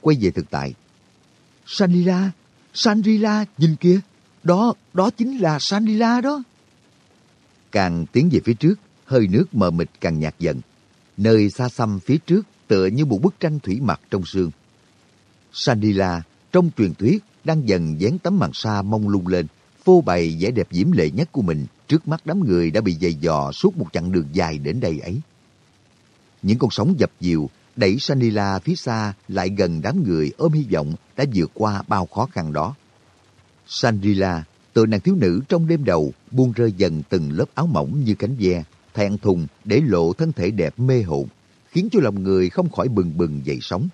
quay về thực tại. Sanila, Sanrila, nhìn kia, đó, đó chính là Sanila đó. Càng tiến về phía trước, hơi nước mờ mịt càng nhạt dần. Nơi xa xăm phía trước tựa như một bức tranh thủy mặc trong sương. Sanila, trong truyền thuyết, đang dần dán tấm màn sa mông lung lên, phô bày vẻ đẹp diễm lệ nhất của mình trước mắt đám người đã bị dày dò suốt một chặng đường dài đến đây ấy. Những con sóng dập dìu đẩy Sanila phía xa lại gần đám người ôm hy vọng đã vượt qua bao khó khăn đó. Sanila, từ nàng thiếu nữ trong đêm đầu, buông rơi dần từng lớp áo mỏng như cánh ve, thẹn thùng để lộ thân thể đẹp mê hồn, khiến cho lòng người không khỏi bừng bừng dậy sóng.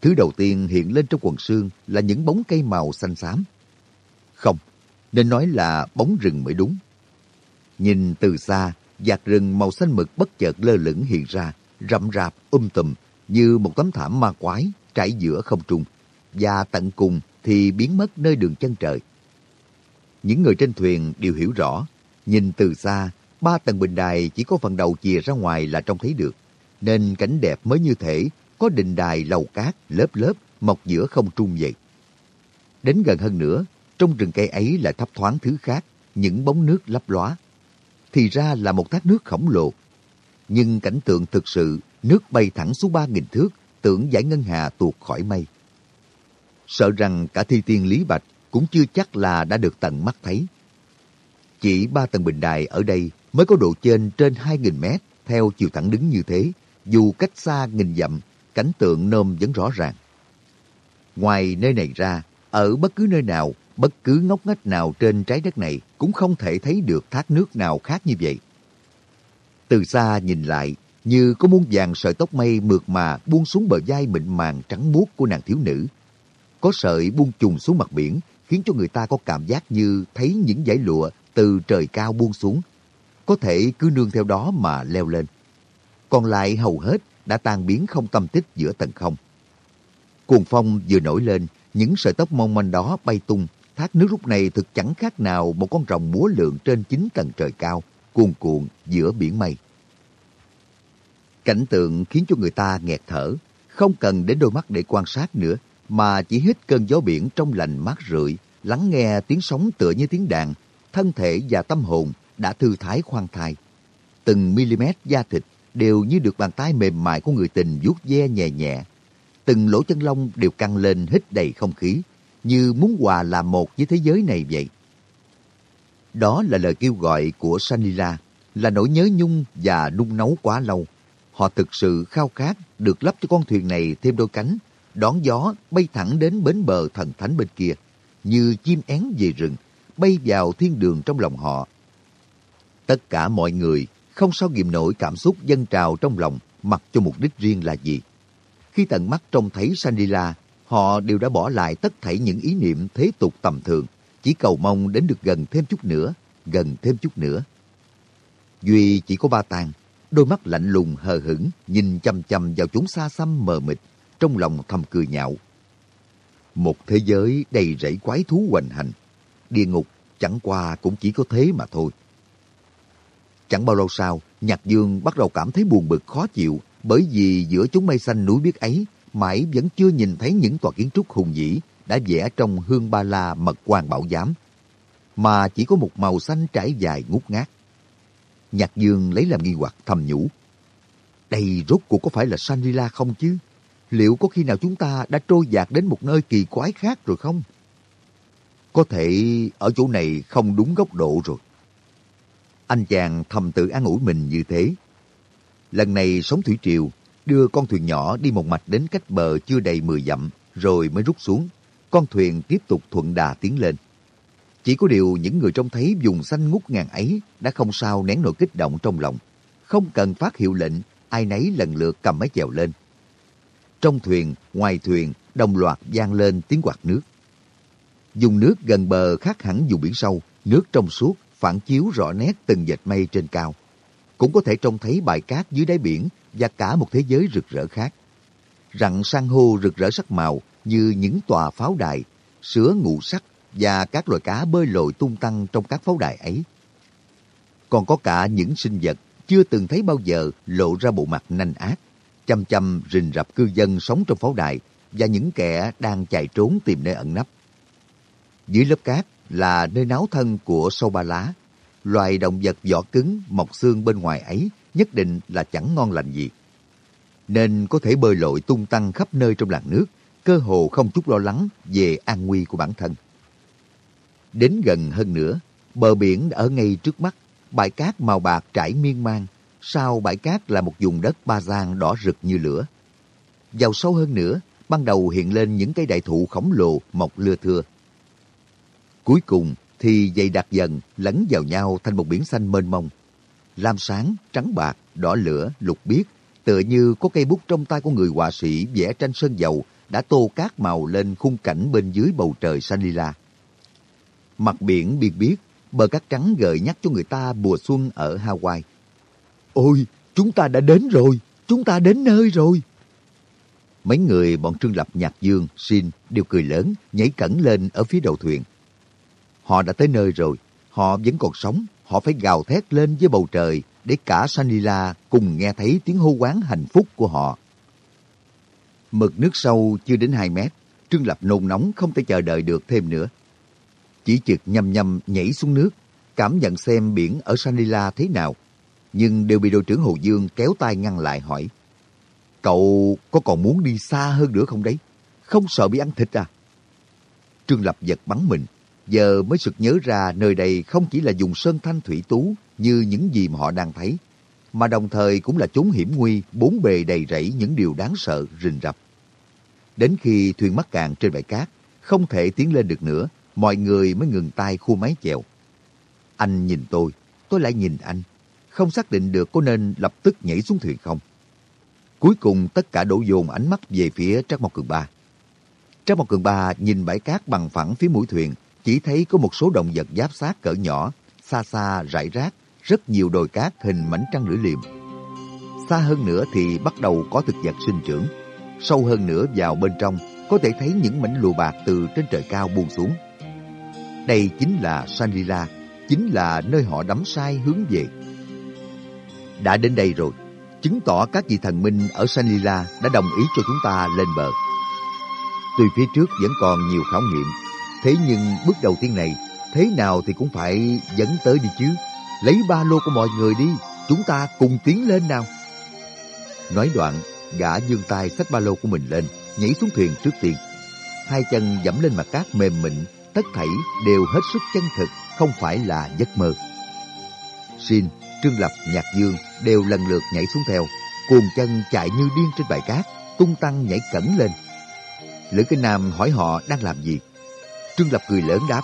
Thứ đầu tiên hiện lên trong quần sương là những bóng cây màu xanh xám. Không, nên nói là bóng rừng mới đúng. Nhìn từ xa, dạt rừng màu xanh mực bất chợt lơ lửng hiện ra, rậm rạp, um tùm, như một tấm thảm ma quái trải giữa không trung, và tận cùng thì biến mất nơi đường chân trời. Những người trên thuyền đều hiểu rõ, nhìn từ xa, ba tầng bình đài chỉ có phần đầu chìa ra ngoài là trông thấy được, nên cảnh đẹp mới như thể có đình đài lầu cát lớp lớp mọc giữa không trung vậy. Đến gần hơn nữa, trong rừng cây ấy lại thấp thoáng thứ khác, những bóng nước lấp lóa. Thì ra là một thác nước khổng lồ. Nhưng cảnh tượng thực sự, nước bay thẳng xuống ba nghìn thước, tưởng giải ngân hà tuột khỏi mây. Sợ rằng cả thi tiên Lý Bạch cũng chưa chắc là đã được tận mắt thấy. Chỉ ba tầng bình đài ở đây mới có độ trên trên 2.000 mét theo chiều thẳng đứng như thế, dù cách xa nghìn dặm, cảnh tượng nôm vẫn rõ ràng. Ngoài nơi này ra, ở bất cứ nơi nào, bất cứ ngóc ngách nào trên trái đất này cũng không thể thấy được thác nước nào khác như vậy. Từ xa nhìn lại, như có muôn vàng sợi tóc mây mượt mà buông xuống bờ vai mịn màng trắng muốt của nàng thiếu nữ. Có sợi buông trùng xuống mặt biển, khiến cho người ta có cảm giác như thấy những dải lụa từ trời cao buông xuống. Có thể cứ nương theo đó mà leo lên. Còn lại hầu hết đã tan biến không tâm tích giữa tầng không. Cuồng phong vừa nổi lên, những sợi tóc mong manh đó bay tung, thác nước lúc này thực chẳng khác nào một con rồng múa lượn trên chín tầng trời cao, cuồn cuộn giữa biển mây. Cảnh tượng khiến cho người ta nghẹt thở, không cần đến đôi mắt để quan sát nữa, mà chỉ hít cơn gió biển trong lành mát rượi, lắng nghe tiếng sóng tựa như tiếng đàn, thân thể và tâm hồn đã thư thái khoan thai. Từng mm da thịt đều như được bàn tay mềm mại của người tình vuốt ve nhẹ nhẹ. Từng lỗ chân lông đều căng lên hít đầy không khí, như muốn hòa làm một với thế giới này vậy. Đó là lời kêu gọi của Sanila, là nỗi nhớ nhung và nung nấu quá lâu. Họ thực sự khao khát được lắp cho con thuyền này thêm đôi cánh, đón gió bay thẳng đến bến bờ thần thánh bên kia, như chim én về rừng, bay vào thiên đường trong lòng họ. Tất cả mọi người không sao ghim nổi cảm xúc dân trào trong lòng mặc cho mục đích riêng là gì. Khi tận mắt trông thấy Sandila, họ đều đã bỏ lại tất thảy những ý niệm thế tục tầm thường, chỉ cầu mong đến được gần thêm chút nữa, gần thêm chút nữa. Duy chỉ có ba tang, đôi mắt lạnh lùng hờ hững nhìn chăm chăm vào chúng xa xăm mờ mịt, trong lòng thầm cười nhạo. Một thế giới đầy rẫy quái thú hoành hành, địa ngục chẳng qua cũng chỉ có thế mà thôi. Chẳng bao lâu sau, Nhạc Dương bắt đầu cảm thấy buồn bực khó chịu bởi vì giữa chúng mây xanh núi biếc ấy mãi vẫn chưa nhìn thấy những tòa kiến trúc hùng vĩ đã vẽ trong hương ba la mật quan bảo giám, mà chỉ có một màu xanh trải dài ngút ngát. Nhạc Dương lấy làm nghi hoặc thầm nhủ. Đây rốt cuộc có phải là Sanrila không chứ? Liệu có khi nào chúng ta đã trôi dạt đến một nơi kỳ quái khác rồi không? Có thể ở chỗ này không đúng góc độ rồi. Anh chàng thầm tự an ủi mình như thế. Lần này sống thủy triều đưa con thuyền nhỏ đi một mạch đến cách bờ chưa đầy 10 dặm rồi mới rút xuống. Con thuyền tiếp tục thuận đà tiến lên. Chỉ có điều những người trông thấy vùng xanh ngút ngàn ấy đã không sao nén nổi kích động trong lòng. Không cần phát hiệu lệnh, ai nấy lần lượt cầm máy chèo lên. Trong thuyền, ngoài thuyền, đồng loạt vang lên tiếng quạt nước. Dùng nước gần bờ khác hẳn dùng biển sâu, nước trong suốt, phản chiếu rõ nét từng dệt mây trên cao. Cũng có thể trông thấy bài cát dưới đáy biển và cả một thế giới rực rỡ khác. Rặng san hô rực rỡ sắc màu như những tòa pháo đài, sứa ngũ sắc và các loài cá bơi lội tung tăng trong các pháo đài ấy. Còn có cả những sinh vật chưa từng thấy bao giờ lộ ra bộ mặt nanh ác. chăm chăm rình rập cư dân sống trong pháo đài và những kẻ đang chạy trốn tìm nơi ẩn nấp. Dưới lớp cát là nơi náo thân của sâu ba lá. Loài động vật vỏ cứng, mọc xương bên ngoài ấy nhất định là chẳng ngon lành gì. Nên có thể bơi lội tung tăng khắp nơi trong làng nước, cơ hồ không chút lo lắng về an nguy của bản thân. Đến gần hơn nữa, bờ biển ở ngay trước mắt, bãi cát màu bạc trải miên man, sau bãi cát là một vùng đất ba giang đỏ rực như lửa. Vào sâu hơn nữa, ban đầu hiện lên những cây đại thụ khổng lồ mọc lưa thưa. Cuối cùng thì dày đặc dần lẫn vào nhau thành một biển xanh mênh mông. Lam sáng, trắng bạc, đỏ lửa, lục biếc, tựa như có cây bút trong tay của người họa sĩ vẽ tranh sơn dầu đã tô cát màu lên khung cảnh bên dưới bầu trời xanh lila. Mặt biển biên biếc, bờ cát trắng gợi nhắc cho người ta mùa xuân ở Hawaii. Ôi, chúng ta đã đến rồi, chúng ta đến nơi rồi. Mấy người bọn Trương Lập, Nhạc Dương, Xin đều cười lớn, nhảy cẩn lên ở phía đầu thuyền. Họ đã tới nơi rồi, họ vẫn còn sống, họ phải gào thét lên với bầu trời để cả Sanila cùng nghe thấy tiếng hô quán hạnh phúc của họ. Mực nước sâu chưa đến 2 mét, Trương Lập nôn nóng không thể chờ đợi được thêm nữa. Chỉ chực nhầm nhầm nhảy xuống nước, cảm nhận xem biển ở Sanila thế nào, nhưng đều bị đội trưởng Hồ Dương kéo tay ngăn lại hỏi. Cậu có còn muốn đi xa hơn nữa không đấy? Không sợ bị ăn thịt à? Trương Lập giật bắn mình, giờ mới sực nhớ ra nơi đây không chỉ là dùng sơn thanh thủy tú như những gì mà họ đang thấy, mà đồng thời cũng là chốn hiểm nguy, bốn bề đầy rẫy những điều đáng sợ rình rập. Đến khi thuyền mắc cạn trên bãi cát, không thể tiến lên được nữa, mọi người mới ngừng tay khu máy chèo. Anh nhìn tôi, tôi lại nhìn anh, không xác định được có nên lập tức nhảy xuống thuyền không. Cuối cùng tất cả đổ dồn ánh mắt về phía Trác Mộc Cường Ba. Trác Mộc Cường Ba nhìn bãi cát bằng phẳng phía mũi thuyền, chỉ thấy có một số động vật giáp sát cỡ nhỏ, xa xa rải rác, rất nhiều đồi cát hình mảnh trăng lưỡi liềm. Xa hơn nữa thì bắt đầu có thực vật sinh trưởng. Sâu hơn nữa vào bên trong, có thể thấy những mảnh lùa bạc từ trên trời cao buông xuống. Đây chính là Sanrila, chính là nơi họ đắm sai hướng về. Đã đến đây rồi, chứng tỏ các vị thần minh ở Sanrila đã đồng ý cho chúng ta lên bờ. Tuy phía trước vẫn còn nhiều khảo nghiệm, thế nhưng bước đầu tiên này, thế nào thì cũng phải dẫn tới đi chứ. Lấy ba lô của mọi người đi, chúng ta cùng tiến lên nào. Nói đoạn, gã dương tay xách ba lô của mình lên, nhảy xuống thuyền trước tiên. Hai chân dẫm lên mặt cát mềm mịn, tất thảy đều hết sức chân thực, không phải là giấc mơ. Xin, Trương Lập, Nhạc Dương đều lần lượt nhảy xuống theo, cuồng chân chạy như điên trên bãi cát, tung tăng nhảy cẩn lên. Lữ Kinh Nam hỏi họ đang làm gì. Trương Lập cười lớn đáp,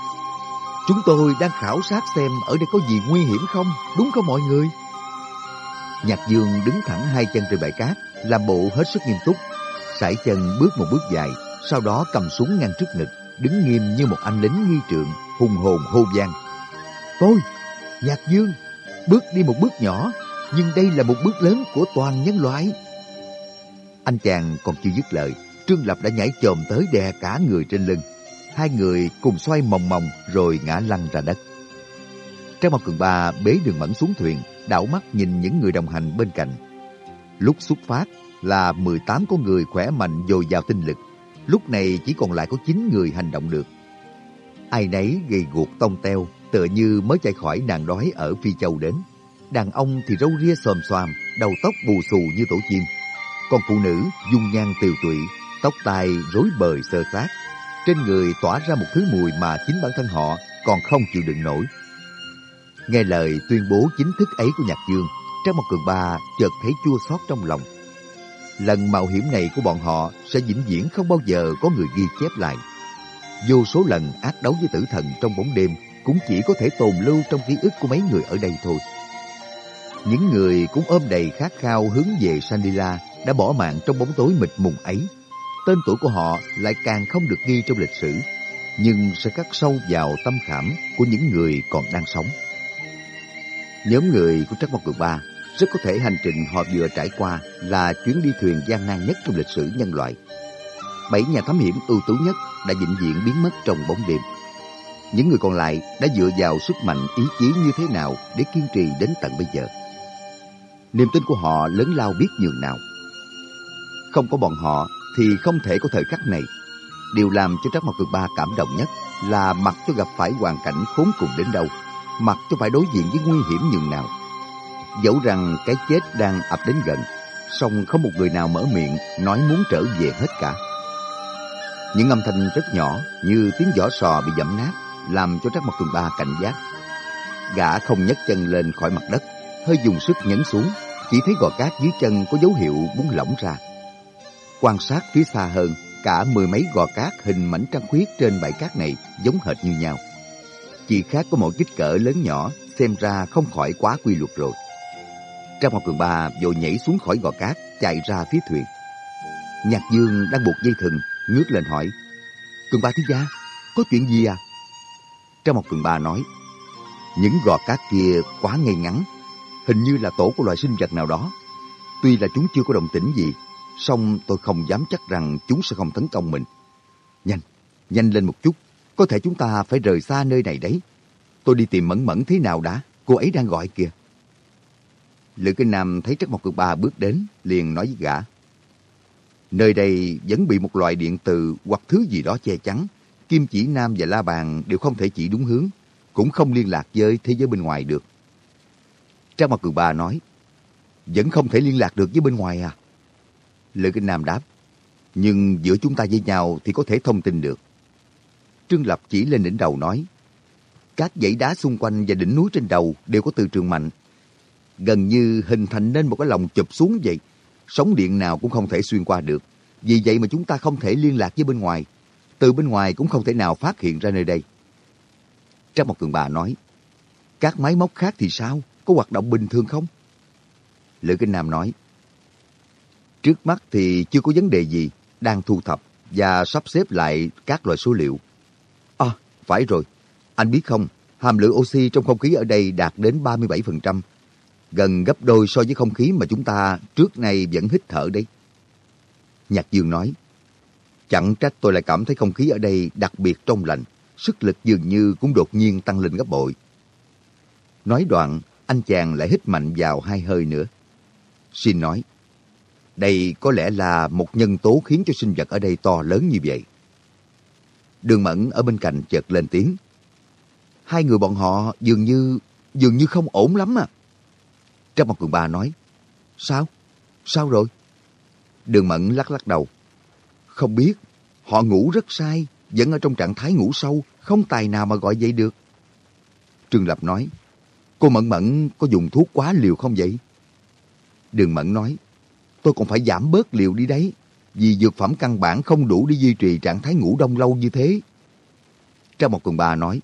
Chúng tôi đang khảo sát xem ở đây có gì nguy hiểm không, đúng không mọi người? Nhạc Dương đứng thẳng hai chân trên bãi cát, làm bộ hết sức nghiêm túc. sải chân bước một bước dài, sau đó cầm súng ngang trước ngực, đứng nghiêm như một anh lính nghi trượng, hùng hồn hô vang. Tôi, Nhạc Dương, bước đi một bước nhỏ, nhưng đây là một bước lớn của toàn nhân loại. Anh chàng còn chưa dứt lời, Trương Lập đã nhảy chồm tới đè cả người trên lưng. Hai người cùng xoay mòng mòng rồi ngã lăn ra đất. Trang Mộc Cường Ba bế đường mẫn xuống thuyền, đảo mắt nhìn những người đồng hành bên cạnh. Lúc xuất phát là 18 con người khỏe mạnh dồi dào tinh lực. Lúc này chỉ còn lại có 9 người hành động được. Ai nấy gầy guộc tông teo, tựa như mới chạy khỏi nàng đói ở Phi Châu đến. Đàn ông thì râu ria xòm xoàm, đầu tóc bù xù như tổ chim. Còn phụ nữ dung nhan tiều tụy, tóc tai rối bời sơ sát. Trên người tỏa ra một thứ mùi mà chính bản thân họ còn không chịu đựng nổi. Nghe lời tuyên bố chính thức ấy của Nhạc Dương, Trang Mộc Cường Ba chợt thấy chua xót trong lòng. Lần mạo hiểm này của bọn họ sẽ vĩnh viễn không bao giờ có người ghi chép lại. Vô số lần ác đấu với tử thần trong bóng đêm cũng chỉ có thể tồn lưu trong ký ức của mấy người ở đây thôi. Những người cũng ôm đầy khát khao hướng về Sandila đã bỏ mạng trong bóng tối mịt mùng ấy. Tên tuổi của họ lại càng không được ghi trong lịch sử, nhưng sẽ cắt sâu vào tâm khảm của những người còn đang sống. Nhóm người của Trắc Mộc Cường Ba rất có thể hành trình họ vừa trải qua là chuyến đi thuyền gian nan nhất trong lịch sử nhân loại. Bảy nhà thám hiểm ưu tú nhất đã vĩnh viễn biến mất trong bóng đêm. Những người còn lại đã dựa vào sức mạnh ý chí như thế nào để kiên trì đến tận bây giờ. Niềm tin của họ lớn lao biết nhường nào. Không có bọn họ thì không thể có thời khắc này. Điều làm cho Trác Mộc Cường Ba cảm động nhất là mặc cho gặp phải hoàn cảnh khốn cùng đến đâu, mặc cho phải đối diện với nguy hiểm nhường nào. Dẫu rằng cái chết đang ập đến gần, song không một người nào mở miệng nói muốn trở về hết cả. Những âm thanh rất nhỏ như tiếng vỏ sò bị dẫm nát làm cho Trác Mộc Cường Ba cảnh giác. Gã không nhấc chân lên khỏi mặt đất, hơi dùng sức nhấn xuống, chỉ thấy gò cát dưới chân có dấu hiệu muốn lỏng ra. Quan sát phía xa hơn, cả mười mấy gò cát hình mảnh trăng khuyết trên bãi cát này giống hệt như nhau. Chỉ khác có một kích cỡ lớn nhỏ, xem ra không khỏi quá quy luật rồi. Trang Học Cường Ba vội nhảy xuống khỏi gò cát, chạy ra phía thuyền. Nhạc Dương đang buộc dây thừng, ngước lên hỏi. Cường Ba thiếu gia, có chuyện gì à? Trang Học Cường Ba nói. Những gò cát kia quá ngay ngắn, hình như là tổ của loài sinh vật nào đó. Tuy là chúng chưa có đồng tĩnh gì, song tôi không dám chắc rằng chúng sẽ không tấn công mình. Nhanh, nhanh lên một chút, có thể chúng ta phải rời xa nơi này đấy. Tôi đi tìm Mẫn Mẫn thế nào đã, cô ấy đang gọi kìa. Lữ Kinh Nam thấy Trắc Mộc Cực Ba bước đến, liền nói với gã. Nơi đây vẫn bị một loại điện từ hoặc thứ gì đó che chắn. Kim chỉ Nam và La Bàn đều không thể chỉ đúng hướng, cũng không liên lạc với thế giới bên ngoài được. Trác Mộc Cường Ba nói, vẫn không thể liên lạc được với bên ngoài à? Lữ Kinh Nam đáp, nhưng giữa chúng ta với nhau thì có thể thông tin được. Trương Lập chỉ lên đỉnh đầu nói, các dãy đá xung quanh và đỉnh núi trên đầu đều có từ trường mạnh. Gần như hình thành nên một cái lòng chụp xuống vậy. Sóng điện nào cũng không thể xuyên qua được. Vì vậy mà chúng ta không thể liên lạc với bên ngoài. Từ bên ngoài cũng không thể nào phát hiện ra nơi đây. Trang một cường bà nói, các máy móc khác thì sao? Có hoạt động bình thường không? Lữ Kinh Nam nói, Trước mắt thì chưa có vấn đề gì, đang thu thập và sắp xếp lại các loại số liệu. À, phải rồi, anh biết không, hàm lượng oxy trong không khí ở đây đạt đến 37%, gần gấp đôi so với không khí mà chúng ta trước nay vẫn hít thở đấy. Nhạc Dương nói, chẳng trách tôi lại cảm thấy không khí ở đây đặc biệt trong lành, sức lực dường như cũng đột nhiên tăng lên gấp bội. Nói đoạn, anh chàng lại hít mạnh vào hai hơi nữa. Xin nói, đây có lẽ là một nhân tố khiến cho sinh vật ở đây to lớn như vậy. Đường Mẫn ở bên cạnh chợt lên tiếng. Hai người bọn họ dường như, dường như không ổn lắm à. Trong một cường ba nói, sao? Sao rồi? Đường Mẫn lắc lắc đầu. Không biết, họ ngủ rất sai, vẫn ở trong trạng thái ngủ sâu, không tài nào mà gọi dậy được. Trương Lập nói, cô Mẫn Mẫn có dùng thuốc quá liều không vậy? Đường Mẫn nói, tôi còn phải giảm bớt liều đi đấy, vì dược phẩm căn bản không đủ để duy trì trạng thái ngủ đông lâu như thế. Trang một cường ba nói,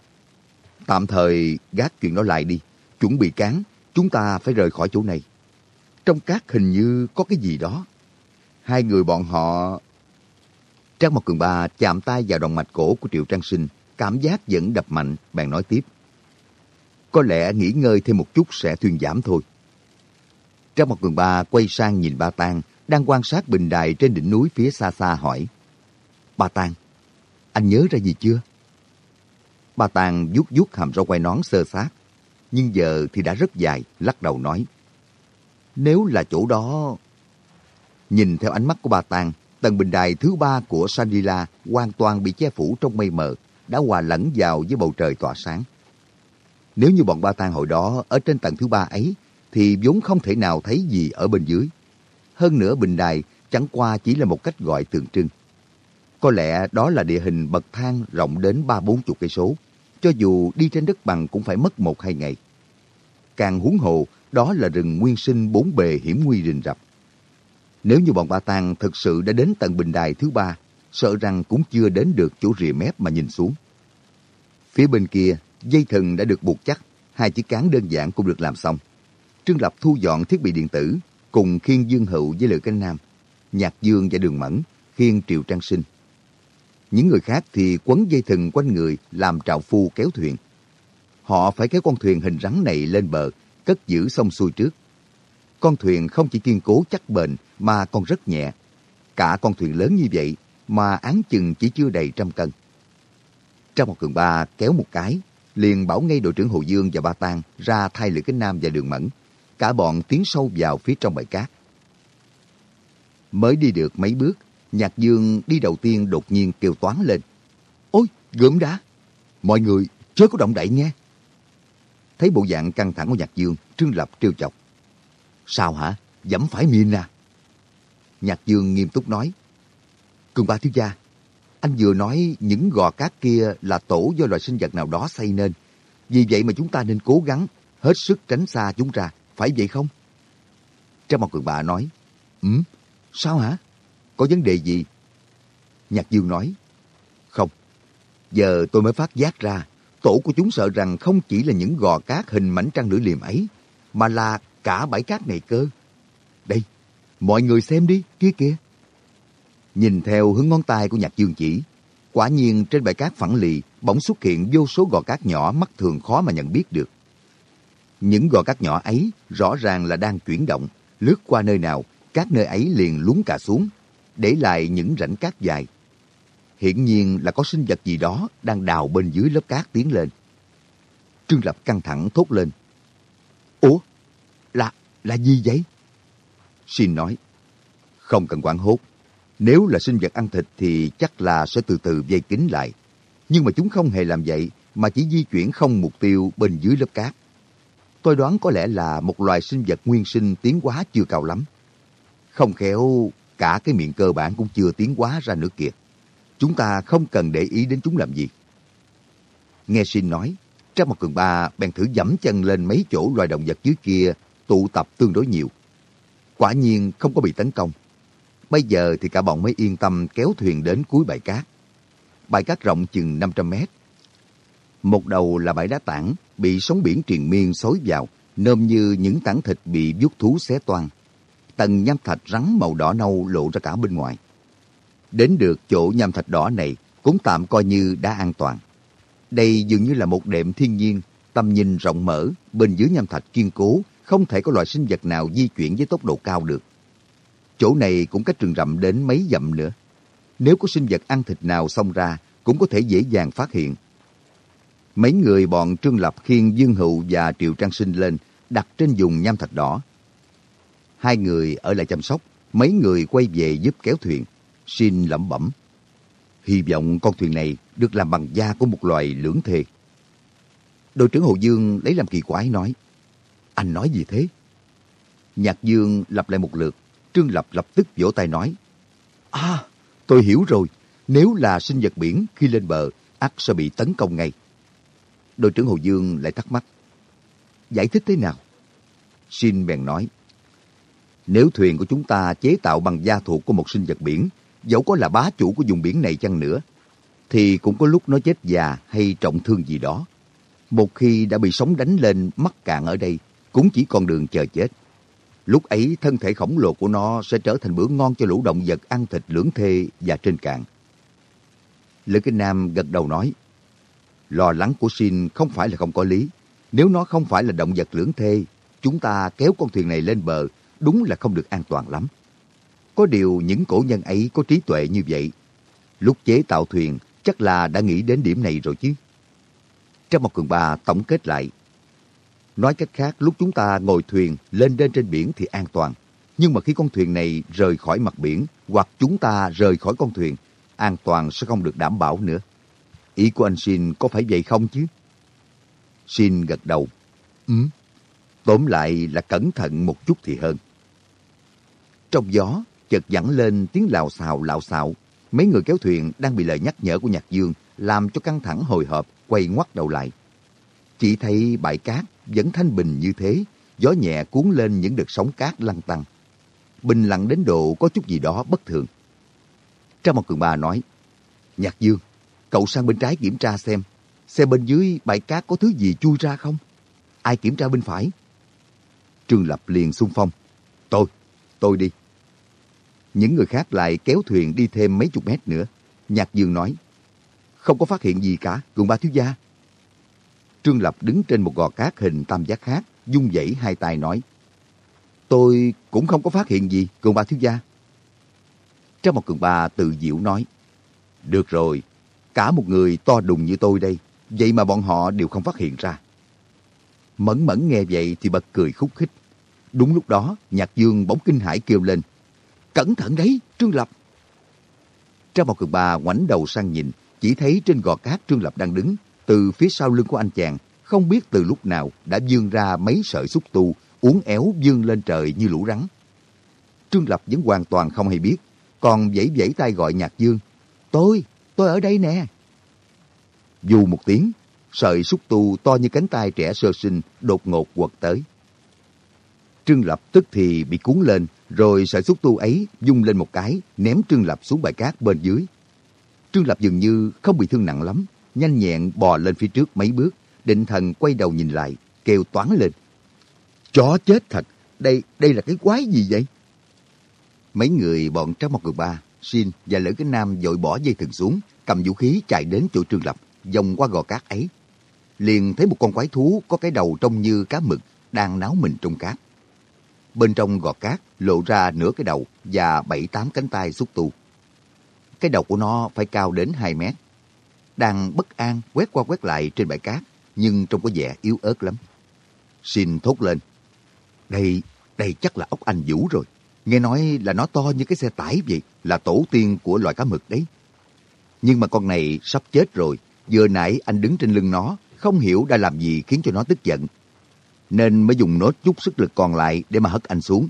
tạm thời gác chuyện đó lại đi, chuẩn bị cán, chúng ta phải rời khỏi chỗ này. Trong cát hình như có cái gì đó. Hai người bọn họ... Trang một cường ba chạm tay vào đồng mạch cổ của Triệu Trang Sinh, cảm giác vẫn đập mạnh, bèn nói tiếp. Có lẽ nghỉ ngơi thêm một chút sẽ thuyên giảm thôi. Trang một cường ba quay sang nhìn ba tang đang quan sát bình đài trên đỉnh núi phía xa xa hỏi. Ba tang, anh nhớ ra gì chưa? Ba tang vuốt vuốt hàm rau quay nón sơ sát, nhưng giờ thì đã rất dài, lắc đầu nói. Nếu là chỗ đó... Nhìn theo ánh mắt của ba tang, tầng bình đài thứ ba của Sandila hoàn toàn bị che phủ trong mây mờ, đã hòa lẫn vào với bầu trời tỏa sáng. Nếu như bọn ba tang hồi đó ở trên tầng thứ ba ấy thì vốn không thể nào thấy gì ở bên dưới. Hơn nữa bình đài chẳng qua chỉ là một cách gọi tượng trưng. Có lẽ đó là địa hình bậc thang rộng đến ba bốn chục cây số. Cho dù đi trên đất bằng cũng phải mất một hai ngày. Càng huống hồ, đó là rừng nguyên sinh bốn bề hiểm nguy rình rập. Nếu như bọn ba tang thực sự đã đến tầng bình đài thứ ba, sợ rằng cũng chưa đến được chỗ rìa mép mà nhìn xuống. Phía bên kia, dây thừng đã được buộc chắc, hai chiếc cán đơn giản cũng được làm xong. Trương Lập thu dọn thiết bị điện tử, cùng khiên Dương Hữu với Lữ Canh Nam, Nhạc Dương và Đường Mẫn, khiên Triệu Trang Sinh. Những người khác thì quấn dây thừng quanh người làm trạo phu kéo thuyền. Họ phải kéo con thuyền hình rắn này lên bờ, cất giữ xong xuôi trước. Con thuyền không chỉ kiên cố chắc bền mà còn rất nhẹ. Cả con thuyền lớn như vậy mà án chừng chỉ chưa đầy trăm cân. Trong một cường ba kéo một cái, liền bảo ngay đội trưởng Hồ Dương và Ba Tang ra thay Lữ Kính Nam và Đường Mẫn cả bọn tiến sâu vào phía trong bãi cát. Mới đi được mấy bước, Nhạc Dương đi đầu tiên đột nhiên kêu toán lên. Ôi, gớm đá! Mọi người chớ có động đậy nghe. Thấy bộ dạng căng thẳng của Nhạc Dương, Trương Lập trêu chọc. Sao hả? Dẫm phải miên à? Nhạc Dương nghiêm túc nói. Cường ba thiếu gia, anh vừa nói những gò cát kia là tổ do loài sinh vật nào đó xây nên. Vì vậy mà chúng ta nên cố gắng, hết sức tránh xa chúng ra. Phải vậy không? Trang Mộc Cường bà nói. Ừ, sao hả? Có vấn đề gì? Nhạc Dương nói. Không, giờ tôi mới phát giác ra. Tổ của chúng sợ rằng không chỉ là những gò cát hình mảnh trăng lưỡi liềm ấy, mà là cả bãi cát này cơ. Đây, mọi người xem đi, kia kia. Nhìn theo hướng ngón tay của Nhạc Dương chỉ, quả nhiên trên bãi cát phẳng lì bỗng xuất hiện vô số gò cát nhỏ mắt thường khó mà nhận biết được. Những gò cát nhỏ ấy rõ ràng là đang chuyển động, lướt qua nơi nào, các nơi ấy liền lún cả xuống, để lại những rãnh cát dài. Hiển nhiên là có sinh vật gì đó đang đào bên dưới lớp cát tiến lên. Trương Lập căng thẳng thốt lên. Ủa? Là, là gì vậy? Xin nói. Không cần quảng hốt. Nếu là sinh vật ăn thịt thì chắc là sẽ từ từ vây kín lại. Nhưng mà chúng không hề làm vậy mà chỉ di chuyển không mục tiêu bên dưới lớp cát. Tôi đoán có lẽ là một loài sinh vật nguyên sinh tiến hóa chưa cao lắm. Không khéo cả cái miệng cơ bản cũng chưa tiến hóa ra nữa kìa. Chúng ta không cần để ý đến chúng làm gì. Nghe xin nói, Trang một cường ba bèn thử dẫm chân lên mấy chỗ loài động vật dưới kia tụ tập tương đối nhiều. Quả nhiên không có bị tấn công. Bây giờ thì cả bọn mới yên tâm kéo thuyền đến cuối bãi cát. Bãi cát rộng chừng 500 mét. Một đầu là bãi đá tảng, bị sóng biển triền miên xối vào, nôm như những tảng thịt bị vuốt thú xé toan. Tầng nham thạch rắn màu đỏ nâu lộ ra cả bên ngoài. Đến được chỗ nham thạch đỏ này cũng tạm coi như đã an toàn. Đây dường như là một đệm thiên nhiên, tầm nhìn rộng mở, bên dưới nham thạch kiên cố, không thể có loài sinh vật nào di chuyển với tốc độ cao được. Chỗ này cũng cách rừng rậm đến mấy dặm nữa. Nếu có sinh vật ăn thịt nào xông ra, cũng có thể dễ dàng phát hiện. Mấy người bọn Trương Lập khiên Dương Hữu và Triệu Trang Sinh lên, đặt trên vùng nham thạch đỏ. Hai người ở lại chăm sóc, mấy người quay về giúp kéo thuyền. Xin lẩm bẩm. Hy vọng con thuyền này được làm bằng da của một loài lưỡng thề. Đội trưởng Hồ Dương lấy làm kỳ quái nói. Anh nói gì thế? Nhạc Dương lặp lại một lượt. Trương Lập lập tức vỗ tay nói. À, tôi hiểu rồi. Nếu là sinh vật biển khi lên bờ, ắt sẽ bị tấn công ngay. Đội trưởng Hồ Dương lại thắc mắc. Giải thích thế nào? Xin bèn nói. Nếu thuyền của chúng ta chế tạo bằng da thuộc của một sinh vật biển, dẫu có là bá chủ của vùng biển này chăng nữa, thì cũng có lúc nó chết già hay trọng thương gì đó. Một khi đã bị sóng đánh lên mắc cạn ở đây, cũng chỉ còn đường chờ chết. Lúc ấy thân thể khổng lồ của nó sẽ trở thành bữa ngon cho lũ động vật ăn thịt lưỡng thê và trên cạn. Lữ Kinh Nam gật đầu nói, lo lắng của Xin không phải là không có lý. Nếu nó không phải là động vật lưỡng thê, chúng ta kéo con thuyền này lên bờ đúng là không được an toàn lắm. Có điều những cổ nhân ấy có trí tuệ như vậy. Lúc chế tạo thuyền chắc là đã nghĩ đến điểm này rồi chứ. Trong một cường bà tổng kết lại. Nói cách khác, lúc chúng ta ngồi thuyền lên đến trên biển thì an toàn. Nhưng mà khi con thuyền này rời khỏi mặt biển hoặc chúng ta rời khỏi con thuyền, an toàn sẽ không được đảm bảo nữa. Ý của anh Shin có phải vậy không chứ? Shin gật đầu. Ừ. Tóm lại là cẩn thận một chút thì hơn. Trong gió, chợt dẫn lên tiếng lào xào lạo xạo. Mấy người kéo thuyền đang bị lời nhắc nhở của Nhạc Dương làm cho căng thẳng hồi hộp, quay ngoắt đầu lại. Chỉ thấy bãi cát vẫn thanh bình như thế, gió nhẹ cuốn lên những đợt sóng cát lăn tăng. Bình lặng đến độ có chút gì đó bất thường. Trang một cường bà nói, Nhạc Dương, cậu sang bên trái kiểm tra xem, xem bên dưới bãi cát có thứ gì chui ra không? Ai kiểm tra bên phải? Trương Lập liền xung phong. Tôi, tôi đi. Những người khác lại kéo thuyền đi thêm mấy chục mét nữa. Nhạc Dương nói, không có phát hiện gì cả, cường ba thiếu gia. Trương Lập đứng trên một gò cát hình tam giác khác, dung dãy hai tay nói, tôi cũng không có phát hiện gì, cường ba thiếu gia. Trong một cường ba tự diệu nói, được rồi, cả một người to đùng như tôi đây, vậy mà bọn họ đều không phát hiện ra. Mẫn mẫn nghe vậy thì bật cười khúc khích. Đúng lúc đó, Nhạc Dương bỗng kinh hãi kêu lên, Cẩn thận đấy, Trương Lập. Trang một cường bà ngoảnh đầu sang nhìn, chỉ thấy trên gò cát Trương Lập đang đứng, từ phía sau lưng của anh chàng, không biết từ lúc nào đã dương ra mấy sợi xúc tu, uốn éo dương lên trời như lũ rắn. Trương Lập vẫn hoàn toàn không hay biết, còn vẫy vẫy tay gọi Nhạc Dương. Tôi, tôi ở đây nè. Dù một tiếng, sợi xúc tu to như cánh tay trẻ sơ sinh đột ngột quật tới. Trương Lập tức thì bị cuốn lên, rồi sợi xúc tu ấy dung lên một cái, ném Trương Lập xuống bãi cát bên dưới. Trương Lập dường như không bị thương nặng lắm, nhanh nhẹn bò lên phía trước mấy bước, định thần quay đầu nhìn lại, kêu toán lên. Chó chết thật, đây đây là cái quái gì vậy? Mấy người bọn trong một người ba, Xin và Lữ Kính Nam dội bỏ dây thừng xuống, cầm vũ khí chạy đến chỗ Trương Lập, vòng qua gò cát ấy. Liền thấy một con quái thú có cái đầu trông như cá mực đang náo mình trong cát. Bên trong gò cát lộ ra nửa cái đầu và bảy tám cánh tay xúc tu. Cái đầu của nó phải cao đến 2 mét. Đang bất an quét qua quét lại trên bãi cát, nhưng trông có vẻ yếu ớt lắm. Xin thốt lên. Đây, đây chắc là ốc anh Vũ rồi. Nghe nói là nó to như cái xe tải vậy, là tổ tiên của loài cá mực đấy. Nhưng mà con này sắp chết rồi, vừa nãy anh đứng trên lưng nó, không hiểu đã làm gì khiến cho nó tức giận. Nên mới dùng nốt chút sức lực còn lại để mà hất anh xuống.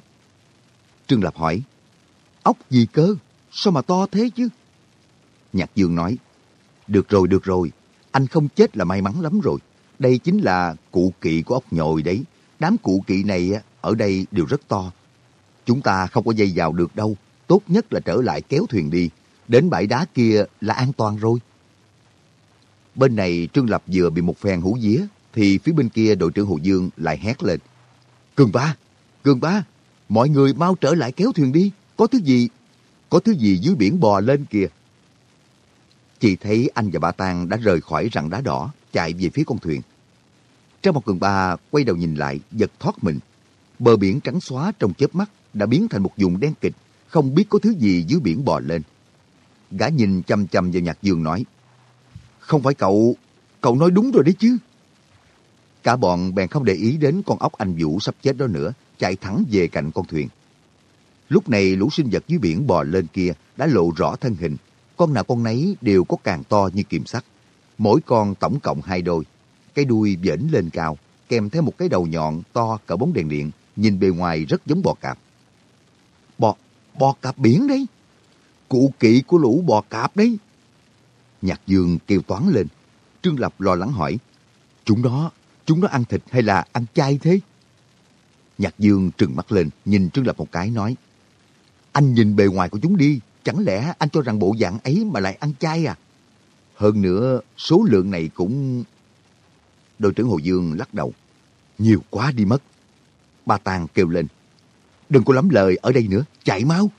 Trương Lập hỏi, ốc gì cơ? Sao mà to thế chứ? Nhạc Dương nói, được rồi, được rồi, anh không chết là may mắn lắm rồi. Đây chính là cụ kỵ của ốc nhồi đấy. Đám cụ kỵ này ở đây đều rất to. Chúng ta không có dây vào được đâu. Tốt nhất là trở lại kéo thuyền đi. Đến bãi đá kia là an toàn rồi. Bên này Trương Lập vừa bị một phen hủ día, thì phía bên kia đội trưởng Hồ Dương lại hét lên. Cường ba, Cường ba, mọi người mau trở lại kéo thuyền đi. Có thứ gì, có thứ gì dưới biển bò lên kìa. Chỉ thấy anh và bà Tang đã rời khỏi rặng đá đỏ, chạy về phía con thuyền. Trong một cường ba quay đầu nhìn lại, giật thoát mình. Bờ biển trắng xóa trong chớp mắt đã biến thành một vùng đen kịch, không biết có thứ gì dưới biển bò lên. Gã nhìn chăm chăm vào nhạc dương nói, Không phải cậu, cậu nói đúng rồi đấy chứ. Cả bọn bèn không để ý đến con ốc anh Vũ sắp chết đó nữa, chạy thẳng về cạnh con thuyền. Lúc này lũ sinh vật dưới biển bò lên kia đã lộ rõ thân hình. Con nào con nấy đều có càng to như kiềm sắt. Mỗi con tổng cộng hai đôi. Cái đuôi vểnh lên cao, kèm theo một cái đầu nhọn to cỡ bóng đèn điện, nhìn bề ngoài rất giống bò cạp. Bò, cạp biển đấy. Cụ kỵ của lũ bò cạp đấy. Nhạc Dương kêu toán lên. Trương Lập lo lắng hỏi. Chúng nó, chúng nó ăn thịt hay là ăn chay thế? Nhạc Dương trừng mắt lên, nhìn Trương Lập một cái nói. Anh nhìn bề ngoài của chúng đi, chẳng lẽ anh cho rằng bộ dạng ấy mà lại ăn chay à? Hơn nữa, số lượng này cũng... Đội trưởng Hồ Dương lắc đầu. Nhiều quá đi mất. Ba Tàng kêu lên. Đừng có lắm lời ở đây nữa, chạy mau.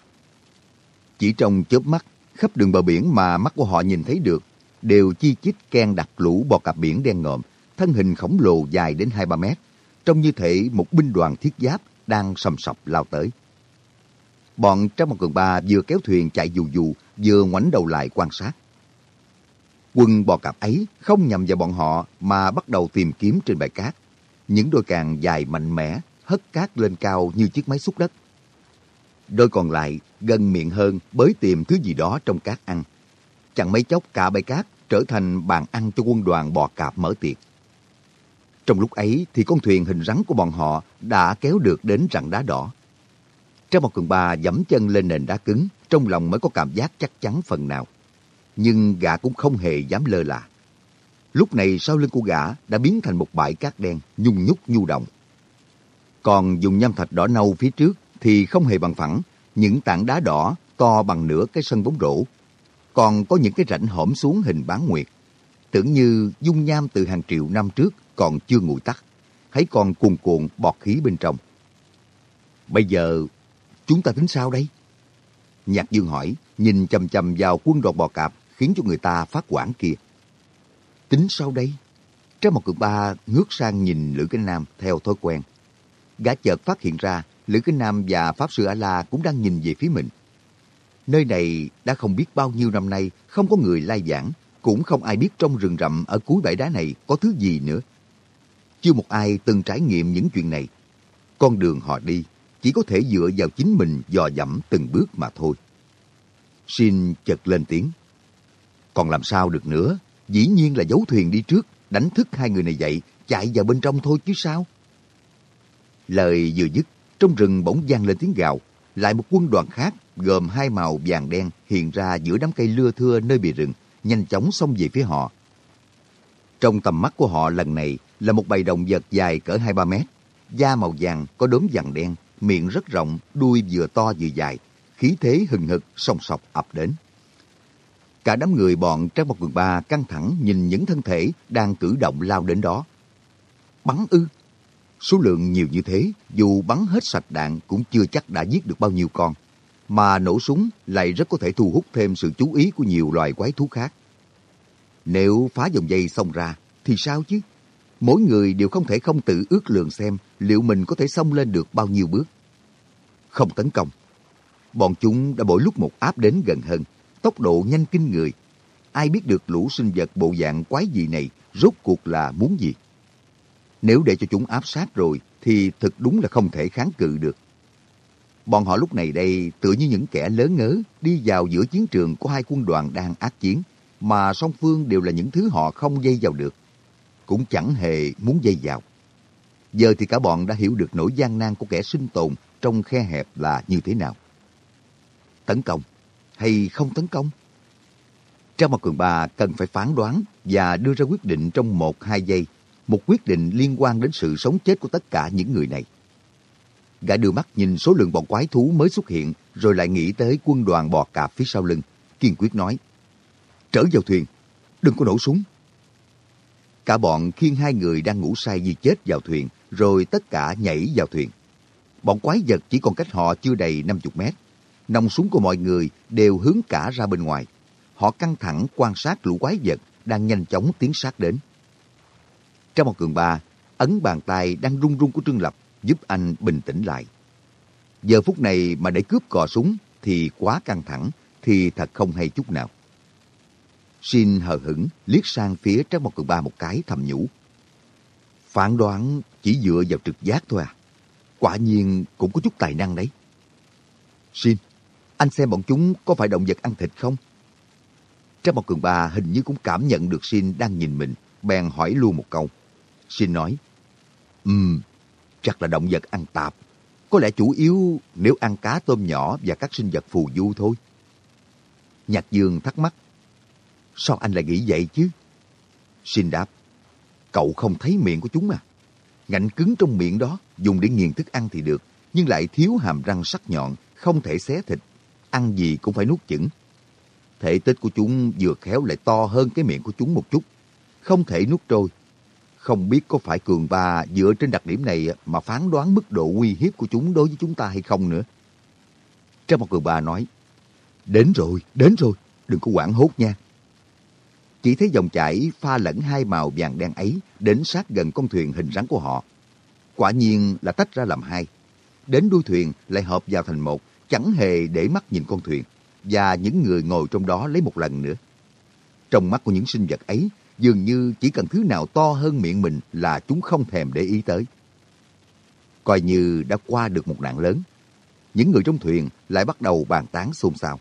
Chỉ trong chớp mắt, khắp đường bờ biển mà mắt của họ nhìn thấy được, đều chi chít ken đặt lũ bò cạp biển đen ngòm, thân hình khổng lồ dài đến 2-3 mét, trông như thể một binh đoàn thiết giáp đang sầm sọc lao tới. Bọn trong một cường ba vừa kéo thuyền chạy dù dù, vừa ngoảnh đầu lại quan sát. Quân bò cạp ấy không nhầm vào bọn họ mà bắt đầu tìm kiếm trên bãi cát. Những đôi càng dài mạnh mẽ, hất cát lên cao như chiếc máy xúc đất. Đôi còn lại gần miệng hơn bới tìm thứ gì đó trong cát ăn. Chẳng mấy chốc cả bãi cát trở thành bàn ăn cho quân đoàn bò cạp mở tiệc. Trong lúc ấy thì con thuyền hình rắn của bọn họ đã kéo được đến rặng đá đỏ. Trang một cường ba dẫm chân lên nền đá cứng, trong lòng mới có cảm giác chắc chắn phần nào. Nhưng gã cũng không hề dám lơ là. Lúc này sau lưng của gã đã biến thành một bãi cát đen, nhung nhúc nhu động. Còn dùng nham thạch đỏ nâu phía trước thì không hề bằng phẳng, những tảng đá đỏ to bằng nửa cái sân bóng rổ. Còn có những cái rãnh hõm xuống hình bán nguyệt. Tưởng như dung nham từ hàng triệu năm trước còn chưa nguội tắt, hãy còn cuồn cuộn bọt khí bên trong. Bây giờ, chúng ta tính sao đây? Nhạc Dương hỏi, nhìn chầm chầm vào quân đoàn bò cạp khiến cho người ta phát quản kia. Tính sao đây? Trái một cực ba ngước sang nhìn Lữ Kinh Nam theo thói quen. Gã chợt phát hiện ra Lữ Kinh Nam và Pháp Sư A-La cũng đang nhìn về phía mình. Nơi này đã không biết bao nhiêu năm nay không có người lai giảng, cũng không ai biết trong rừng rậm ở cuối bãi đá này có thứ gì nữa. Chưa một ai từng trải nghiệm những chuyện này. Con đường họ đi, chỉ có thể dựa vào chính mình dò dẫm từng bước mà thôi. Xin chợt lên tiếng. Còn làm sao được nữa, dĩ nhiên là giấu thuyền đi trước, đánh thức hai người này dậy, chạy vào bên trong thôi chứ sao. Lời vừa dứt, trong rừng bỗng vang lên tiếng gào, lại một quân đoàn khác gồm hai màu vàng đen hiện ra giữa đám cây lưa thưa nơi bìa rừng, nhanh chóng xông về phía họ. Trong tầm mắt của họ lần này là một bầy động vật dài cỡ 2-3 mét, da màu vàng có đốm vàng đen, miệng rất rộng, đuôi vừa to vừa dài, khí thế hừng hực song sọc ập đến. Cả đám người bọn trong một quần ba căng thẳng nhìn những thân thể đang cử động lao đến đó. Bắn ư? Số lượng nhiều như thế, dù bắn hết sạch đạn cũng chưa chắc đã giết được bao nhiêu con. Mà nổ súng lại rất có thể thu hút thêm sự chú ý của nhiều loài quái thú khác. Nếu phá dòng dây xông ra, thì sao chứ? Mỗi người đều không thể không tự ước lượng xem liệu mình có thể xông lên được bao nhiêu bước. Không tấn công. Bọn chúng đã mỗi lúc một áp đến gần hơn, tốc độ nhanh kinh người. Ai biết được lũ sinh vật bộ dạng quái gì này rốt cuộc là muốn gì? Nếu để cho chúng áp sát rồi, thì thực đúng là không thể kháng cự được. Bọn họ lúc này đây tựa như những kẻ lớn ngớ đi vào giữa chiến trường của hai quân đoàn đang ác chiến, mà song phương đều là những thứ họ không dây vào được. Cũng chẳng hề muốn dây vào. Giờ thì cả bọn đã hiểu được nỗi gian nan của kẻ sinh tồn trong khe hẹp là như thế nào. Tấn công hay không tấn công? Trang Mặt Cường bà cần phải phán đoán và đưa ra quyết định trong một hai giây một quyết định liên quan đến sự sống chết của tất cả những người này. Gã đưa mắt nhìn số lượng bọn quái thú mới xuất hiện, rồi lại nghĩ tới quân đoàn bò cạp phía sau lưng, kiên quyết nói. Trở vào thuyền, đừng có nổ súng. Cả bọn khiêng hai người đang ngủ say như chết vào thuyền, rồi tất cả nhảy vào thuyền. Bọn quái vật chỉ còn cách họ chưa đầy 50 mét. Nòng súng của mọi người đều hướng cả ra bên ngoài. Họ căng thẳng quan sát lũ quái vật đang nhanh chóng tiến sát đến. Trong một cường ba, ấn bàn tay đang run run của Trương Lập giúp anh bình tĩnh lại. Giờ phút này mà để cướp cò súng thì quá căng thẳng, thì thật không hay chút nào. Xin hờ hững liếc sang phía trong một cường ba một cái thầm nhủ. Phán đoán chỉ dựa vào trực giác thôi à. Quả nhiên cũng có chút tài năng đấy. Xin, anh xem bọn chúng có phải động vật ăn thịt không? trong một cường ba hình như cũng cảm nhận được Xin đang nhìn mình, bèn hỏi luôn một câu. Xin nói, Ừm, chắc là động vật ăn tạp. Có lẽ chủ yếu nếu ăn cá tôm nhỏ và các sinh vật phù du thôi. Nhạc Dương thắc mắc, sao anh lại nghĩ vậy chứ? Xin đáp, cậu không thấy miệng của chúng à? Ngạnh cứng trong miệng đó, dùng để nghiền thức ăn thì được, nhưng lại thiếu hàm răng sắc nhọn, không thể xé thịt. Ăn gì cũng phải nuốt chửng. Thể tích của chúng vừa khéo lại to hơn cái miệng của chúng một chút. Không thể nuốt trôi, không biết có phải Cường Ba dựa trên đặc điểm này mà phán đoán mức độ uy hiếp của chúng đối với chúng ta hay không nữa. Trong một Cường Ba nói, Đến rồi, đến rồi, đừng có quảng hốt nha. Chỉ thấy dòng chảy pha lẫn hai màu vàng đen ấy đến sát gần con thuyền hình rắn của họ. Quả nhiên là tách ra làm hai. Đến đuôi thuyền lại hợp vào thành một, chẳng hề để mắt nhìn con thuyền và những người ngồi trong đó lấy một lần nữa. Trong mắt của những sinh vật ấy dường như chỉ cần thứ nào to hơn miệng mình là chúng không thèm để ý tới. Coi như đã qua được một nạn lớn, những người trong thuyền lại bắt đầu bàn tán xôn xao.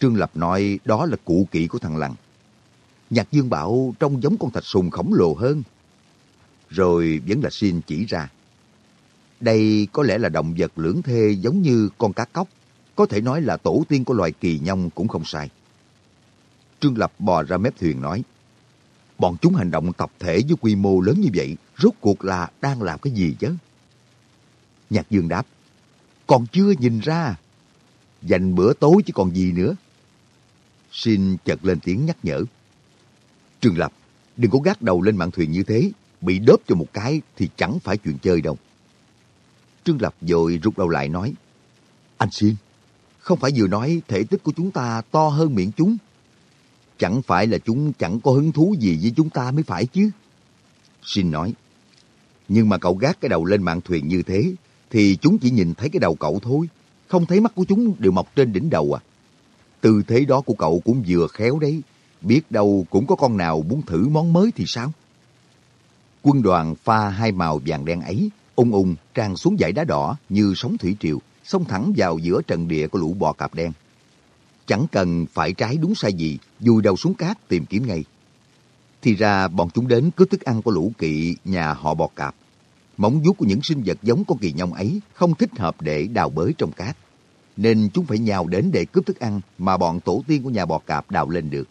Trương Lập nói đó là cụ kỵ của thằng Lăng. Nhạc Dương bảo trông giống con thạch sùng khổng lồ hơn. Rồi vẫn là xin chỉ ra. Đây có lẽ là động vật lưỡng thê giống như con cá cóc. Có thể nói là tổ tiên của loài kỳ nhông cũng không sai. Trương Lập bò ra mép thuyền nói. Bọn chúng hành động tập thể với quy mô lớn như vậy, rốt cuộc là đang làm cái gì chứ? Nhạc Dương đáp, còn chưa nhìn ra. Dành bữa tối chứ còn gì nữa. Xin chợt lên tiếng nhắc nhở. Trường Lập, đừng có gác đầu lên mạn thuyền như thế, bị đớp cho một cái thì chẳng phải chuyện chơi đâu. Trương Lập vội rút đầu lại nói, Anh Xin, không phải vừa nói thể tích của chúng ta to hơn miệng chúng, Chẳng phải là chúng chẳng có hứng thú gì với chúng ta mới phải chứ. Xin nói. Nhưng mà cậu gác cái đầu lên mạng thuyền như thế, thì chúng chỉ nhìn thấy cái đầu cậu thôi. Không thấy mắt của chúng đều mọc trên đỉnh đầu à. Tư thế đó của cậu cũng vừa khéo đấy. Biết đâu cũng có con nào muốn thử món mới thì sao? Quân đoàn pha hai màu vàng đen ấy ung ung tràn xuống dãy đá đỏ như sóng thủy triều, xông thẳng vào giữa trận địa của lũ bò cạp đen. Chẳng cần phải trái đúng sai gì, vùi đầu xuống cát tìm kiếm ngay. Thì ra bọn chúng đến cướp thức ăn của lũ kỵ nhà họ bò cạp. Móng vuốt của những sinh vật giống con kỳ nhông ấy không thích hợp để đào bới trong cát. Nên chúng phải nhào đến để cướp thức ăn mà bọn tổ tiên của nhà bò cạp đào lên được.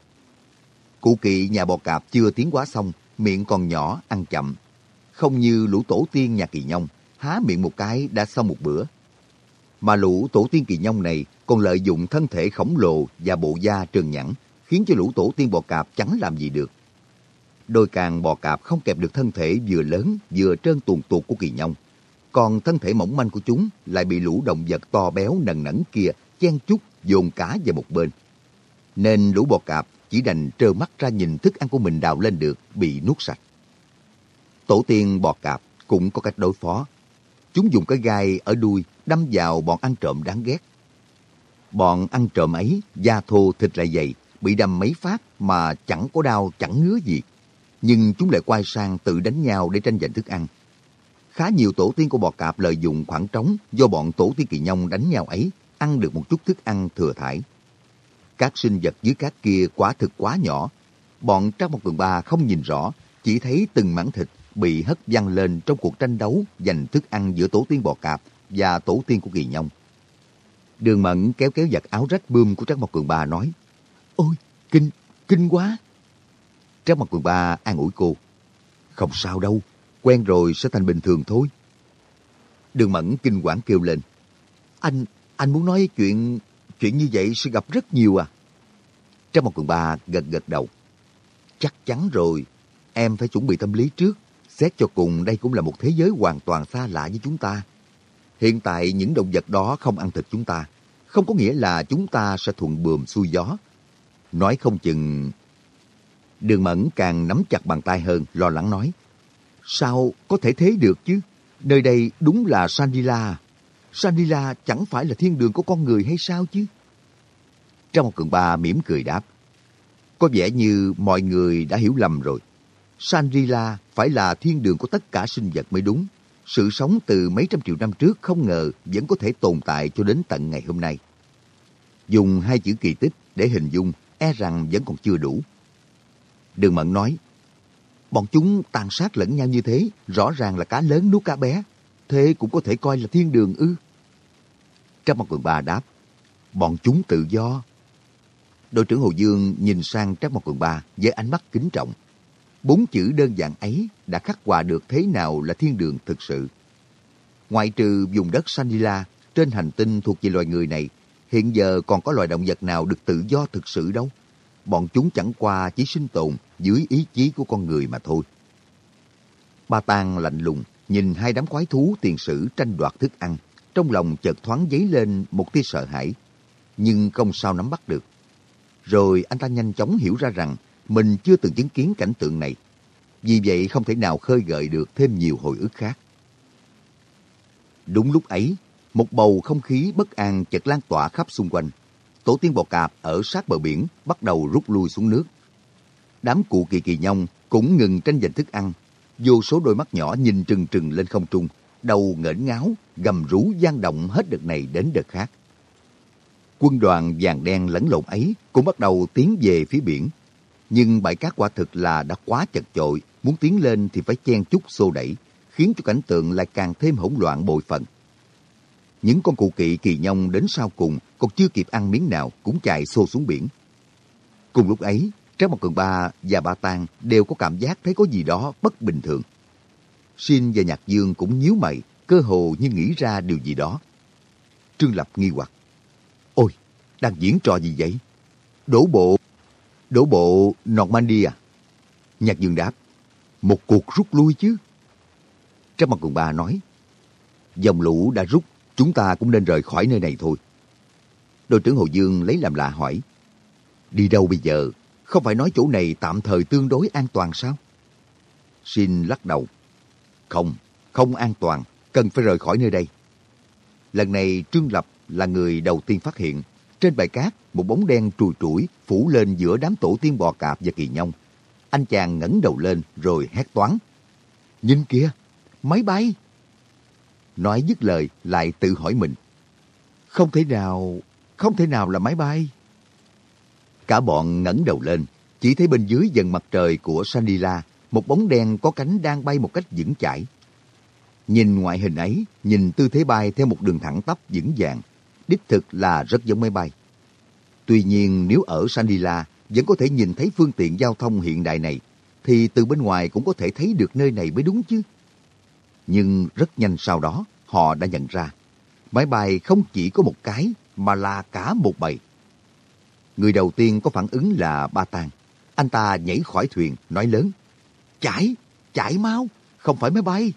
Cụ kỵ nhà bò cạp chưa tiến quá xong, miệng còn nhỏ, ăn chậm. Không như lũ tổ tiên nhà kỳ nhông, há miệng một cái đã xong một bữa. Mà lũ tổ tiên kỳ nhông này còn lợi dụng thân thể khổng lồ và bộ da trường nhẵn, khiến cho lũ tổ tiên bò cạp chẳng làm gì được. Đôi càng bò cạp không kẹp được thân thể vừa lớn vừa trơn tuồn tuột của kỳ nhông. Còn thân thể mỏng manh của chúng lại bị lũ động vật to béo nần nẫn kia chen chúc dồn cả vào một bên. Nên lũ bò cạp chỉ đành trơ mắt ra nhìn thức ăn của mình đào lên được bị nuốt sạch. Tổ tiên bò cạp cũng có cách đối phó. Chúng dùng cái gai ở đuôi đâm vào bọn ăn trộm đáng ghét. Bọn ăn trộm ấy da thô thịt lại dày, bị đâm mấy phát mà chẳng có đau chẳng ngứa gì. Nhưng chúng lại quay sang tự đánh nhau để tranh giành thức ăn. Khá nhiều tổ tiên của bò cạp lợi dụng khoảng trống do bọn tổ tiên kỳ nhông đánh nhau ấy, ăn được một chút thức ăn thừa thải. Các sinh vật dưới cát kia quả thực quá nhỏ. Bọn Trác Mộc Cường Ba không nhìn rõ, chỉ thấy từng mảng thịt bị hất văng lên trong cuộc tranh đấu giành thức ăn giữa tổ tiên bò cạp và tổ tiên của kỳ nhông. Đường Mẫn kéo kéo giặt áo rách bươm của Trác Mộc Cường Ba nói, Ôi, kinh, kinh quá. Trác Mộc Cường Ba an ủi cô, Không sao đâu, quen rồi sẽ thành bình thường thôi. Đường Mẫn kinh quản kêu lên, Anh, anh muốn nói chuyện Chuyện như vậy sẽ gặp rất nhiều à? Trang một cường ba gật gật đầu. Chắc chắn rồi, em phải chuẩn bị tâm lý trước. Xét cho cùng đây cũng là một thế giới hoàn toàn xa lạ với chúng ta. Hiện tại những động vật đó không ăn thịt chúng ta. Không có nghĩa là chúng ta sẽ thuận bườm xuôi gió. Nói không chừng... Đường Mẫn càng nắm chặt bàn tay hơn, lo lắng nói. Sao có thể thế được chứ? Nơi đây đúng là Sandila. Sandila chẳng phải là thiên đường của con người hay sao chứ? Trong cường ba mỉm cười đáp. Có vẻ như mọi người đã hiểu lầm rồi. Sanrila phải là thiên đường của tất cả sinh vật mới đúng. Sự sống từ mấy trăm triệu năm trước không ngờ vẫn có thể tồn tại cho đến tận ngày hôm nay. Dùng hai chữ kỳ tích để hình dung e rằng vẫn còn chưa đủ. Đường Mận nói, bọn chúng tàn sát lẫn nhau như thế, rõ ràng là cá lớn nuốt cá bé. Thế cũng có thể coi là thiên đường ư. Trác Mộc Cường Ba đáp, bọn chúng tự do. Đội trưởng Hồ Dương nhìn sang Trác Mộc Cường Ba với ánh mắt kính trọng. Bốn chữ đơn giản ấy đã khắc họa được thế nào là thiên đường thực sự. Ngoại trừ vùng đất Sanila, trên hành tinh thuộc về loài người này, hiện giờ còn có loài động vật nào được tự do thực sự đâu. Bọn chúng chẳng qua chỉ sinh tồn dưới ý chí của con người mà thôi. Ba Tang lạnh lùng nhìn hai đám quái thú tiền sử tranh đoạt thức ăn, trong lòng chợt thoáng dấy lên một tia sợ hãi, nhưng không sao nắm bắt được. Rồi anh ta nhanh chóng hiểu ra rằng mình chưa từng chứng kiến cảnh tượng này. Vì vậy không thể nào khơi gợi được thêm nhiều hồi ức khác. Đúng lúc ấy, một bầu không khí bất an chợt lan tỏa khắp xung quanh. Tổ tiên bò cạp ở sát bờ biển bắt đầu rút lui xuống nước. Đám cụ kỳ kỳ nhông cũng ngừng tranh giành thức ăn. Vô số đôi mắt nhỏ nhìn trừng trừng lên không trung, đầu ngẩng ngáo, gầm rú gian động hết đợt này đến đợt khác. Quân đoàn vàng đen lẫn lộn ấy cũng bắt đầu tiến về phía biển. Nhưng bãi cát quả thực là đã quá chật chội, muốn tiến lên thì phải chen chút xô đẩy, khiến cho cảnh tượng lại càng thêm hỗn loạn bội phần. Những con cụ kỵ kỳ nhông đến sau cùng còn chưa kịp ăn miếng nào cũng chạy xô xuống biển. Cùng lúc ấy, Trác Mộc Cường Ba và Ba Tang đều có cảm giác thấy có gì đó bất bình thường. Xin và Nhạc Dương cũng nhíu mày, cơ hồ như nghĩ ra điều gì đó. Trương Lập nghi hoặc. Ôi, đang diễn trò gì vậy? Đổ bộ, đổ bộ Normandy à? Nhạc Dương đáp. Một cuộc rút lui chứ. Trác Mặt Quần Ba nói. Dòng lũ đã rút, chúng ta cũng nên rời khỏi nơi này thôi. Đội trưởng Hồ Dương lấy làm lạ hỏi. Đi đâu bây giờ? Không phải nói chỗ này tạm thời tương đối an toàn sao? Xin lắc đầu. Không, không an toàn, cần phải rời khỏi nơi đây. Lần này Trương Lập là người đầu tiên phát hiện. Trên bãi cát, một bóng đen trùi trũi phủ lên giữa đám tổ tiên bò cạp và kỳ nhông. Anh chàng ngẩng đầu lên rồi hét toán. Nhìn kìa, máy bay! nói dứt lời lại tự hỏi mình. Không thể nào, không thể nào là máy bay. Cả bọn ngẩng đầu lên, chỉ thấy bên dưới dần mặt trời của Sandila, một bóng đen có cánh đang bay một cách vững chãi. Nhìn ngoại hình ấy, nhìn tư thế bay theo một đường thẳng tắp vững vàng, đích thực là rất giống máy bay. Tuy nhiên nếu ở Sandila vẫn có thể nhìn thấy phương tiện giao thông hiện đại này, thì từ bên ngoài cũng có thể thấy được nơi này mới đúng chứ. Nhưng rất nhanh sau đó, họ đã nhận ra, máy bay không chỉ có một cái, mà là cả một bầy. Người đầu tiên có phản ứng là Ba Tàng. Anh ta nhảy khỏi thuyền, nói lớn, "Chảy chảy mau, không phải máy bay.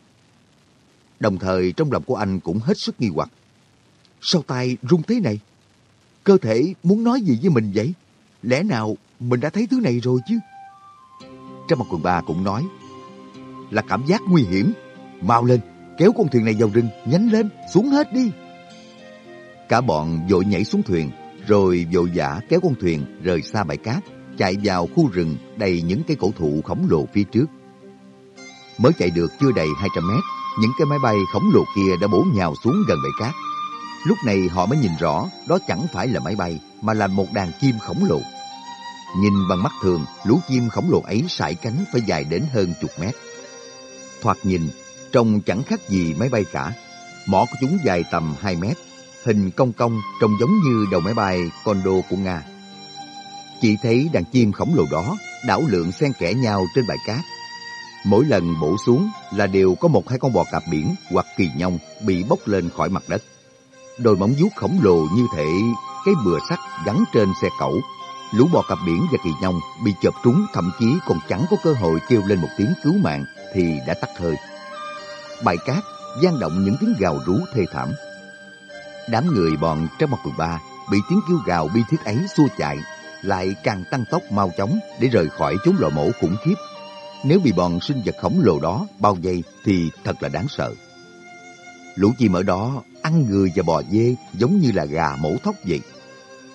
Đồng thời trong lòng của anh cũng hết sức nghi hoặc. Sao tay rung thế này? Cơ thể muốn nói gì với mình vậy? Lẽ nào mình đã thấy thứ này rồi chứ? Trong một quần ba cũng nói, là cảm giác nguy hiểm. Mau lên, kéo con thuyền này vào rừng, nhanh lên, xuống hết đi. Cả bọn vội nhảy xuống thuyền, rồi vội vã kéo con thuyền rời xa bãi cát, chạy vào khu rừng đầy những cây cổ thụ khổng lồ phía trước. Mới chạy được chưa đầy 200 mét, những cái máy bay khổng lồ kia đã bổ nhào xuống gần bãi cát. Lúc này họ mới nhìn rõ đó chẳng phải là máy bay mà là một đàn chim khổng lồ. Nhìn bằng mắt thường, lũ chim khổng lồ ấy sải cánh phải dài đến hơn chục mét. Thoạt nhìn, trông chẳng khác gì máy bay cả. Mỏ của chúng dài tầm 2 mét, hình cong cong trông giống như đầu máy bay Condor của Nga. Chỉ thấy đàn chim khổng lồ đó đảo lượng xen kẽ nhau trên bãi cát. Mỗi lần bổ xuống là đều có một hai con bò cạp biển hoặc kỳ nhông bị bốc lên khỏi mặt đất. Đôi móng vuốt khổng lồ như thể cái bừa sắt gắn trên xe cẩu. Lũ bò cặp biển và kỳ nhông bị chộp trúng, thậm chí còn chẳng có cơ hội kêu lên một tiếng cứu mạng thì đã tắt hơi. Bãi cát gian động những tiếng gào rú thê thảm. Đám người bọn trong một ba bị tiếng kêu gào bi thiết ấy xua chạy, lại càng tăng tốc mau chóng để rời khỏi chốn lò mổ khủng khiếp. Nếu bị bọn sinh vật khổng lồ đó bao vây thì thật là đáng sợ. Lũ chim ở đó ăn người và bò dê giống như là gà mổ thóc vậy.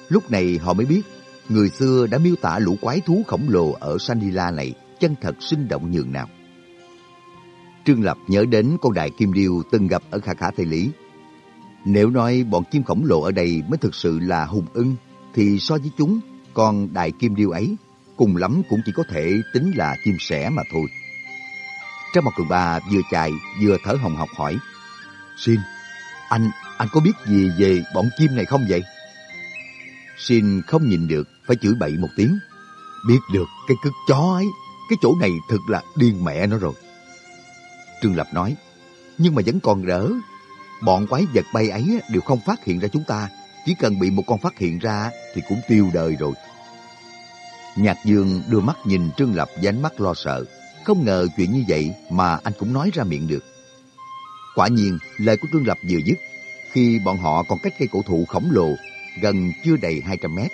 Lúc này họ mới biết người xưa đã miêu tả lũ quái thú khổng lồ ở Sanila này chân thật sinh động nhường nào. Trương Lập nhớ đến con đại kim điêu từng gặp ở Khả Khả Tây Lý. Nếu nói bọn chim khổng lồ ở đây mới thực sự là hùng ưng, thì so với chúng con đại kim điêu ấy, cùng lắm cũng chỉ có thể tính là chim sẻ mà thôi. Trang một cường ba vừa chạy vừa thở hồng học hỏi. Xin, anh, anh có biết gì về bọn chim này không vậy? Xin không nhìn được, phải chửi bậy một tiếng. Biết được cái cứt chó ấy, cái chỗ này thật là điên mẹ nó rồi. Trương Lập nói, nhưng mà vẫn còn đỡ. Bọn quái vật bay ấy đều không phát hiện ra chúng ta, chỉ cần bị một con phát hiện ra thì cũng tiêu đời rồi. Nhạc Dương đưa mắt nhìn Trương Lập với ánh mắt lo sợ. Không ngờ chuyện như vậy mà anh cũng nói ra miệng được. Quả nhiên, lời của Trương Lập vừa dứt. Khi bọn họ còn cách cây cổ thụ khổng lồ, gần chưa đầy 200 mét,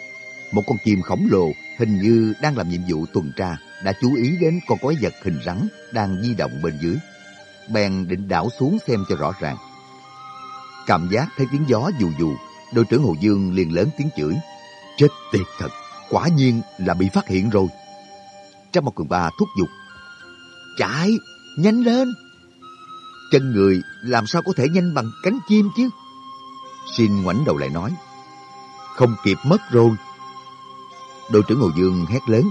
một con chim khổng lồ hình như đang làm nhiệm vụ tuần tra đã chú ý đến con quái vật hình rắn đang di động bên dưới. Bèn định đảo xuống xem cho rõ ràng. Cảm giác thấy tiếng gió dù dù, đội trưởng Hồ Dương liền lớn tiếng chửi. Chết tiệt thật, quả nhiên là bị phát hiện rồi. Trong một cường ba thúc giục. Chạy, nhanh lên. Chân người làm sao có thể nhanh bằng cánh chim chứ? Xin ngoảnh đầu lại nói. Không kịp mất rồi. Đội trưởng Hồ Dương hét lớn.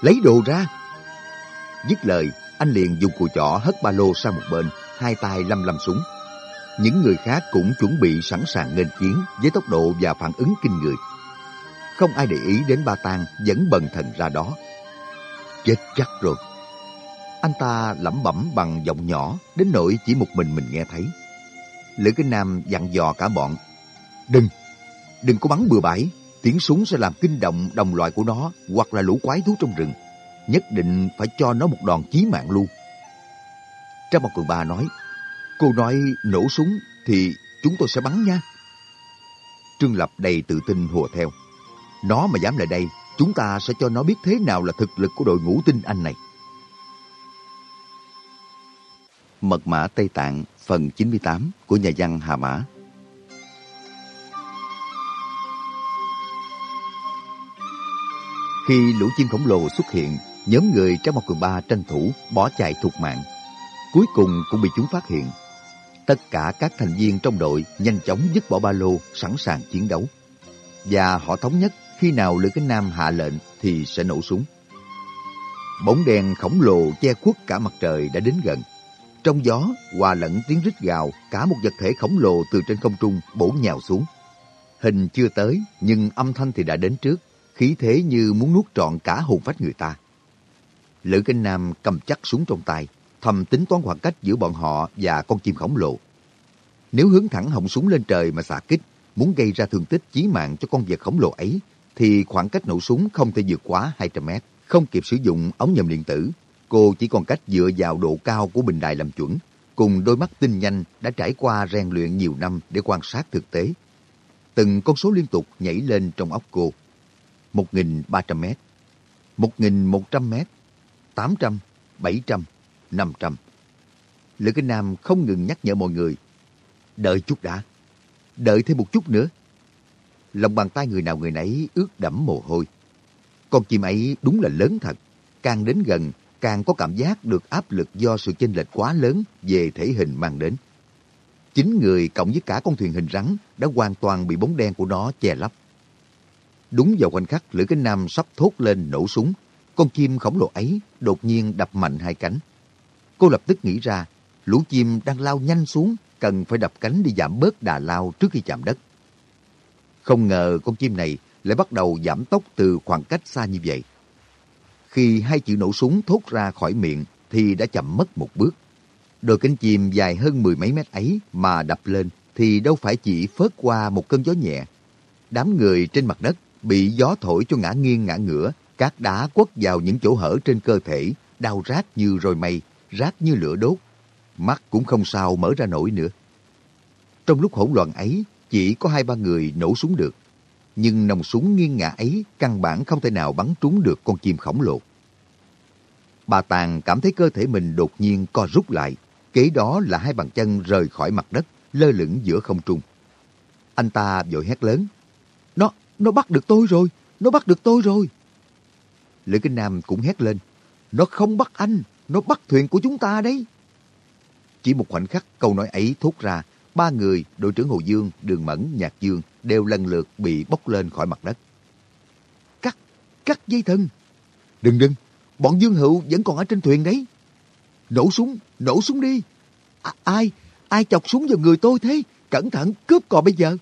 Lấy đồ ra. Dứt lời, anh liền dùng cùi chỏ hất ba lô sang một bên, hai tay lăm lăm súng. Những người khác cũng chuẩn bị sẵn sàng nghênh chiến với tốc độ và phản ứng kinh người. Không ai để ý đến ba tang vẫn bần thần ra đó. Chết chắc rồi. Anh ta lẩm bẩm bằng giọng nhỏ đến nỗi chỉ một mình mình nghe thấy. Lữ Kinh Nam dặn dò cả bọn. Đừng, đừng có bắn bừa bãi. Tiếng súng sẽ làm kinh động đồng loại của nó hoặc là lũ quái thú trong rừng. Nhất định phải cho nó một đòn chí mạng luôn. Trang một cường ba nói, cô nói nổ súng thì chúng tôi sẽ bắn nha. Trương Lập đầy tự tin hùa theo. Nó mà dám lại đây, chúng ta sẽ cho nó biết thế nào là thực lực của đội ngũ tinh anh này. Mật mã Tây Tạng phần 98 của nhà văn Hà Mã Khi lũ chim khổng lồ xuất hiện, nhóm người trong một cường ba tranh thủ bỏ chạy thục mạng. Cuối cùng cũng bị chúng phát hiện. Tất cả các thành viên trong đội nhanh chóng dứt bỏ ba lô, sẵn sàng chiến đấu. Và họ thống nhất khi nào Lữ Cánh Nam hạ lệnh thì sẽ nổ súng. Bóng đèn khổng lồ che khuất cả mặt trời đã đến gần. Trong gió, hòa lẫn tiếng rít gào, cả một vật thể khổng lồ từ trên không trung bổ nhào xuống. Hình chưa tới, nhưng âm thanh thì đã đến trước, khí thế như muốn nuốt trọn cả hồn phách người ta. Lữ Kinh Nam cầm chắc súng trong tay, thầm tính toán khoảng cách giữa bọn họ và con chim khổng lồ. Nếu hướng thẳng họng súng lên trời mà xạ kích, muốn gây ra thương tích chí mạng cho con vật khổng lồ ấy, thì khoảng cách nổ súng không thể vượt quá 200 mét. Không kịp sử dụng ống nhòm điện tử, cô chỉ còn cách dựa vào độ cao của bình đài làm chuẩn, cùng đôi mắt tinh nhanh đã trải qua rèn luyện nhiều năm để quan sát thực tế. Từng con số liên tục nhảy lên trong óc cô. 1.300 mét, 1.100 mét, 800, 700, 500. Lữ Kinh Nam không ngừng nhắc nhở mọi người. Đợi chút đã. Đợi thêm một chút nữa. Lòng bàn tay người nào người nấy ướt đẫm mồ hôi. Con chim ấy đúng là lớn thật. Càng đến gần, càng có cảm giác được áp lực do sự chênh lệch quá lớn về thể hình mang đến. Chính người cộng với cả con thuyền hình rắn đã hoàn toàn bị bóng đen của nó che lấp. Đúng vào khoảnh khắc Lữ Kinh Nam sắp thốt lên nổ súng, con chim khổng lồ ấy đột nhiên đập mạnh hai cánh. Cô lập tức nghĩ ra, lũ chim đang lao nhanh xuống, cần phải đập cánh đi giảm bớt đà lao trước khi chạm đất. Không ngờ con chim này lại bắt đầu giảm tốc từ khoảng cách xa như vậy. Khi hai chữ nổ súng thốt ra khỏi miệng thì đã chậm mất một bước. Đôi cánh chim dài hơn mười mấy mét ấy mà đập lên thì đâu phải chỉ phớt qua một cơn gió nhẹ. Đám người trên mặt đất bị gió thổi cho ngã nghiêng ngã ngửa, các đá quất vào những chỗ hở trên cơ thể, đau rát như rồi mây, rát như lửa đốt. Mắt cũng không sao mở ra nổi nữa. Trong lúc hỗn loạn ấy, chỉ có hai ba người nổ súng được. Nhưng nòng súng nghiêng ngã ấy căn bản không thể nào bắn trúng được con chim khổng lồ. Bà Tàng cảm thấy cơ thể mình đột nhiên co rút lại. Kế đó là hai bàn chân rời khỏi mặt đất, lơ lửng giữa không trung. Anh ta vội hét lớn. Nó, nó bắt được tôi rồi, nó bắt được tôi rồi. Lữ Kinh Nam cũng hét lên. Nó không bắt anh, nó bắt thuyền của chúng ta đấy. Chỉ một khoảnh khắc câu nói ấy thốt ra, ba người, đội trưởng Hồ Dương, Đường Mẫn, Nhạc Dương đều lần lượt bị bốc lên khỏi mặt đất. Cắt, cắt dây thân Đừng đừng, bọn Dương Hữu vẫn còn ở trên thuyền đấy. Nổ súng, nổ súng đi. À, ai, ai chọc súng vào người tôi thế? Cẩn thận, cướp cò bây giờ.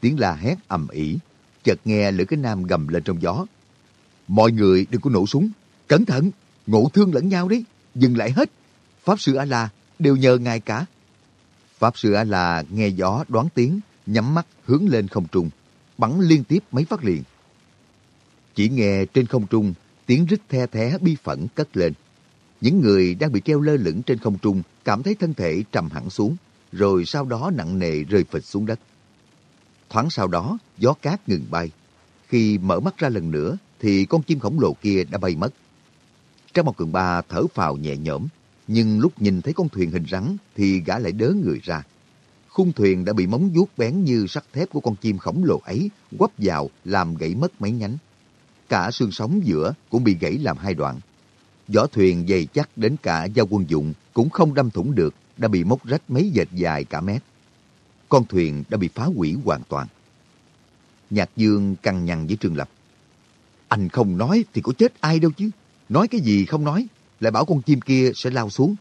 Tiếng la hét ầm ĩ, chợt nghe lửa Cái Nam gầm lên trong gió. Mọi người đừng có nổ súng, cẩn thận, ngộ thương lẫn nhau đấy, dừng lại hết. Pháp sư A-la đều nhờ ngài cả. Pháp sư A-la nghe gió đoán tiếng, nhắm mắt hướng lên không trung, bắn liên tiếp mấy phát liền. Chỉ nghe trên không trung tiếng rít the thé bi phẫn cất lên. Những người đang bị treo lơ lửng trên không trung cảm thấy thân thể trầm hẳn xuống, rồi sau đó nặng nề rơi phịch xuống đất. Thoáng sau đó, gió cát ngừng bay. Khi mở mắt ra lần nữa, thì con chim khổng lồ kia đã bay mất. Trang một cường ba thở phào nhẹ nhõm, nhưng lúc nhìn thấy con thuyền hình rắn thì gã lại đớ người ra. Khung thuyền đã bị móng vuốt bén như sắt thép của con chim khổng lồ ấy quắp vào làm gãy mất mấy nhánh. Cả xương sống giữa cũng bị gãy làm hai đoạn. Vỏ thuyền dày chắc đến cả dao quân dụng cũng không đâm thủng được, đã bị móc rách mấy dệt dài cả mét. Con thuyền đã bị phá hủy hoàn toàn. Nhạc Dương căng nhằn với Trương Lập. Anh không nói thì có chết ai đâu chứ. Nói cái gì không nói, lại bảo con chim kia sẽ lao xuống.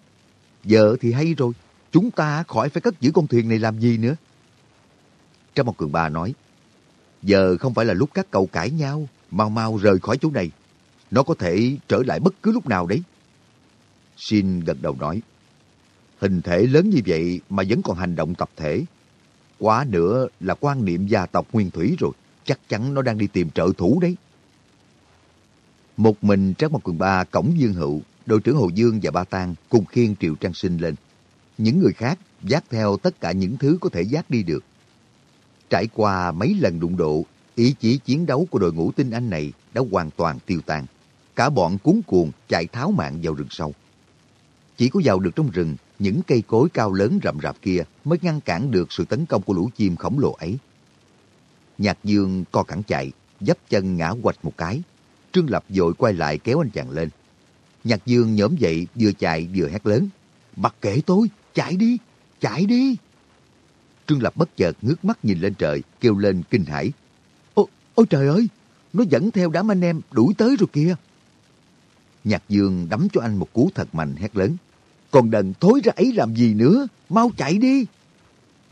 Giờ thì hay rồi, chúng ta khỏi phải cất giữ con thuyền này làm gì nữa. Trong một cường ba nói, giờ không phải là lúc các cậu cãi nhau, mau mau rời khỏi chỗ này. Nó có thể trở lại bất cứ lúc nào đấy. Shin gật đầu nói, hình thể lớn như vậy mà vẫn còn hành động tập thể. Quá nữa là quan niệm gia tộc nguyên thủy rồi, chắc chắn nó đang đi tìm trợ thủ đấy. Một mình Trác Mộc Cường Ba cổng Dương Hữu, đội trưởng Hồ Dương và Ba Tang cùng khiên Triệu Trang Sinh lên. Những người khác dắt theo tất cả những thứ có thể dắt đi được. Trải qua mấy lần đụng độ, ý chí chiến đấu của đội ngũ tinh anh này đã hoàn toàn tiêu tan. Cả bọn cuốn cuồng chạy tháo mạng vào rừng sâu. Chỉ có vào được trong rừng, những cây cối cao lớn rậm rạp kia mới ngăn cản được sự tấn công của lũ chim khổng lồ ấy. Nhạc Dương co cẳng chạy, dấp chân ngã quạch một cái, Trương Lập vội quay lại kéo anh chàng lên. Nhạc Dương nhóm dậy vừa chạy vừa hét lớn. Mặc kệ tôi, chạy đi, chạy đi. Trương Lập bất chợt ngước mắt nhìn lên trời, kêu lên kinh hãi. Ôi, ôi trời ơi, nó dẫn theo đám anh em đuổi tới rồi kìa. Nhạc Dương đấm cho anh một cú thật mạnh hét lớn. Còn đần thối ra ấy làm gì nữa, mau chạy đi.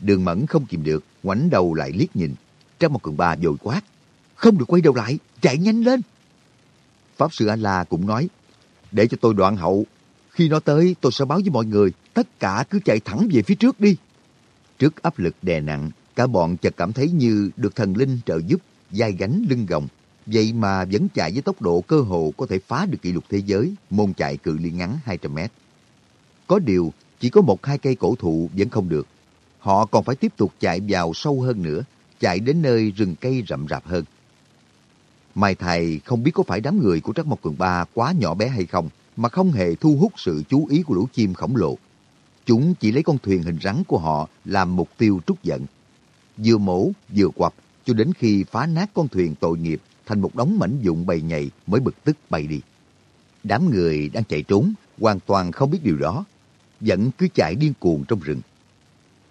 Đường Mẫn không kìm được, ngoảnh đầu lại liếc nhìn. Trong một cường ba dồi quát. Không được quay đầu lại, chạy nhanh lên. Pháp Sư A-La cũng nói, để cho tôi đoạn hậu. Khi nó tới, tôi sẽ báo với mọi người, tất cả cứ chạy thẳng về phía trước đi. Trước áp lực đè nặng, cả bọn chợt cảm thấy như được thần linh trợ giúp, dai gánh lưng gồng. Vậy mà vẫn chạy với tốc độ cơ hồ có thể phá được kỷ lục thế giới, môn chạy cự ly ngắn 200 mét. Có điều, chỉ có một hai cây cổ thụ vẫn không được. Họ còn phải tiếp tục chạy vào sâu hơn nữa, chạy đến nơi rừng cây rậm rạp hơn. Mai thầy không biết có phải đám người của Trắc Mộc Cường Ba quá nhỏ bé hay không, mà không hề thu hút sự chú ý của lũ chim khổng lồ. Chúng chỉ lấy con thuyền hình rắn của họ làm mục tiêu trút giận. Vừa mổ, vừa quặp, cho đến khi phá nát con thuyền tội nghiệp thành một đống mảnh dụng bầy nhầy mới bực tức bay đi. Đám người đang chạy trốn, hoàn toàn không biết điều đó, vẫn cứ chạy điên cuồng trong rừng.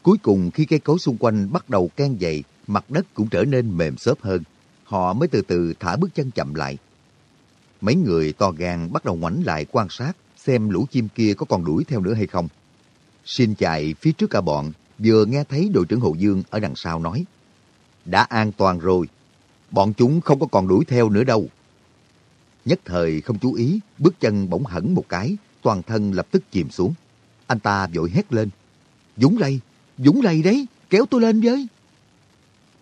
Cuối cùng khi cây cối xung quanh bắt đầu can dày, mặt đất cũng trở nên mềm xốp hơn, họ mới từ từ thả bước chân chậm lại. Mấy người to gan bắt đầu ngoảnh lại quan sát xem lũ chim kia có còn đuổi theo nữa hay không. Xin chạy phía trước cả bọn, vừa nghe thấy đội trưởng Hồ Dương ở đằng sau nói. Đã an toàn rồi, bọn chúng không có còn đuổi theo nữa đâu. Nhất thời không chú ý, bước chân bỗng hẳn một cái, toàn thân lập tức chìm xuống. Anh ta vội hét lên. Dũng lây Dũng lây đấy, kéo tôi lên với.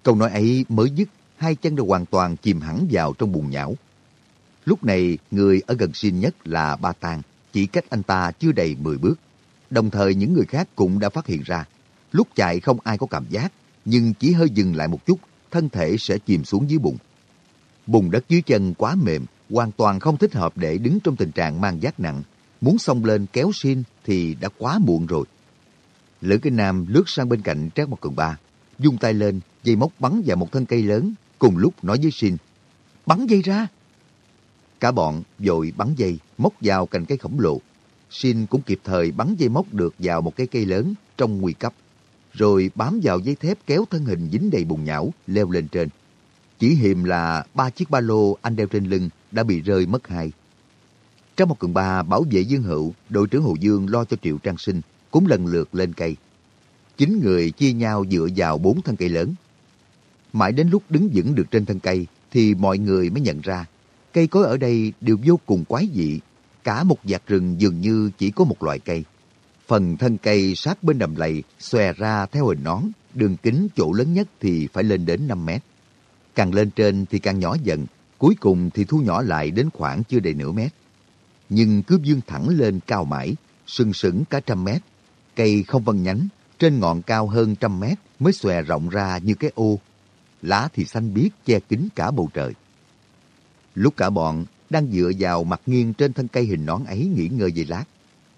Câu nói ấy mới dứt, hai chân đã hoàn toàn chìm hẳn vào trong bùn nhão. Lúc này, người ở gần xin nhất là Ba Tàng, chỉ cách anh ta chưa đầy 10 bước. Đồng thời những người khác cũng đã phát hiện ra, lúc chạy không ai có cảm giác, nhưng chỉ hơi dừng lại một chút, thân thể sẽ chìm xuống dưới bùn. Bùn đất dưới chân quá mềm, hoàn toàn không thích hợp để đứng trong tình trạng mang giác nặng. Muốn xông lên kéo xin thì đã quá muộn rồi. Lữ Kinh Nam lướt sang bên cạnh Trác Mộc Cường Ba, dung tay lên, dây móc bắn vào một thân cây lớn, cùng lúc nói với Xin, bắn dây ra. Cả bọn vội bắn dây, móc vào cành cây khổng lồ. Xin cũng kịp thời bắn dây móc được vào một cái cây lớn trong nguy cấp, rồi bám vào dây thép kéo thân hình dính đầy bùn nhão, leo lên trên. Chỉ hiềm là ba chiếc ba lô anh đeo trên lưng đã bị rơi mất hai. Trong một cường ba bảo vệ Dương Hữu, đội trưởng Hồ Dương lo cho Triệu Trang Sinh, cũng lần lượt lên cây. Chín người chia nhau dựa vào bốn thân cây lớn. Mãi đến lúc đứng vững được trên thân cây, thì mọi người mới nhận ra, cây cối ở đây đều vô cùng quái dị. Cả một vạt rừng dường như chỉ có một loại cây. Phần thân cây sát bên đầm lầy xòe ra theo hình nón, đường kính chỗ lớn nhất thì phải lên đến 5 mét. Càng lên trên thì càng nhỏ dần, cuối cùng thì thu nhỏ lại đến khoảng chưa đầy nửa mét. Nhưng cứ dương thẳng lên cao mãi, sừng sững cả trăm mét. Cây không vân nhánh, trên ngọn cao hơn trăm mét mới xòe rộng ra như cái ô. Lá thì xanh biếc che kín cả bầu trời. Lúc cả bọn đang dựa vào mặt nghiêng trên thân cây hình nón ấy nghỉ ngơi giây lát,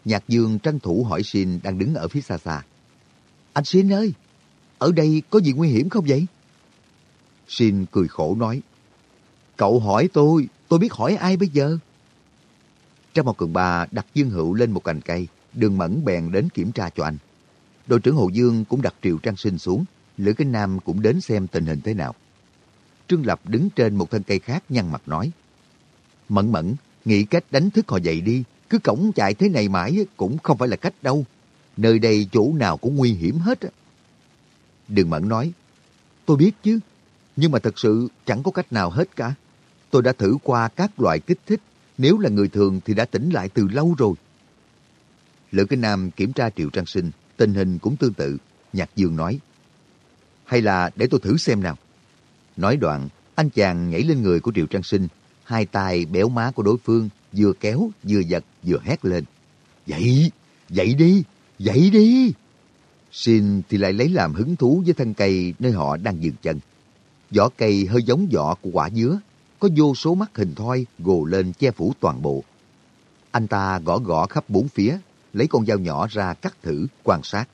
Nhạc Dương tranh thủ hỏi Xin đang đứng ở phía xa xa. Anh Xin ơi, ở đây có gì nguy hiểm không vậy? Xin cười khổ nói. Cậu hỏi tôi, tôi biết hỏi ai bây giờ? Trong một cường bà đặt Dương Hữu lên một cành cây, đường mẫn bèn đến kiểm tra cho anh. Đội trưởng Hồ Dương cũng đặt Triệu Trang Sinh xuống, Lữ Kinh Nam cũng đến xem tình hình thế nào. Trương Lập đứng trên một thân cây khác nhăn mặt nói. Mẫn mẫn, nghĩ cách đánh thức họ dậy đi, cứ cổng chạy thế này mãi cũng không phải là cách đâu. Nơi đây chỗ nào cũng nguy hiểm hết. Đường Mẫn nói, tôi biết chứ, nhưng mà thật sự chẳng có cách nào hết cả. Tôi đã thử qua các loại kích thích, nếu là người thường thì đã tỉnh lại từ lâu rồi. Lữ Kinh Nam kiểm tra Triệu Trang Sinh, tình hình cũng tương tự. Nhạc Dương nói, hay là để tôi thử xem nào. Nói đoạn, anh chàng nhảy lên người của Triệu Trang Sinh, hai tay béo má của đối phương, vừa kéo, vừa giật, vừa hét lên. Dậy, dậy đi, dậy đi. Xin thì lại lấy làm hứng thú với thân cây nơi họ đang dừng chân. Vỏ cây hơi giống vỏ của quả dứa, có vô số mắt hình thoi gồ lên che phủ toàn bộ. Anh ta gõ gõ khắp bốn phía, lấy con dao nhỏ ra cắt thử, quan sát.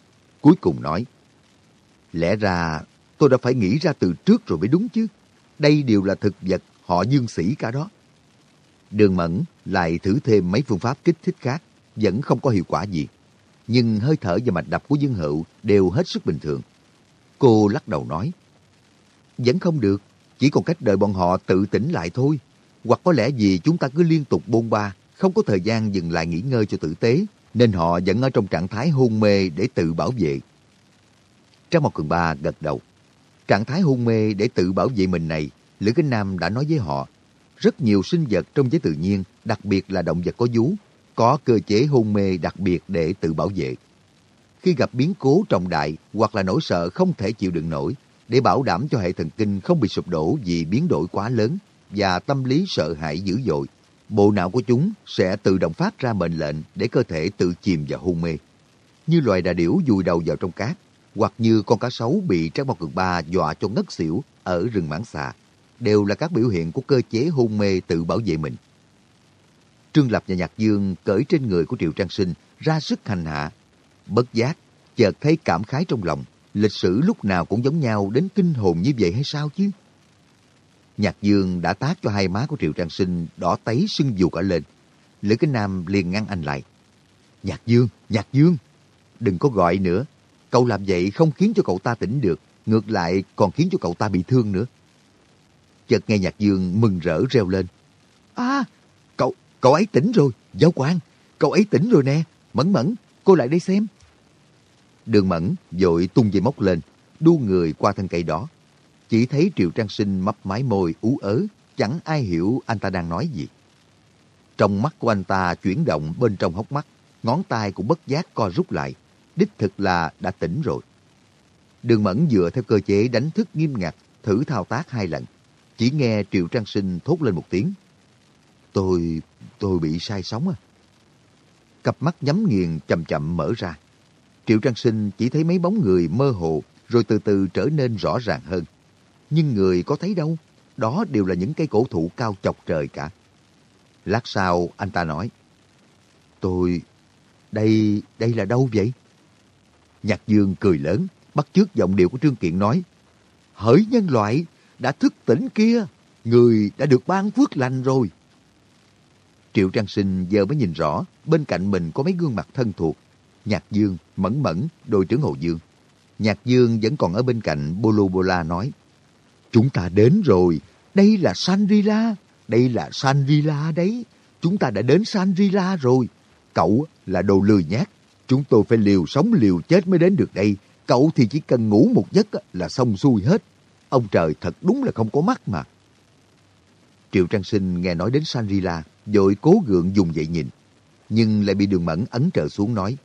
Cuối cùng nói, Lẽ ra tôi đã phải nghĩ ra từ trước rồi mới đúng chứ. Đây đều là thực vật họ dương sĩ cả đó. Đường Mẫn lại thử thêm mấy phương pháp kích thích khác, vẫn không có hiệu quả gì. nhưng hơi thở và mạch đập của Dương Hữu đều hết sức bình thường. Cô lắc đầu nói, Vẫn không được, chỉ còn cách đợi bọn họ tự tỉnh lại thôi. Hoặc có lẽ vì chúng ta cứ liên tục bôn ba, không có thời gian dừng lại nghỉ ngơi cho tử tế, nên họ vẫn ở trong trạng thái hôn mê để tự bảo vệ. Trang một cường ba gật đầu. Trạng thái hôn mê để tự bảo vệ mình này, Lữ Kinh Nam đã nói với họ, rất nhiều sinh vật trong giới tự nhiên, đặc biệt là động vật có vú, có cơ chế hôn mê đặc biệt để tự bảo vệ. Khi gặp biến cố trọng đại hoặc là nỗi sợ không thể chịu đựng nổi, để bảo đảm cho hệ thần kinh không bị sụp đổ vì biến đổi quá lớn và tâm lý sợ hãi dữ dội, bộ não của chúng sẽ tự động phát ra mệnh lệnh để cơ thể tự chìm vào hôn mê. Như loài đà điểu vùi đầu vào trong cát, hoặc như con cá sấu bị Trác bao Cường Ba dọa cho ngất xỉu ở rừng mãng xà, đều là các biểu hiện của cơ chế hôn mê tự bảo vệ mình. Trương Lập và Nhạc Dương cởi trên người của Triệu Trang Sinh ra sức hành hạ. Bất giác, chợt thấy cảm khái trong lòng, lịch sử lúc nào cũng giống nhau đến kinh hồn như vậy hay sao chứ? Nhạc Dương đã tác cho hai má của Triệu Trang Sinh đỏ tấy sưng dù cả lên. Lữ Kinh Nam liền ngăn anh lại. Nhạc Dương, Nhạc Dương, đừng có gọi nữa. Cậu làm vậy không khiến cho cậu ta tỉnh được, ngược lại còn khiến cho cậu ta bị thương nữa. Chợt nghe Nhạc Dương mừng rỡ reo lên. À, cậu, cậu ấy tỉnh rồi, giáo quan, cậu ấy tỉnh rồi nè, Mẫn Mẫn, cô lại đây xem. Đường Mẫn vội tung dây móc lên, đu người qua thân cây đó. Chỉ thấy Triệu Trang Sinh mấp mái môi ú ớ, chẳng ai hiểu anh ta đang nói gì. Trong mắt của anh ta chuyển động bên trong hốc mắt, ngón tay cũng bất giác co rút lại. Đích thực là đã tỉnh rồi. Đường Mẫn dựa theo cơ chế đánh thức nghiêm ngặt, thử thao tác hai lần. Chỉ nghe Triệu Trang Sinh thốt lên một tiếng. Tôi, tôi bị sai sóng à. Cặp mắt nhắm nghiền chậm chậm mở ra. Triệu Trang Sinh chỉ thấy mấy bóng người mơ hồ rồi từ từ trở nên rõ ràng hơn. Nhưng người có thấy đâu, đó đều là những cây cổ thụ cao chọc trời cả. Lát sau anh ta nói, Tôi, đây, đây là đâu vậy? Nhạc Dương cười lớn, bắt chước giọng điệu của Trương Kiện nói, Hỡi nhân loại, đã thức tỉnh kia, người đã được ban phước lành rồi. Triệu Trang Sinh giờ mới nhìn rõ, bên cạnh mình có mấy gương mặt thân thuộc. Nhạc Dương, Mẫn Mẫn, đội trưởng Hồ Dương. Nhạc Dương vẫn còn ở bên cạnh Bolo Bola nói, Chúng ta đến rồi, đây là Sanrila, đây là Sanrila đấy. Chúng ta đã đến Sanrila rồi. Cậu là đồ lười nhát, chúng tôi phải liều sống liều chết mới đến được đây. Cậu thì chỉ cần ngủ một giấc là xong xuôi hết. Ông trời thật đúng là không có mắt mà. Triệu Trang Sinh nghe nói đến Sanrila, vội cố gượng dùng dậy nhìn. Nhưng lại bị đường mẫn ấn trợ xuống nói.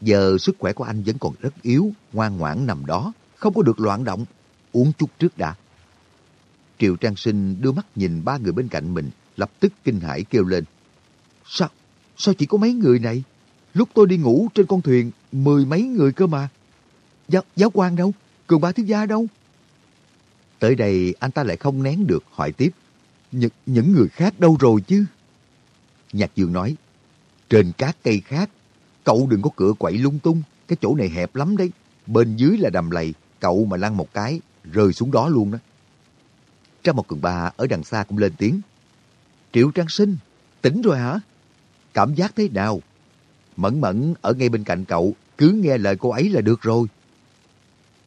Giờ sức khỏe của anh vẫn còn rất yếu, ngoan ngoãn nằm đó, không có được loạn động. Uống chút trước đã. Triệu Trang Sinh đưa mắt nhìn ba người bên cạnh mình, lập tức kinh hãi kêu lên. Sao? Sao chỉ có mấy người này? Lúc tôi đi ngủ trên con thuyền, mười mấy người cơ mà. Giáo, giáo quan đâu? Cường ba thiếu gia đâu? Tới đây anh ta lại không nén được hỏi tiếp. Những, những người khác đâu rồi chứ? Nhạc Dương nói, trên các cây khác, cậu đừng có cửa quậy lung tung, cái chỗ này hẹp lắm đấy. Bên dưới là đầm lầy, cậu mà lăn một cái, rơi xuống đó luôn đó. Trang một cường ba ở đằng xa cũng lên tiếng. Triệu Trang Sinh, tỉnh rồi hả? Cảm giác thế nào? Mẫn mẫn ở ngay bên cạnh cậu, cứ nghe lời cô ấy là được rồi.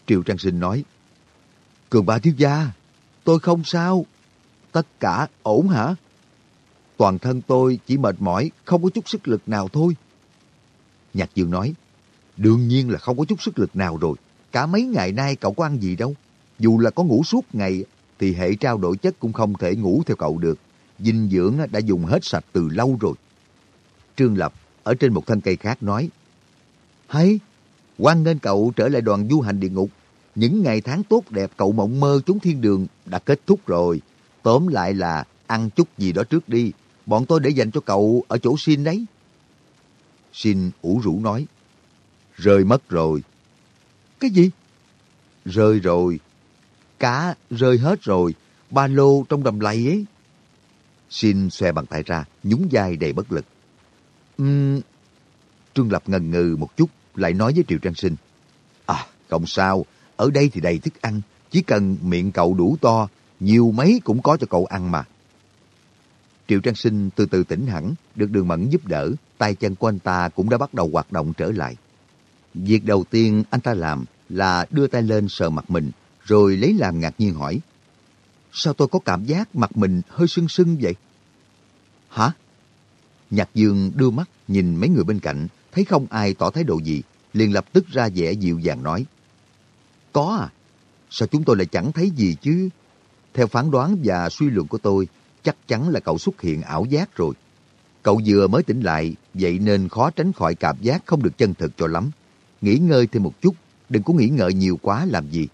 Triệu Trang Sinh nói, Cường ba thiếu gia, tôi không sao. Tất cả ổn hả? Toàn thân tôi chỉ mệt mỏi, không có chút sức lực nào thôi. Nhạc Dương nói, đương nhiên là không có chút sức lực nào rồi. Cả mấy ngày nay cậu có ăn gì đâu. Dù là có ngủ suốt ngày, thì hệ trao đổi chất cũng không thể ngủ theo cậu được. Dinh dưỡng đã dùng hết sạch từ lâu rồi. Trương Lập ở trên một thân cây khác nói, Hay, quan nên cậu trở lại đoàn du hành địa ngục những ngày tháng tốt đẹp cậu mộng mơ chúng thiên đường đã kết thúc rồi. Tóm lại là ăn chút gì đó trước đi. Bọn tôi để dành cho cậu ở chỗ xin đấy. Xin ủ rũ nói. Rơi mất rồi. Cái gì? Rơi rồi. Cá rơi hết rồi. Ba lô trong đầm lầy ấy. Xin xòe bàn tay ra, nhún vai đầy bất lực. Uhm, Trương Lập ngần ngừ một chút, lại nói với Triệu Trang Sinh. À, không sao, ở đây thì đầy thức ăn, chỉ cần miệng cậu đủ to, nhiều mấy cũng có cho cậu ăn mà. Triệu Trang Sinh từ từ tỉnh hẳn, được đường mẫn giúp đỡ, tay chân của anh ta cũng đã bắt đầu hoạt động trở lại. Việc đầu tiên anh ta làm là đưa tay lên sờ mặt mình, rồi lấy làm ngạc nhiên hỏi. Sao tôi có cảm giác mặt mình hơi sưng sưng vậy? Hả? Nhạc Dương đưa mắt nhìn mấy người bên cạnh, thấy không ai tỏ thái độ gì, liền lập tức ra vẻ dịu dàng nói. Có à, sao chúng tôi lại chẳng thấy gì chứ? Theo phán đoán và suy luận của tôi, chắc chắn là cậu xuất hiện ảo giác rồi. Cậu vừa mới tỉnh lại, vậy nên khó tránh khỏi cảm giác không được chân thực cho lắm. Nghỉ ngơi thêm một chút, đừng có nghĩ ngợi nhiều quá làm gì.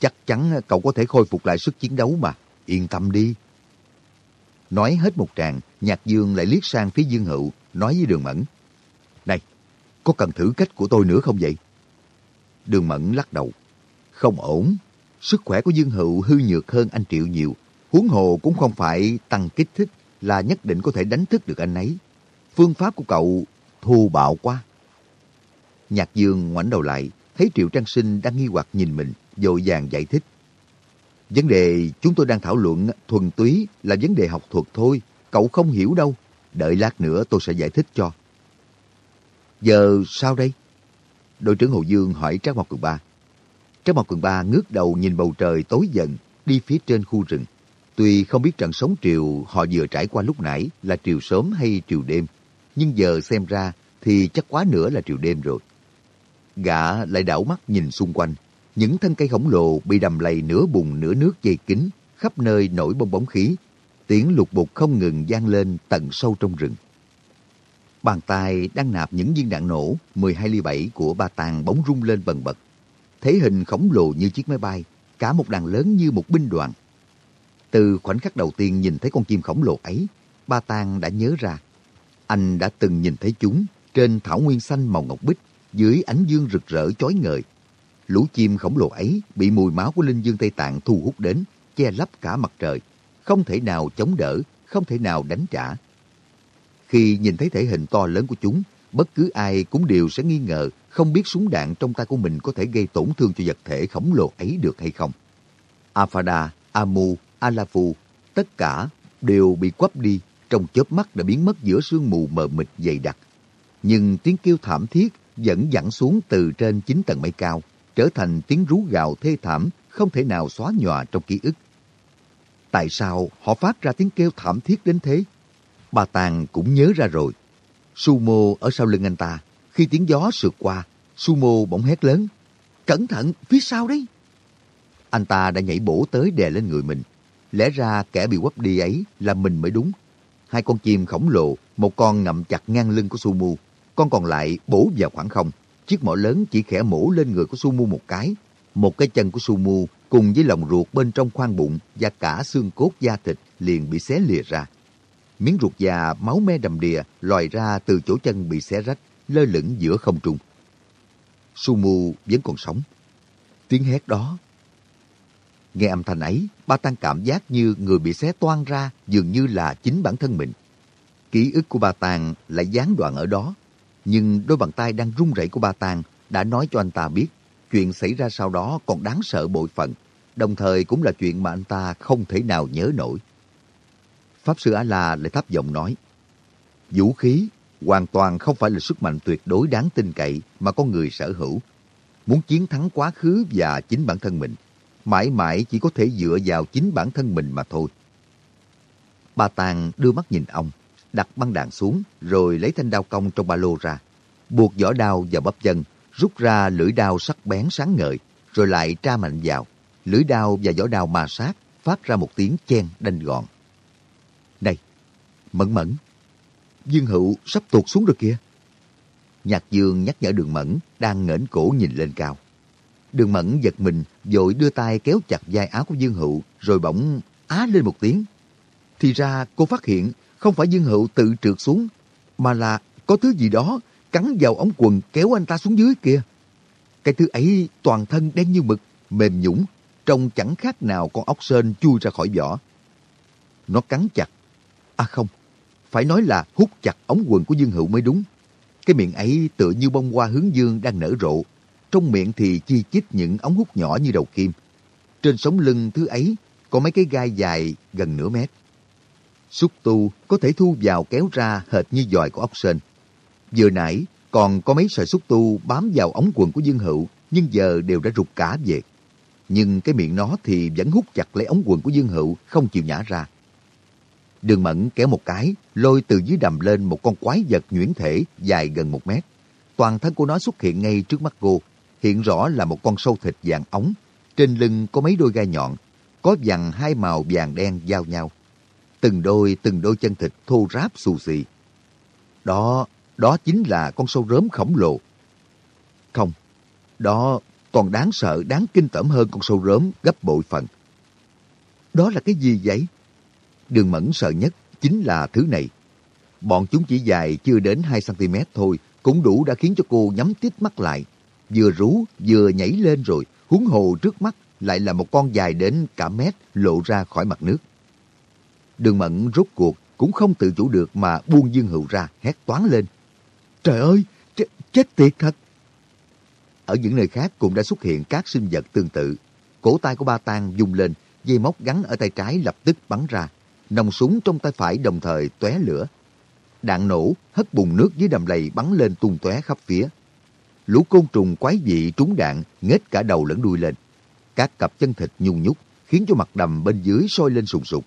Chắc chắn cậu có thể khôi phục lại sức chiến đấu mà, yên tâm đi. Nói hết một tràng, Nhạc Dương lại liếc sang phía Dương Hữu, nói với Đường Mẫn. Này, có cần thử cách của tôi nữa không vậy? Đường Mẫn lắc đầu. Không ổn, sức khỏe của Dương Hữu hư nhược hơn anh Triệu nhiều. Huống hồ cũng không phải tăng kích thích là nhất định có thể đánh thức được anh ấy. Phương pháp của cậu thô bạo quá. Nhạc Dương ngoảnh đầu lại, thấy Triệu Trang Sinh đang nghi hoặc nhìn mình, dội vàng giải thích. Vấn đề chúng tôi đang thảo luận thuần túy là vấn đề học thuật thôi, cậu không hiểu đâu. Đợi lát nữa tôi sẽ giải thích cho. Giờ sao đây? Đội trưởng Hồ Dương hỏi Trác Mộc Cường Ba. Trác Mộc Cường Ba ngước đầu nhìn bầu trời tối dần, đi phía trên khu rừng. Tuy không biết trận sóng triều họ vừa trải qua lúc nãy là triều sớm hay triều đêm, nhưng giờ xem ra thì chắc quá nữa là triều đêm rồi. Gã lại đảo mắt nhìn xung quanh. Những thân cây khổng lồ bị đầm lầy nửa bùn nửa nước dày kín, khắp nơi nổi bong bóng khí. Tiếng lục bục không ngừng gian lên tận sâu trong rừng. Bàn tay đang nạp những viên đạn nổ 12 ly 7 của ba tàng bóng rung lên bần bật. Thế hình khổng lồ như chiếc máy bay, cả một đàn lớn như một binh đoàn. Từ khoảnh khắc đầu tiên nhìn thấy con chim khổng lồ ấy, ba tàng đã nhớ ra. Anh đã từng nhìn thấy chúng trên thảo nguyên xanh màu ngọc bích dưới ánh dương rực rỡ chói ngời. Lũ chim khổng lồ ấy bị mùi máu của linh dương Tây Tạng thu hút đến, che lấp cả mặt trời, không thể nào chống đỡ, không thể nào đánh trả. Khi nhìn thấy thể hình to lớn của chúng, bất cứ ai cũng đều sẽ nghi ngờ không biết súng đạn trong tay của mình có thể gây tổn thương cho vật thể khổng lồ ấy được hay không. Afada, Amu, Alafu, tất cả đều bị quắp đi, trong chớp mắt đã biến mất giữa sương mù mờ mịt dày đặc. Nhưng tiếng kêu thảm thiết vẫn dặn xuống từ trên chín tầng mây cao, trở thành tiếng rú gào thê thảm không thể nào xóa nhòa trong ký ức. Tại sao họ phát ra tiếng kêu thảm thiết đến thế? Bà Tàng cũng nhớ ra rồi. Sumo ở sau lưng anh ta, khi tiếng gió sượt qua, Sumo bỗng hét lớn. Cẩn thận, phía sau đấy! Anh ta đã nhảy bổ tới đè lên người mình. Lẽ ra kẻ bị quắp đi ấy là mình mới đúng. Hai con chim khổng lồ, một con ngậm chặt ngang lưng của Sumo, con còn lại bổ vào khoảng không. Chiếc mỏ lớn chỉ khẽ mổ lên người của sumo một cái. Một cái chân của sumo cùng với lòng ruột bên trong khoang bụng và cả xương cốt da thịt liền bị xé lìa ra. Miếng ruột già máu me đầm đìa lòi ra từ chỗ chân bị xé rách, lơ lửng giữa không trung. Sumu vẫn còn sống. Tiếng hét đó. Nghe âm thanh ấy, ba tăng cảm giác như người bị xé toan ra dường như là chính bản thân mình. Ký ức của ba tàng lại gián đoạn ở đó, nhưng đôi bàn tay đang run rẩy của ba Tàng đã nói cho anh ta biết chuyện xảy ra sau đó còn đáng sợ bội phận, đồng thời cũng là chuyện mà anh ta không thể nào nhớ nổi. Pháp sư A-la lại thấp giọng nói, vũ khí hoàn toàn không phải là sức mạnh tuyệt đối đáng tin cậy mà con người sở hữu. Muốn chiến thắng quá khứ và chính bản thân mình, mãi mãi chỉ có thể dựa vào chính bản thân mình mà thôi. Bà Tàng đưa mắt nhìn ông, đặt băng đạn xuống, rồi lấy thanh đao cong trong ba lô ra. Buộc vỏ đao vào bắp chân, rút ra lưỡi đao sắc bén sáng ngời, rồi lại tra mạnh vào. Lưỡi đao và vỏ đao ma sát, phát ra một tiếng chen đanh gọn. Này, Mẫn Mẫn, Dương Hữu sắp tuột xuống rồi kìa. Nhạc Dương nhắc nhở Đường Mẫn đang ngẩng cổ nhìn lên cao. Đường Mẫn giật mình, vội đưa tay kéo chặt vai áo của Dương Hữu, rồi bỗng á lên một tiếng. Thì ra cô phát hiện không phải Dương Hữu tự trượt xuống, mà là có thứ gì đó cắn vào ống quần kéo anh ta xuống dưới kìa. Cái thứ ấy toàn thân đen như mực, mềm nhũng, trông chẳng khác nào con ốc sên chui ra khỏi vỏ. Nó cắn chặt. À không, phải nói là hút chặt ống quần của Dương Hữu mới đúng. Cái miệng ấy tựa như bông hoa hướng dương đang nở rộ. Trong miệng thì chi chít những ống hút nhỏ như đầu kim. Trên sống lưng thứ ấy có mấy cái gai dài gần nửa mét. Xúc tu có thể thu vào kéo ra hệt như dòi của ốc sên. Vừa nãy còn có mấy sợi xúc tu bám vào ống quần của Dương Hữu, nhưng giờ đều đã rụt cả về. Nhưng cái miệng nó thì vẫn hút chặt lấy ống quần của Dương Hữu, không chịu nhả ra. Đường Mẫn kéo một cái, lôi từ dưới đầm lên một con quái vật nhuyễn thể dài gần một mét. Toàn thân của nó xuất hiện ngay trước mắt cô, hiện rõ là một con sâu thịt dạng ống. Trên lưng có mấy đôi gai nhọn, có vằn hai màu vàng đen giao nhau. Từng đôi, từng đôi chân thịt thô ráp xù xì. Đó, đó chính là con sâu rớm khổng lồ. Không, đó còn đáng sợ, đáng kinh tởm hơn con sâu rớm gấp bội phần. Đó là cái gì vậy? Đường mẫn sợ nhất chính là thứ này. Bọn chúng chỉ dài chưa đến 2cm thôi, cũng đủ đã khiến cho cô nhắm tít mắt lại. Vừa rú, vừa nhảy lên rồi, huống hồ trước mắt lại là một con dài đến cả mét lộ ra khỏi mặt nước. Đường mẫn rút cuộc cũng không tự chủ được mà buông Dương Hữu ra, hét toán lên. Trời ơi, ch chết tiệt thật! Ở những nơi khác cũng đã xuất hiện các sinh vật tương tự. Cổ tay của ba tang dùng lên, dây móc gắn ở tay trái lập tức bắn ra. Nòng súng trong tay phải đồng thời tóe lửa. Đạn nổ, hất bùng nước dưới đầm lầy bắn lên tung tóe khắp phía. Lũ côn trùng quái dị trúng đạn, nghếch cả đầu lẫn đuôi lên. Các cặp chân thịt nhung nhúc, khiến cho mặt đầm bên dưới sôi lên sùng sục.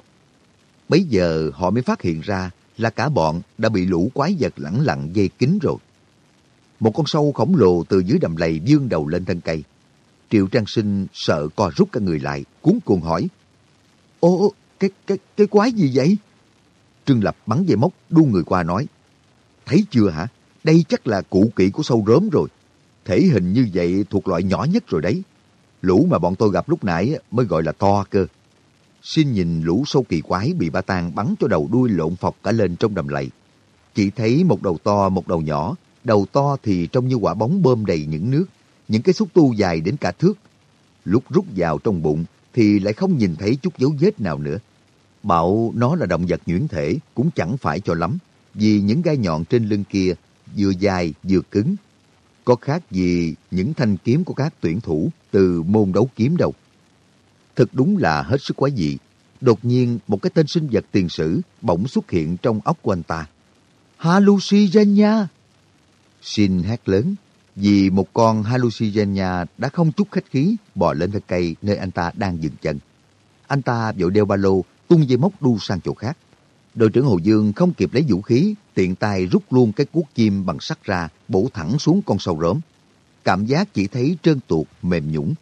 Bấy giờ họ mới phát hiện ra là cả bọn đã bị lũ quái vật lẳng lặng dây kín rồi. Một con sâu khổng lồ từ dưới đầm lầy dương đầu lên thân cây. Triệu Trang Sinh sợ co rút cả người lại, cuốn cuồng hỏi. Ô, cái, cái, cái quái gì vậy? Trương Lập bắn dây móc đu người qua nói. Thấy chưa hả? Đây chắc là cụ kỵ của sâu rớm rồi. Thể hình như vậy thuộc loại nhỏ nhất rồi đấy. Lũ mà bọn tôi gặp lúc nãy mới gọi là to cơ. Xin nhìn lũ sâu kỳ quái bị ba tang bắn cho đầu đuôi lộn phọc cả lên trong đầm lầy. Chỉ thấy một đầu to, một đầu nhỏ. Đầu to thì trông như quả bóng bơm đầy những nước. Những cái xúc tu dài đến cả thước. Lúc rút vào trong bụng thì lại không nhìn thấy chút dấu vết nào nữa. Bảo nó là động vật nhuyễn thể, cũng chẳng phải cho lắm. Vì những gai nhọn trên lưng kia vừa dài vừa cứng. Có khác gì những thanh kiếm của các tuyển thủ từ môn đấu kiếm đâu. Thật đúng là hết sức quái dị. Đột nhiên, một cái tên sinh vật tiền sử bỗng xuất hiện trong óc của anh ta. Hallucigenia! Xin hét lớn vì một con Hallucigenia đã không chút khách khí bò lên thân cây nơi anh ta đang dừng chân. Anh ta vội đeo ba lô, tung dây móc đu sang chỗ khác. Đội trưởng Hồ Dương không kịp lấy vũ khí, tiện tay rút luôn cái cuốc chim bằng sắt ra, bổ thẳng xuống con sâu rớm. Cảm giác chỉ thấy trơn tuột, mềm nhũng,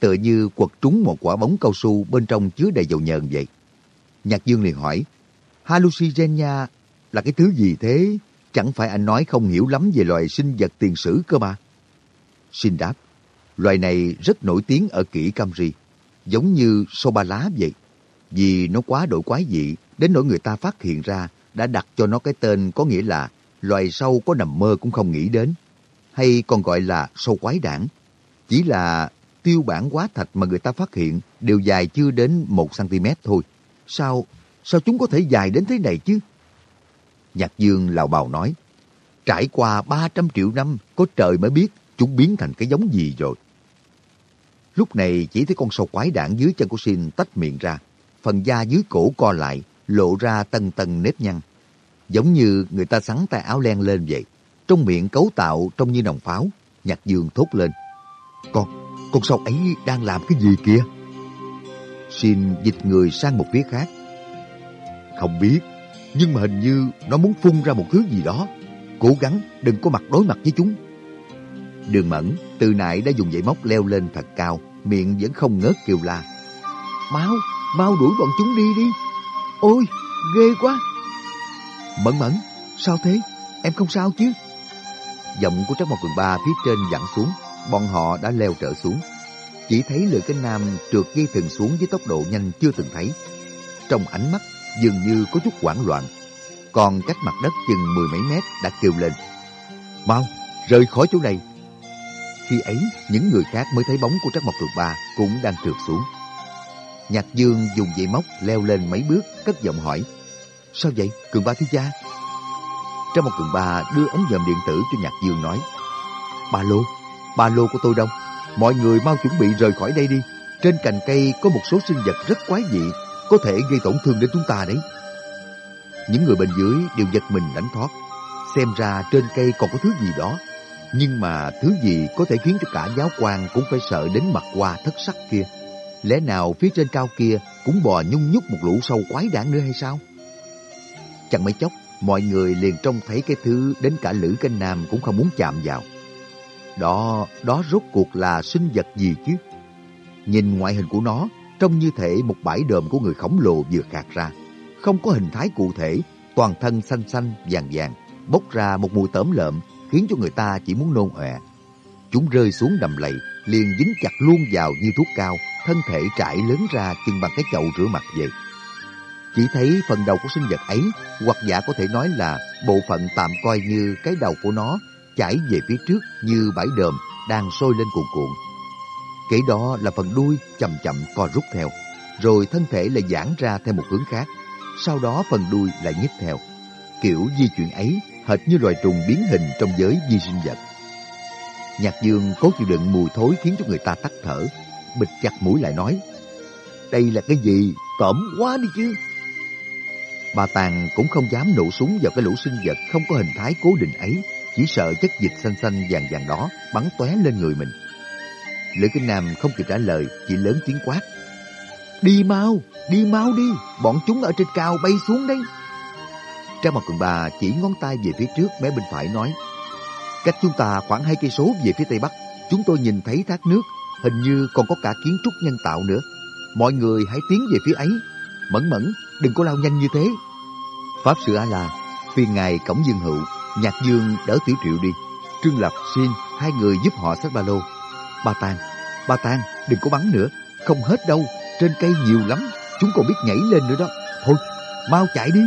tựa như quật trúng một quả bóng cao su bên trong chứa đầy dầu nhờn vậy. Nhạc Dương liền hỏi, Hallucigenia là cái thứ gì thế? Chẳng phải anh nói không hiểu lắm về loài sinh vật tiền sử cơ mà. Xin đáp, loài này rất nổi tiếng ở kỷ Camry, giống như sâu ba lá vậy. Vì nó quá đổi quái dị, đến nỗi người ta phát hiện ra đã đặt cho nó cái tên có nghĩa là loài sâu có nằm mơ cũng không nghĩ đến, hay còn gọi là sâu quái đảng. Chỉ là tiêu bản quá thạch mà người ta phát hiện đều dài chưa đến 1cm thôi. Sao, sao chúng có thể dài đến thế này chứ? Nhạc Dương lào bào nói, trải qua 300 triệu năm, có trời mới biết chúng biến thành cái giống gì rồi. Lúc này chỉ thấy con sâu quái đản dưới chân của Xin tách miệng ra, phần da dưới cổ co lại, lộ ra tầng tầng nếp nhăn. Giống như người ta sắn tay áo len lên vậy. Trong miệng cấu tạo trông như nòng pháo, Nhạc Dương thốt lên. Con, con sâu ấy đang làm cái gì kìa? Xin dịch người sang một phía khác. Không biết, nhưng mà hình như nó muốn phun ra một thứ gì đó. Cố gắng đừng có mặt đối mặt với chúng. Đường Mẫn từ nãy đã dùng dãy móc leo lên thật cao, miệng vẫn không ngớt kêu la. Mau, mau đuổi bọn chúng đi đi. Ôi, ghê quá. Mẫn Mẫn, sao thế? Em không sao chứ? Giọng của Trác Mộc Cường Ba phía trên dặn xuống, bọn họ đã leo trở xuống. Chỉ thấy Lữ Cái Nam trượt dây thừng xuống với tốc độ nhanh chưa từng thấy. Trong ánh mắt dường như có chút hoảng loạn. Còn cách mặt đất chừng mười mấy mét đã kêu lên. Mau, rời khỏi chỗ này. Khi ấy, những người khác mới thấy bóng của Trắc Mộc Cường Ba cũng đang trượt xuống. Nhạc Dương dùng dây móc leo lên mấy bước, cất giọng hỏi. Sao vậy, Cường Ba thiếu gia? Trắc Mộc Cường Ba đưa ống nhòm điện tử cho Nhạc Dương nói. Ba lô, ba lô của tôi đâu? Mọi người mau chuẩn bị rời khỏi đây đi. Trên cành cây có một số sinh vật rất quái dị, có thể gây tổn thương đến chúng ta đấy. những người bên dưới đều giật mình đánh thoát. Xem ra trên cây còn có thứ gì đó. Nhưng mà thứ gì có thể khiến cho cả giáo quan cũng phải sợ đến mặt qua thất sắc kia. Lẽ nào phía trên cao kia cũng bò nhung nhúc một lũ sâu quái đản nữa hay sao? Chẳng mấy chốc, mọi người liền trông thấy cái thứ đến cả Lữ Canh Nam cũng không muốn chạm vào. Đó, đó rốt cuộc là sinh vật gì chứ? Nhìn ngoại hình của nó, trông như thể một bãi đờm của người khổng lồ vừa khạc ra. Không có hình thái cụ thể, toàn thân xanh xanh, vàng vàng, bốc ra một mùi tởm lợm, khiến cho người ta chỉ muốn nôn ọe. Chúng rơi xuống đầm lầy, liền dính chặt luôn vào như thuốc cao, thân thể trải lớn ra chừng bằng cái chậu rửa mặt vậy. Chỉ thấy phần đầu của sinh vật ấy, hoặc giả có thể nói là bộ phận tạm coi như cái đầu của nó chảy về phía trước như bãi đờm đang sôi lên cuồn cuộn. Kế đó là phần đuôi chậm chậm co rút theo, rồi thân thể lại giãn ra theo một hướng khác. Sau đó phần đuôi lại nhích theo. Kiểu di chuyển ấy hệt như loài trùng biến hình trong giới vi sinh vật. Nhạc dương cố chịu đựng mùi thối khiến cho người ta tắt thở, bịt chặt mũi lại nói, đây là cái gì? Tởm quá đi chứ! Bà Tàng cũng không dám nổ súng vào cái lũ sinh vật không có hình thái cố định ấy, chỉ sợ chất dịch xanh xanh vàng vàng đó bắn tóe lên người mình. Lữ Kinh Nam không kịp trả lời, chỉ lớn tiếng quát. Đi mau, đi mau đi, bọn chúng ở trên cao bay xuống đây. Trang mặt quần bà chỉ ngón tay về phía trước mé bên phải nói. Cách chúng ta khoảng hai cây số về phía tây bắc, chúng tôi nhìn thấy thác nước, hình như còn có cả kiến trúc nhân tạo nữa. Mọi người hãy tiến về phía ấy. Mẫn mẫn, đừng có lao nhanh như thế. Pháp sư A-la, phiền ngài cổng dương hữu, nhạc dương đỡ tiểu triệu đi. Trương Lập, xin, hai người giúp họ xách ba lô. Ba Tàng, ba Tàng, đừng có bắn nữa, không hết đâu, trên cây nhiều lắm, chúng còn biết nhảy lên nữa đó. Thôi, mau chạy đi.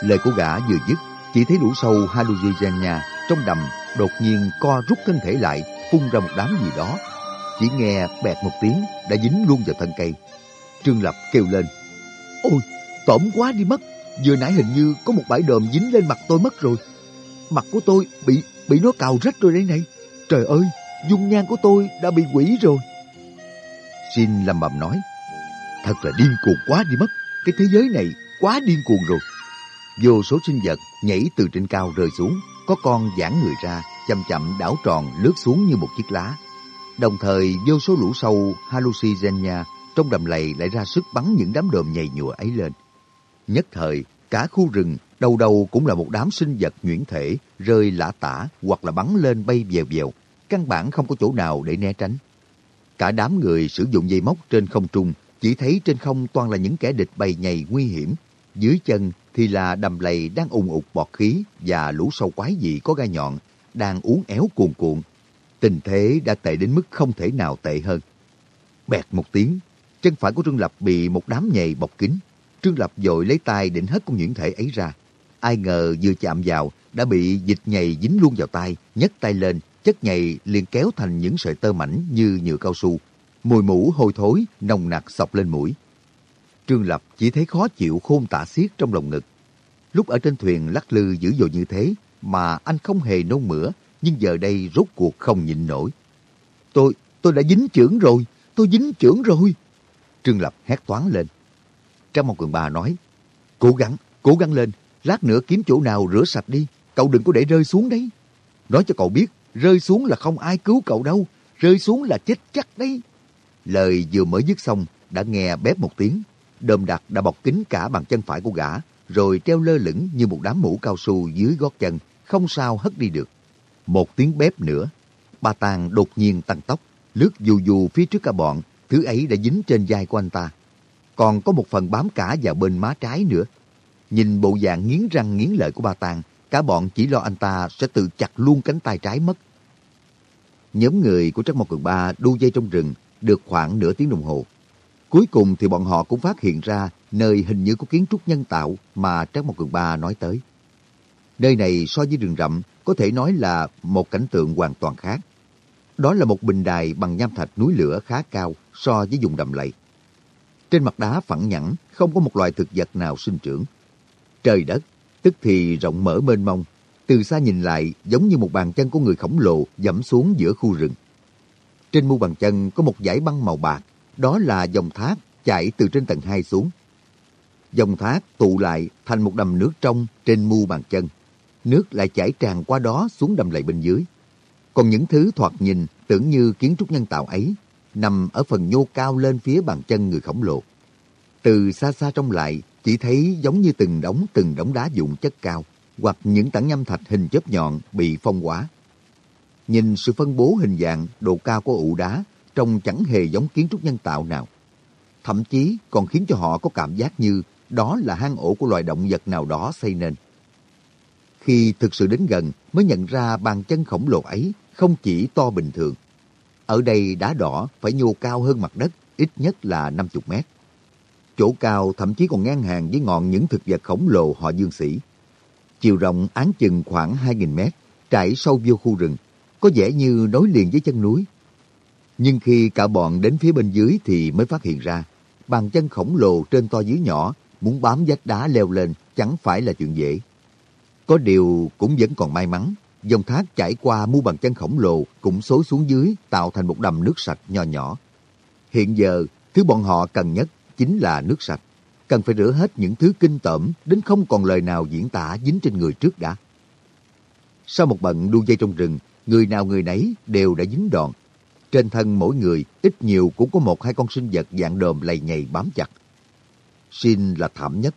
Lời của gã vừa dứt, chỉ thấy lũ sâu halogenia trong đầm đột nhiên co rút thân thể lại, phun ra một đám gì đó. Chỉ nghe bẹt một tiếng đã dính luôn vào thân cây. Trương Lập kêu lên, Ôi, tổm quá đi mất, vừa nãy hình như có một bãi đờm dính lên mặt tôi mất rồi. Mặt của tôi bị bị nó cào rách rồi đây này. Trời ơi, dung nhan của tôi đã bị quỷ rồi. Xin lầm bầm nói, thật là điên cuồng quá đi mất, cái thế giới này quá điên cuồng rồi. Vô số sinh vật nhảy từ trên cao rơi xuống, có con giãn người ra, chậm chậm đảo tròn lướt xuống như một chiếc lá. Đồng thời vô số lũ sâu Hallucigenia trong đầm lầy lại ra sức bắn những đám đờm nhầy nhụa ấy lên. Nhất thời, cả khu rừng đầu đầu cũng là một đám sinh vật nhuyễn thể rơi lả tả hoặc là bắn lên bay vèo vèo, căn bản không có chỗ nào để né tránh. Cả đám người sử dụng dây móc trên không trung, chỉ thấy trên không toàn là những kẻ địch bay nhầy nguy hiểm. Dưới chân thì là đầm lầy đang ùng ục bọt khí và lũ sâu quái dị có gai nhọn, đang uốn éo cuồn cuộn. Tình thế đã tệ đến mức không thể nào tệ hơn. Bẹt một tiếng, chân phải của Trương Lập bị một đám nhầy bọc kín. Trương Lập dội lấy tay định hất con nhuyễn thể ấy ra. Ai ngờ vừa chạm vào đã bị dịch nhầy dính luôn vào tay, nhấc tay lên, chất nhầy liền kéo thành những sợi tơ mảnh như nhựa cao su. Mùi mũ hôi thối, nồng nặc sọc lên mũi. Trương Lập chỉ thấy khó chịu khôn tả xiết trong lòng ngực. Lúc ở trên thuyền lắc lư dữ dội như thế mà anh không hề nôn mửa, nhưng giờ đây rốt cuộc không nhịn nổi. Tôi, tôi đã dính chưởng rồi, tôi dính chưởng rồi. Trương Lập hét toán lên. Trang một cường bà nói, cố gắng, cố gắng lên, lát nữa kiếm chỗ nào rửa sạch đi, cậu đừng có để rơi xuống đấy. Nói cho cậu biết, rơi xuống là không ai cứu cậu đâu, rơi xuống là chết chắc đấy. Lời vừa mới dứt xong, đã nghe bép một tiếng, đơm đặc đã bọc kín cả bàn chân phải của gã, rồi treo lơ lửng như một đám mũ cao su dưới gót chân, không sao hất đi được. Một tiếng bếp nữa, ba tàng đột nhiên tăng tốc, lướt dù dù phía trước cả bọn, thứ ấy đã dính trên vai của anh ta. Còn có một phần bám cả vào bên má trái nữa. Nhìn bộ dạng nghiến răng nghiến lợi của ba tàng, cả bọn chỉ lo anh ta sẽ tự chặt luôn cánh tay trái mất. Nhóm người của Trắc Mộc Cường Ba đu dây trong rừng được khoảng nửa tiếng đồng hồ. Cuối cùng thì bọn họ cũng phát hiện ra nơi hình như có kiến trúc nhân tạo mà Trác Mộc Cường Ba nói tới. Nơi này so với rừng rậm có thể nói là một cảnh tượng hoàn toàn khác. Đó là một bình đài bằng nham thạch núi lửa khá cao so với vùng đầm lầy. Trên mặt đá phẳng nhẵn, không có một loài thực vật nào sinh trưởng. Trời đất, tức thì rộng mở mênh mông, từ xa nhìn lại giống như một bàn chân của người khổng lồ dẫm xuống giữa khu rừng. Trên mu bàn chân có một dải băng màu bạc, đó là dòng thác chạy từ trên tầng 2 xuống. dòng thác tụ lại thành một đầm nước trong trên mu bàn chân. Nước lại chảy tràn qua đó xuống đầm lầy bên dưới. Còn những thứ thoạt nhìn tưởng như kiến trúc nhân tạo ấy nằm ở phần nhô cao lên phía bàn chân người khổng lồ. Từ xa xa trông lại, chỉ thấy giống như từng đống từng đống đá dụng chất cao, hoặc những tảng nhâm thạch hình chớp nhọn bị phong hóa. Nhìn sự phân bố hình dạng, độ cao của ụ đá, trông chẳng hề giống kiến trúc nhân tạo nào. Thậm chí còn khiến cho họ có cảm giác như đó là hang ổ của loài động vật nào đó xây nên. Khi thực sự đến gần mới nhận ra bàn chân khổng lồ ấy không chỉ to bình thường. Ở đây đá đỏ phải nhô cao hơn mặt đất, ít nhất là 50 mét. Chỗ cao thậm chí còn ngang hàng với ngọn những thực vật khổng lồ họ dương sĩ. Chiều rộng án chừng khoảng 2.000 mét, trải sâu vô khu rừng, có vẻ như nối liền với chân núi. Nhưng khi cả bọn đến phía bên dưới thì mới phát hiện ra, bàn chân khổng lồ trên to dưới nhỏ, muốn bám vách đá leo lên chẳng phải là chuyện dễ. Có điều cũng vẫn còn may mắn, dòng thác chảy qua mu bàn chân khổng lồ cũng xối xuống dưới tạo thành một đầm nước sạch nho nhỏ. Hiện giờ, thứ bọn họ cần nhất chính là nước sạch. Cần phải rửa hết những thứ kinh tởm đến không còn lời nào diễn tả dính trên người trước đã. Sau một bận đu dây trong rừng, người nào người nấy đều đã dính đòn. Trên thân mỗi người ít nhiều cũng có một hai con sinh vật dạng đờm lầy nhầy bám chặt. Xin là thảm nhất.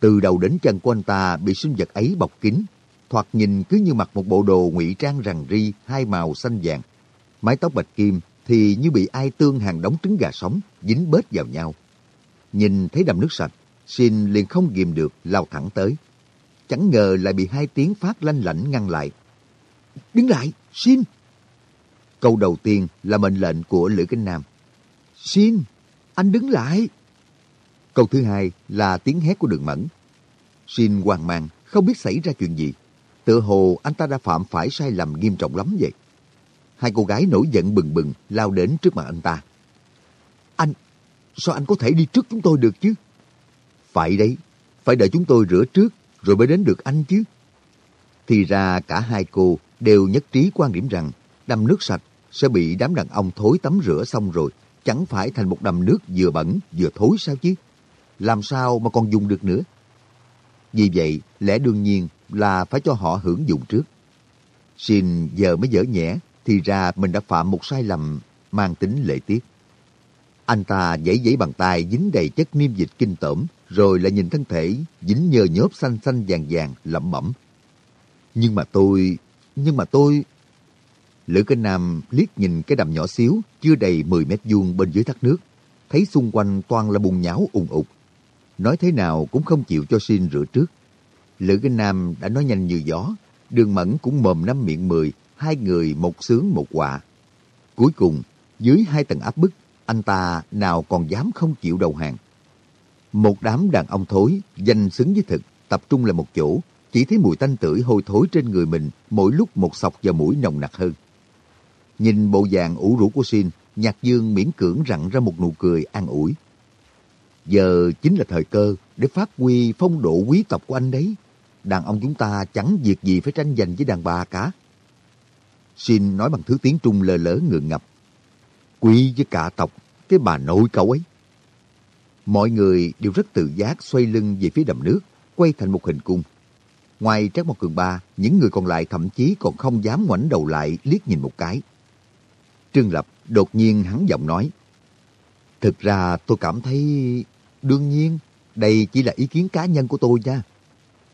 Từ đầu đến chân của anh ta bị sinh vật ấy bọc kín, thoạt nhìn cứ như mặc một bộ đồ ngụy trang rằn ri hai màu xanh vàng. Mái tóc bạch kim thì như bị ai tương hàng đống trứng gà sống dính bết vào nhau. Nhìn thấy đầm nước sạch, Xin liền không ghìm được lao thẳng tới. Chẳng ngờ lại bị hai tiếng phát lanh lảnh ngăn lại. Đứng lại, Xin! Câu đầu tiên là mệnh lệnh của Lữ Kinh Nam. Xin, anh đứng lại! Câu thứ hai là tiếng hét của đường mẫn. Xin hoang mang, không biết xảy ra chuyện gì. Tựa hồ anh ta đã phạm phải sai lầm nghiêm trọng lắm vậy. Hai cô gái nổi giận bừng bừng lao đến trước mặt anh ta. Anh, sao anh có thể đi trước chúng tôi được chứ? Phải đấy, phải đợi chúng tôi rửa trước rồi mới đến được anh chứ. Thì ra cả hai cô đều nhất trí quan điểm rằng đầm nước sạch sẽ bị đám đàn ông thối tắm rửa xong rồi, chẳng phải thành một đầm nước vừa bẩn vừa thối sao chứ? Làm sao mà còn dùng được nữa? Vì vậy, lẽ đương nhiên là phải cho họ hưởng dụng trước. Xin giờ mới dở nhẽ thì ra mình đã phạm một sai lầm mang tính lệ tiết. Anh ta giãy giãy bàn tay dính đầy chất niêm dịch kinh tởm, rồi lại nhìn thân thể dính nhờ nhớp xanh xanh vàng vàng, lẩm bẩm. Nhưng mà tôi, nhưng mà tôi... Lữ Kinh Nam liếc nhìn cái đầm nhỏ xíu, chưa đầy 10 mét vuông bên dưới thác nước, thấy xung quanh toàn là bùn nhão ùng ục. Nói thế nào cũng không chịu cho xin rửa trước. Lữ Kinh Nam đã nói nhanh như gió, đường mẫn cũng mồm năm miệng mười, hai người một sướng một quạ. Cuối cùng, dưới hai tầng áp bức, anh ta nào còn dám không chịu đầu hàng. Một đám đàn ông thối, danh xứng với thực, tập trung lại một chỗ, chỉ thấy mùi tanh tưởi hôi thối trên người mình mỗi lúc một sọc vào mũi nồng nặc hơn. Nhìn bộ dạng ủ rũ của Xin, Nhạc Dương miễn cưỡng rặn ra một nụ cười an ủi. Giờ chính là thời cơ để phát huy phong độ quý tộc của anh đấy. Đàn ông chúng ta chẳng việc gì phải tranh giành với đàn bà cả. Xin nói bằng thứ tiếng Trung lờ lỡ ngượng ngập. Quý với cả tộc, cái bà nội cậu ấy. Mọi người đều rất tự giác xoay lưng về phía đầm nước, quay thành một hình cung. Ngoài Trác Mộc Cường Ba, những người còn lại thậm chí còn không dám ngoảnh đầu lại liếc nhìn một cái. Trương Lập đột nhiên hắn giọng nói. Thực ra tôi cảm thấy... Đương nhiên, đây chỉ là ý kiến cá nhân của tôi nha.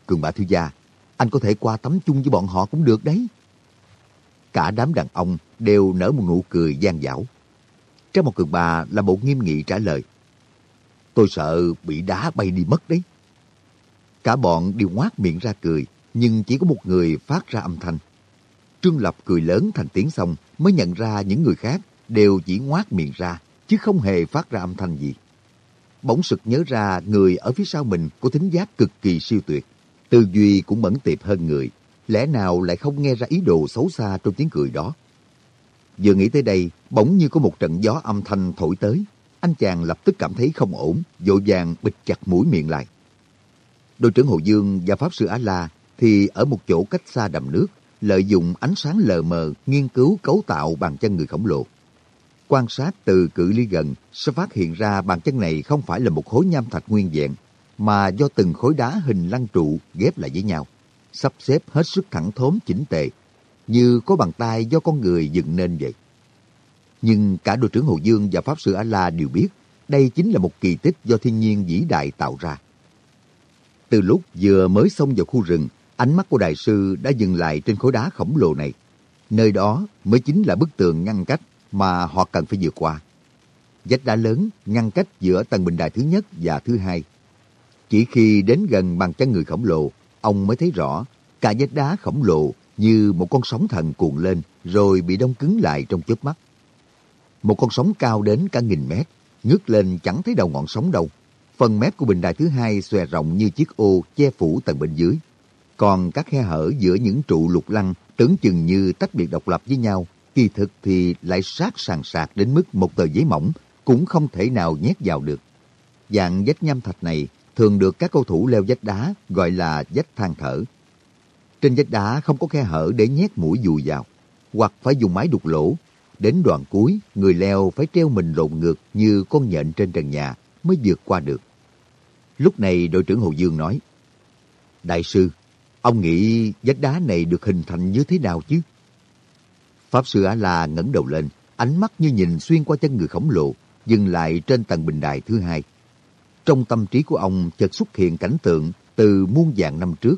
Cường Ba Thư Gia, anh có thể qua tắm chung với bọn họ cũng được đấy. Cả đám đàn ông đều nở một nụ cười gian dảo. Trong một cường bà là bộ nghiêm nghị trả lời. Tôi sợ bị đá bay đi mất đấy. Cả bọn đều ngoác miệng ra cười, nhưng chỉ có một người phát ra âm thanh. Trương Lập cười lớn thành tiếng xong mới nhận ra những người khác đều chỉ ngoác miệng ra, chứ không hề phát ra âm thanh gì. Bỗng sực nhớ ra người ở phía sau mình có thính giác cực kỳ siêu tuyệt. Tư duy cũng mẫn tiệp hơn người. Lẽ nào lại không nghe ra ý đồ xấu xa trong tiếng cười đó? Vừa nghĩ tới đây, bỗng như có một trận gió âm thanh thổi tới. Anh chàng lập tức cảm thấy không ổn, vội vàng bịt chặt mũi miệng lại. Đội trưởng Hồ Dương và Pháp Sư Á-La thì ở một chỗ cách xa đầm nước, lợi dụng ánh sáng lờ mờ nghiên cứu cấu tạo bàn chân người khổng lồ. Quan sát từ cự ly gần sẽ phát hiện ra bàn chân này không phải là một khối nham thạch nguyên vẹn, mà do từng khối đá hình lăng trụ ghép lại với nhau, sắp xếp hết sức thẳng thốn chỉnh tề, như có bàn tay do con người dựng nên vậy. Nhưng cả đội trưởng Hồ Dương và Pháp Sư A-La đều biết đây chính là một kỳ tích do thiên nhiên vĩ đại tạo ra. Từ lúc vừa mới xông vào khu rừng, ánh mắt của đại sư đã dừng lại trên khối đá khổng lồ này. Nơi đó mới chính là bức tường ngăn cách mà họ cần phải vượt qua. Vách đá lớn ngăn cách giữa tầng bình đài thứ nhất và thứ hai. Chỉ khi đến gần bàn chân người khổng lồ, ông mới thấy rõ cả vách đá khổng lồ như một con sóng thần cuộn lên rồi bị đông cứng lại trong chớp mắt. Một con sóng cao đến cả nghìn mét, ngước lên chẳng thấy đầu ngọn sóng đâu. Phần mép của bình đài thứ hai xòe rộng như chiếc ô che phủ tầng bên dưới. Còn các khe hở giữa những trụ lục lăng tưởng chừng như tách biệt độc lập với nhau, kỳ thực thì lại sát sàn sạc đến mức một tờ giấy mỏng cũng không thể nào nhét vào được. Dạng vách nham thạch này thường được các cầu thủ leo vách đá gọi là vách than thở. Trên vách đá không có khe hở để nhét mũi dùi vào, hoặc phải dùng máy đục lỗ. Đến đoạn cuối, người leo phải treo mình lộn ngược như con nhện trên trần nhà mới vượt qua được. Lúc này đội trưởng Hồ Dương nói, Đại sư, ông nghĩ vách đá này được hình thành như thế nào chứ? Pháp sư A-la ngẩng đầu lên, ánh mắt như nhìn xuyên qua chân người khổng lồ, dừng lại trên tầng bình đài thứ hai. Trong tâm trí của ông chợt xuất hiện cảnh tượng từ muôn dạng năm trước.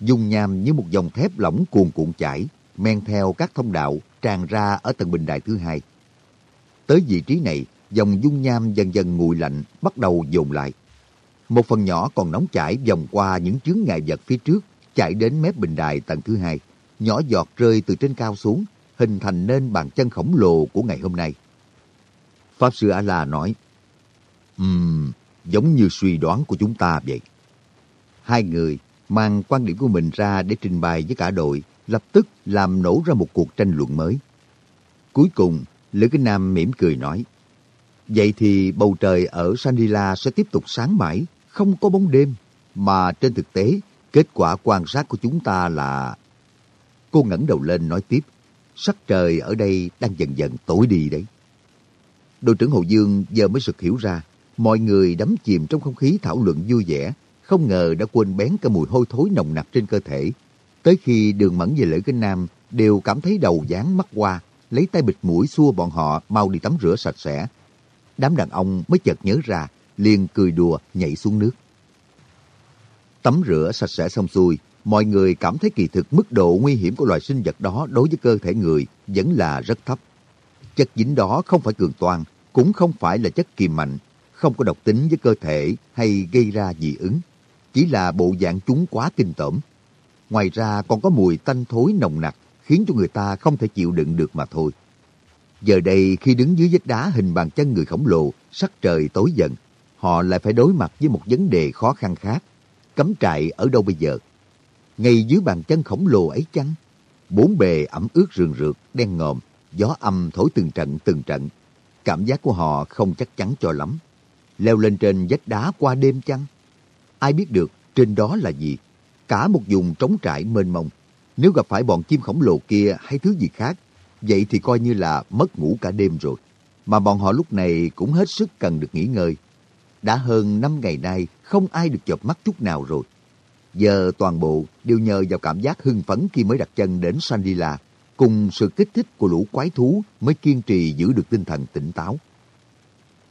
Dung nham như một dòng thép lỏng cuồn cuộn chảy, men theo các thông đạo tràn ra ở tầng bình đài thứ hai. Tới vị trí này, dòng dung nham dần dần nguội lạnh, bắt đầu dồn lại. Một phần nhỏ còn nóng chảy vòng qua những chướng ngại vật phía trước, chạy đến mép bình đài tầng thứ hai, nhỏ giọt rơi từ trên cao xuống, hình thành nên bàn chân khổng lồ của ngày hôm nay. Pháp sư A-la nói, Ừm, giống như suy đoán của chúng ta vậy. Hai người mang quan điểm của mình ra để trình bày với cả đội, lập tức làm nổ ra một cuộc tranh luận mới. Cuối cùng, Lữ Kinh Nam mỉm cười nói, Vậy thì bầu trời ở Sanila sẽ tiếp tục sáng mãi, không có bóng đêm, mà trên thực tế, kết quả quan sát của chúng ta là... Cô ngẩng đầu lên nói tiếp, sắc trời ở đây đang dần dần tối đi đấy. Đội trưởng Hồ Dương giờ mới sực hiểu ra, mọi người đắm chìm trong không khí thảo luận vui vẻ, không ngờ đã quên bén cả mùi hôi thối nồng nặc trên cơ thể. Tới khi đường mẫn về lễ kinh nam, đều cảm thấy đầu dán mắt qua, lấy tay bịt mũi xua bọn họ mau đi tắm rửa sạch sẽ. Đám đàn ông mới chợt nhớ ra, liền cười đùa nhảy xuống nước. Tắm rửa sạch sẽ xong xuôi, mọi người cảm thấy kỳ thực mức độ nguy hiểm của loài sinh vật đó đối với cơ thể người vẫn là rất thấp. Chất dính đó không phải cường toan, cũng không phải là chất kiềm mạnh, không có độc tính với cơ thể hay gây ra dị ứng. Chỉ là bộ dạng chúng quá kinh tởm. Ngoài ra còn có mùi tanh thối nồng nặc khiến cho người ta không thể chịu đựng được mà thôi. Giờ đây khi đứng dưới vách đá hình bàn chân người khổng lồ, sắc trời tối dần, họ lại phải đối mặt với một vấn đề khó khăn khác. Cấm trại ở đâu bây giờ? ngay dưới bàn chân khổng lồ ấy chăng? Bốn bề ẩm ướt rườn rượt, đen ngòm, gió âm thổi từng trận từng trận. Cảm giác của họ không chắc chắn cho lắm. Leo lên trên vách đá qua đêm chăng? Ai biết được trên đó là gì? Cả một vùng trống trại mênh mông. Nếu gặp phải bọn chim khổng lồ kia hay thứ gì khác, vậy thì coi như là mất ngủ cả đêm rồi. Mà bọn họ lúc này cũng hết sức cần được nghỉ ngơi. Đã hơn năm ngày nay, không ai được chợp mắt chút nào rồi. Giờ toàn bộ đều nhờ vào cảm giác hưng phấn khi mới đặt chân đến Sandila, cùng sự kích thích của lũ quái thú mới kiên trì giữ được tinh thần tỉnh táo.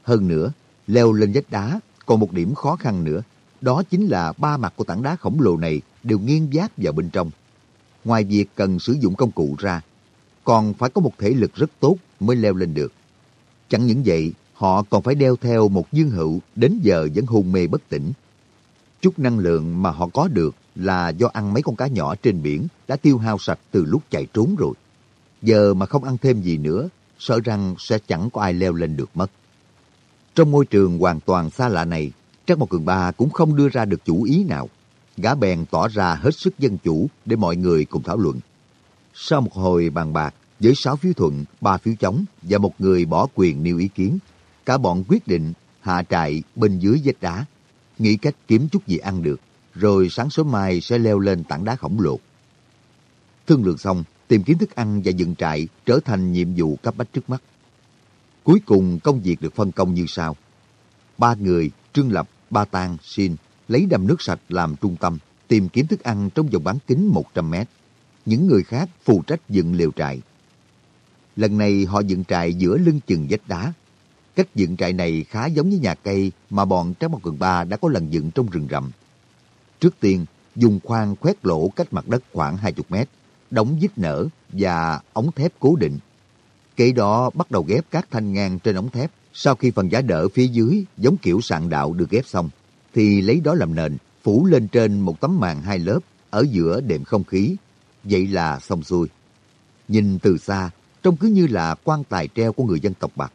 Hơn nữa, leo lên vách đá còn một điểm khó khăn nữa, đó chính là ba mặt của tảng đá khổng lồ này đều nghiêng giáp vào bên trong. Ngoài việc cần sử dụng công cụ ra, còn phải có một thể lực rất tốt mới leo lên được. Chẳng những vậy, họ còn phải đeo theo một dương hữu đến giờ vẫn hôn mê bất tỉnh, Chút năng lượng mà họ có được là do ăn mấy con cá nhỏ trên biển đã tiêu hao sạch từ lúc chạy trốn rồi. Giờ mà không ăn thêm gì nữa, sợ rằng sẽ chẳng có ai leo lên được mất. Trong môi trường hoàn toàn xa lạ này, Trác Mộc Cường Ba cũng không đưa ra được chủ ý nào. Gã bèn tỏ ra hết sức dân chủ để mọi người cùng thảo luận. Sau một hồi bàn bạc, với sáu phiếu thuận, ba phiếu chống và một người bỏ quyền nêu ý kiến, cả bọn quyết định hạ trại bên dưới vách đá nghĩ cách kiếm chút gì ăn được, rồi sáng sớm mai sẽ leo lên tảng đá khổng lồ. Thương lượng xong, tìm kiếm thức ăn và dựng trại trở thành nhiệm vụ cấp bách trước mắt. Cuối cùng công việc được phân công như sau. Ba người, Trương Lập, Ba Tàng, Xin lấy đầm nước sạch làm trung tâm, tìm kiếm thức ăn trong vòng bán kính 100 mét. Những người khác phụ trách dựng lều trại. Lần này họ dựng trại giữa lưng chừng vách đá. Cách dựng trại này khá giống với nhà cây mà bọn Tráng Mộc Cường Ba đã có lần dựng trong rừng rậm. Trước tiên, dùng khoan khoét lỗ cách mặt đất khoảng 20 mét, đóng vít nở và ống thép cố định. Kế đó bắt đầu ghép các thanh ngang trên ống thép. Sau khi phần giá đỡ phía dưới giống kiểu sạn đạo được ghép xong, thì lấy đó làm nền, phủ lên trên một tấm màn hai lớp, ở giữa đệm không khí. Vậy là xong xuôi. Nhìn từ xa, trông cứ như là quan tài treo của người dân tộc Bạc.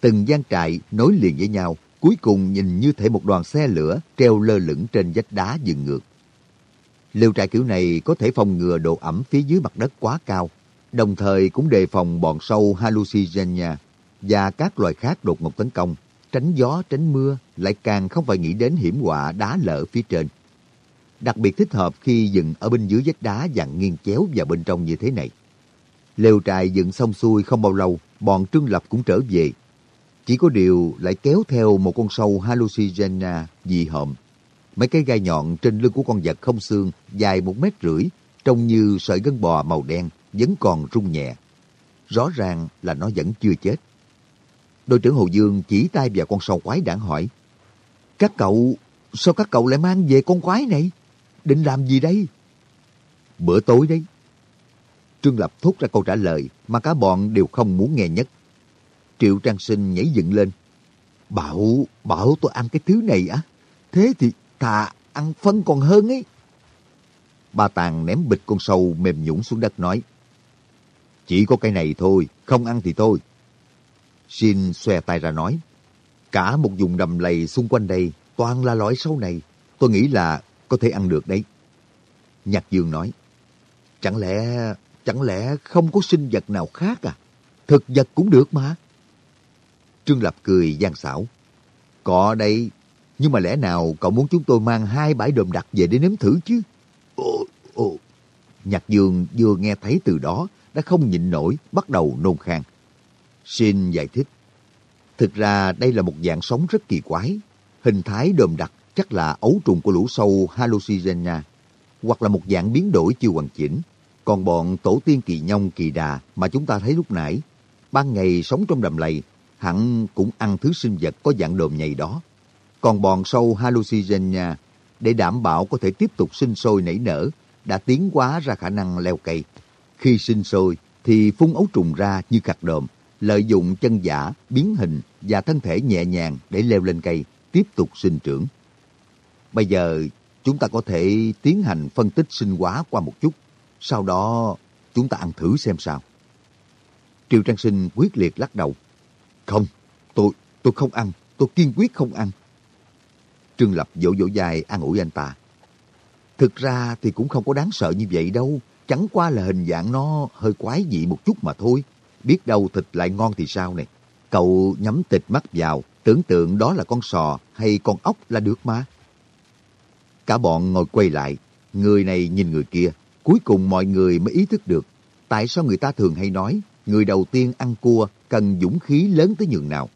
Từng gian trại nối liền với nhau, cuối cùng nhìn như thể một đoàn xe lửa treo lơ lửng trên vách đá dừng ngược. Lều trại kiểu này có thể phòng ngừa độ ẩm phía dưới mặt đất quá cao, đồng thời cũng đề phòng bọn sâu hallucinogenia và các loài khác đột ngột tấn công, tránh gió, tránh mưa, lại càng không phải nghĩ đến hiểm họa đá lở phía trên. Đặc biệt thích hợp khi dựng ở bên dưới vách đá dặn nghiêng chéo vào bên trong như thế này. Lều trại dựng xong xuôi không bao lâu, bọn Trương Lập cũng trở về. Chỉ có điều lại kéo theo một con sâu hallucigena dị hợm. Mấy cái gai nhọn trên lưng của con vật không xương dài một mét rưỡi, trông như sợi gân bò màu đen, vẫn còn rung nhẹ. Rõ ràng là nó vẫn chưa chết. Đội trưởng Hồ Dương chỉ tay vào con sâu quái đảng hỏi. Các cậu, sao các cậu lại mang về con quái này? Định làm gì đây? Bữa tối đấy. Trương Lập thốt ra câu trả lời mà cả bọn đều không muốn nghe nhất. Triệu Trang Sinh nhảy dựng lên. Bảo, bảo tôi ăn cái thứ này á. Thế thì thà ăn phân còn hơn ấy. Ba Tàng ném bịch con sâu mềm nhũng xuống đất nói. Chỉ có cái này thôi, không ăn thì thôi. Shin xòe tay ra nói. Cả một vùng đầm lầy xung quanh đây toàn là loại sâu này. Tôi nghĩ là có thể ăn được đấy. Nhạc Dương nói. Chẳng lẽ, chẳng lẽ không có sinh vật nào khác à? Thực vật cũng được mà. Trương Lập cười gian xảo. Có đây, nhưng mà lẽ nào cậu muốn chúng tôi mang hai bãi đồm đặc về để nếm thử chứ? Ồ, ồ. Nhạc Dương vừa nghe thấy từ đó đã không nhịn nổi, bắt đầu nôn khang Xin giải thích. Thực ra đây là một dạng sống rất kỳ quái. Hình thái đồm đặc chắc là ấu trùng của lũ sâu Hallucigenia, hoặc là một dạng biến đổi chưa hoàn chỉnh. Còn bọn tổ tiên kỳ nhông kỳ đà mà chúng ta thấy lúc nãy, ban ngày sống trong đầm lầy, hẳn cũng ăn thứ sinh vật có dạng đồm nhầy đó. Còn bọn sâu Hallucigenia, để đảm bảo có thể tiếp tục sinh sôi nảy nở, đã tiến hóa ra khả năng leo cây. Khi sinh sôi thì phun ấu trùng ra như cặt đồm, lợi dụng chân giả, biến hình và thân thể nhẹ nhàng để leo lên cây, tiếp tục sinh trưởng. Bây giờ chúng ta có thể tiến hành phân tích sinh hóa qua một chút, sau đó chúng ta ăn thử xem sao. Triệu Trang Sinh quyết liệt lắc đầu. Không, tôi tôi không ăn, tôi kiên quyết không ăn. Trương Lập vỗ vỗ dài an ủi anh ta. Thực ra thì cũng không có đáng sợ như vậy đâu, chẳng qua là hình dạng nó hơi quái dị một chút mà thôi. Biết đâu thịt lại ngon thì sao này. Cậu nhắm tịch mắt vào, tưởng tượng đó là con sò hay con ốc là được mà. Cả bọn ngồi quay lại, người này nhìn người kia. Cuối cùng mọi người mới ý thức được tại sao người ta thường hay nói người đầu tiên ăn cua cần dũng khí lớn tới nhường nào.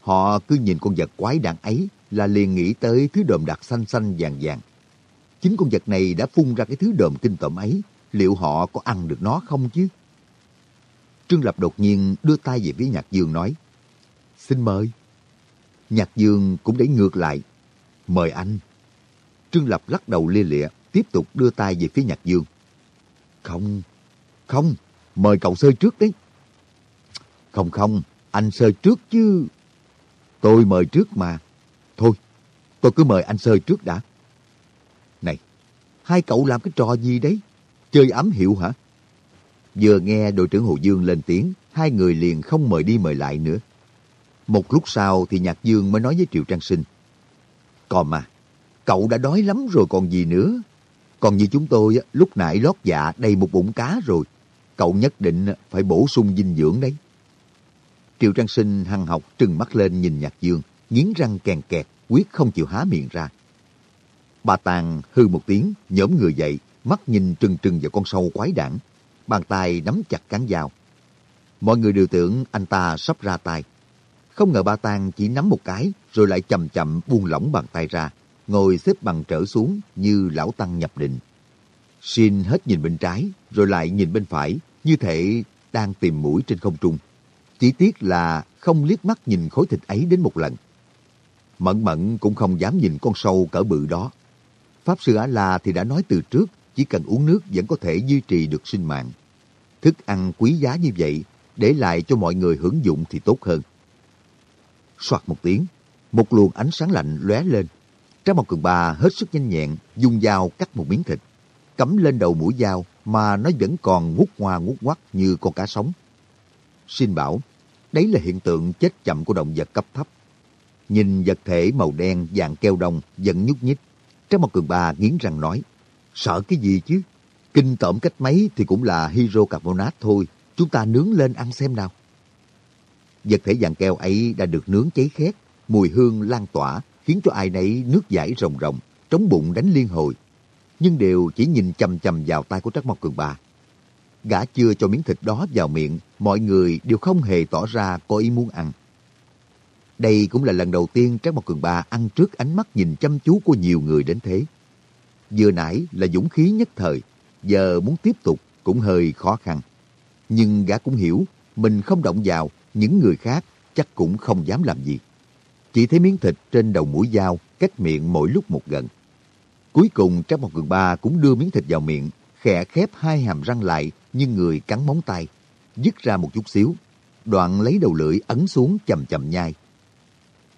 Họ cứ nhìn con vật quái đản ấy là liền nghĩ tới thứ đờm đặc xanh xanh vàng vàng. Chính con vật này đã phun ra cái thứ đờm kinh tởm ấy, liệu họ có ăn được nó không chứ? Trương Lập đột nhiên đưa tay về phía Nhạc Dương nói, Xin mời. Nhạc Dương cũng đẩy ngược lại, mời anh. Trương Lập lắc đầu lia lịa, tiếp tục đưa tay về phía Nhạc Dương. Không, không, mời cậu sơi trước đấy. Không không, anh sơi trước chứ. Tôi mời trước mà. Thôi, tôi cứ mời anh sơi trước đã. Này, hai cậu làm cái trò gì đấy? Chơi ấm hiệu hả? Vừa nghe đội trưởng Hồ Dương lên tiếng, hai người liền không mời đi mời lại nữa. Một lúc sau thì Nhạc Dương mới nói với Triệu Trang Sinh. Còn mà, cậu đã đói lắm rồi còn gì nữa. Còn như chúng tôi, lúc nãy lót dạ đầy một bụng cá rồi. Cậu nhất định phải bổ sung dinh dưỡng đấy. Triệu Trang Sinh hăng học trừng mắt lên nhìn Nhạc Dương, nghiến răng kèn kẹt, quyết không chịu há miệng ra. Bà Tàng hư một tiếng, nhóm người dậy, mắt nhìn trừng trừng vào con sâu quái đản, bàn tay nắm chặt cán dao. Mọi người đều tưởng anh ta sắp ra tay. Không ngờ ba tang chỉ nắm một cái, rồi lại chậm chậm buông lỏng bàn tay ra, ngồi xếp bằng trở xuống như lão tăng nhập định. Xin hết nhìn bên trái, rồi lại nhìn bên phải, như thể đang tìm mũi trên không trung. Chỉ tiếc là không liếc mắt nhìn khối thịt ấy đến một lần. Mẫn mẫn cũng không dám nhìn con sâu cỡ bự đó. Pháp Sư Á La thì đã nói từ trước, chỉ cần uống nước vẫn có thể duy trì được sinh mạng. Thức ăn quý giá như vậy, để lại cho mọi người hưởng dụng thì tốt hơn. Soạt một tiếng, một luồng ánh sáng lạnh lóe lên. Trang một cường ba hết sức nhanh nhẹn, dùng dao cắt một miếng thịt, cắm lên đầu mũi dao mà nó vẫn còn ngút hoa ngút quắc như con cá sống. Xin bảo, đấy là hiện tượng chết chậm của động vật cấp thấp. Nhìn vật thể màu đen dạng keo đông vẫn nhúc nhích. Trang một cường ba nghiến răng nói, sợ cái gì chứ? Kinh tởm cách mấy thì cũng là hydrocarbonate thôi, chúng ta nướng lên ăn xem nào. Vật thể dạng keo ấy đã được nướng cháy khét, mùi hương lan tỏa, khiến cho ai nấy nước giải rồng rồng, trống bụng đánh liên hồi. Nhưng đều chỉ nhìn chầm chầm vào tay của Trắc Mộc Cường Ba. Gã chưa cho miếng thịt đó vào miệng, mọi người đều không hề tỏ ra có ý muốn ăn. Đây cũng là lần đầu tiên Trác Mộc Cường Ba ăn trước ánh mắt nhìn chăm chú của nhiều người đến thế. Vừa nãy là dũng khí nhất thời, giờ muốn tiếp tục cũng hơi khó khăn. Nhưng gã cũng hiểu, mình không động vào, những người khác chắc cũng không dám làm gì. Chỉ thấy miếng thịt trên đầu mũi dao cách miệng mỗi lúc một gần. Cuối cùng Trác Mộc Cường Ba cũng đưa miếng thịt vào miệng, khẽ khép hai hàm răng lại như người cắn móng tay, dứt ra một chút xíu, đoạn lấy đầu lưỡi ấn xuống chầm chầm nhai.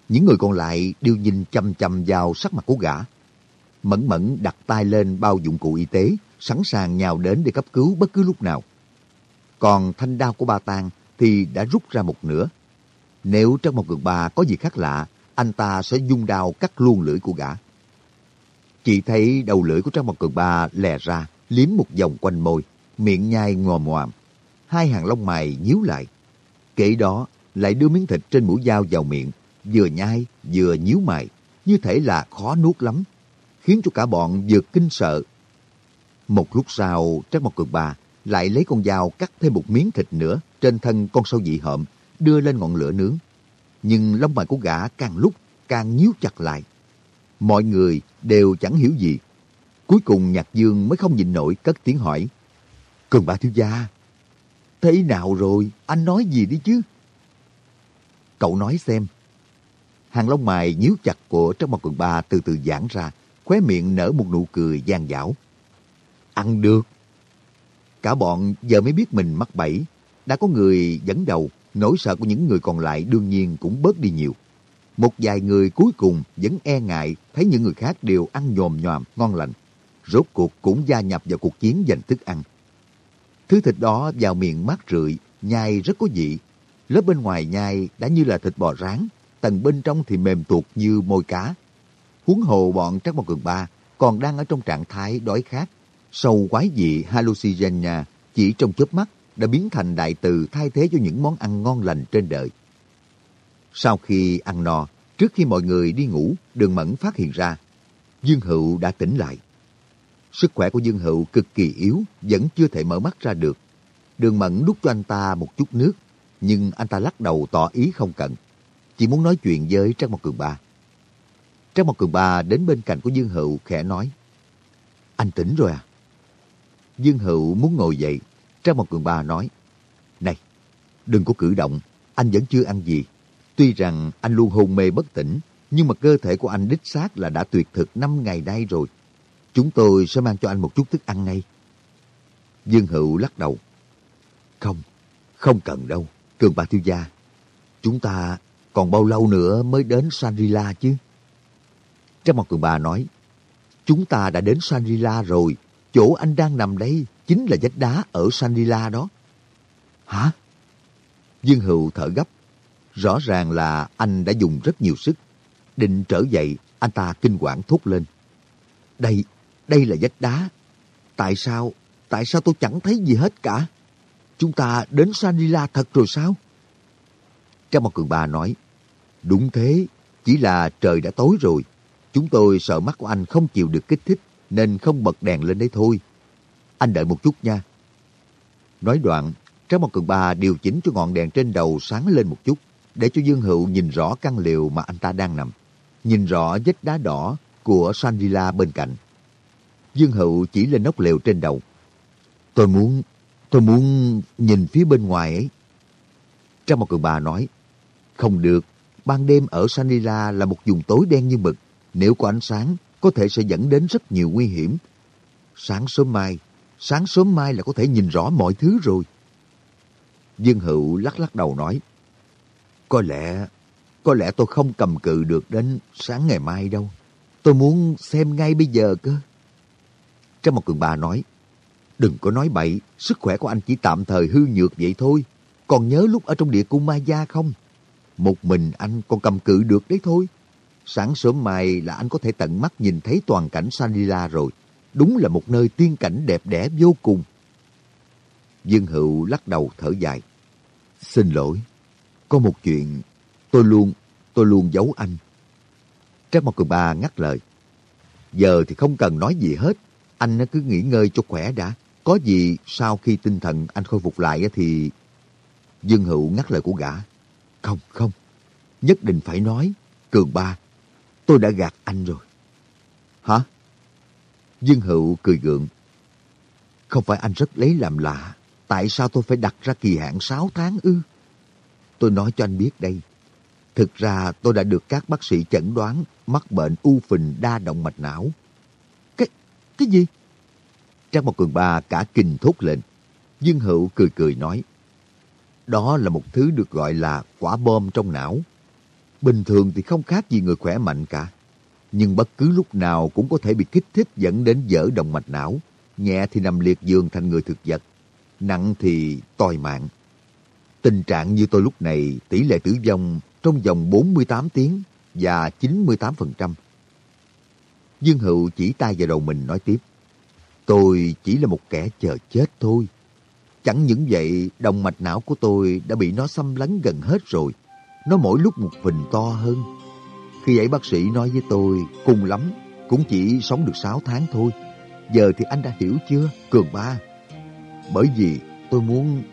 Những người còn lại đều nhìn chầm chầm vào sắc mặt của gã. Mẫn mẫn đặt tay lên bao dụng cụ y tế, sẵn sàng nhào đến để cấp cứu bất cứ lúc nào. Còn thanh đao của ba tang thì đã rút ra một nửa. Nếu trong một cường bà có gì khác lạ, anh ta sẽ dung đao cắt luôn lưỡi của gã. Chị thấy đầu lưỡi của Trang Mộc Cường Ba lè ra, liếm một vòng quanh môi, miệng nhai ngòm ngoàm. Hai hàng lông mày nhíu lại. Kể đó, lại đưa miếng thịt trên mũi dao vào miệng, vừa nhai vừa nhíu mày, như thể là khó nuốt lắm, khiến cho cả bọn vừa kinh sợ. Một lúc sau, Trác Mộc Cường Ba lại lấy con dao cắt thêm một miếng thịt nữa trên thân con sâu dị hợm, đưa lên ngọn lửa nướng. Nhưng lông mày của gã càng lúc càng nhíu chặt lại. Mọi người đều chẳng hiểu gì. Cuối cùng Nhạc Dương mới không nhịn nổi cất tiếng hỏi. Cường Ba thiếu gia, thế nào rồi? Anh nói gì đi chứ? Cậu nói xem. Hàng lông mày nhíu chặt của trong một cường ba từ từ giãn ra, khóe miệng nở một nụ cười gian dảo. Ăn được. Cả bọn giờ mới biết mình mắc bẫy. Đã có người dẫn đầu, nỗi sợ của những người còn lại đương nhiên cũng bớt đi nhiều. Một vài người cuối cùng vẫn e ngại thấy những người khác đều ăn nhòm nhòm, ngon lành. Rốt cuộc cũng gia nhập vào cuộc chiến giành thức ăn. Thứ thịt đó vào miệng mát rượi, nhai rất có vị. Lớp bên ngoài nhai đã như là thịt bò rán, tầng bên trong thì mềm tuột như môi cá. Huống hồ bọn Trác Mộc Cường Ba còn đang ở trong trạng thái đói khát. Sâu quái dị hallucinogenia chỉ trong chớp mắt đã biến thành đại từ thay thế cho những món ăn ngon lành trên đời. Sau khi ăn no, trước khi mọi người đi ngủ, Đường Mẫn phát hiện ra, Dương Hữu đã tỉnh lại. Sức khỏe của Dương Hữu cực kỳ yếu, vẫn chưa thể mở mắt ra được. Đường Mẫn đút cho anh ta một chút nước, nhưng anh ta lắc đầu tỏ ý không cần. Chỉ muốn nói chuyện với Trang Mộc Cường Ba. Trang Mộc Cường Ba đến bên cạnh của Dương Hữu khẽ nói, Anh tỉnh rồi à? Dương Hữu muốn ngồi dậy, Trang Mộc Cường Ba nói, Này, đừng có cử động, anh vẫn chưa ăn gì. Tuy rằng anh luôn hôn mê bất tỉnh, nhưng mà cơ thể của anh đích xác là đã tuyệt thực 5 ngày nay rồi. Chúng tôi sẽ mang cho anh một chút thức ăn ngay. Dương Hữu lắc đầu. Không, không cần đâu, Cường Ba Thiếu Gia. Chúng ta còn bao lâu nữa mới đến Shangri-La chứ? Trang một cường bà nói, chúng ta đã đến Shangri-La rồi, chỗ anh đang nằm đây chính là vách đá ở Shangri-La đó. Hả? Dương Hữu thở gấp. Rõ ràng là anh đã dùng rất nhiều sức. Định trở dậy, anh ta kinh quản thốt lên. Đây, đây là vách đá. Tại sao, tại sao tôi chẳng thấy gì hết cả? Chúng ta đến Shangri-La thật rồi sao? Trang một cường bà nói, Đúng thế, chỉ là trời đã tối rồi. Chúng tôi sợ mắt của anh không chịu được kích thích nên không bật đèn lên đấy thôi. Anh đợi một chút nha. Nói đoạn, Trái Mộc Cường Ba điều chỉnh cho ngọn đèn trên đầu sáng lên một chút. để cho Dương Hữu nhìn rõ căn liều mà anh ta đang nằm. Nhìn rõ vết đá đỏ của Sandila bên cạnh. Dương Hữu chỉ lên nóc lều trên đầu. Tôi muốn, tôi muốn nhìn phía bên ngoài ấy. Trang một cường bà nói, không được, ban đêm ở Sanila là một vùng tối đen như mực. Nếu có ánh sáng, có thể sẽ dẫn đến rất nhiều nguy hiểm. Sáng sớm mai, sáng sớm mai là có thể nhìn rõ mọi thứ rồi. Dương Hữu lắc lắc đầu nói, có lẽ, có lẽ tôi không cầm cự được đến sáng ngày mai đâu. Tôi muốn xem ngay bây giờ cơ. Trong một cường bà nói, đừng có nói bậy, sức khỏe của anh chỉ tạm thời hư nhược vậy thôi. Còn nhớ lúc ở trong địa cung ma gia không? Một mình anh còn cầm cự được đấy thôi. Sáng sớm mai là anh có thể tận mắt nhìn thấy toàn cảnh Sanila rồi. Đúng là một nơi tiên cảnh đẹp đẽ vô cùng. Dương Hữu lắc đầu thở dài. Xin lỗi, có một chuyện tôi luôn, tôi luôn giấu anh. Trác Mộc Cường Ba ngắt lời. Giờ thì không cần nói gì hết. Anh cứ nghỉ ngơi cho khỏe đã. Có gì sau khi tinh thần anh khôi phục lại thì... Dương Hữu ngắt lời của gã. Không, không. Nhất định phải nói. Cường Ba, tôi đã gạt anh rồi. Hả? Dương Hữu cười gượng. Không phải anh rất lấy làm lạ. Tại sao tôi phải đặt ra kỳ hạn 6 tháng ư? Tôi nói cho anh biết đây. Thực ra tôi đã được các bác sĩ chẩn đoán mắc bệnh u phình đa động mạch não. Cái, cái gì? Trang một cường ba cả kinh thốt lên. Dương Hữu cười cười nói. Đó là một thứ được gọi là quả bom trong não. Bình thường thì không khác gì người khỏe mạnh cả. Nhưng bất cứ lúc nào cũng có thể bị kích thích dẫn đến dở động mạch não. Nhẹ thì nằm liệt giường thành người thực vật. Nặng thì toi mạng. Tình trạng như tôi lúc này tỷ lệ tử vong trong vòng 48 tiếng và 98%. Dương Hữu chỉ tay vào đầu mình nói tiếp. Tôi chỉ là một kẻ chờ chết thôi. Chẳng những vậy, động mạch não của tôi đã bị nó xâm lấn gần hết rồi. Nó mỗi lúc một phình to hơn. Khi ấy bác sĩ nói với tôi, cùng lắm, cũng chỉ sống được 6 tháng thôi. Giờ thì anh đã hiểu chưa, Cường Ba? Bởi vì tôi muốn,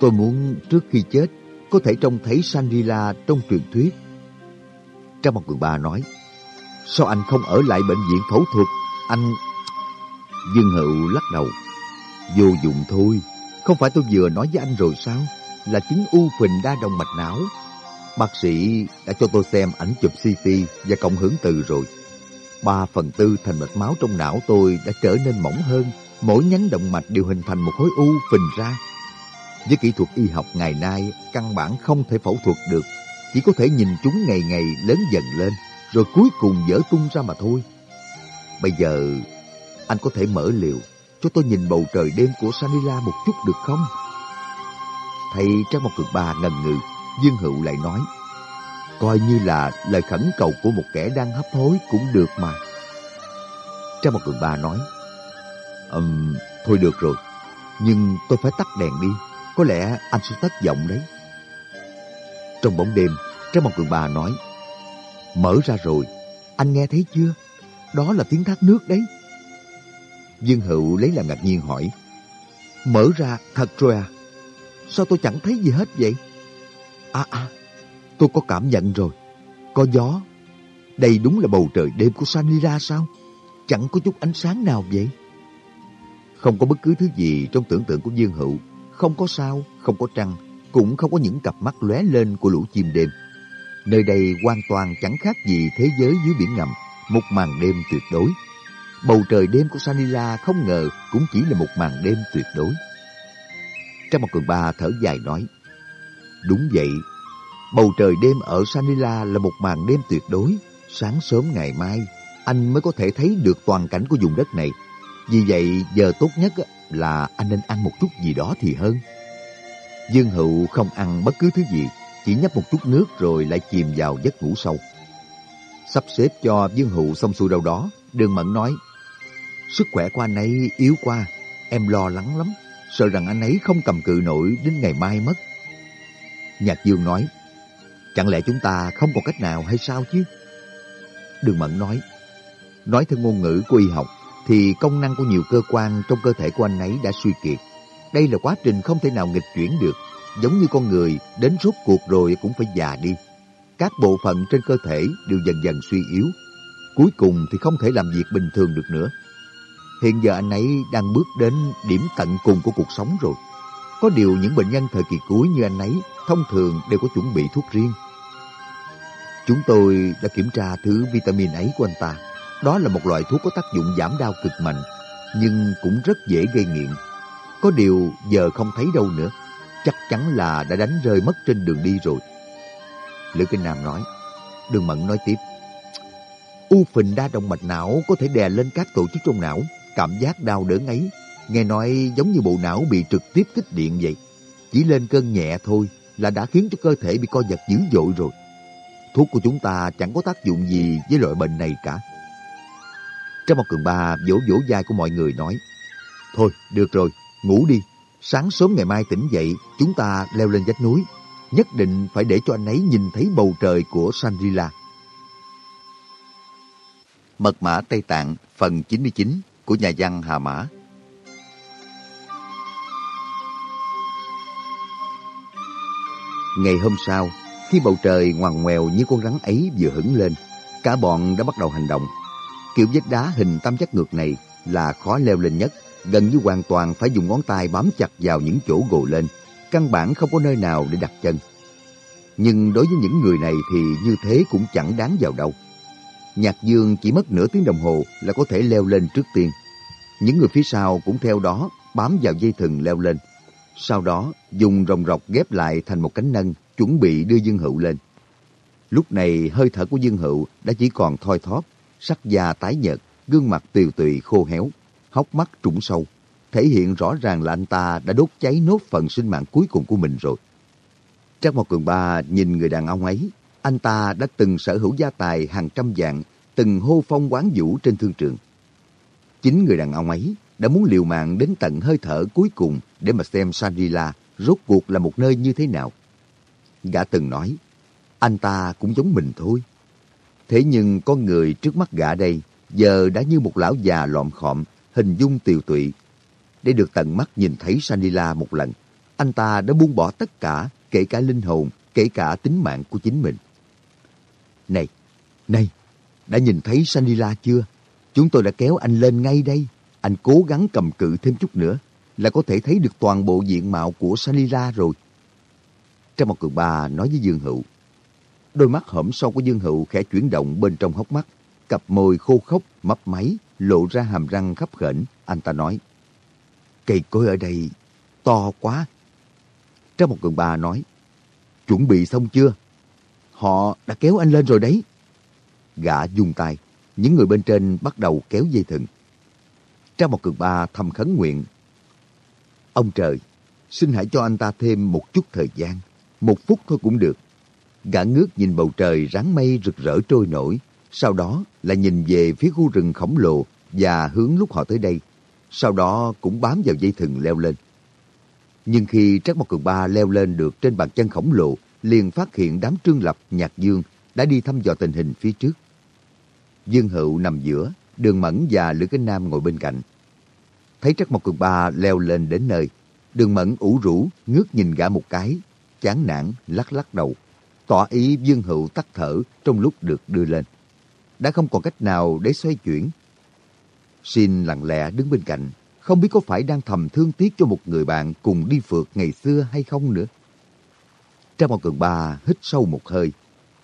tôi muốn trước khi chết, có thể trông thấy Shangri-La trong truyền thuyết. Trong một Cường Ba nói, sao anh không ở lại bệnh viện phẫu thuật? Anh... Dương Hữu lắc đầu. Vô dụng thôi, không phải tôi vừa nói với anh rồi sao? Là chứng u phình đa động mạch não. Bác sĩ đã cho tôi xem ảnh chụp CT và cộng hưởng từ rồi. Ba phần tư thành mạch máu trong não tôi đã trở nên mỏng hơn. Mỗi nhánh động mạch đều hình thành một khối u phình ra. Với kỹ thuật y học ngày nay, căn bản không thể phẫu thuật được. Chỉ có thể nhìn chúng ngày ngày lớn dần lên, rồi cuối cùng dở tung ra mà thôi. Bây giờ, anh có thể mở liều cho tôi nhìn bầu trời đêm của Sanila một chút được không? Thầy trong một cực bà ngần ngừ, Dương Hữu lại nói, coi như là lời khẩn cầu của một kẻ đang hấp hối cũng được mà. Trong một cường bà nói, um, thôi được rồi, nhưng tôi phải tắt đèn đi, có lẽ anh sẽ thất vọng đấy. Trong bóng đêm, trong một cường bà nói, mở ra rồi, anh nghe thấy chưa? Đó là tiếng thác nước đấy. Dương Hữu lấy làm ngạc nhiên hỏi. Mở ra thật rồi à? Sao tôi chẳng thấy gì hết vậy? À à, tôi có cảm nhận rồi. Có gió. Đây đúng là bầu trời đêm của Sanira sao? Chẳng có chút ánh sáng nào vậy? Không có bất cứ thứ gì trong tưởng tượng của Dương Hữu. Không có sao, không có trăng, cũng không có những cặp mắt lóe lên của lũ chim đêm. Nơi đây hoàn toàn chẳng khác gì thế giới dưới biển ngầm, một màn đêm tuyệt đối. Bầu trời đêm của Sanila không ngờ cũng chỉ là một màn đêm tuyệt đối. Trong một cường ba thở dài nói, Đúng vậy, bầu trời đêm ở Sanila là một màn đêm tuyệt đối. Sáng sớm ngày mai, anh mới có thể thấy được toàn cảnh của vùng đất này. Vì vậy, giờ tốt nhất là anh nên ăn một chút gì đó thì hơn. Dương Hữu không ăn bất cứ thứ gì, chỉ nhấp một chút nước rồi lại chìm vào giấc ngủ sâu. Sắp xếp cho Dương Hữu xong xuôi đâu đó, Đường Mẫn nói, Sức khỏe của anh ấy yếu quá, em lo lắng lắm, sợ rằng anh ấy không cầm cự nổi đến ngày mai mất. Nhạc Dương nói, chẳng lẽ chúng ta không còn cách nào hay sao chứ? Đường Mẫn nói, nói theo ngôn ngữ của y học, thì công năng của nhiều cơ quan trong cơ thể của anh ấy đã suy kiệt. Đây là quá trình không thể nào nghịch chuyển được. giống như con người, đến rốt cuộc rồi cũng phải già đi. Các bộ phận trên cơ thể đều dần dần suy yếu. Cuối cùng thì không thể làm việc bình thường được nữa. Hiện giờ anh ấy đang bước đến điểm tận cùng của cuộc sống rồi. Có điều những bệnh nhân thời kỳ cuối như anh ấy thông thường đều có chuẩn bị thuốc riêng. Chúng tôi đã kiểm tra thứ vitamin ấy của anh ta. Đó là một loại thuốc có tác dụng giảm đau cực mạnh, nhưng cũng rất dễ gây nghiện. Có điều giờ không thấy đâu nữa. Chắc chắn là đã đánh rơi mất trên đường đi rồi. Lữ Kinh Nam nói. Đường Mẫn nói tiếp. U phình đa động mạch não có thể đè lên các tổ chức trong não. Cảm giác đau đớn ấy, nghe nói giống như bộ não bị trực tiếp kích điện vậy. Chỉ lên cơn nhẹ thôi là đã khiến cho cơ thể bị co giật dữ dội rồi. Thuốc của chúng ta chẳng có tác dụng gì với loại bệnh này cả. Trong một cường ba vỗ vỗ vai của mọi người nói, Thôi, được rồi, ngủ đi. Sáng sớm ngày mai tỉnh dậy, chúng ta leo lên vách núi. Nhất định phải để cho anh ấy nhìn thấy bầu trời của Shangri-La. Mật mã Tây Tạng phần 99 của nhà văn Hà Mã Ngày hôm sau, khi bầu trời ngoằn ngoèo như con rắn ấy vừa hứng lên, cả bọn đã bắt đầu hành động. Kiểu vách đá hình tam giác ngược này là khó leo lên nhất, gần như hoàn toàn phải dùng ngón tay bám chặt vào những chỗ gồ lên, căn bản không có nơi nào để đặt chân. Nhưng đối với những người này thì như thế cũng chẳng đáng vào đâu. Nhạc Dương chỉ mất nửa tiếng đồng hồ là có thể leo lên trước tiên. Những người phía sau cũng theo đó bám vào dây thừng leo lên. Sau đó dùng rồng rọc ghép lại thành một cánh nâng chuẩn bị đưa Dương Hữu lên. Lúc này hơi thở của Dương Hữu đã chỉ còn thoi thóp, sắc da tái nhợt, gương mặt tiều tụy khô héo, hốc mắt trũng sâu, thể hiện rõ ràng là anh ta đã đốt cháy nốt phần sinh mạng cuối cùng của mình rồi. Trác một cường ba nhìn người đàn ông ấy, anh ta đã từng sở hữu gia tài hàng trăm vạn, từng hô phong quán vũ trên thương trường. Chính người đàn ông ấy đã muốn liều mạng đến tận hơi thở cuối cùng để mà xem Shangri-La rốt cuộc là một nơi như thế nào. Gã từng nói, anh ta cũng giống mình thôi. Thế nhưng con người trước mắt gã đây giờ đã như một lão già lọm khọm, hình dung tiều tụy. Để được tận mắt nhìn thấy Sanila một lần, anh ta đã buông bỏ tất cả, kể cả linh hồn, kể cả tính mạng của chính mình. Này, này, đã nhìn thấy Sanila chưa? Chúng tôi đã kéo anh lên ngay đây. Anh cố gắng cầm cự thêm chút nữa là có thể thấy được toàn bộ diện mạo của Sanila rồi. Trong một cường ba nói với Dương Hữu. Đôi mắt hõm sâu của Dương Hữu khẽ chuyển động bên trong hốc mắt. Cặp môi khô khốc, mấp máy, lộ ra hàm răng khắp khểnh. Anh ta nói. Cây cối ở đây to quá. Trong một cường ba nói. Chuẩn bị xong chưa? Họ đã kéo anh lên rồi đấy. Gã dùng tay. Những người bên trên bắt đầu kéo dây thừng trang một cường ba thầm khấn nguyện. Ông trời, xin hãy cho anh ta thêm một chút thời gian một phút thôi cũng được. Gã ngước nhìn bầu trời ráng mây rực rỡ trôi nổi, sau đó là nhìn về phía khu rừng khổng lồ và hướng lúc họ tới đây. Sau đó cũng bám vào dây thừng leo lên. Nhưng khi Trác Mộc Cường Ba leo lên được trên bàn chân khổng lồ, liền phát hiện đám Trương Lập, Nhạc Dương đã đi thăm dò tình hình phía trước. Dương Hữu nằm giữa, Đường Mẫn và Lữ Kinh Nam ngồi bên cạnh. Thấy Trắc Mộc Cường Ba leo lên đến nơi, Đường Mẫn ủ rũ ngước nhìn gã một cái, chán nản lắc lắc đầu, tỏ ý Dương Hữu tắt thở trong lúc được đưa lên. Đã không còn cách nào để xoay chuyển. Xin lặng lẽ đứng bên cạnh, không biết có phải đang thầm thương tiếc cho một người bạn cùng đi phượt ngày xưa hay không nữa. Trang một cường ba hít sâu một hơi,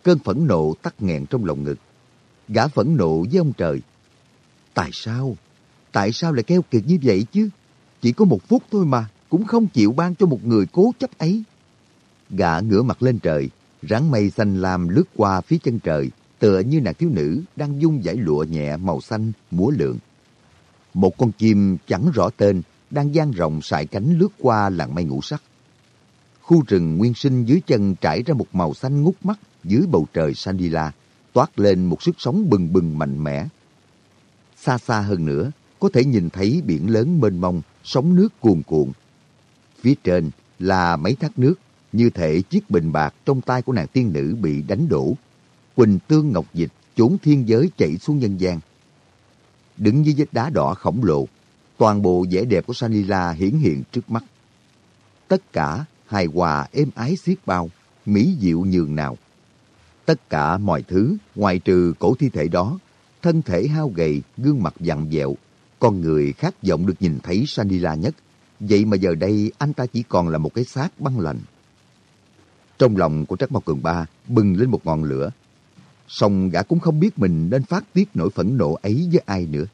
cơn phẫn nộ tắt nghẹn trong lòng ngực. Gã phẫn nộ với ông trời. Tại sao? Tại sao lại keo kiệt như vậy chứ? Chỉ có một phút thôi mà, cũng không chịu ban cho một người cố chấp ấy. Gã ngửa mặt lên trời, ráng mây xanh lam lướt qua phía chân trời, tựa như nàng thiếu nữ đang dung giải lụa nhẹ màu xanh múa lượn. Một con chim chẳng rõ tên đang dang rộng sải cánh lướt qua làng mây ngũ sắc. Khu rừng nguyên sinh dưới chân trải ra một màu xanh ngút mắt dưới bầu trời Sandila, toát lên một sức sống bừng bừng mạnh mẽ. Xa xa hơn nữa, có thể nhìn thấy biển lớn mênh mông, sóng nước cuồn cuộn. Phía trên là mấy thác nước như thể chiếc bình bạc trong tay của nàng tiên nữ bị đánh đổ. Quỳnh tương ngọc dịch trốn thiên giới chạy xuống nhân gian. Đứng dưới vết đá đỏ khổng lồ, toàn bộ vẻ đẹp của Sanila hiển hiện trước mắt. Tất cả hài hòa êm ái xiết bao, mỹ diệu nhường nào. Tất cả mọi thứ, ngoài trừ cổ thi thể đó, thân thể hao gầy, gương mặt dặn dẹo, con người khát vọng được nhìn thấy Sanila nhất. Vậy mà giờ đây anh ta chỉ còn là một cái xác băng lạnh. Trong lòng của Trắc Mộc Cường Ba bừng lên một ngọn lửa. Song gã cũng không biết mình nên phát tiết nỗi phẫn nộ ấy với ai nữa.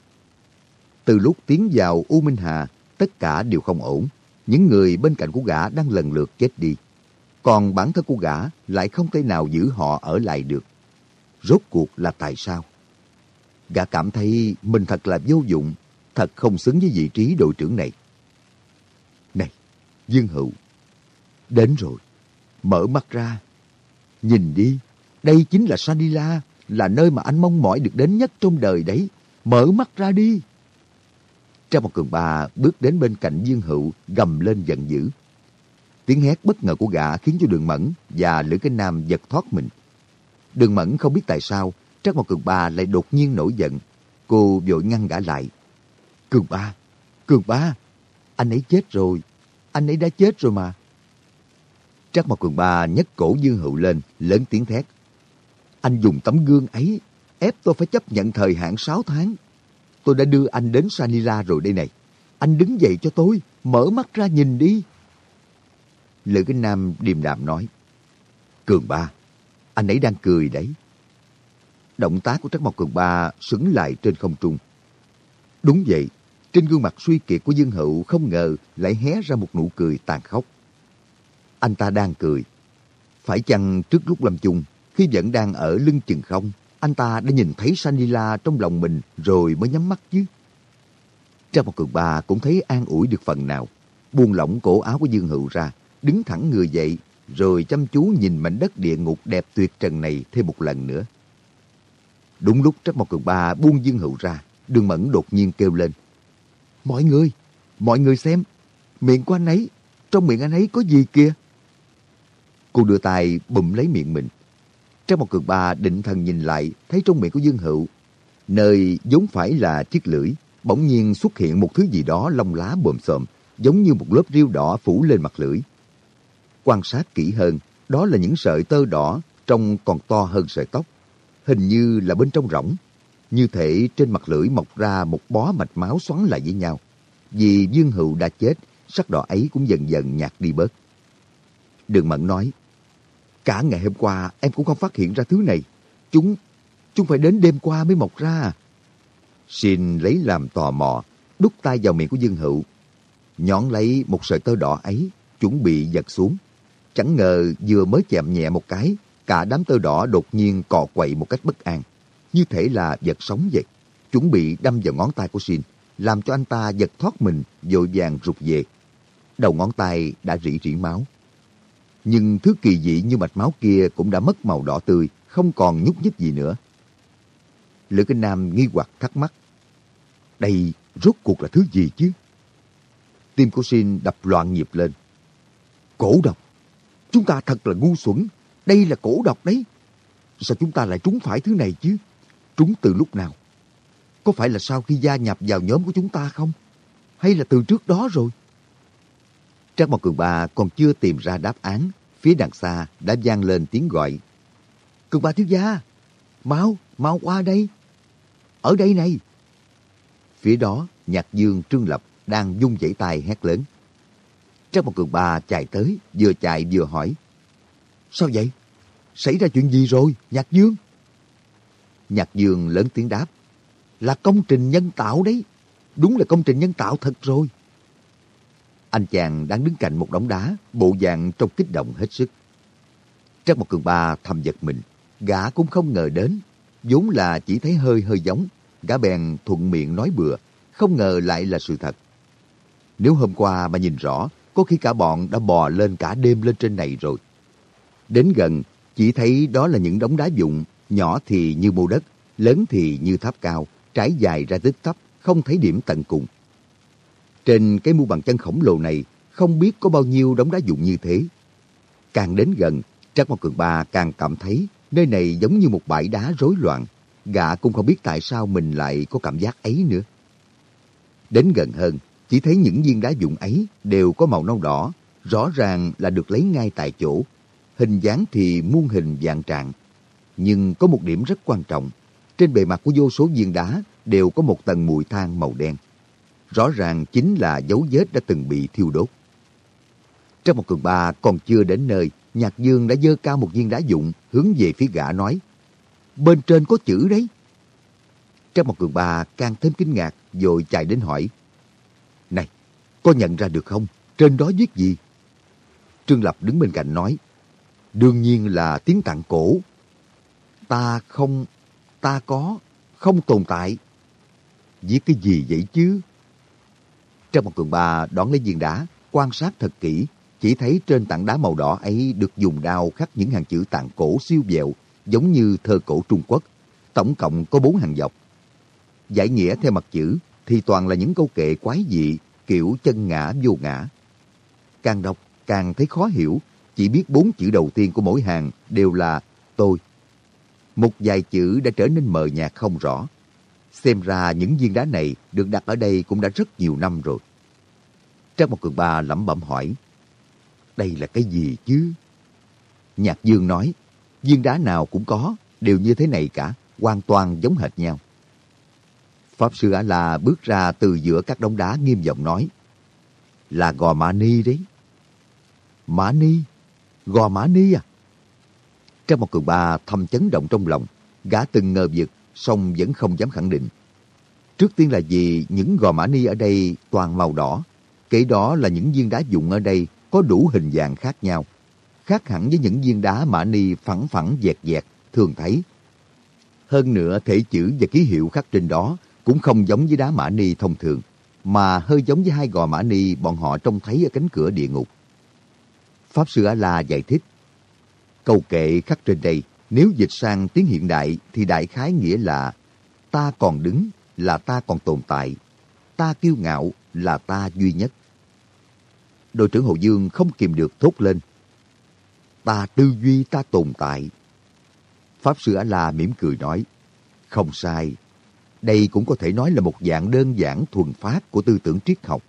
Từ lúc tiến vào U Minh Hà, tất cả đều không ổn. Những người bên cạnh của gã đang lần lượt chết đi. Còn bản thân của gã lại không thể nào giữ họ ở lại được. Rốt cuộc là tại sao? Gã cảm thấy mình thật là vô dụng, thật không xứng với vị trí đội trưởng này. Này, Dương Hữu, đến rồi, mở mắt ra. Nhìn đi, đây chính là Sanila, là nơi mà anh mong mỏi được đến nhất trong đời đấy. Mở mắt ra đi. Trong một cường bà bước đến bên cạnh Dương Hữu, gầm lên giận dữ. Tiếng hét bất ngờ của gã khiến cho đường mẫn và Lữ Cái Nam giật thoát mình. Đường mẫn không biết tại sao Trác Mộc Cường Ba lại đột nhiên nổi giận. Cô vội ngăn gã lại. Cường Ba, Cường Ba, anh ấy chết rồi. Anh ấy đã chết rồi mà. Trác Mộc Cường Ba nhấc cổ Dương Hữu lên, lớn tiếng thét. Anh dùng tấm gương ấy, ép tôi phải chấp nhận thời hạn 6 tháng. Tôi đã đưa anh đến Sanila rồi đây này. Anh đứng dậy cho tôi, mở mắt ra nhìn đi. Lữ Kinh Nam điềm đạm nói. Cường Ba, anh ấy đang cười đấy. Động tác của Trắc Mộc Cường Ba sững lại trên không trung. Đúng vậy, trên gương mặt suy kiệt của Dương Hữu không ngờ lại hé ra một nụ cười tàn khốc. Anh ta đang cười. Phải chăng trước lúc lâm chung, khi vẫn đang ở lưng chừng không, anh ta đã nhìn thấy Sanila trong lòng mình rồi mới nhắm mắt chứ? Trang một cường ba cũng thấy an ủi được phần nào. Buông lỏng cổ áo của Dương Hữu ra, đứng thẳng người dậy, rồi chăm chú nhìn mảnh đất địa ngục đẹp tuyệt trần này thêm một lần nữa. Đúng lúc Trác Mộc Cường Ba buông Dương Hữu ra, Đường Mẫn đột nhiên kêu lên. Mọi người, mọi người xem, miệng của anh ấy, trong miệng anh ấy có gì kìa? Cô đưa tay bụm lấy miệng mình. Trác Mộc Cường Ba định thần nhìn lại, thấy trong miệng của Dương Hữu, nơi vốn phải là chiếc lưỡi, bỗng nhiên xuất hiện một thứ gì đó lông lá bồm xồm, giống như một lớp riêu đỏ phủ lên mặt lưỡi. Quan sát kỹ hơn, đó là những sợi tơ đỏ trông còn to hơn sợi tóc hình như là bên trong rỗng. Như thể trên mặt lưỡi mọc ra một bó mạch máu xoắn lại với nhau. Vì Dương Hữu đã chết, sắc đỏ ấy cũng dần dần nhạt đi bớt. Đường Mẫn nói, cả ngày hôm qua em cũng không phát hiện ra thứ này. Chúng, chúng phải đến đêm qua mới mọc ra. Xin lấy làm tò mò, đút tay vào miệng của Dương Hữu. Nhón lấy một sợi tơ đỏ ấy, chuẩn bị giật xuống. Chẳng ngờ vừa mới chạm nhẹ một cái cả đám tơ đỏ đột nhiên cọ quậy một cách bất an, như thể là vật sống vậy, chuẩn bị đâm vào ngón tay của Shin, làm cho anh ta giật thoát mình, vội vàng rụt về. Đầu ngón tay đã rỉ rỉ máu. Nhưng thứ kỳ dị như mạch máu kia cũng đã mất màu đỏ tươi, không còn nhúc nhích gì nữa. Lữ Kinh Nam nghi hoặc thắc mắc. Đây rốt cuộc là thứ gì chứ? Tim của Shin đập loạn nhịp lên. Cổ độc! Chúng ta thật là ngu xuẩn, đây là cổ độc đấy. Sao chúng ta lại trúng phải thứ này chứ? Trúng từ lúc nào? Có phải là sau khi gia nhập vào nhóm của chúng ta không? Hay là từ trước đó rồi? Trác Mộc Cường Ba còn chưa tìm ra đáp án. Phía đằng xa đã vang lên tiếng gọi. Cường Ba thiếu gia, mau, mau qua đây. Ở đây này. Phía đó, Nhạc Dương Trương Lập đang dung dãy tay hét lớn. Trác Mộc Cường Ba chạy tới, vừa chạy vừa hỏi. Sao vậy? Xảy ra chuyện gì rồi, Nhạc Dương? Nhạc Dương lớn tiếng đáp. Là công trình nhân tạo đấy. Đúng là công trình nhân tạo thật rồi. Anh chàng đang đứng cạnh một đống đá, bộ dạng trong kích động hết sức. Trác một cường ba thầm giật mình. Gã cũng không ngờ đến. vốn là chỉ thấy hơi hơi giống. Gã bèn thuận miệng nói bừa. Không ngờ lại là sự thật. Nếu hôm qua mà nhìn rõ, có khi cả bọn đã bò lên cả đêm lên trên này rồi. Đến gần, chỉ thấy đó là những đống đá dụng, nhỏ thì như mô đất, lớn thì như tháp cao, trải dài ra tích thấp, không thấy điểm tận cùng. Trên cái mu bằng chân khổng lồ này, không biết có bao nhiêu đống đá dụng như thế. Càng đến gần, Trác Mộc Cường Ba càng cảm thấy nơi này giống như một bãi đá rối loạn. Gã cũng không biết tại sao mình lại có cảm giác ấy nữa. Đến gần hơn, chỉ thấy những viên đá dụng ấy đều có màu nâu đỏ, rõ ràng là được lấy ngay tại chỗ. Hình dáng thì muôn hình dạng trạng. Nhưng có một điểm rất quan trọng. Trên bề mặt của vô số viên đá đều có một tầng mùi than màu đen. Rõ ràng chính là dấu vết đã từng bị thiêu đốt. Trong một cường ba còn chưa đến nơi, Nhạc Dương đã dơ cao một viên đá dụng hướng về phía gã nói Bên trên có chữ đấy. Trong một cường ba càng thêm kinh ngạc rồi chạy đến hỏi Này, có nhận ra được không? Trên đó viết gì? Trương Lập đứng bên cạnh nói Đương nhiên là tiếng tạng cổ. Ta không, ta có, không tồn tại. Viết cái gì vậy chứ? Trong một cường ba đón lấy viên đá, quan sát thật kỹ, chỉ thấy trên tảng đá màu đỏ ấy được dùng đao khắc những hàng chữ tạng cổ siêu vẹo, giống như thơ cổ Trung Quốc. Tổng cộng có bốn hàng dọc. Giải nghĩa theo mặt chữ thì toàn là những câu kệ quái dị, kiểu chân ngã vô ngã. Càng đọc càng thấy khó hiểu, chỉ biết bốn chữ đầu tiên của mỗi hàng đều là tôi. Một vài chữ đã trở nên mờ nhạt không rõ. Xem ra những viên đá này được đặt ở đây cũng đã rất nhiều năm rồi. Trác một cường ba lẩm bẩm hỏi, đây là cái gì chứ? Nhạc Dương nói, viên đá nào cũng có, đều như thế này cả, hoàn toàn giống hệt nhau. Pháp Sư A-La bước ra từ giữa các đống đá nghiêm giọng nói, là gò mã ni đấy. Mã ni? Gò mã ni à? Trong một cường ba thầm chấn động trong lòng, gã từng ngờ vực, song vẫn không dám khẳng định. Trước tiên là vì những gò mã ni ở đây toàn màu đỏ, kể đó là những viên đá dụng ở đây có đủ hình dạng khác nhau, khác hẳn với những viên đá mã ni phẳng phẳng dẹt dẹt thường thấy. Hơn nữa thể chữ và ký hiệu khắc trên đó cũng không giống với đá mã ni thông thường, mà hơi giống với hai gò mã ni bọn họ trông thấy ở cánh cửa địa ngục. Pháp Sư A-La giải thích, câu kệ khắc trên đây, nếu dịch sang tiếng hiện đại thì đại khái nghĩa là ta còn đứng là ta còn tồn tại, ta kiêu ngạo là ta duy nhất. Đội trưởng Hồ Dương không kìm được thốt lên. Ta tư duy ta tồn tại. Pháp Sư A-La mỉm cười nói, không sai, đây cũng có thể nói là một dạng đơn giản thuần phát của tư tưởng triết học.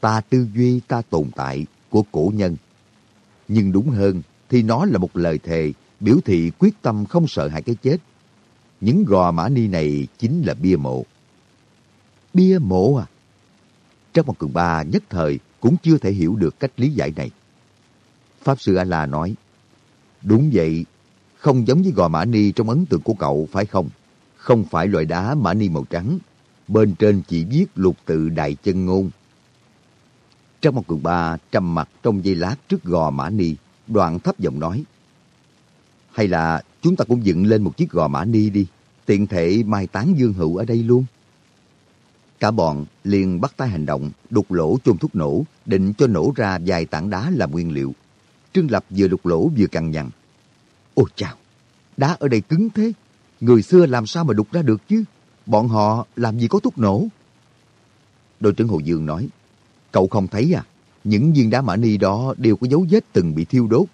Ta tư duy ta tồn tại của cổ nhân. Nhưng đúng hơn thì nó là một lời thề biểu thị quyết tâm không sợ hãi cái chết. Những gò mã ni này chính là bia mộ. Bia mộ à? Trong một cường ba nhất thời cũng chưa thể hiểu được cách lý giải này. Pháp Sư A-La nói, Đúng vậy, không giống với gò mã ni trong ấn tượng của cậu, phải không? Không phải loại đá mã ni màu trắng, bên trên chỉ viết lục tự đại chân ngôn. Trong một cường ba trầm mặt trong dây lát trước gò mã ni, đoạn thấp giọng nói, Hay là chúng ta cũng dựng lên một chiếc gò mã ni đi, tiện thể mai táng dương hữu ở đây luôn. Cả bọn liền bắt tay hành động, đục lỗ chôn thuốc nổ, định cho nổ ra vài tảng đá làm nguyên liệu. Trương Lập vừa đục lỗ vừa cằn nhằn. Ôi chào, đá ở đây cứng thế. Người xưa làm sao mà đục ra được chứ? Bọn họ làm gì có thuốc nổ? Đội trưởng Hồ Dương nói, cậu không thấy à? Những viên đá mã ni đó đều có dấu vết từng bị thiêu đốt.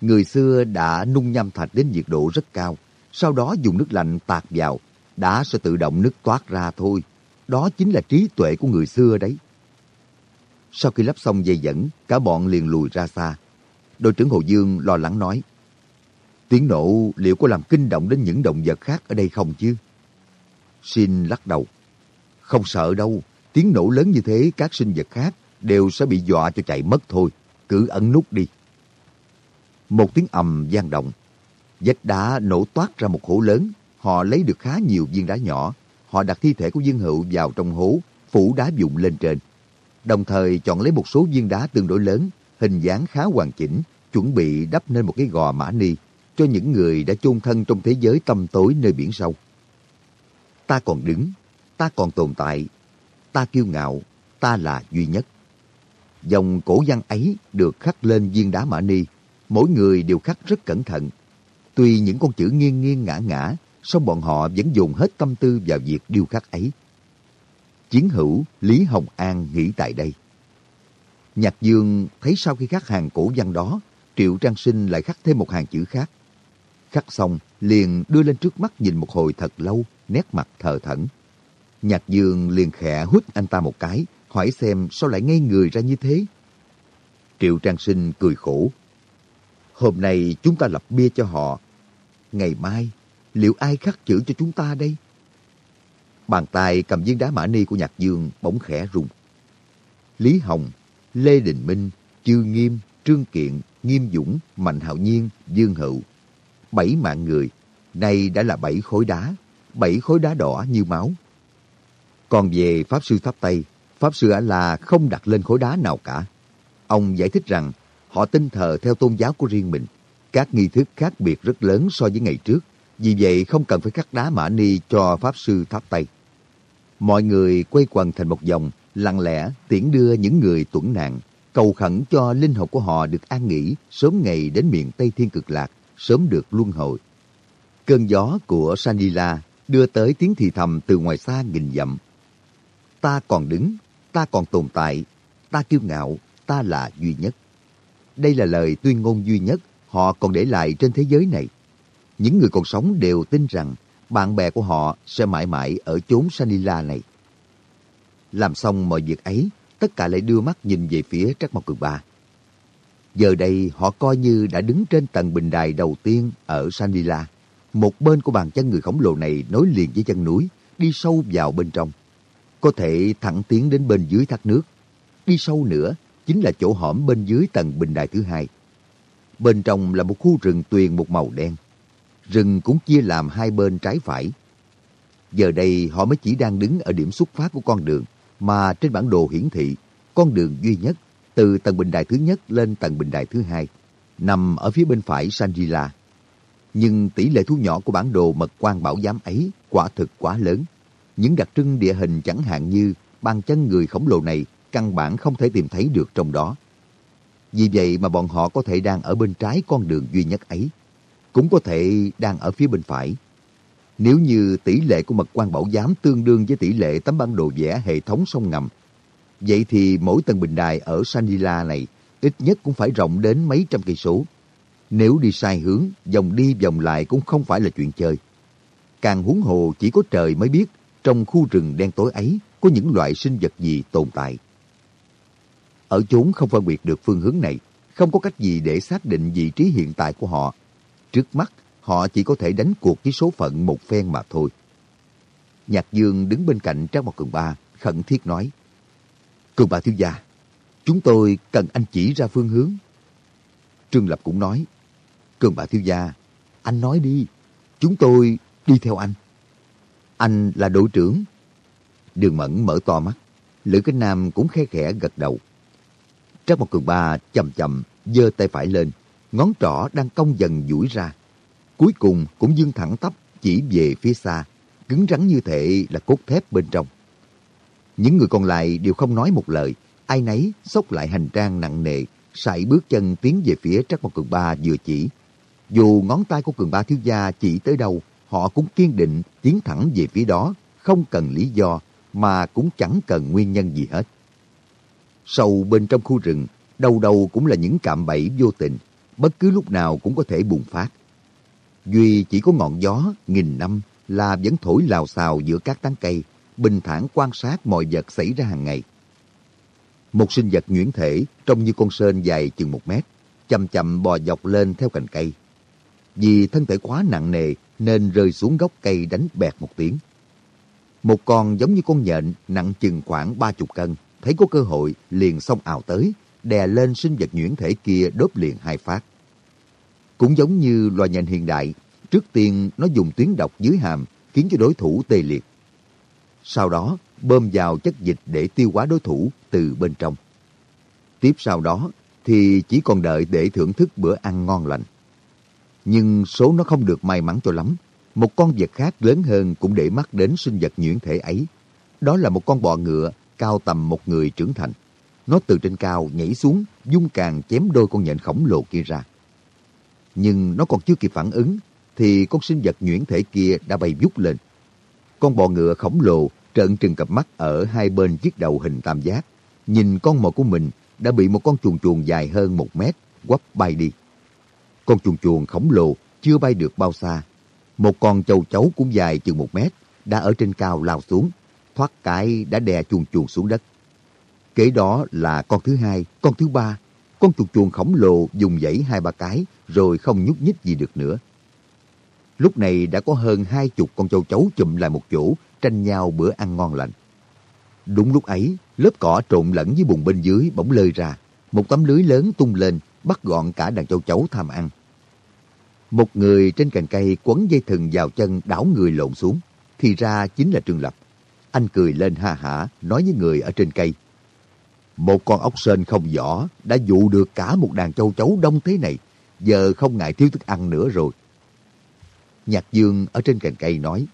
Người xưa đã nung nham thạch đến nhiệt độ rất cao, sau đó dùng nước lạnh tạt vào, đá sẽ tự động nứt toát ra thôi. Đó chính là trí tuệ của người xưa đấy. Sau khi lắp xong dây dẫn, cả bọn liền lùi ra xa. Đội trưởng Hồ Dương lo lắng nói, tiếng nổ liệu có làm kinh động đến những động vật khác ở đây không chứ? Xin lắc đầu. Không sợ đâu, tiếng nổ lớn như thế các sinh vật khác đều sẽ bị dọa cho chạy mất thôi. Cứ ẩn nút đi. Một tiếng ầm vang động. Vách đá nổ toát ra một hố lớn. Họ lấy được khá nhiều viên đá nhỏ. Họ đặt thi thể của Dương Hữu vào trong hố, phủ đá dụng lên trên. Đồng thời chọn lấy một số viên đá tương đối lớn, hình dáng khá hoàn chỉnh, chuẩn bị đắp nên một cái gò mã ni cho những người đã chôn thân trong thế giới tâm tối nơi biển sâu. Ta còn đứng, ta còn tồn tại, ta kiêu ngạo, ta là duy nhất. Dòng cổ văn ấy được khắc lên viên đá mã ni, mỗi người đều khắc rất cẩn thận. Tuy những con chữ nghiêng nghiêng ngã ngã, song bọn họ vẫn dùng hết tâm tư vào việc điêu khắc ấy. Chiến hữu Lý Hồng An nghĩ tại đây. Nhạc Dương thấy sau khi khắc hàng cổ văn đó, Triệu Trang Sinh lại khắc thêm một hàng chữ khác. Khắc xong, liền đưa lên trước mắt nhìn một hồi thật lâu, nét mặt thờ thẫn. Nhạc Dương liền khẽ hút anh ta một cái, hỏi xem sao lại ngây người ra như thế. Triệu Trang Sinh cười khổ. Hôm nay chúng ta lập bia cho họ. Ngày mai, liệu ai khắc chữ cho chúng ta đây? Bàn tay cầm viên đá mã ni của Nhạc Dương bỗng khẽ rung. Lý Hồng, Lê Đình Minh, Chư Nghiêm, Trương Kiện, Nghiêm Dũng, Mạnh Hạo Nhiên, Dương Hữu. Bảy mạng người, nay đã là bảy khối đá, bảy khối đá đỏ như máu. Còn về Pháp Sư Tháp Tây, Pháp Sư Ả-La không đặt lên khối đá nào cả. Ông giải thích rằng họ tin thờ theo tôn giáo của riêng mình. Các nghi thức khác biệt rất lớn so với ngày trước, vì vậy không cần phải khắc đá mã ni cho Pháp Sư Tháp Tây. Mọi người quay quần thành một vòng, lặng lẽ tiễn đưa những người tuẫn nạn, cầu khẩn cho linh hồn của họ được an nghỉ sớm ngày đến miền Tây Thiên Cực Lạc, sớm được luân hồi. Cơn gió của Sanila đưa tới tiếng thì thầm từ ngoài xa nghìn dặm. Ta còn đứng, ta còn tồn tại, ta kiêu ngạo, ta là duy nhất. Đây là lời tuyên ngôn duy nhất họ còn để lại trên thế giới này. Những người còn sống đều tin rằng bạn bè của họ sẽ mãi mãi ở chốn Sanila này. Làm xong mọi việc ấy, tất cả lại đưa mắt nhìn về phía Trắc Mộc Cường Ba. Giờ đây họ coi như đã đứng trên tầng bình đài đầu tiên ở Sanila. Một bên của bàn chân người khổng lồ này nối liền với chân núi, đi sâu vào bên trong. Có thể thẳng tiến đến bên dưới thác nước. Đi sâu nữa chính là chỗ hõm bên dưới tầng bình đài thứ hai. Bên trong là một khu rừng tuyền một màu đen. Rừng cũng chia làm hai bên trái phải. Giờ đây họ mới chỉ đang đứng ở điểm xuất phát của con đường, mà trên bản đồ hiển thị, con đường duy nhất từ tầng bình đài thứ nhất lên tầng bình đài thứ hai, nằm ở phía bên phải Shangri-La. Nhưng tỷ lệ thu nhỏ của bản đồ mật quan bảo giám ấy quả thực quá lớn. Những đặc trưng địa hình chẳng hạn như bàn chân người khổng lồ này căn bản không thể tìm thấy được trong đó. Vì vậy mà bọn họ có thể đang ở bên trái con đường duy nhất ấy, cũng có thể đang ở phía bên phải. Nếu như tỷ lệ của mật quan bảo giám tương đương với tỷ lệ tấm bản đồ vẽ hệ thống sông ngầm, vậy thì mỗi tầng bình đài ở Sanila này ít nhất cũng phải rộng đến mấy trăm cây số. Nếu đi sai hướng, vòng đi vòng lại cũng không phải là chuyện chơi. Càng huống hồ chỉ có trời mới biết trong khu rừng đen tối ấy có những loại sinh vật gì tồn tại. Ở chốn không phân biệt được phương hướng này, không có cách gì để xác định vị trí hiện tại của họ. Trước mắt, họ chỉ có thể đánh cuộc với số phận một phen mà thôi. Nhạc Dương đứng bên cạnh Trang Mộc Cường Ba, khẩn thiết nói. Cường Ba thiếu gia, chúng tôi cần anh chỉ ra phương hướng. Trương Lập cũng nói. Cường Ba thiếu gia, anh nói đi, chúng tôi đi theo anh. Anh là đội trưởng. Đường Mẫn mở to mắt, Lữ Kinh Nam cũng khe khẽ gật đầu. Trác Mộc Cường Ba chậm chậm giơ tay phải lên, ngón trỏ đang cong dần duỗi ra. Cuối cùng cũng dương thẳng tắp chỉ về phía xa, cứng rắn như thể là cốt thép bên trong. Những người còn lại đều không nói một lời, ai nấy xốc lại hành trang nặng nề, sải bước chân tiến về phía Trác Mộc Cường Ba vừa chỉ. Dù ngón tay của Cường Ba thiếu gia chỉ tới đâu, họ cũng kiên định tiến thẳng về phía đó, không cần lý do, mà cũng chẳng cần nguyên nhân gì hết. Sâu bên trong khu rừng, đầu đầu cũng là những cạm bẫy vô tình, bất cứ lúc nào cũng có thể bùng phát. Duy chỉ có ngọn gió nghìn năm là vẫn thổi lào xào giữa các tán cây, bình thản quan sát mọi vật xảy ra hàng ngày. Một sinh vật nhuyễn thể trông như con sên dài chừng một mét, chậm chậm bò dọc lên theo cành cây. Vì thân thể quá nặng nề nên rơi xuống gốc cây đánh bẹt một tiếng. Một con giống như con nhện nặng chừng khoảng ba chục cân, thấy có cơ hội liền xông ảo tới, đè lên sinh vật nhuyễn thể kia đốt liền hai phát. Cũng giống như loài nhện hiện đại, trước tiên nó dùng tuyến độc dưới hàm khiến cho đối thủ tê liệt. Sau đó bơm vào chất dịch để tiêu hóa đối thủ từ bên trong. Tiếp sau đó thì chỉ còn đợi để thưởng thức bữa ăn ngon lành. Nhưng số nó không được may mắn cho lắm. Một con vật khác lớn hơn cũng để mắt đến sinh vật nhuyễn thể ấy. Đó là một con bọ ngựa cao tầm một người trưởng thành. Nó từ trên cao nhảy xuống, dung càng chém đôi con nhện khổng lồ kia ra. Nhưng nó còn chưa kịp phản ứng, thì con sinh vật nhuyễn thể kia đã bay vút lên. Con bọ ngựa khổng lồ trợn trừng cặp mắt ở hai bên chiếc đầu hình tam giác. Nhìn con mồi của mình đã bị một con chuồn chuồn dài hơn một mét quắp bay đi. Con chuồn chuồn khổng lồ chưa bay được bao xa. Một con châu chấu cũng dài chừng một mét đã ở trên cao lao xuống, thoát cái đã đè chuồn chuồn xuống đất. Kế đó là con thứ hai, con thứ ba. Con chuồn chuồn khổng lồ dùng dãy hai ba cái rồi không nhúc nhích gì được nữa. Lúc này đã có hơn hai chục con châu chấu chụm lại một chỗ, tranh nhau bữa ăn ngon lành. Đúng lúc ấy, lớp cỏ trộn lẫn với bùn bên dưới bỗng lơi ra. Một tấm lưới lớn tung lên, bắt gọn cả đàn châu chấu tham ăn. Một người trên cành cây quấn dây thừng vào chân đảo người lộn xuống. Thì ra chính là Trương Lập. Anh cười lên ha hả, nói với người ở trên cây. Một con ốc sên không vỏ đã dụ được cả một đàn châu chấu đông thế này. Giờ không ngại thiếu thức ăn nữa rồi. Nhạc Dương ở trên cành cây nói,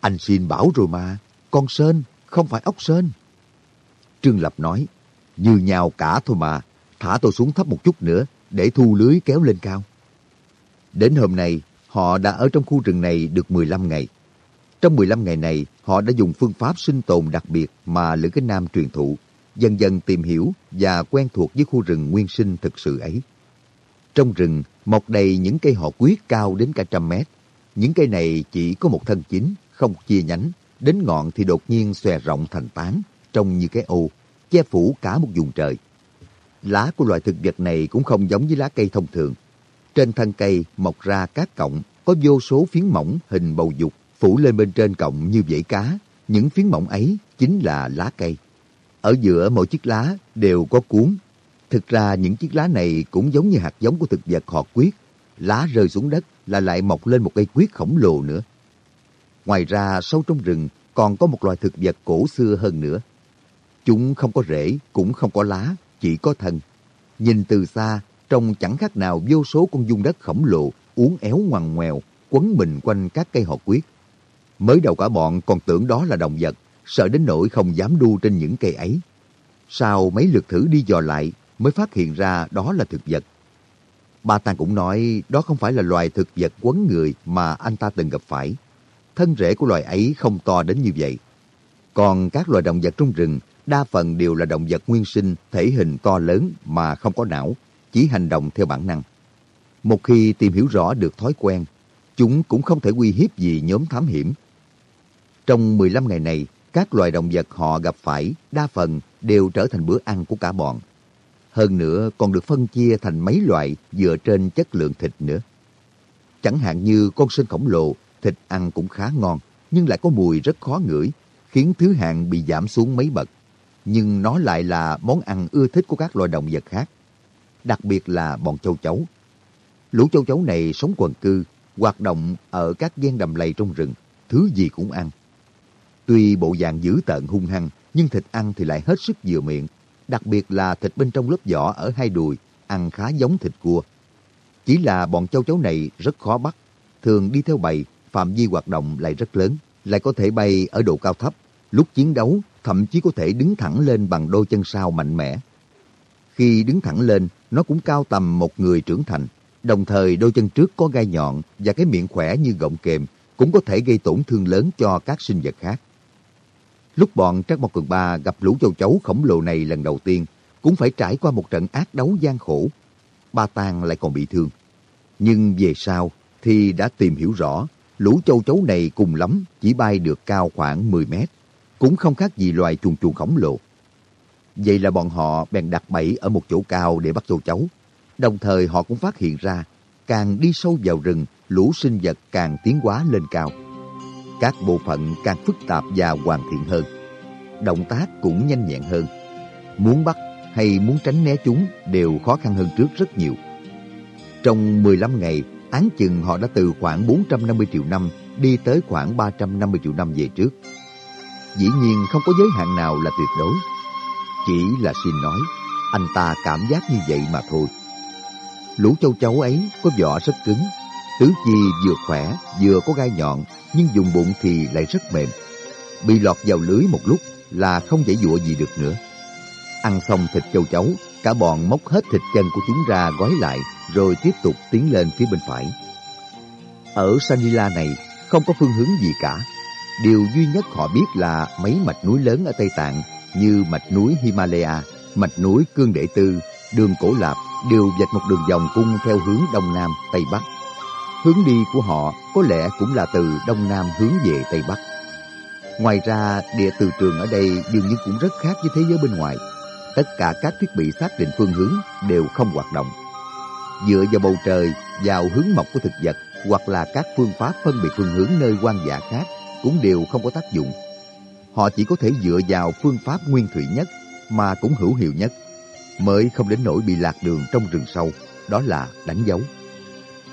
Anh xin bảo rồi mà, con sên, không phải ốc sên. Trương Lập nói, như nhau cả thôi mà, thả tôi xuống thấp một chút nữa để thu lưới kéo lên cao. Đến hôm nay, họ đã ở trong khu rừng này được 15 ngày. Trong 15 ngày này, họ đã dùng phương pháp sinh tồn đặc biệt mà Lữ Cái Nam truyền thụ, dần dần tìm hiểu và quen thuộc với khu rừng nguyên sinh thực sự ấy. Trong rừng, mọc đầy những cây họ quyết cao đến cả trăm mét. Những cây này chỉ có một thân chính, không chia nhánh, đến ngọn thì đột nhiên xòe rộng thành tán, trông như cái ô, che phủ cả một vùng trời. Lá của loài thực vật này cũng không giống với lá cây thông thường. Trên thân cây mọc ra các cọng, có vô số phiến mỏng hình bầu dục phủ lên bên trên cọng như vảy cá. Những phiến mỏng ấy chính là lá cây. Ở giữa mỗi chiếc lá đều có cuốn. Thực ra những chiếc lá này cũng giống như hạt giống của thực vật họ quyết. Lá rơi xuống đất là lại mọc lên một cây quyết khổng lồ nữa. Ngoài ra sâu trong rừng còn có một loài thực vật cổ xưa hơn nữa. Chúng không có rễ, cũng không có lá, chỉ có thân. Nhìn từ xa, trông chẳng khác nào vô số con dung đất khổng lồ uốn éo ngoằn ngoèo, quấn mình quanh các cây họ quyết. Mới đầu cả bọn còn tưởng đó là động vật, sợ đến nỗi không dám đu trên những cây ấy. Sau mấy lượt thử đi dò lại mới phát hiện ra đó là thực vật. Ba Tàng cũng nói đó không phải là loài thực vật quấn người mà anh ta từng gặp phải. Thân rễ của loài ấy không to đến như vậy. Còn các loài động vật trong rừng đa phần đều là động vật nguyên sinh thể hình to lớn mà không có não, chỉ hành động theo bản năng. Một khi tìm hiểu rõ được thói quen, chúng cũng không thể uy hiếp gì nhóm thám hiểm. Trong 15 ngày này, các loài động vật họ gặp phải đa phần đều trở thành bữa ăn của cả bọn. Hơn nữa còn được phân chia thành mấy loại dựa trên chất lượng thịt nữa. Chẳng hạn như con sên khổng lồ, thịt ăn cũng khá ngon, nhưng lại có mùi rất khó ngửi, khiến thứ hạng bị giảm xuống mấy bậc. Nhưng nó lại là món ăn ưa thích của các loài động vật khác, đặc biệt là bọn châu chấu. Lũ châu chấu này sống quần cư, hoạt động ở các gian đầm lầy trong rừng, thứ gì cũng ăn. Tuy bộ dạng dữ tợn hung hăng, nhưng thịt ăn thì lại hết sức vừa miệng, đặc biệt là thịt bên trong lớp vỏ ở hai đùi, ăn khá giống thịt cua. Chỉ là bọn châu chấu này rất khó bắt, thường đi theo bầy, phạm vi hoạt động lại rất lớn, lại có thể bay ở độ cao thấp, lúc chiến đấu thậm chí có thể đứng thẳng lên bằng đôi chân sau mạnh mẽ. Khi đứng thẳng lên, nó cũng cao tầm một người trưởng thành, đồng thời đôi chân trước có gai nhọn và cái miệng khỏe như gọng kềm cũng có thể gây tổn thương lớn cho các sinh vật khác. Lúc bọn Trác Mộc Cường Ba gặp lũ châu chấu khổng lồ này lần đầu tiên, cũng phải trải qua một trận ác đấu gian khổ. Ba Tàng lại còn bị thương. Nhưng về sau thì đã tìm hiểu rõ, lũ châu chấu này cùng lắm chỉ bay được cao khoảng 10 mét, cũng không khác gì loài chuồn chuồn khổng lồ. Vậy là bọn họ bèn đặt bẫy ở một chỗ cao để bắt châu chấu. Đồng thời họ cũng phát hiện ra, càng đi sâu vào rừng, lũ sinh vật càng tiến hóa lên cao các bộ phận càng phức tạp và hoàn thiện hơn. Động tác cũng nhanh nhẹn hơn. Muốn bắt hay muốn tránh né chúng đều khó khăn hơn trước rất nhiều. Trong 15 ngày, án chừng họ đã từ khoảng 450 triệu năm đi tới khoảng 350 triệu năm về trước. Dĩ nhiên không có giới hạn nào là tuyệt đối. Chỉ là xin nói, anh ta cảm giác như vậy mà thôi. Lũ châu chấu ấy có vỏ rất cứng, tứ chi vừa khỏe vừa có gai nhọn nhưng dùng bụng thì lại rất mềm. Bị lọt vào lưới một lúc là không dễ dụa gì được nữa. Ăn xong thịt châu chấu, cả bọn móc hết thịt chân của chúng ra gói lại rồi tiếp tục tiến lên phía bên phải. Ở Sanila này không có phương hướng gì cả. Điều duy nhất họ biết là mấy mạch núi lớn ở Tây Tạng như mạch núi Himalaya, mạch núi Cương Đệ Tư, đường Cổ Lạp đều dạch một đường vòng cung theo hướng Đông Nam, Tây Bắc. Hướng đi của họ có lẽ cũng là từ Đông Nam hướng về Tây Bắc. Ngoài ra, địa từ trường ở đây dường như cũng rất khác với thế giới bên ngoài. tất cả các thiết bị xác định phương hướng đều không hoạt động. Dựa vào bầu trời, vào hướng mọc của thực vật hoặc là các phương pháp phân biệt phương hướng nơi quan dạ khác cũng đều không có tác dụng. Họ chỉ có thể dựa vào phương pháp nguyên thủy nhất mà cũng hữu hiệu nhất mới không đến nỗi bị lạc đường trong rừng sâu, đó là đánh dấu.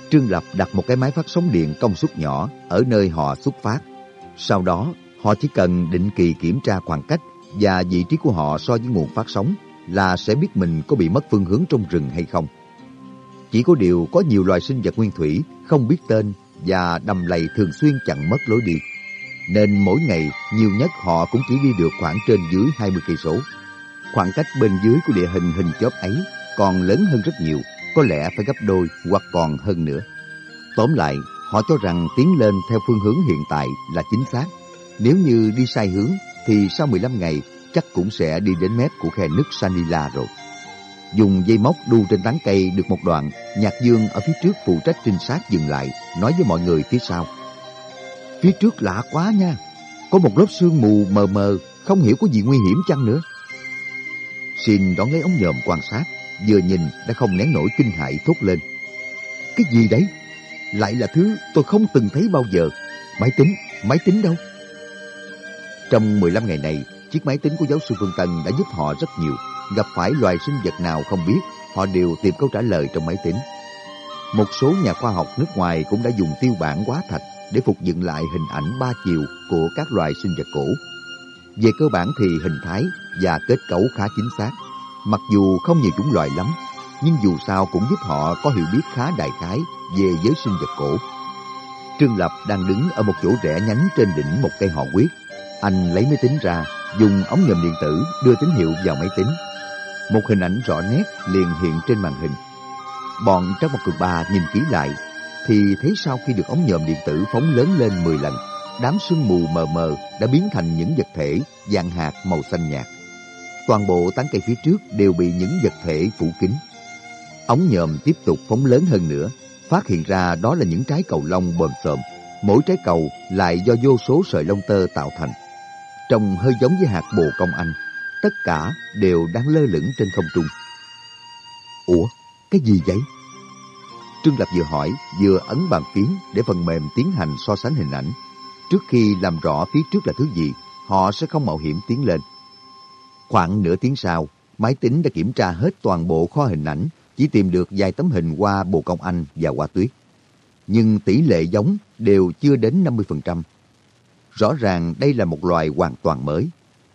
Trương Lập đặt một cái máy phát sóng điện công suất nhỏ ở nơi họ xuất phát. Sau đó, họ chỉ cần định kỳ kiểm tra khoảng cách và vị trí của họ so với nguồn phát sóng là sẽ biết mình có bị mất phương hướng trong rừng hay không. Chỉ có điều có nhiều loài sinh vật nguyên thủy không biết tên và đầm lầy thường xuyên chặn mất lối đi. Nên mỗi ngày nhiều nhất họ cũng chỉ đi được khoảng trên dưới 20 cây số. Khoảng cách bên dưới của địa hình hình chóp ấy còn lớn hơn rất nhiều, có lẽ phải gấp đôi hoặc còn hơn nữa. Tóm lại, họ cho rằng tiến lên theo phương hướng hiện tại là chính xác. Nếu như đi sai hướng thì sau 15 ngày chắc cũng sẽ đi đến mép của khe nứt Sanila rồi. Dùng dây móc đu trên tán cây được một đoạn, Nhạc Dương ở phía trước phụ trách trinh sát dừng lại, nói với mọi người phía sau. Phía trước lạ quá nha, có một lớp sương mù mờ mờ, không hiểu có gì nguy hiểm chăng nữa. Xin đón lấy ống nhòm quan sát, vừa nhìn đã không nén nổi kinh hãi thốt lên. Cái gì đấy? Lại là thứ tôi không từng thấy bao giờ. Máy tính, máy tính đâu? Trong 15 ngày này, chiếc máy tính của giáo sư Phương Tân đã giúp họ rất nhiều. Gặp phải loài sinh vật nào không biết, họ đều tìm câu trả lời trong máy tính. Một số nhà khoa học nước ngoài cũng đã dùng tiêu bản hóa thạch để phục dựng lại hình ảnh ba chiều của các loài sinh vật cổ. Về cơ bản thì hình thái và kết cấu khá chính xác. Mặc dù không nhiều chủng loài lắm, nhưng dù sao cũng giúp họ có hiểu biết khá đại khái về giới sinh vật cổ. Trương Lập đang đứng ở một chỗ rẽ nhánh trên đỉnh một cây họ quyết. Anh lấy máy tính ra, dùng ống nhòm điện tử đưa tín hiệu vào máy tính. Một hình ảnh rõ nét liền hiện trên màn hình. Bọn trong một cực bà nhìn kỹ lại, thì thấy sau khi được ống nhòm điện tử phóng lớn lên 10 lần, đám sương mù mờ mờ đã biến thành những vật thể dạng hạt màu xanh nhạt. Toàn bộ tán cây phía trước đều bị những vật thể phủ kín. Ống nhòm tiếp tục phóng lớn hơn nữa, phát hiện ra đó là những trái cầu lông bồm xồm. Mỗi trái cầu lại do vô số sợi lông tơ tạo thành. Trông hơi giống với hạt bồ công anh. Tất cả đều đang lơ lửng trên không trung. Ủa, cái gì vậy? Trương Lập vừa hỏi, vừa ấn bàn phím để phần mềm tiến hành so sánh hình ảnh. Trước khi làm rõ phía trước là thứ gì, họ sẽ không mạo hiểm tiến lên. Khoảng nửa tiếng sau, máy tính đã kiểm tra hết toàn bộ kho hình ảnh, chỉ tìm được vài tấm hình qua bồ công anh và qua tuyết. Nhưng tỷ lệ giống đều chưa đến 50%. Rõ ràng đây là một loài hoàn toàn mới.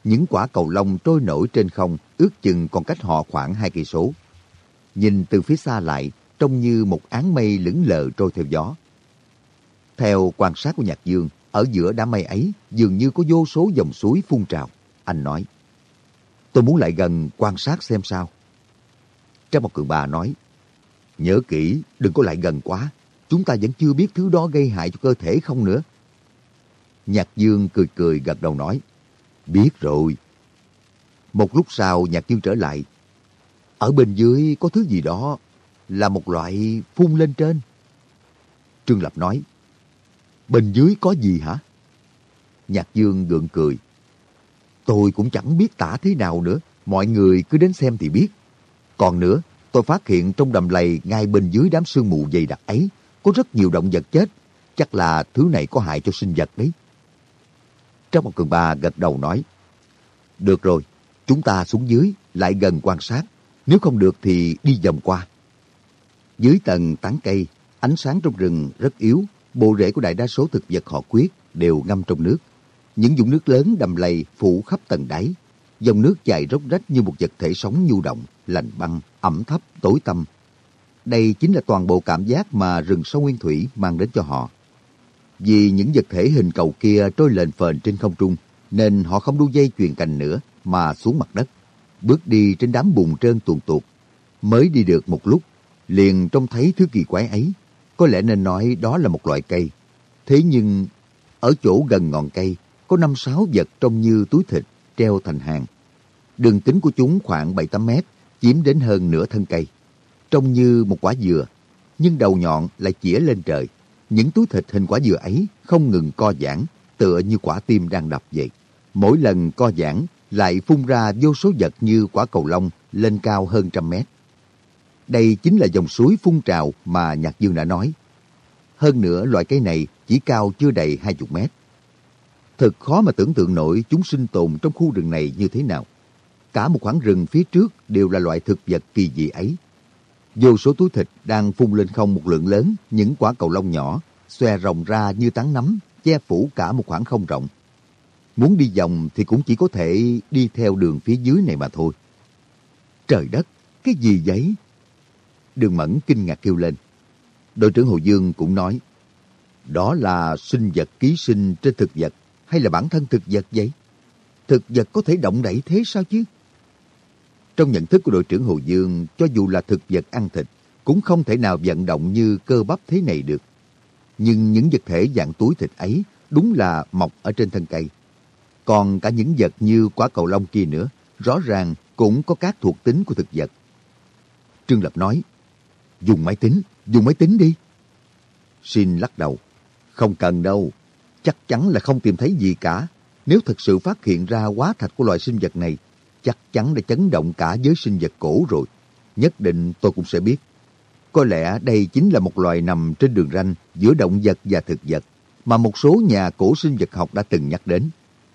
Những quả cầu lông trôi nổi trên không ước chừng còn cách họ khoảng hai cây số. Nhìn từ phía xa lại, trông như một áng mây lững lờ trôi theo gió. Theo quan sát của Nhạc Dương, ở giữa đám mây ấy dường như có vô số dòng suối phun trào. Anh nói, tôi muốn lại gần quan sát xem sao. Trang một cường bà nói, nhớ kỹ, đừng có lại gần quá. Chúng ta vẫn chưa biết thứ đó gây hại cho cơ thể không nữa. Nhạc Dương cười cười gật đầu nói, biết rồi. Một lúc sau Nhạc Dương trở lại, ở bên dưới có thứ gì đó là một loại phun lên trên. Trương Lập nói, bên dưới có gì hả? Nhạc Dương gượng cười. Tôi cũng chẳng biết tả thế nào nữa, mọi người cứ đến xem thì biết. Còn nữa, tôi phát hiện trong đầm lầy ngay bên dưới đám sương mù dày đặc ấy có rất nhiều động vật chết. Chắc là thứ này có hại cho sinh vật đấy. Trong một cường bà gật đầu nói, Được rồi, chúng ta xuống dưới, lại gần quan sát. Nếu không được thì đi vòng qua. Dưới tầng tán cây, ánh sáng trong rừng rất yếu, bộ rễ của đại đa số thực vật họ quyết đều ngâm trong nước. Những dũng nước lớn đầm lầy phủ khắp tầng đáy. Dòng nước chảy róc rách như một vật thể sống nhu động, lạnh băng, ẩm thấp, tối tăm. Đây chính là toàn bộ cảm giác mà rừng sâu nguyên thủy mang đến cho họ. Vì những vật thể hình cầu kia trôi lên phền trên không trung, nên họ không đu dây chuyền cành nữa mà xuống mặt đất, bước đi trên đám bùn trơn tuồn tuột. Mới đi được một lúc, liền trông thấy thứ kỳ quái ấy. Có lẽ nên nói đó là một loại cây. Thế nhưng, ở chỗ gần ngọn cây, có năm sáu vật trông như túi thịt treo thành hàng. Đường kính của chúng khoảng 7-8 mét, chiếm đến hơn nửa thân cây. Trông như một quả dừa, nhưng đầu nhọn lại chĩa lên trời. Những túi thịt hình quả dừa ấy không ngừng co giãn, tựa như quả tim đang đập vậy. Mỗi lần co giãn lại phun ra vô số vật như quả cầu lông lên cao hơn trăm mét. Đây chính là dòng suối phun trào mà Nhạc Dương đã nói. Hơn nữa loại cây này chỉ cao chưa đầy hai chục mét. Thật khó mà tưởng tượng nổi chúng sinh tồn trong khu rừng này như thế nào. Cả một khoảng rừng phía trước đều là loại thực vật kỳ dị ấy. Vô số túi thịt đang phun lên không một lượng lớn những quả cầu lông nhỏ, xòe rộng ra như tán nắm, che phủ cả một khoảng không rộng. Muốn đi vòng thì cũng chỉ có thể đi theo đường phía dưới này mà thôi. Trời đất, cái gì vậy? Đường Mẫn kinh ngạc kêu lên. Đội trưởng Hồ Dương cũng nói, đó là sinh vật ký sinh trên thực vật hay là bản thân thực vật vậy? Thực vật có thể động đẩy thế sao chứ? Trong nhận thức của đội trưởng Hồ Dương, cho dù là thực vật ăn thịt, cũng không thể nào vận động như cơ bắp thế này được. Nhưng những vật thể dạng túi thịt ấy đúng là mọc ở trên thân cây. Còn cả những vật như quả cầu lông kia nữa, rõ ràng cũng có các thuộc tính của thực vật. Trương Lập nói, dùng máy tính, dùng máy tính đi. Xin lắc đầu, không cần đâu, chắc chắn là không tìm thấy gì cả. Nếu thật sự phát hiện ra quá thạch của loài sinh vật này, chắc chắn đã chấn động cả giới sinh vật cổ rồi. Nhất định tôi cũng sẽ biết. Có lẽ đây chính là một loài nằm trên đường ranh giữa động vật và thực vật mà một số nhà cổ sinh vật học đã từng nhắc đến.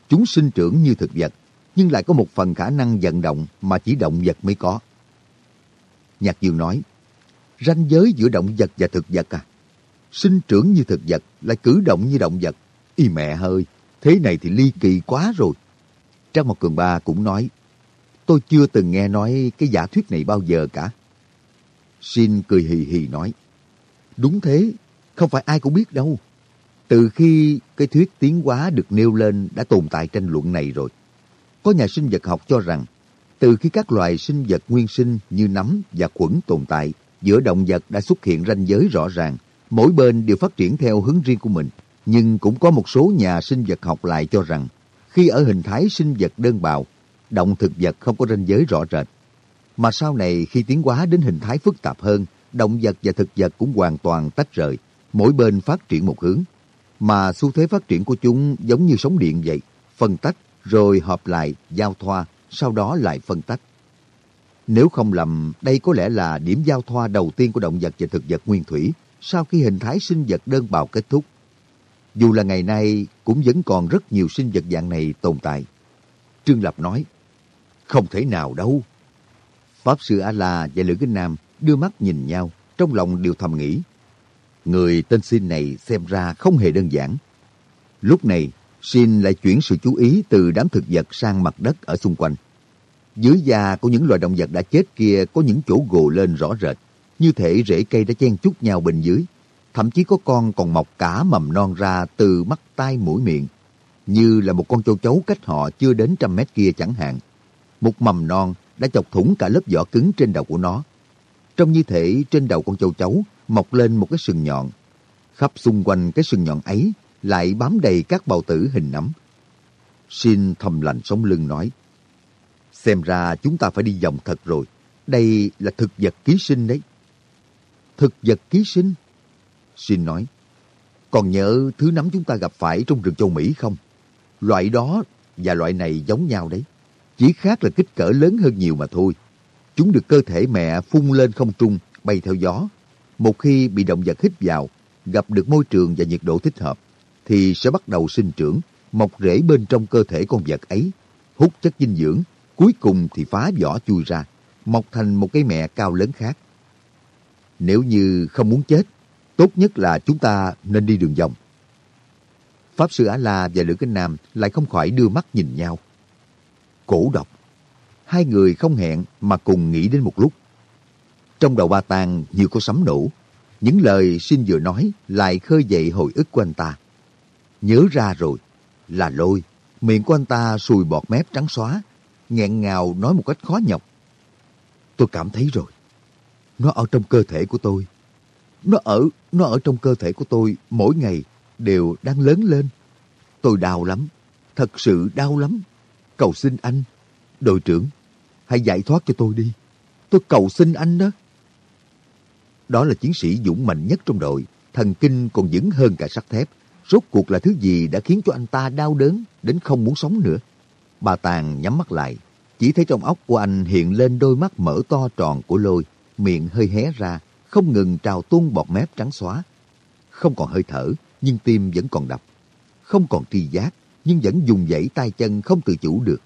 Chúng sinh trưởng như thực vật, nhưng lại có một phần khả năng vận động mà chỉ động vật mới có. Nhạc Dương nói, ranh giới giữa động vật và thực vật à? Sinh trưởng như thực vật, lại cử động như động vật. Y mẹ ơi, thế này thì ly kỳ quá rồi. Trang một cường ba cũng nói, tôi chưa từng nghe nói cái giả thuyết này bao giờ cả. Xin cười hì hì nói, đúng thế, không phải ai cũng biết đâu. Từ khi cái thuyết tiến hóa được nêu lên đã tồn tại tranh luận này rồi. Có nhà sinh vật học cho rằng, từ khi các loài sinh vật nguyên sinh như nấm và khuẩn tồn tại, giữa động vật đã xuất hiện ranh giới rõ ràng, mỗi bên đều phát triển theo hướng riêng của mình. Nhưng cũng có một số nhà sinh vật học lại cho rằng, khi ở hình thái sinh vật đơn bào, động thực vật không có ranh giới rõ rệt. Mà sau này khi tiến hóa đến hình thái phức tạp hơn, động vật và thực vật cũng hoàn toàn tách rời, mỗi bên phát triển một hướng. Mà xu thế phát triển của chúng giống như sóng điện vậy, phân tách rồi hợp lại, giao thoa, sau đó lại phân tách. Nếu không lầm, đây có lẽ là điểm giao thoa đầu tiên của động vật và thực vật nguyên thủy sau khi hình thái sinh vật đơn bào kết thúc. Dù là ngày nay cũng vẫn còn rất nhiều sinh vật dạng này tồn tại. Trương Lập nói, không thể nào đâu. Pháp Sư A-La và Lữ Kinh Nam đưa mắt nhìn nhau, trong lòng đều thầm nghĩ. Người tên Xin này xem ra không hề đơn giản. Lúc này, Xin lại chuyển sự chú ý từ đám thực vật sang mặt đất ở xung quanh. Dưới da của những loài động vật đã chết kia có những chỗ gồ lên rõ rệt, như thể rễ cây đã chen chúc nhau bên dưới. Thậm chí có con còn mọc cả mầm non ra từ mắt tai mũi miệng, như là một con châu chấu cách họ chưa đến trăm mét kia chẳng hạn. Một mầm non đã chọc thủng cả lớp vỏ cứng trên đầu của nó. Trông như thể trên đầu con châu chấu mọc lên một cái sừng nhọn. Khắp xung quanh cái sừng nhọn ấy lại bám đầy các bào tử hình nấm. Xin thầm lạnh sống lưng nói, xem ra chúng ta phải đi vòng thật rồi. Đây là thực vật ký sinh đấy. Thực vật ký sinh? Xin nói, còn nhớ thứ nấm chúng ta gặp phải trong rừng châu Mỹ không? Loại đó và loại này giống nhau đấy. Chỉ khác là kích cỡ lớn hơn nhiều mà thôi. Chúng được cơ thể mẹ phun lên không trung, bay theo gió. Một khi bị động vật hít vào, gặp được môi trường và nhiệt độ thích hợp, thì sẽ bắt đầu sinh trưởng, mọc rễ bên trong cơ thể con vật ấy, hút chất dinh dưỡng, cuối cùng thì phá vỏ chui ra, mọc thành một cây mẹ cao lớn khác. Nếu như không muốn chết, tốt nhất là chúng ta nên đi đường vòng. Pháp Sư Á-la và Lữ Kinh Nam lại không khỏi đưa mắt nhìn nhau. Cổ độc. Hai người không hẹn mà cùng nghĩ đến một lúc. Trong đầu ba tang như có sấm nổ. Những lời xin vừa nói lại khơi dậy hồi ức của anh ta. Nhớ ra rồi, là lôi. Miệng của anh ta sùi bọt mép trắng xóa, nghẹn ngào nói một cách khó nhọc. Tôi cảm thấy rồi. Nó ở trong cơ thể của tôi. Nó ở, nó ở trong cơ thể của tôi mỗi ngày đều đang lớn lên. Tôi đau lắm, thật sự đau lắm. Cầu xin anh, đội trưởng, hãy giải thoát cho tôi đi. Tôi cầu xin anh đó. Đó là chiến sĩ dũng mạnh nhất trong đội, thần kinh còn vững hơn cả sắt thép. Rốt cuộc là thứ gì đã khiến cho anh ta đau đớn đến không muốn sống nữa? Bà Tàng nhắm mắt lại, chỉ thấy trong óc của anh hiện lên đôi mắt mở to tròn của lôi, miệng hơi hé ra, không ngừng trào tuôn bọt mép trắng xóa. Không còn hơi thở, nhưng tim vẫn còn đập. Không còn tri giác, nhưng vẫn dùng dãy tay chân không tự chủ được.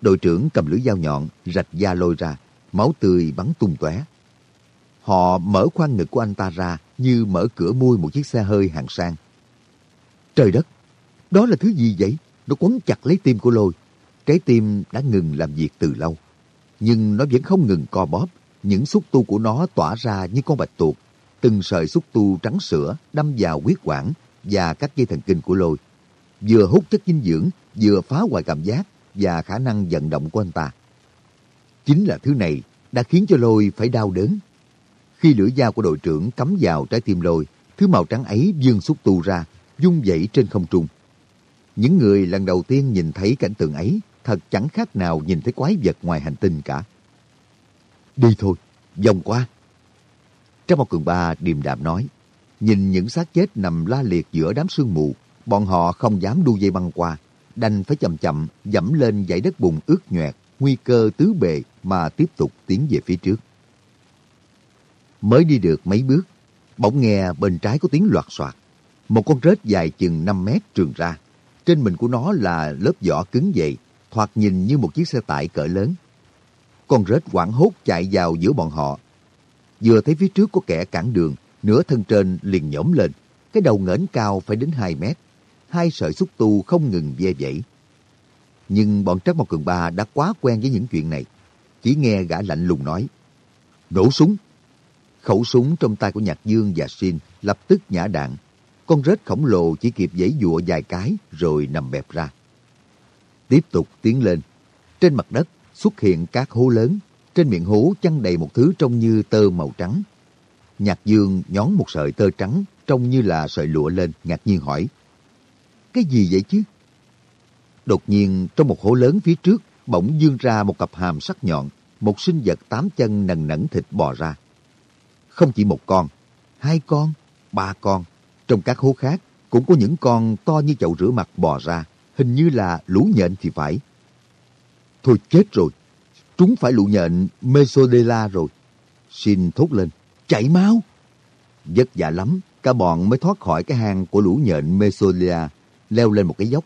Đội trưởng cầm lưỡi dao nhọn, rạch da lôi ra, máu tươi bắn tung tóe. Họ mở khoang ngực của anh ta ra như mở cửa mui một chiếc xe hơi hạng sang. Trời đất! Đó là thứ gì vậy? Nó quấn chặt lấy tim của lôi. Trái tim đã ngừng làm việc từ lâu. Nhưng nó vẫn không ngừng co bóp. Những xúc tu của nó tỏa ra như con bạch tuộc. Từng sợi xúc tu trắng sữa đâm vào huyết quản và các dây thần kinh của lôi. Vừa hút chất dinh dưỡng, vừa phá hoại cảm giác và khả năng vận động của anh ta. Chính là thứ này đã khiến cho lôi phải đau đớn. Khi lưỡi dao của đội trưởng cắm vào trái tim lôi, thứ màu trắng ấy dương xúc tu ra, dung dậy trên không trung. Những người lần đầu tiên nhìn thấy cảnh tượng ấy thật chẳng khác nào nhìn thấy quái vật ngoài hành tinh cả. Đi thôi, vòng qua. Trong một cường ba điềm đạm nói, nhìn những xác chết nằm la liệt giữa đám sương mù, bọn họ không dám đu dây băng qua, đành phải chậm chậm dẫm lên dãy đất bùn ướt nhoẹt, nguy cơ tứ bề mà tiếp tục tiến về phía trước. Mới đi được mấy bước, bỗng nghe bên trái có tiếng loạt soạt. Một con rết dài chừng 5 mét trường ra. Trên mình của nó là lớp vỏ cứng dày, thoạt nhìn như một chiếc xe tải cỡ lớn. Con rết quảng hốt chạy vào giữa bọn họ. Vừa thấy phía trước có kẻ cản đường, nửa thân trên liền nhổm lên. Cái đầu ngẩng cao phải đến 2 mét. Hai sợi xúc tu không ngừng ve vẩy. Nhưng bọn Trắc Mộc Cường Ba đã quá quen với những chuyện này. Chỉ nghe gã lạnh lùng nói, nổ súng. Khẩu súng trong tay của Nhạc Dương và Xin lập tức nhả đạn. Con rết khổng lồ chỉ kịp giãy dụa vài cái rồi nằm bẹp ra. Tiếp tục tiến lên. Trên mặt đất xuất hiện các hố lớn. Trên miệng hố chăn đầy một thứ trông như tơ màu trắng. Nhạc Dương nhón một sợi tơ trắng trông như là sợi lụa lên, ngạc nhiên hỏi. Cái gì vậy chứ? Đột nhiên trong một hố lớn phía trước bỗng dương ra một cặp hàm sắc nhọn, một sinh vật tám chân nần nẫn thịt bò ra. Không chỉ một con, hai con, ba con. Trong các hố khác cũng có những con to như chậu rửa mặt bò ra, hình như là lũ nhện thì phải. Thôi chết rồi, chúng phải lũ nhện Mesodela rồi. Xin thốt lên, chạy mau. Vất vả lắm, cả bọn mới thoát khỏi cái hang của lũ nhện Mesodela, leo lên một cái dốc.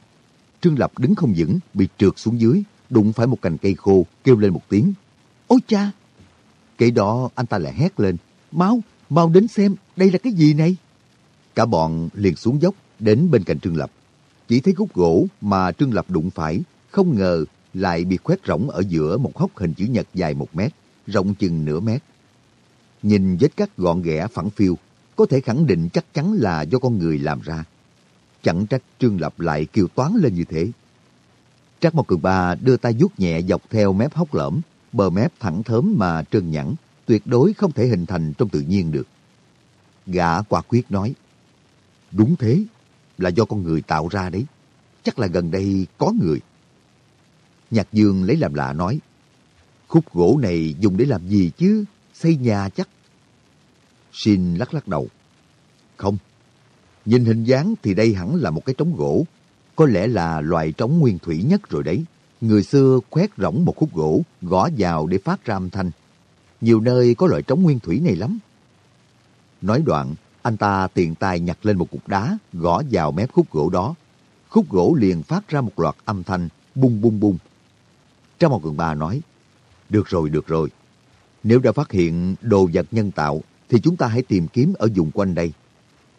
Trương Lập đứng không vững, bị trượt xuống dưới, đụng phải một cành cây khô, kêu lên một tiếng. Ôi cha! Kể đó anh ta lại hét lên. Mau, mau đến xem, đây là cái gì này? Cả bọn liền xuống dốc, đến bên cạnh Trương Lập. Chỉ thấy khúc gỗ mà Trương Lập đụng phải, không ngờ lại bị khoét rỗng ở giữa một hốc hình chữ nhật dài một mét, rộng chừng nửa mét. Nhìn vết cắt gọn ghẽ phẳng phiu, có thể khẳng định chắc chắn là do con người làm ra. Chẳng trách Trương Lập lại kêu toán lên như thế. Trác Mộc Cường Ba đưa tay vuốt nhẹ dọc theo mép hốc lõm, bờ mép thẳng thớm mà trơn nhẵn, tuyệt đối không thể hình thành trong tự nhiên được. Gã quả quyết nói, đúng thế, là do con người tạo ra đấy. Chắc là gần đây có người. Nhạc Dương lấy làm lạ nói, khúc gỗ này dùng để làm gì chứ? Xây nhà chắc. Xin lắc lắc đầu. Không, nhìn hình dáng thì đây hẳn là một cái trống gỗ có lẽ là loài trống nguyên thủy nhất rồi đấy. Người xưa khoét rỗng một khúc gỗ, gõ vào để phát ra âm thanh. Nhiều nơi có loại trống nguyên thủy này lắm. Nói đoạn, anh ta tiện tay nhặt lên một cục đá, gõ vào mép khúc gỗ đó. Khúc gỗ liền phát ra một loạt âm thanh, bung bung bung. Trong một cường bà nói, được rồi, được rồi. Nếu đã phát hiện đồ vật nhân tạo, thì chúng ta hãy tìm kiếm ở vùng quanh đây.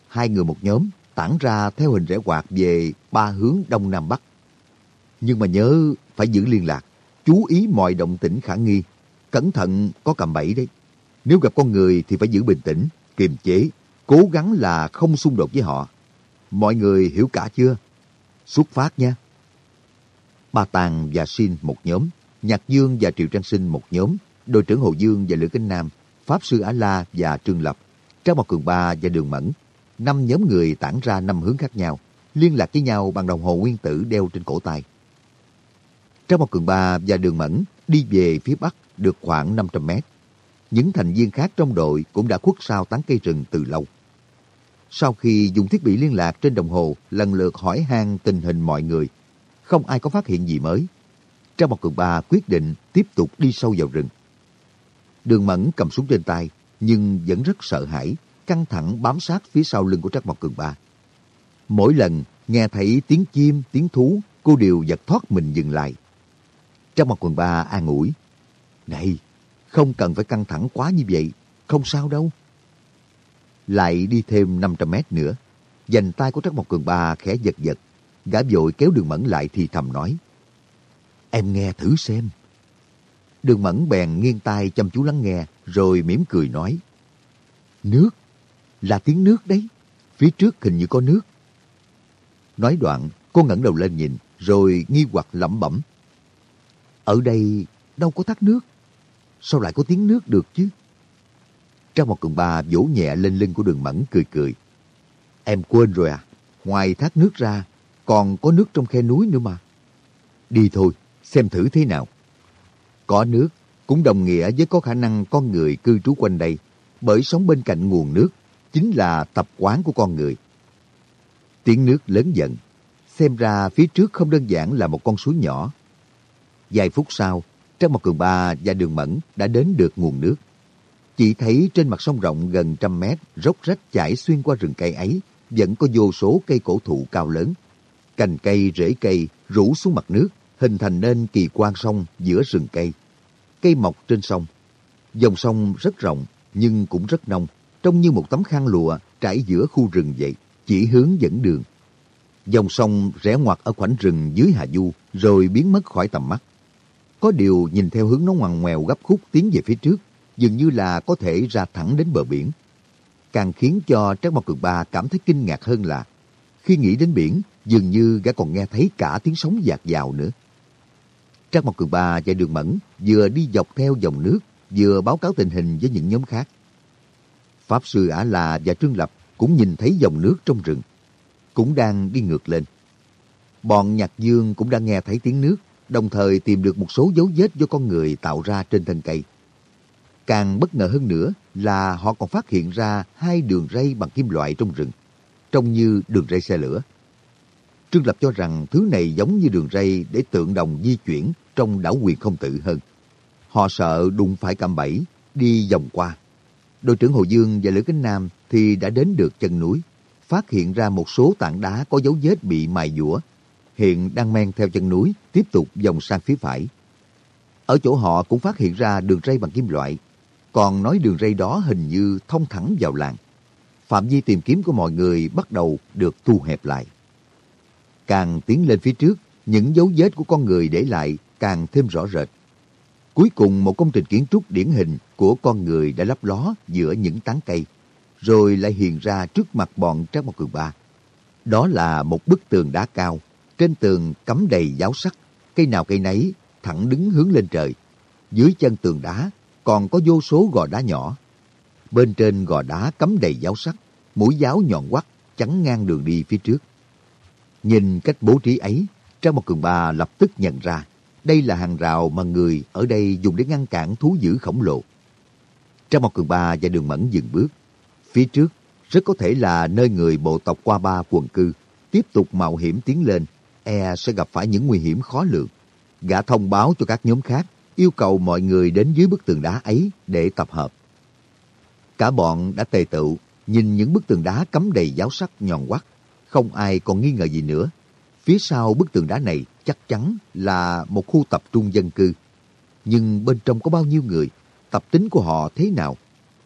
Hai người một nhóm, tản ra theo hình rẽ quạt về ba hướng đông nam bắc. Nhưng mà nhớ phải giữ liên lạc, chú ý mọi động tĩnh khả nghi, cẩn thận có cầm bẫy đấy. Nếu gặp con người thì phải giữ bình tĩnh, kiềm chế, cố gắng là không xung đột với họ. Mọi người hiểu cả chưa? Xuất phát nha. Ba Tàng và Xin một nhóm, Nhạc Dương và Triệu Trang Sinh một nhóm, đội trưởng Hồ Dương và Lữ Kinh Nam, Pháp Sư Á La và Trương Lập, Trang Mộc Cường Ba và Đường Mẫn năm nhóm người tản ra năm hướng khác nhau, liên lạc với nhau bằng đồng hồ nguyên tử đeo trên cổ tay. Trang một cường ba và đường mẫn đi về phía bắc được khoảng 500 mét. Những thành viên khác trong đội cũng đã khuất sau tán cây rừng từ lâu. Sau khi dùng thiết bị liên lạc trên đồng hồ lần lượt hỏi han tình hình mọi người, không ai có phát hiện gì mới. Trang một cường ba quyết định tiếp tục đi sâu vào rừng. Đường Mẫn cầm súng trên tay, nhưng vẫn rất sợ hãi, căng thẳng bám sát phía sau lưng của Trác Mộc Cường Ba. Mỗi lần nghe thấy tiếng chim, tiếng thú, cô đều giật thoát mình dừng lại. Trác Mộc Cường Ba an ủi. Này, không cần phải căng thẳng quá như vậy, không sao đâu. Lại đi thêm 500 mét nữa, dành tay của trắc Mộc Cường Ba khẽ giật giật, gã vội kéo đường mẫn lại thì thầm nói. Em nghe thử xem. Đường mẫn bèn nghiêng tai chăm chú lắng nghe, rồi mỉm cười nói. Nước, là tiếng nước đấy. Phía trước hình như có nước. Nói đoạn, cô ngẩng đầu lên nhìn, rồi nghi hoặc lẩm bẩm. Ở đây đâu có thác nước. Sao lại có tiếng nước được chứ? Trang một cường ba vỗ nhẹ lên lưng của đường mẫn cười cười. Em quên rồi à? Ngoài thác nước ra, còn có nước trong khe núi nữa mà. Đi thôi, xem thử thế nào. Có nước cũng đồng nghĩa với có khả năng con người cư trú quanh đây, bởi sống bên cạnh nguồn nước chính là tập quán của con người. Tiếng nước lớn dần, xem ra phía trước không đơn giản là một con suối nhỏ. Vài phút sau, Trang Mộc Cường Ba và Đường Mẫn đã đến được nguồn nước. Chỉ thấy trên mặt sông rộng gần trăm mét, rốc rách chảy xuyên qua rừng cây ấy, vẫn có vô số cây cổ thụ cao lớn. Cành cây, rễ cây rủ xuống mặt nước, hình thành nên kỳ quan sông giữa rừng cây. Cây mọc trên sông. Dòng sông rất rộng, nhưng cũng rất nông, trông như một tấm khăn lụa trải giữa khu rừng vậy, chỉ hướng dẫn đường. Dòng sông rẽ ngoặt ở khoảnh rừng dưới hạ du, rồi biến mất khỏi tầm mắt. Có điều nhìn theo hướng nó ngoằn ngoèo gấp khúc tiến về phía trước, dường như là có thể ra thẳng đến bờ biển. Càng khiến cho Trác Mộc Cường Ba cảm thấy kinh ngạc hơn là khi nghĩ đến biển, dường như gã còn nghe thấy cả tiếng sóng dạt dào nữa. Trác Mộc Cường Ba và Đường Mẫn vừa đi dọc theo dòng nước, vừa báo cáo tình hình với những nhóm khác. Pháp Sư Ả La và Trương Lập cũng nhìn thấy dòng nước trong rừng, cũng đang đi ngược lên. Bọn Nhạc Dương cũng đang nghe thấy tiếng nước, đồng thời tìm được một số dấu vết do con người tạo ra trên thân cây. Càng bất ngờ hơn nữa là họ còn phát hiện ra hai đường ray bằng kim loại trong rừng, trông như đường ray xe lửa. Trương Lập cho rằng thứ này giống như đường ray để tượng đồng di chuyển trong đảo quyền không tự hơn. Họ sợ đụng phải cạm bẫy, đi vòng qua. Đội trưởng Hồ Dương và Lữ Kính Nam thì đã đến được chân núi, phát hiện ra một số tảng đá có dấu vết bị mài dũa. Hiện đang men theo chân núi, tiếp tục vòng sang phía phải. Ở chỗ họ cũng phát hiện ra đường ray bằng kim loại, còn nói đường ray đó hình như thông thẳng vào làng. Phạm vi tìm kiếm của mọi người bắt đầu được thu hẹp lại. Càng tiến lên phía trước, những dấu vết của con người để lại càng thêm rõ rệt. Cuối cùng một công trình kiến trúc điển hình của con người đã lấp ló giữa những tán cây, rồi lại hiện ra trước mặt bọn Trác Mộc Cường Ba. Đó là một bức tường đá cao, trên tường cắm đầy giáo sắc, cây nào cây nấy thẳng đứng hướng lên trời. Dưới chân tường đá còn có vô số gò đá nhỏ. Bên trên gò đá cắm đầy giáo sắt mũi giáo nhọn quắt chắn ngang đường đi phía trước. Nhìn cách bố trí ấy, Trang một cường ba lập tức nhận ra đây là hàng rào mà người ở đây dùng để ngăn cản thú dữ khổng lồ. Trang một cường ba và đường mẫn dừng bước. Phía trước rất có thể là nơi người bộ tộc qua ba quần cư tiếp tục mạo hiểm tiến lên, e sẽ gặp phải những nguy hiểm khó lường. Gã thông báo cho các nhóm khác, yêu cầu mọi người đến dưới bức tường đá ấy để tập hợp. Cả bọn đã tề tựu, nhìn những bức tường đá cắm đầy giáo sắc nhọn quắt, không ai còn nghi ngờ gì nữa. Phía sau bức tường đá này chắc chắn là một khu tập trung dân cư. Nhưng bên trong có bao nhiêu người, tập tính của họ thế nào,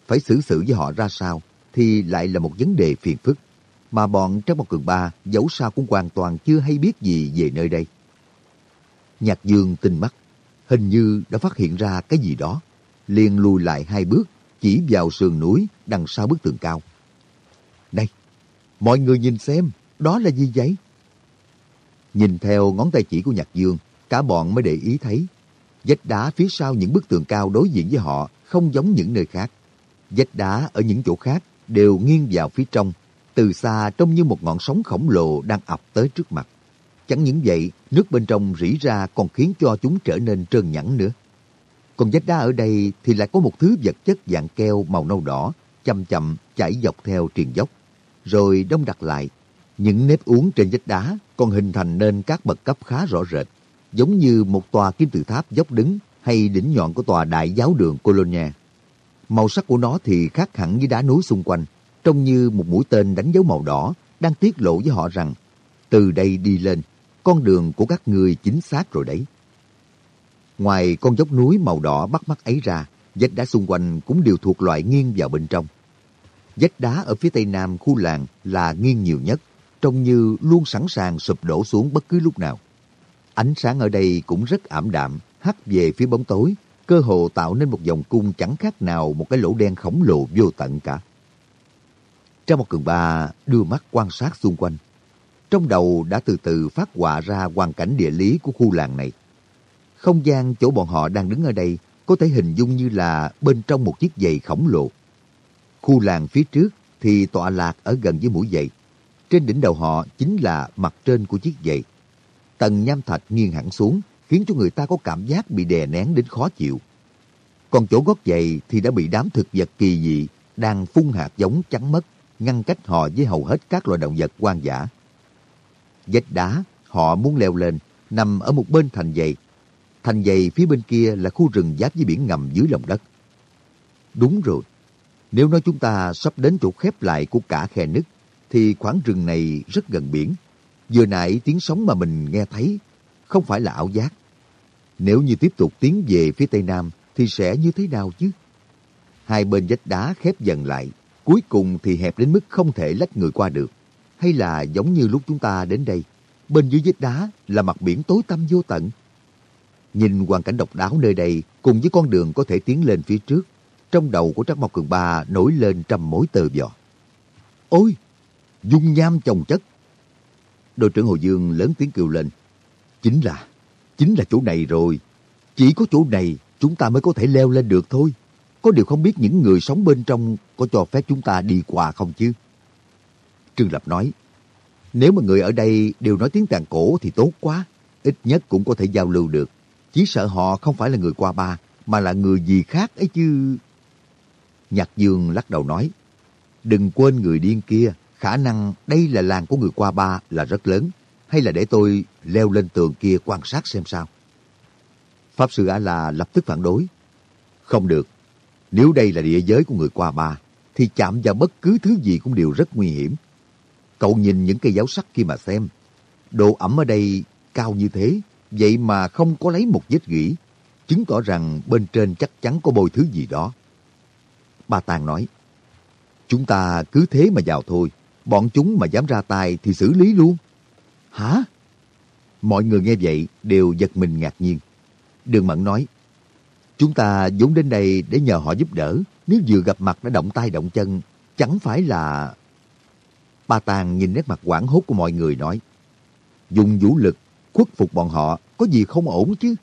phải xử sự với họ ra sao, thì lại là một vấn đề phiền phức. Mà bọn trong một cường ba dẫu sao cũng hoàn toàn chưa hay biết gì về nơi đây. Nhạc dương tinh mắt, hình như đã phát hiện ra cái gì đó. liền lùi lại hai bước, chỉ vào sườn núi đằng sau bức tường cao. Này, mọi người nhìn xem, đó là gì vậy? Nhìn theo ngón tay chỉ của Nhạc Dương, cả bọn mới để ý thấy. Vách đá phía sau những bức tường cao đối diện với họ không giống những nơi khác. Vách đá ở những chỗ khác đều nghiêng vào phía trong, từ xa trông như một ngọn sóng khổng lồ đang ập tới trước mặt. Chẳng những vậy, nước bên trong rỉ ra còn khiến cho chúng trở nên trơn nhẵn nữa. Còn vách đá ở đây thì lại có một thứ vật chất dạng keo màu nâu đỏ, chậm chậm chảy dọc theo triền dốc, rồi đông đặt lại Những nếp uốn trên vách đá còn hình thành nên các bậc cấp khá rõ rệt, giống như một tòa kim tự tháp dốc đứng hay đỉnh nhọn của tòa đại giáo đường Colonia. Màu sắc của nó thì khác hẳn với đá núi xung quanh, trông như một mũi tên đánh dấu màu đỏ đang tiết lộ với họ rằng từ đây đi lên, con đường của các người chính xác rồi đấy. Ngoài con dốc núi màu đỏ bắt mắt ấy ra, vách đá xung quanh cũng đều thuộc loại nghiêng vào bên trong. Vách đá ở phía tây nam khu làng là nghiêng nhiều nhất, trông như luôn sẵn sàng sụp đổ xuống bất cứ lúc nào. Ánh sáng ở đây cũng rất ảm đạm, hắt về phía bóng tối, cơ hồ tạo nên một vòng cung chẳng khác nào một cái lỗ đen khổng lồ vô tận cả. Trong một cường ba đưa mắt quan sát xung quanh. Trong đầu đã từ từ phát họa ra hoàn cảnh địa lý của khu làng này. Không gian chỗ bọn họ đang đứng ở đây có thể hình dung như là bên trong một chiếc giày khổng lồ. Khu làng phía trước thì tọa lạc ở gần với mũi giày. Trên đỉnh đầu họ chính là mặt trên của chiếc giày. Tầng nham thạch nghiêng hẳn xuống, khiến cho người ta có cảm giác bị đè nén đến khó chịu. Còn chỗ gót giày thì đã bị đám thực vật kỳ dị đang phun hạt giống trắng mất, ngăn cách họ với hầu hết các loài động vật hoang dã. Vách đá, họ muốn leo lên, nằm ở một bên thành dày. Thành dày phía bên kia là khu rừng giáp với biển ngầm dưới lòng đất. Đúng rồi, nếu nói chúng ta sắp đến chỗ khép lại của cả khe nứt, thì khoảng rừng này rất gần biển. Vừa nãy tiếng sóng mà mình nghe thấy không phải là ảo giác. Nếu như tiếp tục tiến về phía tây nam thì sẽ như thế nào chứ? Hai bên vách đá khép dần lại, cuối cùng thì hẹp đến mức không thể lách người qua được. Hay là giống như lúc chúng ta đến đây, bên dưới vách đá là mặt biển tối tăm vô tận. Nhìn hoàn cảnh độc đáo nơi đây cùng với con đường có thể tiến lên phía trước, trong đầu của Trắc Mộc Cường Ba nổi lên trăm mối tơ vò. Ôi! Dung nham chồng chất! Đội trưởng Hồ Dương lớn tiếng kêu lên. Chính là, chính là chỗ này rồi. Chỉ có chỗ này chúng ta mới có thể leo lên được thôi. Có điều không biết những người sống bên trong có cho phép chúng ta đi qua không chứ? Trương Lập nói, nếu mà người ở đây đều nói tiếng tàn cổ thì tốt quá. Ít nhất cũng có thể giao lưu được. Chỉ sợ họ không phải là người qua ba, mà là người gì khác ấy chứ. Nhạc Dương lắc đầu nói, đừng quên người điên kia, khả năng đây là làng của người qua ba là rất lớn hay là để tôi leo lên tường kia quan sát xem sao? Pháp sư A-la lập tức phản đối. Không được. Nếu đây là địa giới của người qua ba, thì chạm vào bất cứ thứ gì cũng đều rất nguy hiểm. Cậu nhìn những cây giáo sắt kia mà xem. Độ ẩm ở đây cao như thế, vậy mà không có lấy một vết gỉ, chứng tỏ rằng bên trên chắc chắn có bôi thứ gì đó. bà Tàng nói, chúng ta cứ thế mà vào thôi, bọn chúng mà dám ra tay thì xử lý luôn. Hả? Mọi người nghe vậy đều giật mình ngạc nhiên. Đường Mẫn nói, chúng ta vốn đến đây để nhờ họ giúp đỡ. Nếu vừa gặp mặt đã động tay động chân, chẳng phải là... Ba Tàng nhìn nét mặt quảng hốt của mọi người nói, dùng vũ lực, khuất phục bọn họ, có gì không ổn chứ?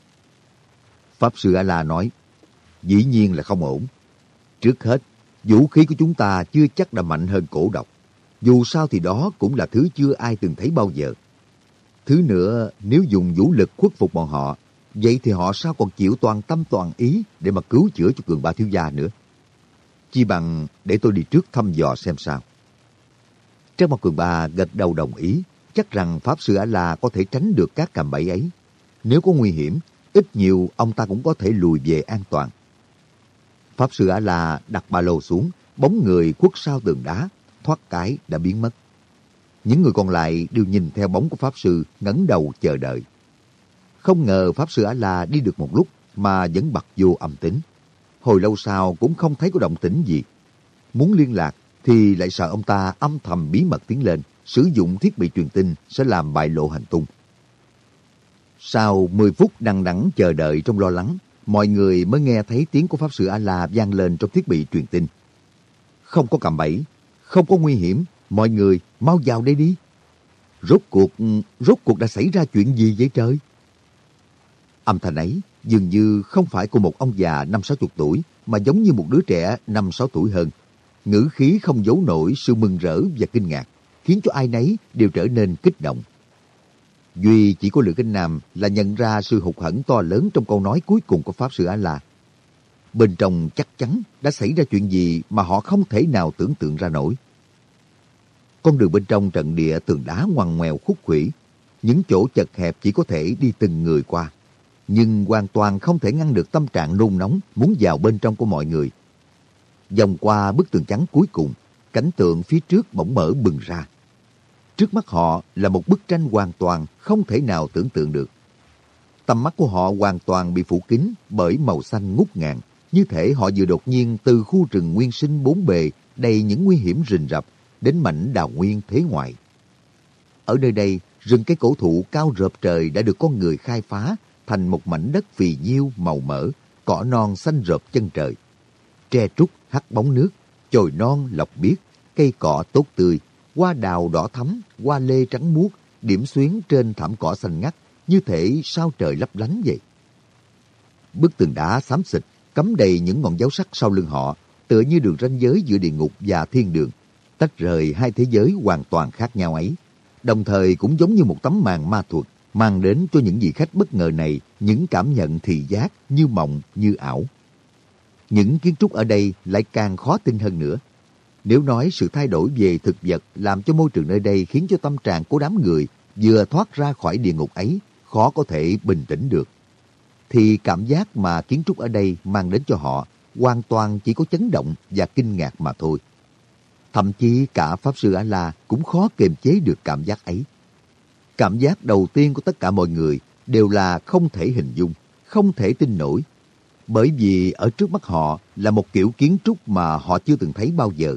Pháp Sư A-La nói, dĩ nhiên là không ổn. Trước hết, vũ khí của chúng ta chưa chắc đã mạnh hơn cổ độc. Dù sao thì đó cũng là thứ chưa ai từng thấy bao giờ. Thứ nữa, nếu dùng vũ lực khuất phục bọn họ, vậy thì họ sao còn chịu toàn tâm toàn ý để mà cứu chữa cho cường ba thiếu gia nữa. Chi bằng để tôi đi trước thăm dò xem sao. Trang mặt cường ba gật đầu đồng ý, chắc rằng Pháp Sư A-La có thể tránh được các cạm bẫy ấy. Nếu có nguy hiểm, ít nhiều ông ta cũng có thể lùi về an toàn. Pháp Sư A-La đặt ba lô xuống, bóng người khuất sau tường đá, thoát cái đã biến mất. Những người còn lại đều nhìn theo bóng của Pháp Sư ngẩng đầu chờ đợi. Không ngờ Pháp Sư A-La đi được một lúc mà vẫn bật vô âm tính. Hồi lâu sau cũng không thấy có động tĩnh gì. Muốn liên lạc thì lại sợ ông ta âm thầm bí mật tiến lên, sử dụng thiết bị truyền tin sẽ làm bại lộ hành tung. Sau 10 phút đằng đẵng chờ đợi trong lo lắng, mọi người mới nghe thấy tiếng của Pháp Sư A-La vang lên trong thiết bị truyền tin. Không có cầm bẫy, không có nguy hiểm, Mọi người mau vào đây đi. Rốt cuộc, rốt cuộc đã xảy ra chuyện gì vậy trời? Âm thanh ấy dường như không phải của một ông già năm sáu chục tuổi mà giống như một đứa trẻ năm sáu tuổi hơn. Ngữ khí không giấu nổi sự mừng rỡ và kinh ngạc, khiến cho ai nấy đều trở nên kích động. Duy chỉ có Lữ Kinh Nam là nhận ra sự hụt hẫng to lớn trong câu nói cuối cùng của Pháp Sư A-La. Bên trong chắc chắn đã xảy ra chuyện gì mà họ không thể nào tưởng tượng ra nổi. Con đường bên trong trận địa tường đá ngoằn ngoèo khúc khủy, những chỗ chật hẹp chỉ có thể đi từng người qua. Nhưng hoàn toàn không thể ngăn được tâm trạng nôn nóng muốn vào bên trong của mọi người. Dòng qua bức tường trắng cuối cùng, cảnh tượng phía trước bỗng mở bừng ra. Trước mắt họ là một bức tranh hoàn toàn không thể nào tưởng tượng được. Tầm mắt của họ hoàn toàn bị phủ kín bởi màu xanh ngút ngàn, như thể họ vừa đột nhiên từ khu rừng nguyên sinh bốn bề đầy những nguy hiểm rình rập đến mảnh đào nguyên thế ngoại. Ở nơi đây, rừng cây cổ thụ cao rợp trời đã được con người khai phá thành một mảnh đất phì nhiêu màu mỡ, cỏ non xanh rợp chân trời. Tre trúc hắt bóng nước, chồi non lọc biếc, cây cỏ tốt tươi, hoa đào đỏ thắm, hoa lê trắng muốt, điểm xuyến trên thảm cỏ xanh ngắt, như thể sao trời lấp lánh vậy. Bức tường đá xám xịt, cắm đầy những ngọn giáo sắc sau lưng họ, tựa như đường ranh giới giữa địa ngục và thiên đường, tách rời hai thế giới hoàn toàn khác nhau ấy. Đồng thời cũng giống như một tấm màn ma thuật, mang đến cho những vị khách bất ngờ này những cảm nhận thị giác như mộng, như ảo. Những kiến trúc ở đây lại càng khó tin hơn nữa. Nếu nói sự thay đổi về thực vật làm cho môi trường nơi đây khiến cho tâm trạng của đám người vừa thoát ra khỏi địa ngục ấy khó có thể bình tĩnh được, thì cảm giác mà kiến trúc ở đây mang đến cho họ hoàn toàn chỉ có chấn động và kinh ngạc mà thôi. Thậm chí cả Pháp Sư A-La cũng khó kiềm chế được cảm giác ấy. Cảm giác đầu tiên của tất cả mọi người đều là không thể hình dung, không thể tin nổi. Bởi vì ở trước mắt họ là một kiểu kiến trúc mà họ chưa từng thấy bao giờ.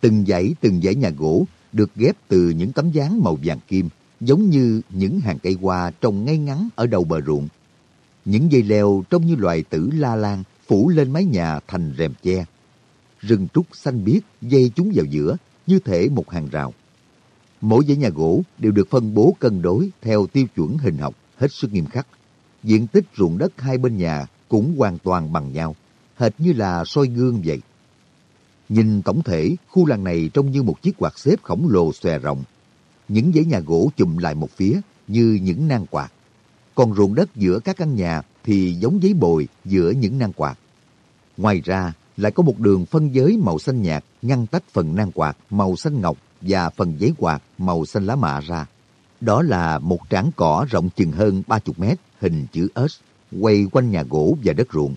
Từng dãy từng dãy nhà gỗ được ghép từ những tấm dáng màu vàng kim, giống như những hàng cây hoa trồng ngay ngắn ở đầu bờ ruộng. Những dây leo trông như loài tử la lan phủ lên mái nhà thành rèm che. Rừng trúc xanh biếc dây chúng vào giữa, như thể một hàng rào. Mỗi dãy nhà gỗ đều được phân bố cân đối theo tiêu chuẩn hình học hết sức nghiêm khắc. Diện tích ruộng đất hai bên nhà cũng hoàn toàn bằng nhau, hệt như là soi gương vậy. Nhìn tổng thể, khu làng này trông như một chiếc quạt xếp khổng lồ xòe rộng. Những dãy nhà gỗ chùm lại một phía như những nang quạt. Còn ruộng đất giữa các căn nhà thì giống giấy bồi giữa những nang quạt. Ngoài ra, lại có một đường phân giới màu xanh nhạt ngăn tách phần nang quạt màu xanh ngọc và phần giấy quạt màu xanh lá mạ ra. Đó là một trảng cỏ rộng chừng hơn 30 mét, hình chữ S, quay quanh nhà gỗ và đất ruộng.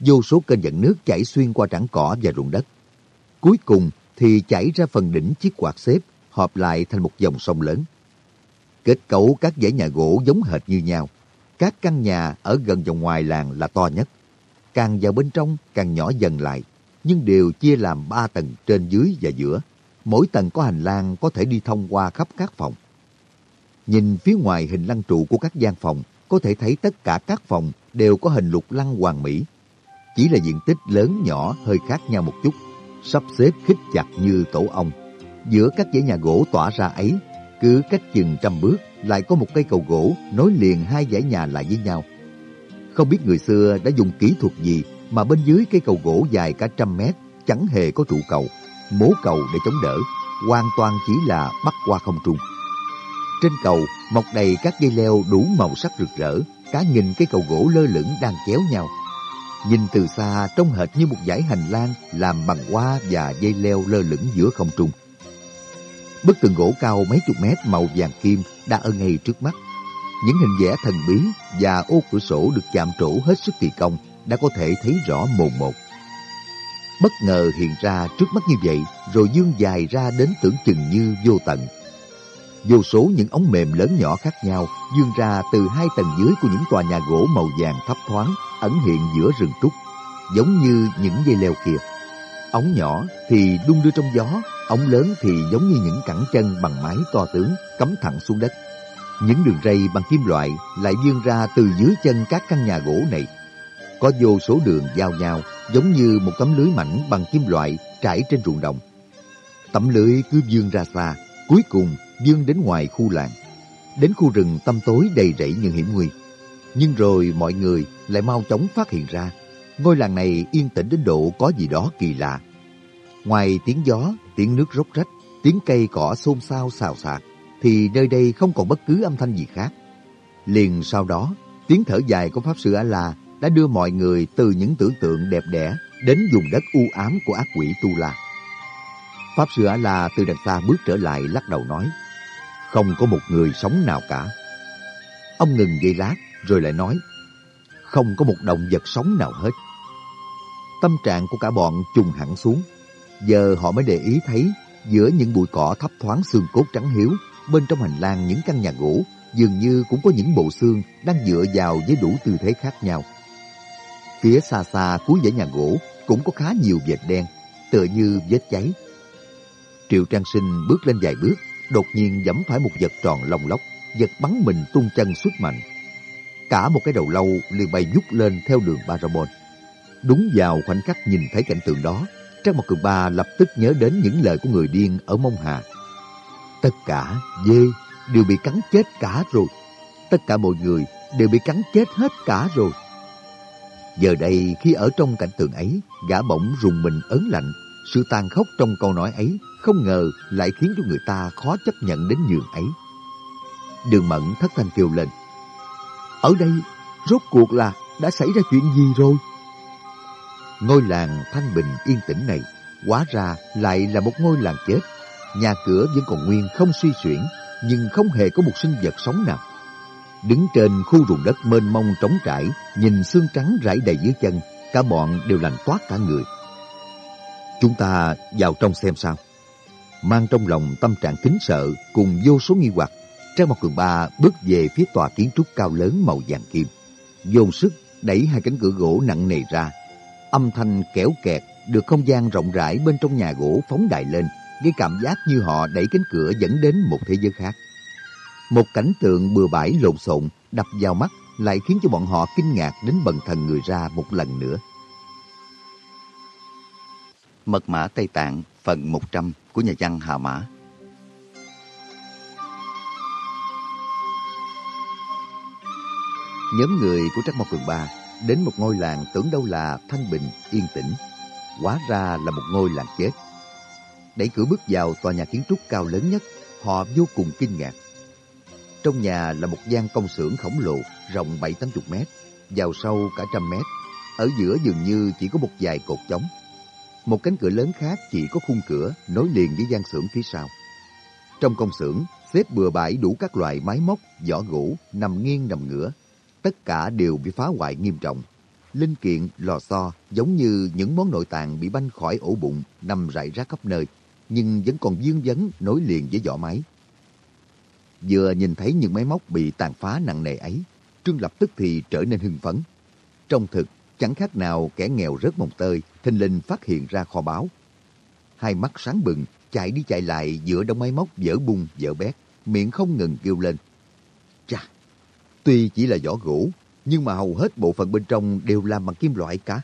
Vô số kênh dẫn nước chảy xuyên qua trảng cỏ và ruộng đất. Cuối cùng thì chảy ra phần đỉnh chiếc quạt xếp, hợp lại thành một dòng sông lớn. Kết cấu các dãy nhà gỗ giống hệt như nhau. Các căn nhà ở gần vòng ngoài làng là to nhất. Càng vào bên trong càng nhỏ dần lại, nhưng đều chia làm ba tầng trên dưới và giữa. Mỗi tầng có hành lang có thể đi thông qua khắp các phòng. Nhìn phía ngoài hình lăng trụ của các gian phòng, có thể thấy tất cả các phòng đều có hình lục lăng hoàn mỹ. Chỉ là diện tích lớn nhỏ hơi khác nhau một chút, sắp xếp khít chặt như tổ ong. Giữa các dãy nhà gỗ tỏa ra ấy, cứ cách chừng trăm bước lại có một cây cầu gỗ nối liền hai dãy nhà lại với nhau. Không biết người xưa đã dùng kỹ thuật gì mà bên dưới cây cầu gỗ dài cả trăm mét chẳng hề có trụ cầu, mố cầu để chống đỡ, hoàn toàn chỉ là bắt qua không trung. Trên cầu mọc đầy các dây leo đủ màu sắc rực rỡ, cả nhìn cái cầu gỗ lơ lửng đang kéo nhau. Nhìn từ xa trông hệt như một dải hành lang làm bằng hoa và dây leo lơ lửng giữa không trung. Bức tường gỗ cao mấy chục mét màu vàng kim đã ở ngay trước mắt. Những hình vẽ thần bí và ô cửa sổ được chạm trổ hết sức kỳ công đã có thể thấy rõ mồn một. Bất ngờ hiện ra trước mắt như vậy rồi dương dài ra đến tưởng chừng như vô tận. Vô số những ống mềm lớn nhỏ khác nhau vươn ra từ hai tầng dưới của những tòa nhà gỗ màu vàng thấp thoáng ẩn hiện giữa rừng trúc, giống như những dây leo kia. Ống nhỏ thì đung đưa trong gió, ống lớn thì giống như những cẳng chân bằng mái to tướng cắm thẳng xuống đất. Những đường ray bằng kim loại lại vươn ra từ dưới chân các căn nhà gỗ này. Có vô số đường giao nhau giống như một tấm lưới mảnh bằng kim loại trải trên ruộng đồng. Tấm lưới cứ vươn ra xa, cuối cùng dương đến ngoài khu làng. Đến khu rừng tăm tối đầy rẫy những hiểm nguy. Nhưng rồi mọi người lại mau chóng phát hiện ra ngôi làng này yên tĩnh đến độ có gì đó kỳ lạ. Ngoài tiếng gió, tiếng nước róc rách, tiếng cây cỏ xôn xao xào xạc, thì nơi đây không còn bất cứ âm thanh gì khác. Liền sau đó, tiếng thở dài của Pháp Sư A-La đã đưa mọi người từ những tưởng tượng đẹp đẽ đến vùng đất u ám của ác quỷ Tu La. Pháp Sư A-La từ đằng xa bước trở lại lắc đầu nói, không có một người sống nào cả. Ông ngừng giây lát rồi lại nói, không có một động vật sống nào hết. Tâm trạng của cả bọn trùng hẳn xuống. Giờ họ mới để ý thấy giữa những bụi cỏ thấp thoáng xương cốt trắng hiếu, bên trong hành lang những căn nhà gỗ dường như cũng có những bộ xương đang dựa vào với đủ tư thế khác nhau. Phía xa xa cuối dãy nhà gỗ cũng có khá nhiều vệt đen, tựa như vết cháy. Triệu Trang Sinh bước lên vài bước, đột nhiên giẫm phải một vật tròn lông lóc, vật bắn mình tung chân xuất mạnh. Cả một cái đầu lâu liền bay vút lên theo đường Parabol. Đúng vào khoảnh khắc nhìn thấy cảnh tượng đó, Trang một cường ba lập tức nhớ đến những lời của người điên ở Mông Hà. Tất cả dê đều bị cắn chết cả rồi. Tất cả mọi người đều bị cắn chết hết cả rồi. Giờ đây khi ở trong cảnh tượng ấy, gã bỗng rùng mình ớn lạnh. Sự tàn khốc trong câu nói ấy không ngờ lại khiến cho người ta khó chấp nhận đến nhường ấy. Đường Mẫn thất thanh kêu lên. Ở đây, rốt cuộc là đã xảy ra chuyện gì rồi? Ngôi làng thanh bình yên tĩnh này, quá ra lại là một ngôi làng chết. Nhà cửa vẫn còn nguyên không suy xuyển, nhưng không hề có một sinh vật sống nào. Đứng trên khu ruộng đất mênh mông trống trải, nhìn xương trắng rải đầy dưới chân, cả bọn đều lành toát cả người. Chúng ta vào trong xem sao. Mang trong lòng tâm trạng kính sợ cùng vô số nghi hoặc, Trang Mộc Cường Ba bước về phía tòa kiến trúc cao lớn màu vàng kim. Dồn sức đẩy hai cánh cửa gỗ nặng nề ra. Âm thanh kéo kẹt được không gian rộng rãi bên trong nhà gỗ phóng đại lên, gây cảm giác như họ đẩy cánh cửa dẫn đến một thế giới khác. Một cảnh tượng bừa bãi lộn xộn đập vào mắt lại khiến cho bọn họ kinh ngạc đến bần thần người ra một lần nữa. Mật mã Tây Tạng phần 100 của nhà văn Hà Mã Nhóm người của Trắc Mộc Cường Ba đến một ngôi làng tưởng đâu là thanh bình, yên tĩnh. Hóa ra là một ngôi làng chết. Đẩy cửa bước vào tòa nhà kiến trúc cao lớn nhất, họ vô cùng kinh ngạc. Trong nhà là một gian công xưởng khổng lồ, rộng bảy tám chục mét, vào sâu cả trăm mét. Ở giữa dường như chỉ có một vài cột chống. Một cánh cửa lớn khác chỉ có khung cửa nối liền với gian xưởng phía sau. Trong công xưởng, xếp bừa bãi đủ các loại máy móc, vỏ gỗ, nằm nghiêng nằm ngửa. Tất cả đều bị phá hoại nghiêm trọng. Linh kiện, lò xo giống như những món nội tạng bị banh khỏi ổ bụng nằm rải rác khắp nơi, nhưng vẫn còn vương vấn nối liền với vỏ máy. Vừa nhìn thấy những máy móc bị tàn phá nặng nề ấy, Trương lập tức thì trở nên hưng phấn. Trong thực, chẳng khác nào kẻ nghèo rớt mồng tơi, thình linh phát hiện ra kho báu. Hai mắt sáng bừng, chạy đi chạy lại giữa đống máy móc dở bung dở bét, miệng không ngừng kêu lên. Chà, tuy chỉ là vỏ gỗ, nhưng mà hầu hết bộ phận bên trong đều làm bằng kim loại cả.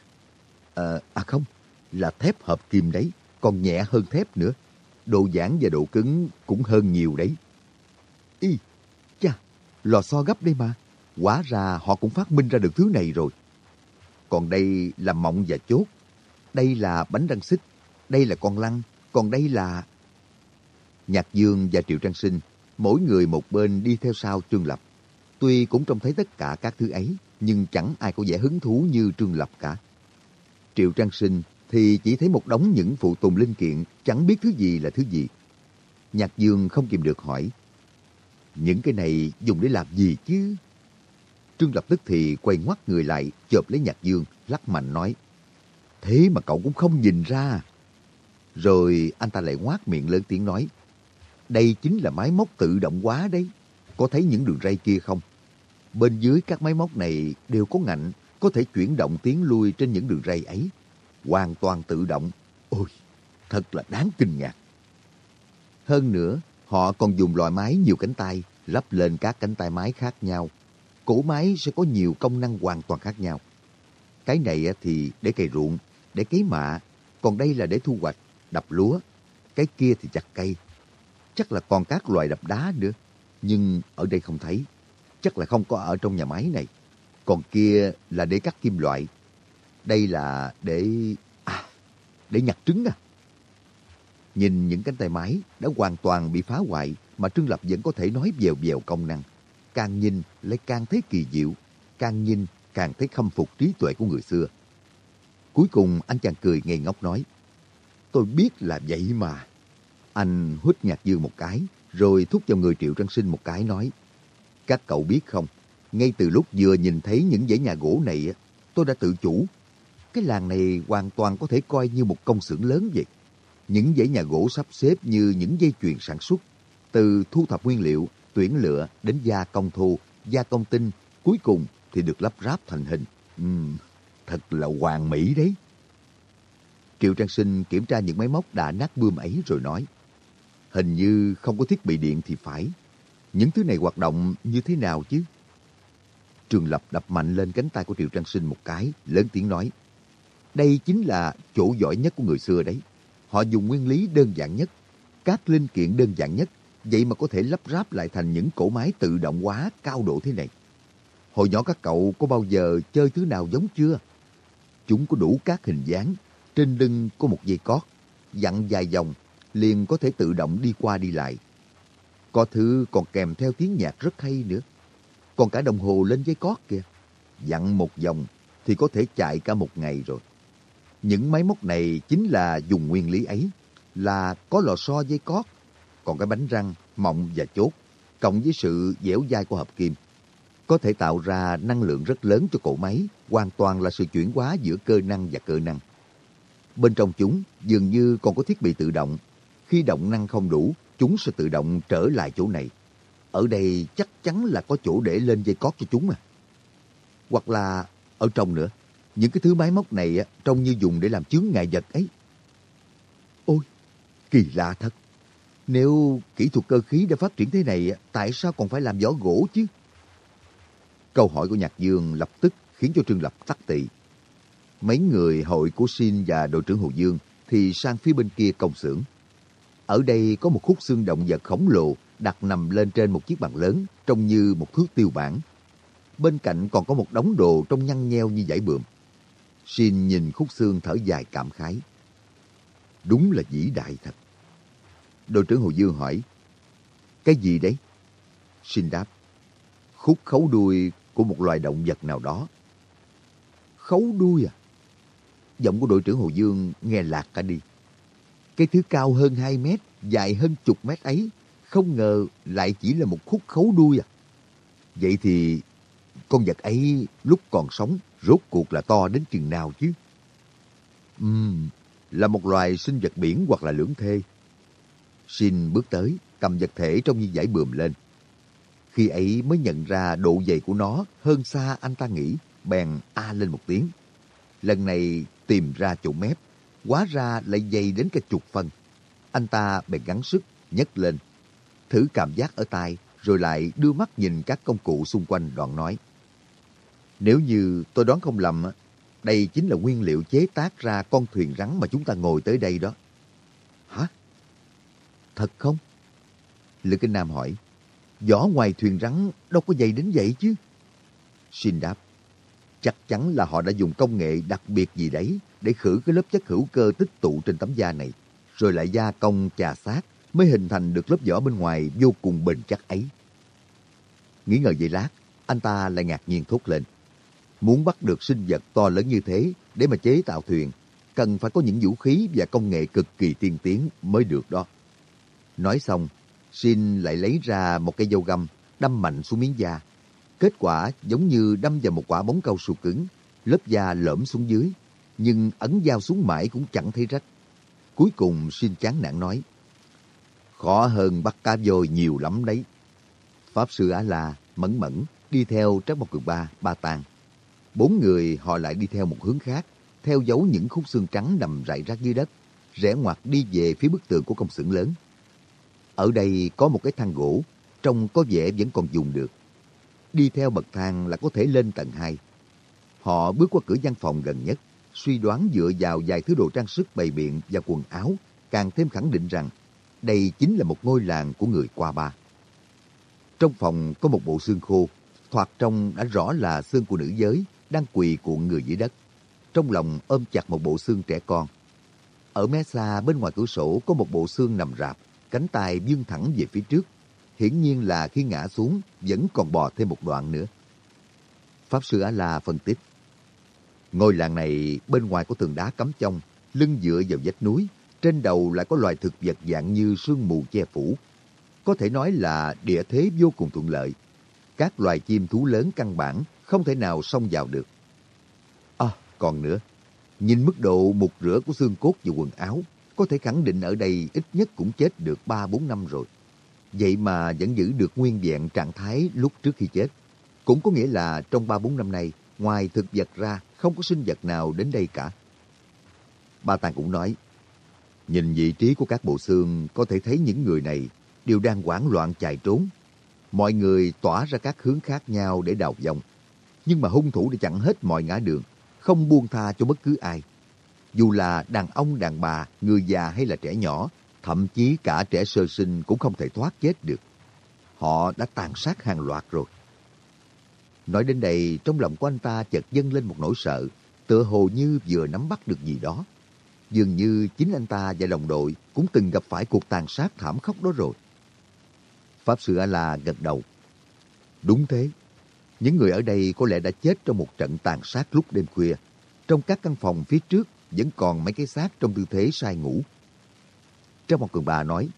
À, à không, là thép hợp kim đấy, còn nhẹ hơn thép nữa. Độ giãn và độ cứng cũng hơn nhiều đấy. Y, chà, lò xo gấp đây mà. quả ra họ cũng phát minh ra được thứ này rồi. Còn đây là mọng và chốt. Đây là bánh răng xích. Đây là con lăng. Còn đây là... Nhạc Dương và Triệu Trang Sinh, mỗi người một bên đi theo sau Trương Lập. Tuy cũng trông thấy tất cả các thứ ấy, nhưng chẳng ai có vẻ hứng thú như Trương Lập cả. Triệu Trang Sinh thì chỉ thấy một đống những phụ tùng linh kiện, chẳng biết thứ gì là thứ gì. Nhạc Dương không kìm được hỏi, những cái này dùng để làm gì chứ? Trương lập tức thì quay ngoắt người lại, chộp lấy Nhạc Dương, lắc mạnh nói, Thế mà cậu cũng không nhìn ra. Rồi anh ta lại ngoác miệng lớn tiếng nói, Đây chính là máy móc tự động hóa đấy. Có thấy những đường ray kia không? Bên dưới các máy móc này đều có ngạnh, có thể chuyển động tiến lui trên những đường ray ấy. Hoàn toàn tự động. Ôi, thật là đáng kinh ngạc. Hơn nữa, họ còn dùng loại máy nhiều cánh tay lắp lên các cánh tay máy khác nhau. Cỗ máy sẽ có nhiều công năng hoàn toàn khác nhau. Cái này thì để cày ruộng, để cấy mạ, còn đây là để thu hoạch, đập lúa. Cái kia thì chặt cây. Chắc là còn các loại đập đá nữa, nhưng ở đây không thấy. Chắc là không có ở trong nhà máy này. Còn kia là để cắt kim loại. Đây là để... À, để nhặt trứng à. Nhìn những cánh tay máy đã hoàn toàn bị phá hoại mà Trương Lập vẫn có thể nói vèo vèo công năng. Càng nhìn lại càng thấy kỳ diệu, càng nhìn càng thấy khâm phục trí tuệ của người xưa. Cuối cùng anh chàng cười ngây ngốc nói, tôi biết là vậy mà, Anh hút nhạc dư một cái, rồi thúc vào người Triệu Trân Sinh một cái nói, Các cậu biết không, ngay từ lúc vừa nhìn thấy những dãy nhà gỗ này, tôi đã tự chủ. Cái làng này hoàn toàn có thể coi như một công xưởng lớn vậy. Những dãy nhà gỗ sắp xếp như những dây chuyền sản xuất, từ thu thập nguyên liệu, tuyển lựa đến gia công thu gia công tinh, cuối cùng thì được lắp ráp thành hình. Uhm, thật là hoàn mỹ đấy. Triệu Trang Sinh kiểm tra những máy móc đã nát bươm ấy rồi nói, hình như không có thiết bị điện thì phải. Những thứ này hoạt động như thế nào chứ? Trường Lập đập mạnh lên cánh tay của Triệu Trang Sinh một cái, lớn tiếng nói, đây chính là chỗ giỏi nhất của người xưa đấy. Họ dùng nguyên lý đơn giản nhất, các linh kiện đơn giản nhất, vậy mà có thể lắp ráp lại thành những cỗ máy tự động hóa cao độ thế này. Hồi nhỏ các cậu có bao giờ chơi thứ nào giống chưa? Chúng có đủ các hình dáng, trên lưng có một dây cót, dặn dài dòng, liền có thể tự động đi qua đi lại. Có thứ còn kèm theo tiếng nhạc rất hay nữa. Còn cả đồng hồ lên dây cót kìa. Dặn một vòng thì có thể chạy cả một ngày rồi. Những máy móc này chính là dùng nguyên lý ấy, là có lò xo dây cót, còn cái bánh răng, mọng và chốt, cộng với sự dẻo dai của hợp kim có thể tạo ra năng lượng rất lớn cho cỗ máy, hoàn toàn là sự chuyển hóa giữa cơ năng và cơ năng. Bên trong chúng dường như còn có thiết bị tự động. Khi động năng không đủ, chúng sẽ tự động trở lại chỗ này. Ở đây chắc chắn là có chỗ để lên dây cót cho chúng à. Hoặc là ở trong nữa, những cái thứ máy móc này trông như dùng để làm chướng ngại vật ấy. Ôi, kỳ lạ thật. Nếu kỹ thuật cơ khí đã phát triển thế này, tại sao còn phải làm vỏ gỗ chứ? Câu hỏi của Nhạc Dương lập tức khiến cho Trương Lập tắt tị. Mấy người hội của Xin và đội trưởng Hồ Dương thì sang phía bên kia công xưởng. Ở đây có một khúc xương động vật khổng lồ đặt nằm lên trên một chiếc bàn lớn trông như một thước tiêu bản. Bên cạnh còn có một đống đồ trông nhăn nheo như dải bượm. Xin nhìn khúc xương thở dài cảm khái. Đúng là vĩ đại thật. Đội trưởng Hồ Dương hỏi, cái gì đấy? Xin đáp, khúc khấu đuôi của một loài động vật nào đó. Khấu đuôi à? Giọng của đội trưởng Hồ Dương nghe lạc cả đi. Cái thứ cao hơn 2 mét, dài hơn chục mét ấy, không ngờ lại chỉ là một khúc khấu đuôi à. Vậy thì con vật ấy lúc còn sống rốt cuộc là to đến chừng nào chứ? Ừm, là một loài sinh vật biển hoặc là lưỡng thê. Xin bước tới, cầm vật thể trong như giải bườm lên. Khi ấy mới nhận ra độ dày của nó hơn xa anh ta nghĩ, bèn a lên một tiếng. Lần này tìm ra chỗ mép, hóa ra lại dày đến cả chục phân. Anh ta bèn gắng sức, nhấc lên. Thử cảm giác ở tay, rồi lại đưa mắt nhìn các công cụ xung quanh đoạn nói. Nếu như tôi đoán không lầm, đây chính là nguyên liệu chế tác ra con thuyền rắn mà chúng ta ngồi tới đây đó. Thật không? Lữ Kinh Nam hỏi. Vỏ ngoài thuyền rắn đâu có dày đến vậy chứ. Xin đáp, chắc chắn là họ đã dùng công nghệ đặc biệt gì đấy để khử cái lớp chất hữu cơ tích tụ trên tấm da này, rồi lại gia công chà sát mới hình thành được lớp vỏ bên ngoài vô cùng bền chắc ấy. Nghĩ ngờ giây lát, anh ta lại ngạc nhiên thốt lên. Muốn bắt được sinh vật to lớn như thế để mà chế tạo thuyền, cần phải có những vũ khí và công nghệ cực kỳ tiên tiến mới được đó. Nói xong, Xin lại lấy ra một cây dao găm, đâm mạnh xuống miếng da. Kết quả giống như đâm vào một quả bóng cao su cứng, lớp da lõm xuống dưới, nhưng ấn dao xuống mãi cũng chẳng thấy rách. Cuối cùng xin chán nản nói, khó hơn bắt cá voi nhiều lắm đấy. Pháp sư Á La, Mẫn Mẫn, đi theo Trác Mộc Cường Ba, Ba Tàng. Bốn người họ lại đi theo một hướng khác, theo dấu những khúc xương trắng nằm rải rác dưới đất, rẽ ngoặt đi về phía bức tường của công xưởng lớn. Ở đây có một cái thang gỗ, trông có vẻ vẫn còn dùng được. Đi theo bậc thang là có thể lên tầng 2. Họ bước qua cửa văn phòng gần nhất, suy đoán dựa vào vài thứ đồ trang sức bày biện và quần áo, càng thêm khẳng định rằng đây chính là một ngôi làng của người qua ba. Trong phòng có một bộ xương khô, thoạt trong đã rõ là xương của nữ giới đang quỳ cuộn người dưới đất. Trong lòng ôm chặt một bộ xương trẻ con. Ở mé xa bên ngoài cửa sổ có một bộ xương nằm rạp, cánh tay vươn thẳng về phía trước. Hiển nhiên là khi ngã xuống, vẫn còn bò thêm một đoạn nữa. Pháp sư A-la phân tích. Ngôi làng này bên ngoài có tường đá cắm trong, lưng dựa vào vách núi, trên đầu lại có loài thực vật dạng như sương mù che phủ. Có thể nói là địa thế vô cùng thuận lợi. Các loài chim thú lớn căn bản không thể nào xông vào được. À, còn nữa, nhìn mức độ mục rửa của xương cốt và quần áo, có thể khẳng định ở đây ít nhất cũng chết được 3-4 năm rồi. Vậy mà vẫn giữ được nguyên vẹn trạng thái lúc trước khi chết. Cũng có nghĩa là trong 3-4 năm nay, ngoài thực vật ra, không có sinh vật nào đến đây cả. Ba Tàng cũng nói, nhìn vị trí của các bộ xương có thể thấy những người này đều đang hoảng loạn chạy trốn. Mọi người tỏa ra các hướng khác nhau để đào vòng. Nhưng mà hung thủ đã chặn hết mọi ngã đường, không buông tha cho bất cứ ai. Dù là đàn ông, đàn bà, người già hay là trẻ nhỏ, thậm chí cả trẻ sơ sinh cũng không thể thoát chết được. Họ đã tàn sát hàng loạt rồi. Nói đến đây, trong lòng của anh ta chợt dâng lên một nỗi sợ, tựa hồ như vừa nắm bắt được gì đó. Dường như chính anh ta và đồng đội cũng từng gặp phải cuộc tàn sát thảm khốc đó rồi. Pháp Sư A-La gật đầu. Đúng thế, những người ở đây có lẽ đã chết trong một trận tàn sát lúc đêm khuya. Trong các căn phòng phía trước vẫn còn mấy cái xác trong tư thế sai ngủ. Trong một cường bà nói,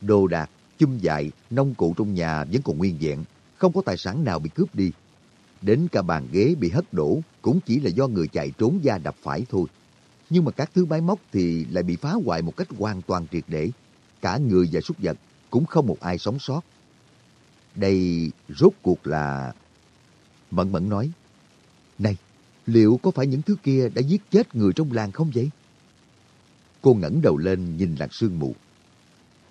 đồ đạc, chum dại, nông cụ trong nhà vẫn còn nguyên vẹn, không có tài sản nào bị cướp đi. Đến cả bàn ghế bị hất đổ cũng chỉ là do người chạy trốn da đập phải thôi. Nhưng mà các thứ máy móc thì lại bị phá hoại một cách hoàn toàn triệt để. Cả người và súc vật cũng không một ai sống sót. Đây rốt cuộc là... Mẫn Mẫn nói, Này, liệu có phải những thứ kia đã giết chết người trong làng không vậy? Cô ngẩng đầu lên nhìn làng sương mù.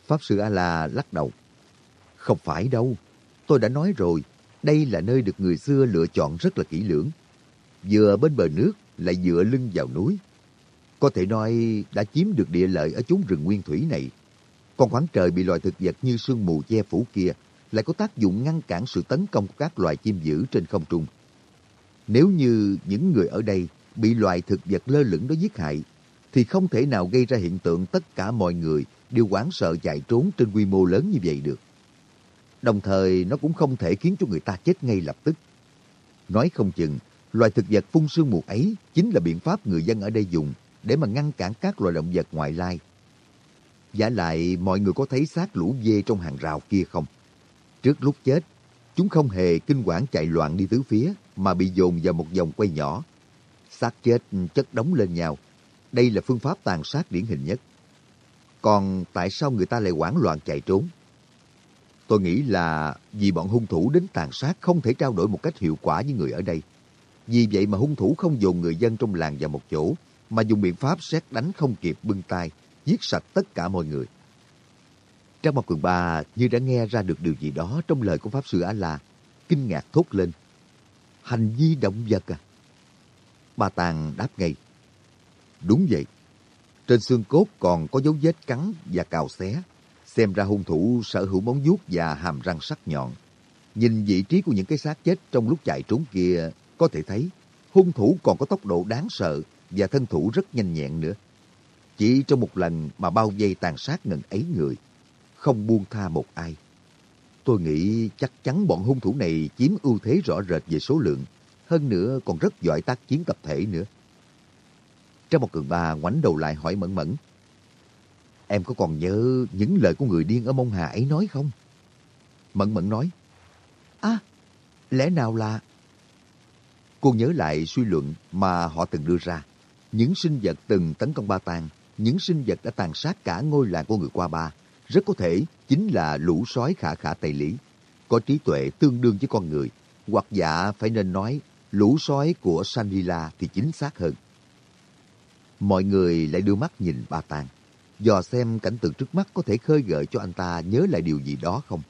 Pháp sư A-la lắc đầu. Không phải đâu, tôi đã nói rồi, đây là nơi được người xưa lựa chọn rất là kỹ lưỡng. Vừa bên bờ nước, lại dựa lưng vào núi. Có thể nói đã chiếm được địa lợi ở chốn rừng nguyên thủy này. Còn khoảng trời bị loài thực vật như sương mù che phủ kia lại có tác dụng ngăn cản sự tấn công của các loài chim dữ trên không trung. Nếu như những người ở đây bị loài thực vật lơ lửng đó giết hại, thì không thể nào gây ra hiện tượng tất cả mọi người đều hoảng sợ chạy trốn trên quy mô lớn như vậy được. Đồng thời nó cũng không thể khiến cho người ta chết ngay lập tức. Nói không chừng, loài thực vật phun sương mù ấy chính là biện pháp người dân ở đây dùng để mà ngăn cản các loài động vật ngoại lai. Giả lại mọi người có thấy xác lũ dê trong hàng rào kia không? Trước lúc chết, chúng không hề kinh quản chạy loạn đi tứ phía mà bị dồn vào một vòng quay nhỏ. xác chết chất đóng lên nhau. Đây là phương pháp tàn sát điển hình nhất. Còn tại sao người ta lại hoảng loạn chạy trốn? Tôi nghĩ là vì bọn hung thủ đến tàn sát không thể trao đổi một cách hiệu quả với người ở đây. Vì vậy mà hung thủ không dồn người dân trong làng vào một chỗ, mà dùng biện pháp xét đánh không kịp bưng tay, giết sạch tất cả mọi người. Trang một cường ba như đã nghe ra được điều gì đó trong lời của Pháp Sư A-La, kinh ngạc thốt lên. Hành vi động vật à? Bà Tàng đáp ngay. Đúng vậy. Trên xương cốt còn có dấu vết cắn và cào xé. Xem ra hung thủ sở hữu móng vuốt và hàm răng sắc nhọn. Nhìn vị trí của những cái xác chết trong lúc chạy trốn kia, có thể thấy hung thủ còn có tốc độ đáng sợ và thân thủ rất nhanh nhẹn nữa. Chỉ trong một lần mà bao vây tàn sát ngần ấy người, không buông tha một ai. Tôi nghĩ chắc chắn bọn hung thủ này chiếm ưu thế rõ rệt về số lượng, hơn nữa còn rất giỏi tác chiến tập thể nữa. Trong một cường ba ngoảnh đầu lại hỏi Mẫn Mẫn, Em có còn nhớ những lời của người điên ở Mông Hà ấy nói không? Mẫn Mẫn nói, À, lẽ nào là... Cô nhớ lại suy luận mà họ từng đưa ra. Những sinh vật từng tấn công Ba Tàng, những sinh vật đã tàn sát cả ngôi làng của người qua ba, rất có thể chính là lũ sói khả khả Tây Lý, có trí tuệ tương đương với con người, hoặc dạ phải nên nói lũ sói của Sanila thì chính xác hơn. Mọi người lại đưa mắt nhìn Ba Tàng, dò xem cảnh tượng trước mắt có thể khơi gợi cho anh ta nhớ lại điều gì đó không.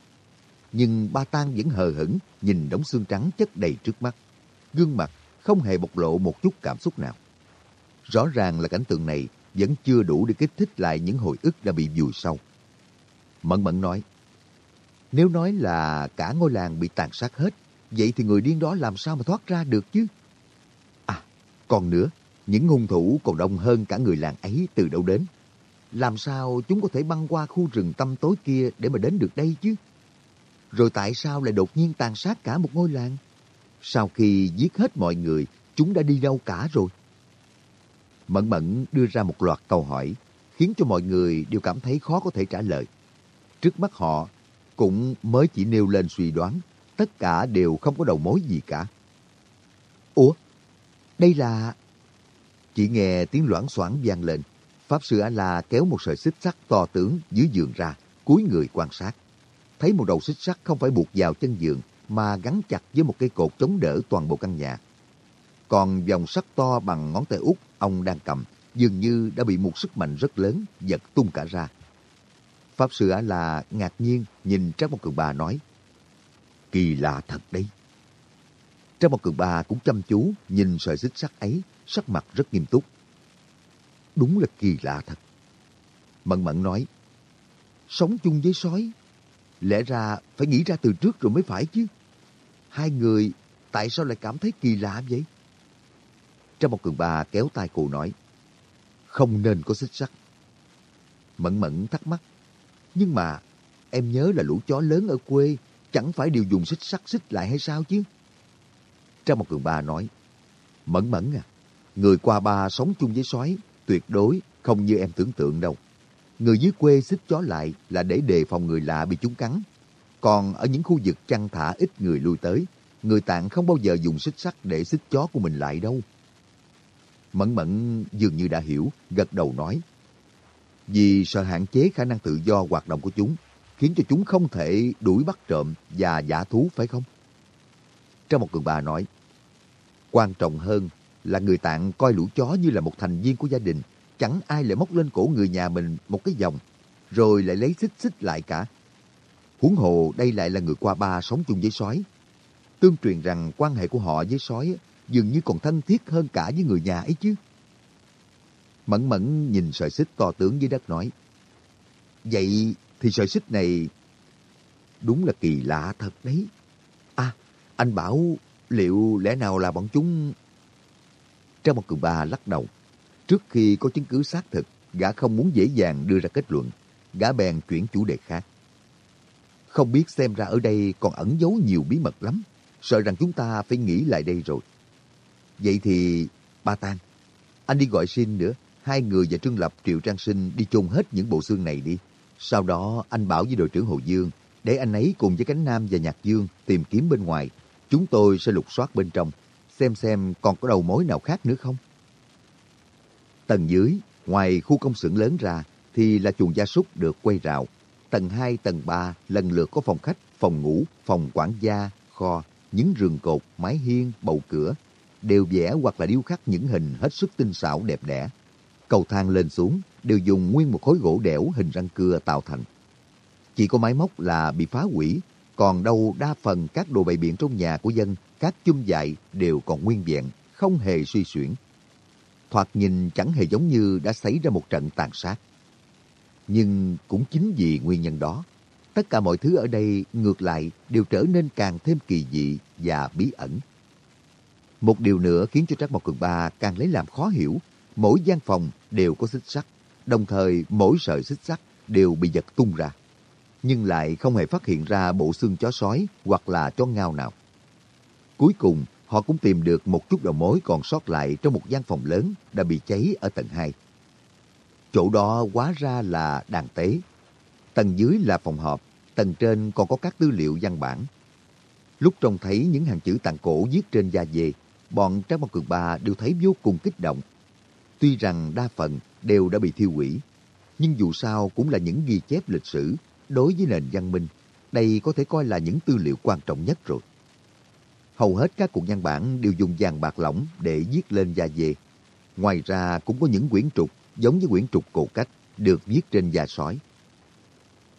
Nhưng Ba Tang vẫn hờ hững nhìn đống xương trắng chất đầy trước mắt, gương mặt không hề bộc lộ một chút cảm xúc nào. Rõ ràng là cảnh tượng này vẫn chưa đủ để kích thích lại những hồi ức đã bị vùi sâu. Mẫn Mẫn nói, nếu nói là cả ngôi làng bị tàn sát hết, vậy thì người điên đó làm sao mà thoát ra được chứ? À, còn nữa, những hung thủ còn đông hơn cả người làng ấy từ đâu đến. Làm sao chúng có thể băng qua khu rừng tăm tối kia để mà đến được đây chứ? Rồi tại sao lại đột nhiên tàn sát cả một ngôi làng? Sau khi giết hết mọi người, chúng đã đi đâu cả rồi? Mẫn Mẫn đưa ra một loạt câu hỏi, khiến cho mọi người đều cảm thấy khó có thể trả lời. Trước mắt họ cũng mới chỉ nêu lên suy đoán, tất cả đều không có đầu mối gì cả. Ủa? Đây là... Chỉ nghe tiếng loãng xoảng vang lên. Pháp sư A-la kéo một sợi xích sắt to tướng dưới giường ra, cúi người quan sát. Thấy một đầu xích sắt không phải buộc vào chân giường, mà gắn chặt với một cây cột chống đỡ toàn bộ căn nhà. Còn vòng sắt to bằng ngón tay út ông đang cầm, dường như đã bị một sức mạnh rất lớn giật tung cả ra. Pháp sư Ả là ngạc nhiên nhìn Trác Mộc Cường Ba nói, Kỳ lạ thật đấy. Trác Mộc Cường Ba cũng chăm chú nhìn sợi xích sắt ấy, sắc mặt rất nghiêm túc. Đúng là kỳ lạ thật. Mận Mận nói, sống chung với sói, lẽ ra phải nghĩ ra từ trước rồi mới phải chứ. Hai người tại sao lại cảm thấy kỳ lạ vậy? Trong một cường bà kéo tay cô nói, không nên có xích sắt. Mẫn mẫn thắc mắc, nhưng mà em nhớ là lũ chó lớn ở quê chẳng phải đều dùng xích sắt xích lại hay sao chứ? Trang một cường ba nói, mẫn mẫn à, người qua ba sống chung với sói tuyệt đối không như em tưởng tượng đâu. Người dưới quê xích chó lại là để đề phòng người lạ bị chúng cắn. Còn ở những khu vực chăn thả ít người lui tới, người tạng không bao giờ dùng xích sắt để xích chó của mình lại đâu. Mẫn mẫn dường như đã hiểu, gật đầu nói. Vì sợ hạn chế khả năng tự do hoạt động của chúng, khiến cho chúng không thể đuổi bắt trộm và giả thú phải không? Trong một cường bà nói, quan trọng hơn là người tạng coi lũ chó như là một thành viên của gia đình, chẳng ai lại móc lên cổ người nhà mình một cái vòng, rồi lại lấy xích xích lại cả. Huống hồ đây lại là người qua ba sống chung với sói. Tương truyền rằng quan hệ của họ với sói dường như còn thân thiết hơn cả với người nhà ấy chứ. Mẫn mẫn nhìn sợi xích to tướng dưới đất nói, Vậy thì sợi xích này đúng là kỳ lạ thật đấy. À, anh bảo liệu lẽ nào là bọn chúng... Trang một cường ba lắc đầu. Trước khi có chứng cứ xác thực, gã không muốn dễ dàng đưa ra kết luận. Gã bèn chuyển chủ đề khác. Không biết xem ra ở đây còn ẩn giấu nhiều bí mật lắm. Sợ rằng chúng ta phải nghĩ lại đây rồi. Vậy thì, ba Tan, anh đi gọi xin nữa. Hai người và Trương Lập, Triệu Trang Sinh đi chôn hết những bộ xương này đi. Sau đó anh bảo với đội trưởng Hồ Dương, để anh ấy cùng với Cánh Nam và Nhạc Dương tìm kiếm bên ngoài. Chúng tôi sẽ lục soát bên trong, xem xem còn có đầu mối nào khác nữa không. Tầng dưới, ngoài khu công xưởng lớn ra, thì là chuồng gia súc được quay rào. Tầng 2, tầng 3 lần lượt có phòng khách, phòng ngủ, phòng quản gia, kho, những rường cột, mái hiên, bầu cửa, đều vẽ hoặc là điêu khắc những hình hết sức tinh xảo đẹp đẽ. Cầu thang lên xuống đều dùng nguyên một khối gỗ đẽo hình răng cưa tạo thành. Chỉ có máy móc là bị phá hủy, còn đâu đa phần các đồ bày biện trong nhà của dân, các chum dại đều còn nguyên vẹn, không hề suy xuyển. Thoạt nhìn chẳng hề giống như đã xảy ra một trận tàn sát. Nhưng cũng chính vì nguyên nhân đó, tất cả mọi thứ ở đây ngược lại đều trở nên càng thêm kỳ dị và bí ẩn. Một điều nữa khiến cho Trác Mộc Cường Ba càng lấy làm khó hiểu. Mỗi gian phòng đều có xích sắt, đồng thời mỗi sợi xích sắt đều bị giật tung ra. Nhưng lại không hề phát hiện ra bộ xương chó sói hoặc là chó ngao nào. Cuối cùng, họ cũng tìm được một chút đầu mối còn sót lại trong một gian phòng lớn đã bị cháy ở tầng 2. Chỗ đó hóa ra là đàn tế. Tầng dưới là phòng họp, tầng trên còn có các tư liệu văn bản. Lúc trông thấy những hàng chữ tàn cổ viết trên da dê, bọn Trang Mộc Cường Ba đều thấy vô cùng kích động. Tuy rằng đa phần đều đã bị thiêu hủy, nhưng dù sao cũng là những ghi chép lịch sử đối với nền văn minh. Đây có thể coi là những tư liệu quan trọng nhất rồi. Hầu hết các cuộc văn bản đều dùng vàng bạc lỏng để viết lên da dê. Ngoài ra cũng có những quyển trục giống như quyển trục cổ cách được viết trên da sói.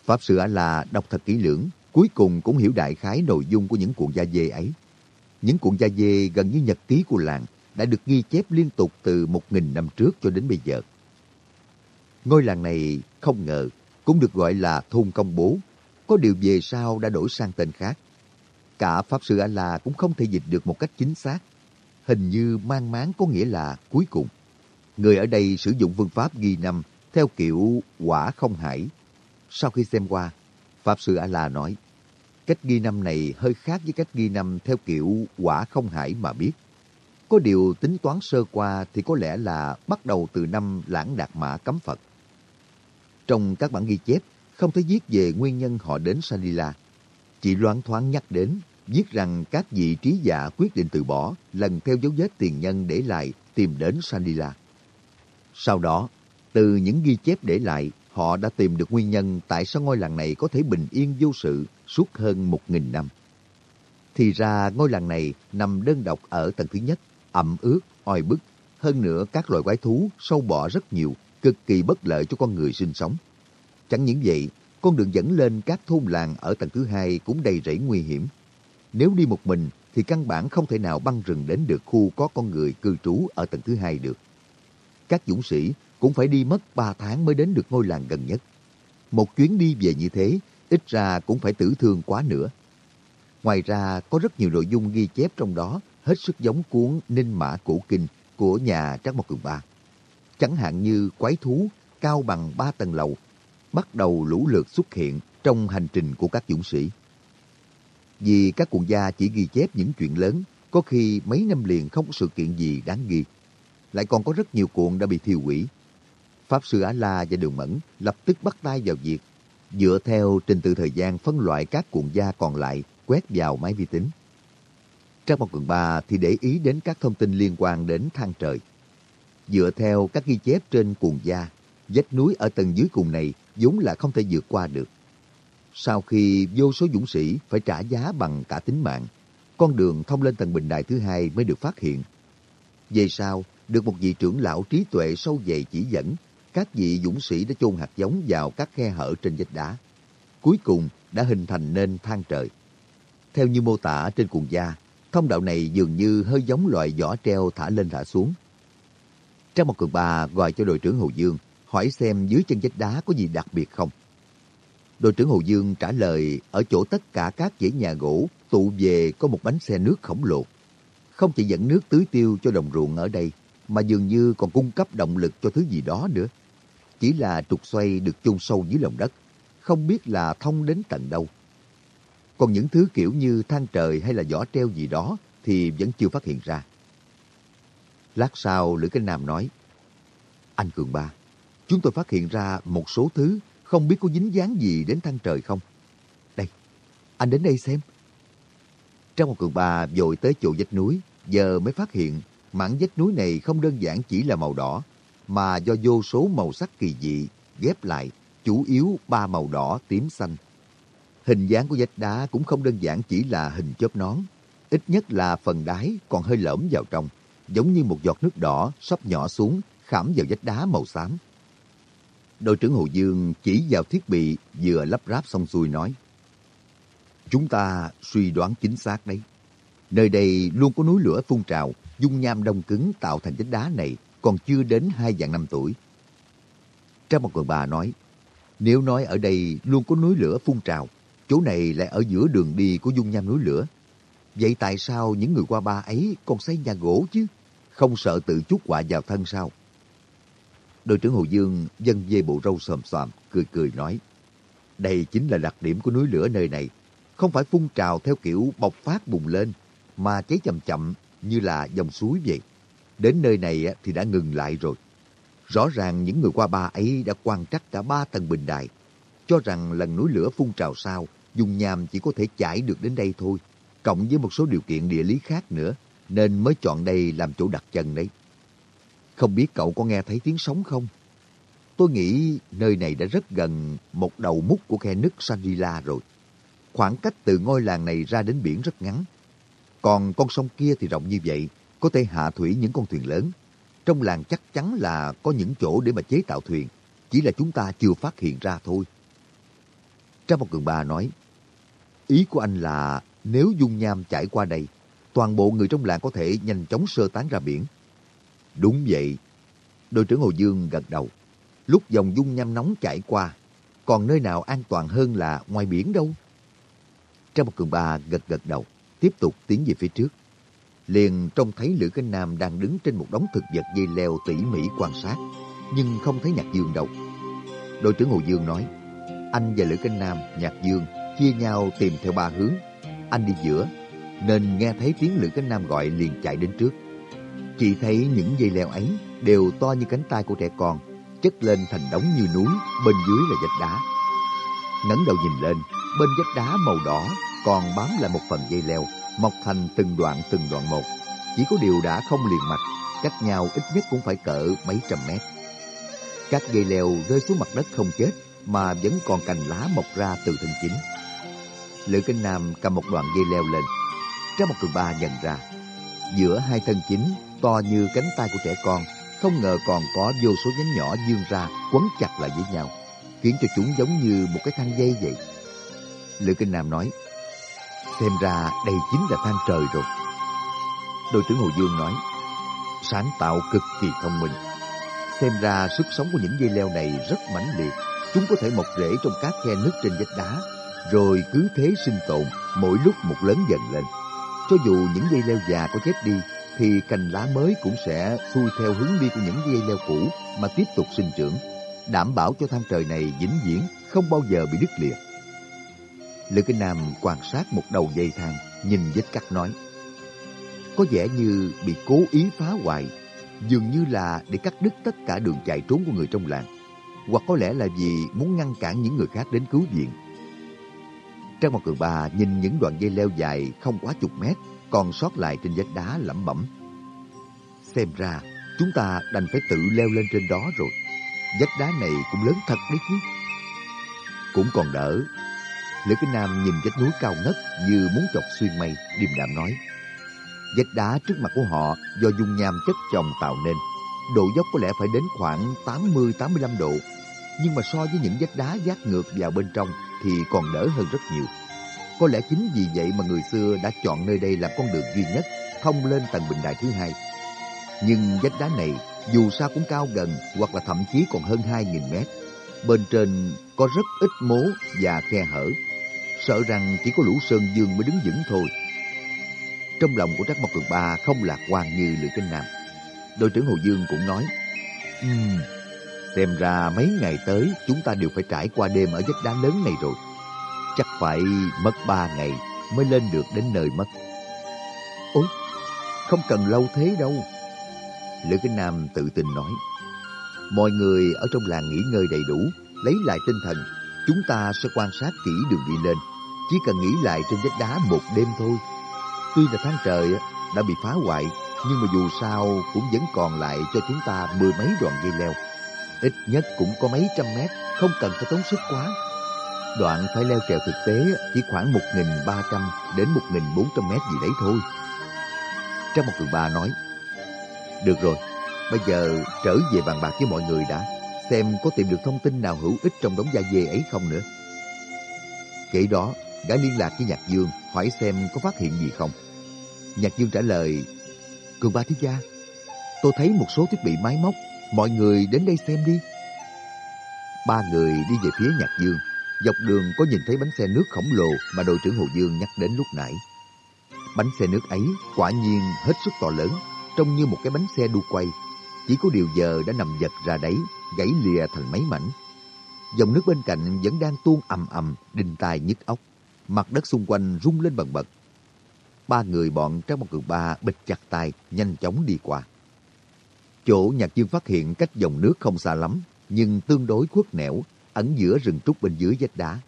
Pháp sư Ả là đọc thật kỹ lưỡng, cuối cùng cũng hiểu đại khái nội dung của những cuộn da dê ấy. Những cuộn da dê gần như nhật ký của làng đã được ghi chép liên tục từ một nghìn năm trước cho đến bây giờ. Ngôi làng này không ngờ cũng được gọi là thôn công bố, có điều về sau đã đổi sang tên khác. Cả Pháp Sư A-La cũng không thể dịch được một cách chính xác. Hình như mang máng có nghĩa là cuối cùng. Người ở đây sử dụng phương pháp ghi năm theo kiểu quả không hải. Sau khi xem qua, Pháp Sư A-La nói, cách ghi năm này hơi khác với cách ghi năm theo kiểu quả không hải mà biết. Có điều tính toán sơ qua thì có lẽ là bắt đầu từ năm lãng đạt mã cấm Phật. Trong các bản ghi chép, không thấy viết về nguyên nhân họ đến Sanila. Chỉ loáng thoáng nhắc đến, viết rằng các vị trí giả quyết định từ bỏ, lần theo dấu vết tiền nhân để lại tìm đến Sanila. Sau đó, từ những ghi chép để lại, họ đã tìm được nguyên nhân tại sao ngôi làng này có thể bình yên vô sự suốt hơn một nghìn năm. Thì ra ngôi làng này nằm đơn độc ở tầng thứ nhất, ẩm ướt, oi bức. Hơn nữa các loài quái thú, sâu bọ rất nhiều, cực kỳ bất lợi cho con người sinh sống. Chẳng những vậy, con đường dẫn lên các thôn làng ở tầng thứ hai cũng đầy rẫy nguy hiểm. Nếu đi một mình thì căn bản không thể nào băng rừng đến được khu có con người cư trú ở tầng thứ hai được. Các dũng sĩ cũng phải đi mất 3 tháng mới đến được ngôi làng gần nhất. Một chuyến đi về như thế, ít ra cũng phải tử thương quá nữa. Ngoài ra, có rất nhiều nội dung ghi chép trong đó hết sức giống cuốn Ninh Mã Cổ Kinh của nhà Trác Mộc Cường Ba. Chẳng hạn như quái thú cao bằng ba tầng lầu bắt đầu lũ lượt xuất hiện trong hành trình của các dũng sĩ. Vì các cuộn gia chỉ ghi chép những chuyện lớn, có khi mấy năm liền không có sự kiện gì đáng ghi. Lại còn có rất nhiều cuộn đã bị thiêu hủy. Pháp Sư Á-La và Đường Mẫn lập tức bắt tay vào việc, dựa theo trình tự thời gian phân loại các cuộn gia còn lại quét vào máy vi tính. Trang một quận ba thì để ý đến các thông tin liên quan đến thang trời. Dựa theo các ghi chép trên cuồng gia, vách núi ở tầng dưới cùng này vốn là không thể vượt qua được. Sau khi vô số dũng sĩ phải trả giá bằng cả tính mạng, con đường thông lên tầng bình đài thứ hai mới được phát hiện. Về sau, được một vị trưởng lão trí tuệ sâu dày chỉ dẫn, các vị dũng sĩ đã chôn hạt giống vào các khe hở trên vách đá. Cuối cùng đã hình thành nên thang trời. Theo như mô tả trên cuồng gia, thông đạo này dường như hơi giống loại vỏ treo thả lên thả xuống. Trong một cường bà gọi cho đội trưởng Hồ Dương, hỏi xem dưới chân vách đá có gì đặc biệt không. Đội trưởng Hồ Dương trả lời ở chỗ tất cả các dãy nhà gỗ tụ về có một bánh xe nước khổng lồ. Không chỉ dẫn nước tưới tiêu cho đồng ruộng ở đây, mà dường như còn cung cấp động lực cho thứ gì đó nữa. Chỉ là trục xoay được chôn sâu dưới lòng đất, không biết là thông đến tận đâu. Còn những thứ kiểu như than trời hay là vỏ treo gì đó thì vẫn chưa phát hiện ra. Lát sau, Lữ Kinh Nam nói, Anh Cường Ba, chúng tôi phát hiện ra một số thứ không biết có dính dáng gì đến than trời không. Đây, anh đến đây xem. Trong một cường ba vội tới chỗ vách núi, giờ mới phát hiện mảng vách núi này không đơn giản chỉ là màu đỏ, mà do vô số màu sắc kỳ dị ghép lại, chủ yếu ba màu đỏ, tím, xanh. Hình dáng của vách đá cũng không đơn giản chỉ là hình chớp nón, ít nhất là phần đáy còn hơi lõm vào trong, giống như một giọt nước đỏ sắp nhỏ xuống, khảm vào vách đá màu xám. Đội trưởng Hồ Dương chỉ vào thiết bị vừa lắp ráp xong xuôi nói. Chúng ta suy đoán chính xác đấy. Nơi đây luôn có núi lửa phun trào, dung nham đông cứng tạo thành vách đá này còn chưa đến hai vạn năm tuổi. Trang một người bà nói, nếu nói ở đây luôn có núi lửa phun trào, chỗ này lại ở giữa đường đi của dung nham núi lửa. Vậy tại sao những người qua ba ấy còn xây nhà gỗ chứ? Không sợ tự chút quả vào thân sao? Đội trưởng Hồ Dương dân dê bộ râu xòm xòm, cười cười nói. Đây chính là đặc điểm của núi lửa nơi này. Không phải phun trào theo kiểu bộc phát bùng lên, mà cháy chậm chậm như là dòng suối vậy. Đến nơi này thì đã ngừng lại rồi. Rõ ràng những người qua ba ấy đã quan trắc cả ba tầng bình đài, cho rằng lần núi lửa phun trào sau, dùng nhàm chỉ có thể chảy được đến đây thôi, cộng với một số điều kiện địa lý khác nữa, nên mới chọn đây làm chỗ đặt chân đấy. Không biết cậu có nghe thấy tiếng sóng không? Tôi nghĩ nơi này đã rất gần một đầu mút của khe nứt Sanrila rồi. Khoảng cách từ ngôi làng này ra đến biển rất ngắn. Còn con sông kia thì rộng như vậy, có thể hạ thủy những con thuyền lớn. Trong làng chắc chắn là có những chỗ để mà chế tạo thuyền, chỉ là chúng ta chưa phát hiện ra thôi. Trang một cường bà nói, ý của anh là nếu dung nham chảy qua đây, toàn bộ người trong làng có thể nhanh chóng sơ tán ra biển. Đúng vậy. Đội trưởng Hồ Dương gật đầu. Lúc dòng dung nham nóng chảy qua, còn nơi nào an toàn hơn là ngoài biển đâu? Trang một cường ba gật gật đầu, tiếp tục tiến về phía trước. Liền trông thấy Lữ Kinh Nam đang đứng trên một đống thực vật dây leo tỉ mỉ quan sát, nhưng không thấy Nhạc Dương đâu. Đội trưởng Hồ Dương nói, anh và Lữ Kinh Nam, Nhạc Dương chia nhau tìm theo ba hướng. Anh đi giữa, nên nghe thấy tiếng Lữ Cánh Nam gọi liền chạy đến trước. Chị thấy những dây leo ấy đều to như cánh tay của trẻ con, chất lên thành đống như núi, bên dưới là vách đá. Ngẩng đầu nhìn lên, bên vách đá màu đỏ còn bám lại một phần dây leo, mọc thành từng đoạn từng đoạn một. Chỉ có điều đã không liền mạch, cách nhau ít nhất cũng phải cỡ mấy trăm mét. Các dây leo rơi xuống mặt đất không chết, mà vẫn còn cành lá mọc ra từ thân chính. Lữ Kinh Nam cầm một đoạn dây leo lên. Trang một cường ba nhận ra, giữa hai thân chính to như cánh tay của trẻ con, không ngờ còn có vô số nhánh nhỏ dương ra quấn chặt lại với nhau, khiến cho chúng giống như một cái thang dây vậy. Lữ Kinh Nam nói, xem ra đây chính là thang trời rồi. Đội trưởng Hồ Dương nói, sáng tạo cực kỳ thông minh. Xem ra sức sống của những dây leo này rất mãnh liệt. Chúng có thể mọc rễ trong các khe nứt trên vách đá, rồi cứ thế sinh tồn, mỗi lúc một lớn dần lên. Cho dù những dây leo già có chết đi, thì cành lá mới cũng sẽ xuôi theo hướng đi của những dây leo cũ mà tiếp tục sinh trưởng, đảm bảo cho thang trời này vĩnh viễn không bao giờ bị đứt lìa. Lữ Kinh Nam quan sát một đầu dây thang, nhìn vết cắt nói. Có vẻ như bị cố ý phá hoại, dường như là để cắt đứt tất cả đường chạy trốn của người trong làng. Hoặc có lẽ là vì muốn ngăn cản những người khác đến cứu viện. Trang một cường ba nhìn những đoạn dây leo dài không quá chục mét còn sót lại trên vách đá lẩm bẩm. Xem ra, chúng ta đành phải tự leo lên trên đó rồi. Vách đá này cũng lớn thật đấy chứ. Cũng còn đỡ. Lữ Kinh Nam nhìn vách núi cao ngất như muốn chọc xuyên mây, điềm đạm nói. Vách đá trước mặt của họ do dung nham chất chồng tạo nên. Độ dốc có lẽ phải đến khoảng 80-85 độ. Nhưng mà so với những vách đá giác ngược vào bên trong thì còn đỡ hơn rất nhiều. Có lẽ chính vì vậy mà người xưa đã chọn nơi đây làm con đường duy nhất thông lên tầng bình đài thứ hai. Nhưng vách đá này dù sao cũng cao gần hoặc là thậm chí còn hơn 2.000 mét. Bên trên có rất ít mố và khe hở. Sợ rằng chỉ có lũ sơn dương mới đứng vững thôi. Trong lòng của trác Mộc Cường Ba không lạc quan như Lữ Kinh Nam. Đội trưởng Hồ Dương cũng nói, um, xem ra mấy ngày tới chúng ta đều phải trải qua đêm ở vách đá lớn này rồi chắc phải mất ba ngày mới lên được đến nơi mất. Ôi, không cần lâu thế đâu. Lữ Kinh Nam tự tin nói. Mọi người ở trong làng nghỉ ngơi đầy đủ, lấy lại tinh thần. Chúng ta sẽ quan sát kỹ đường đi lên. Chỉ cần nghỉ lại trên vách đá một đêm thôi. Tuy là tháng trời đã bị phá hoại, nhưng mà dù sao cũng vẫn còn lại cho chúng ta mười mấy đoạn dây leo. Ít nhất cũng có mấy trăm mét, không cần phải tốn sức quá. Đoạn phải leo trèo thực tế chỉ khoảng 1.300 đến 1.400 mét gì đấy thôi. Trang một cường ba nói, Được rồi, bây giờ trở về bàn bạc với mọi người đã, xem có tìm được thông tin nào hữu ích trong đống da dê ấy không nữa. Kể đó, gã liên lạc với Nhạc Dương hỏi xem có phát hiện gì không. Nhạc Dương trả lời, Cường ba thiếu gia, tôi thấy một số thiết bị máy móc, mọi người đến đây xem đi. Ba người đi về phía Nhạc Dương, Dọc đường có nhìn thấy bánh xe nước khổng lồ mà đội trưởng Hồ Dương nhắc đến lúc nãy. Bánh xe nước ấy quả nhiên hết sức to lớn, trông như một cái bánh xe đu quay. Chỉ có điều giờ đã nằm giật ra đấy, gãy lìa thành mấy mảnh. Dòng nước bên cạnh vẫn đang tuôn ầm ầm, đinh tai nhức óc. Mặt đất xung quanh rung lên bần bật. Ba người bọn trong một cường ba bịch chặt tay, nhanh chóng đi qua. Chỗ Nhạc Dương phát hiện cách dòng nước không xa lắm, nhưng tương đối khuất nẻo, ẩn giữa rừng trúc bên dưới vách đá.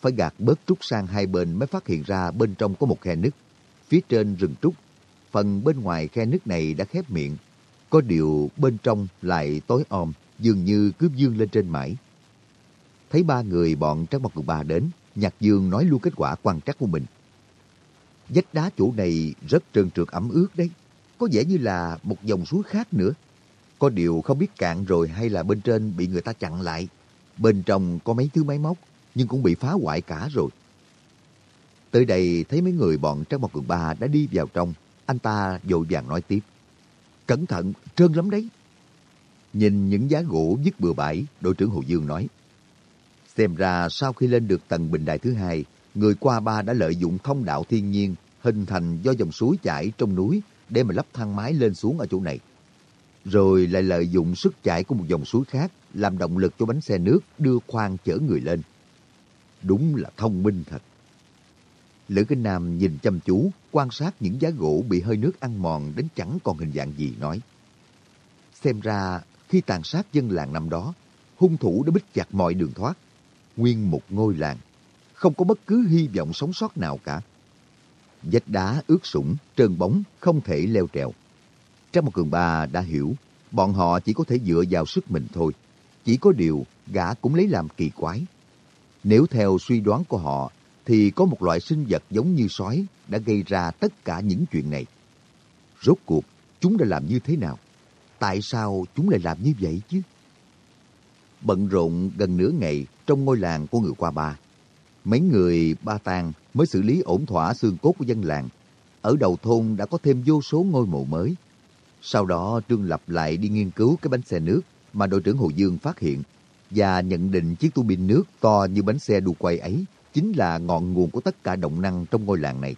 Phải gạt bớt trúc sang hai bên mới phát hiện ra bên trong có một khe nứt. Phía trên rừng trúc, phần bên ngoài khe nứt này đã khép miệng. Có điều bên trong lại tối om, dường như cứ dương lên trên mãi. Thấy ba người bọn Trác Mặt Cường Ba đến, Nhạc Dương nói luôn kết quả quan trắc của mình. Vách đá chỗ này rất trơn trượt ẩm ướt đấy. Có vẻ như là một dòng suối khác nữa. Có điều không biết cạn rồi hay là bên trên bị người ta chặn lại. Bên trong có mấy thứ máy móc, nhưng cũng bị phá hoại cả rồi. Tới đây thấy mấy người bọn Trang một Cường Ba đã đi vào trong, anh ta vội vàng nói tiếp. Cẩn thận, trơn lắm đấy. Nhìn những giá gỗ dứt bừa bãi, đội trưởng Hồ Dương nói. Xem ra sau khi lên được tầng bình đài thứ hai, người qua ba đã lợi dụng thông đạo thiên nhiên hình thành do dòng suối chảy trong núi để mà lắp thang máy lên xuống ở chỗ này rồi lại lợi dụng sức chảy của một dòng suối khác làm động lực cho bánh xe nước đưa khoang chở người lên. Đúng là thông minh thật. Lữ Kinh Nam nhìn chăm chú, quan sát những giá gỗ bị hơi nước ăn mòn đến chẳng còn hình dạng gì nói. Xem ra khi tàn sát dân làng năm đó, hung thủ đã bích chặt mọi đường thoát. Nguyên một ngôi làng, không có bất cứ hy vọng sống sót nào cả. Vách đá ướt sũng, trơn bóng, không thể leo trèo. Trang một cường bà đã hiểu, bọn họ chỉ có thể dựa vào sức mình thôi. Chỉ có điều, gã cũng lấy làm kỳ quái. Nếu theo suy đoán của họ, thì có một loại sinh vật giống như sói đã gây ra tất cả những chuyện này. Rốt cuộc, chúng đã làm như thế nào? Tại sao chúng lại làm như vậy chứ? Bận rộn gần nửa ngày trong ngôi làng của người qua ba. Mấy người ba tang mới xử lý ổn thỏa xương cốt của dân làng. Ở đầu thôn đã có thêm vô số ngôi mộ mới. Sau đó Trương Lập lại đi nghiên cứu cái bánh xe nước mà đội trưởng Hồ Dương phát hiện và nhận định chiếc tu bin nước to như bánh xe đu quay ấy chính là ngọn nguồn của tất cả động năng trong ngôi làng này.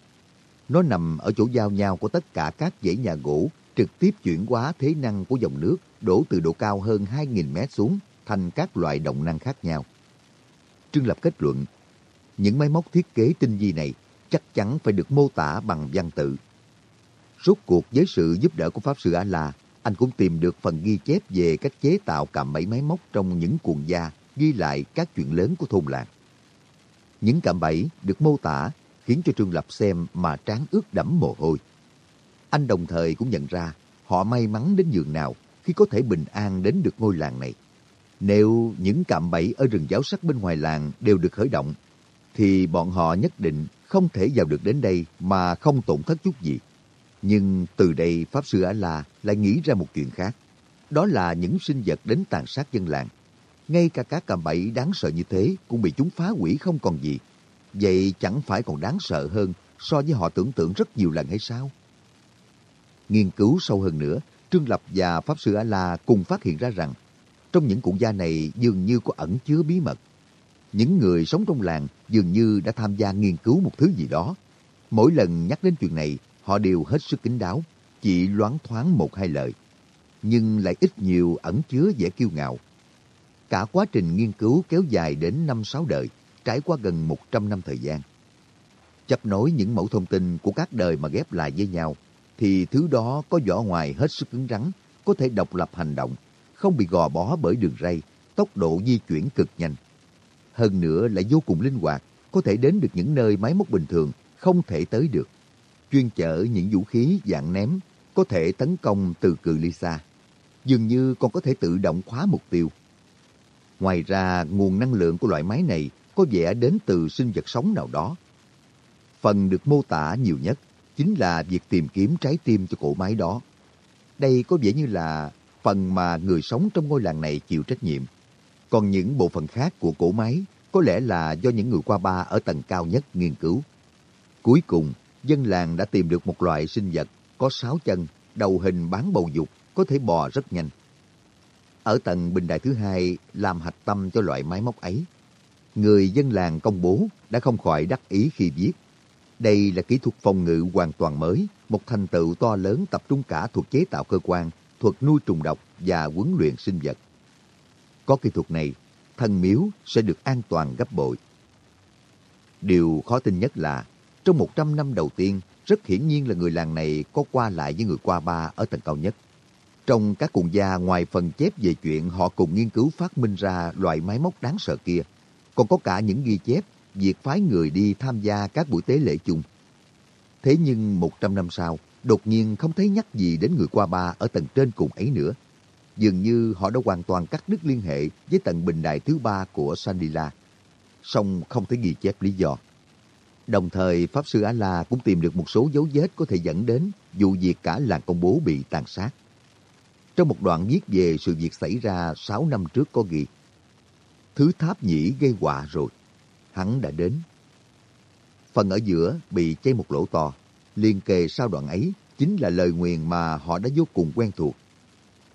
Nó nằm ở chỗ giao nhau của tất cả các dãy nhà gỗ, trực tiếp chuyển hóa thế năng của dòng nước đổ từ độ cao hơn 2.000 mét xuống thành các loại động năng khác nhau. Trương Lập kết luận, những máy móc thiết kế tinh vi này chắc chắn phải được mô tả bằng văn tự. Rốt cuộc với sự giúp đỡ của Pháp Sư A-La, anh cũng tìm được phần ghi chép về cách chế tạo cạm bẫy máy móc trong những cuộn da ghi lại các chuyện lớn của thôn làng. Những cạm bẫy được mô tả khiến cho Trương Lập xem mà trán ướt đẫm mồ hôi. Anh đồng thời cũng nhận ra họ may mắn đến giường nào khi có thể bình an đến được ngôi làng này. Nếu những cạm bẫy ở rừng giáo sắc bên ngoài làng đều được khởi động, thì bọn họ nhất định không thể vào được đến đây mà không tổn thất chút gì. Nhưng từ đây Pháp Sư A-La lại nghĩ ra một chuyện khác. Đó là những sinh vật đến tàn sát dân làng. Ngay cả cá cạm bẫy đáng sợ như thế cũng bị chúng phá hủy không còn gì. Vậy chẳng phải còn đáng sợ hơn so với họ tưởng tượng rất nhiều lần hay sao? Nghiên cứu sâu hơn nữa, Trương Lập và Pháp Sư A-La cùng phát hiện ra rằng trong những cụ gia này dường như có ẩn chứa bí mật. Những người sống trong làng dường như đã tham gia nghiên cứu một thứ gì đó. Mỗi lần nhắc đến chuyện này, họ đều hết sức kính đáo, chỉ loáng thoáng một hai lời. Nhưng lại ít nhiều ẩn chứa vẻ kiêu ngạo. Cả quá trình nghiên cứu kéo dài đến năm sáu đời, trải qua gần 100 năm thời gian. Chấp nối những mẫu thông tin của các đời mà ghép lại với nhau, thì thứ đó có vỏ ngoài hết sức cứng rắn, có thể độc lập hành động, không bị gò bó bởi đường ray, tốc độ di chuyển cực nhanh. Hơn nữa lại vô cùng linh hoạt, có thể đến được những nơi máy móc bình thường không thể tới được. Chuyên chở những vũ khí dạng ném, có thể tấn công từ cự ly xa. Dường như còn có thể tự động khóa mục tiêu. Ngoài ra, nguồn năng lượng của loại máy này có vẻ đến từ sinh vật sống nào đó. Phần được mô tả nhiều nhất chính là việc tìm kiếm trái tim cho cổ máy đó. Đây có vẻ như là phần mà người sống trong ngôi làng này chịu trách nhiệm. Còn những bộ phận khác của cổ máy có lẽ là do những người qua ba ở tầng cao nhất nghiên cứu. Cuối cùng, dân làng đã tìm được một loại sinh vật có sáu chân, đầu hình bán bầu dục, có thể bò rất nhanh. Ở tầng bình đài thứ hai làm hạch tâm cho loại máy móc ấy. Người dân làng công bố đã không khỏi đắc ý khi viết. Đây là kỹ thuật phòng ngự hoàn toàn mới, một thành tựu to lớn tập trung cả thuật chế tạo cơ quan, thuật nuôi trùng độc và huấn luyện sinh vật. Có kỹ thuật này, thần miếu sẽ được an toàn gấp bội. Điều khó tin nhất là, trong 100 năm đầu tiên, rất hiển nhiên là người làng này có qua lại với người qua ba ở tầng cao nhất. Trong các cuộn gia ngoài phần chép về chuyện họ cùng nghiên cứu phát minh ra loại máy móc đáng sợ kia, còn có cả những ghi chép việc phái người đi tham gia các buổi tế lễ chung. Thế nhưng 100 năm sau, đột nhiên không thấy nhắc gì đến người qua ba ở tầng trên cùng ấy nữa. Dường như họ đã hoàn toàn cắt đứt liên hệ với tầng bình đài thứ ba của Sandila. Song không thể ghi chép lý do. Đồng thời, Pháp Sư A-La cũng tìm được một số dấu vết có thể dẫn đến vụ việc cả làng công bố bị tàn sát. Trong một đoạn viết về sự việc xảy ra 6 năm trước có ghi, Thứ tháp nhĩ gây họa rồi, hắn đã đến. Phần ở giữa bị cháy một lỗ to, liên kề sau đoạn ấy chính là lời nguyền mà họ đã vô cùng quen thuộc.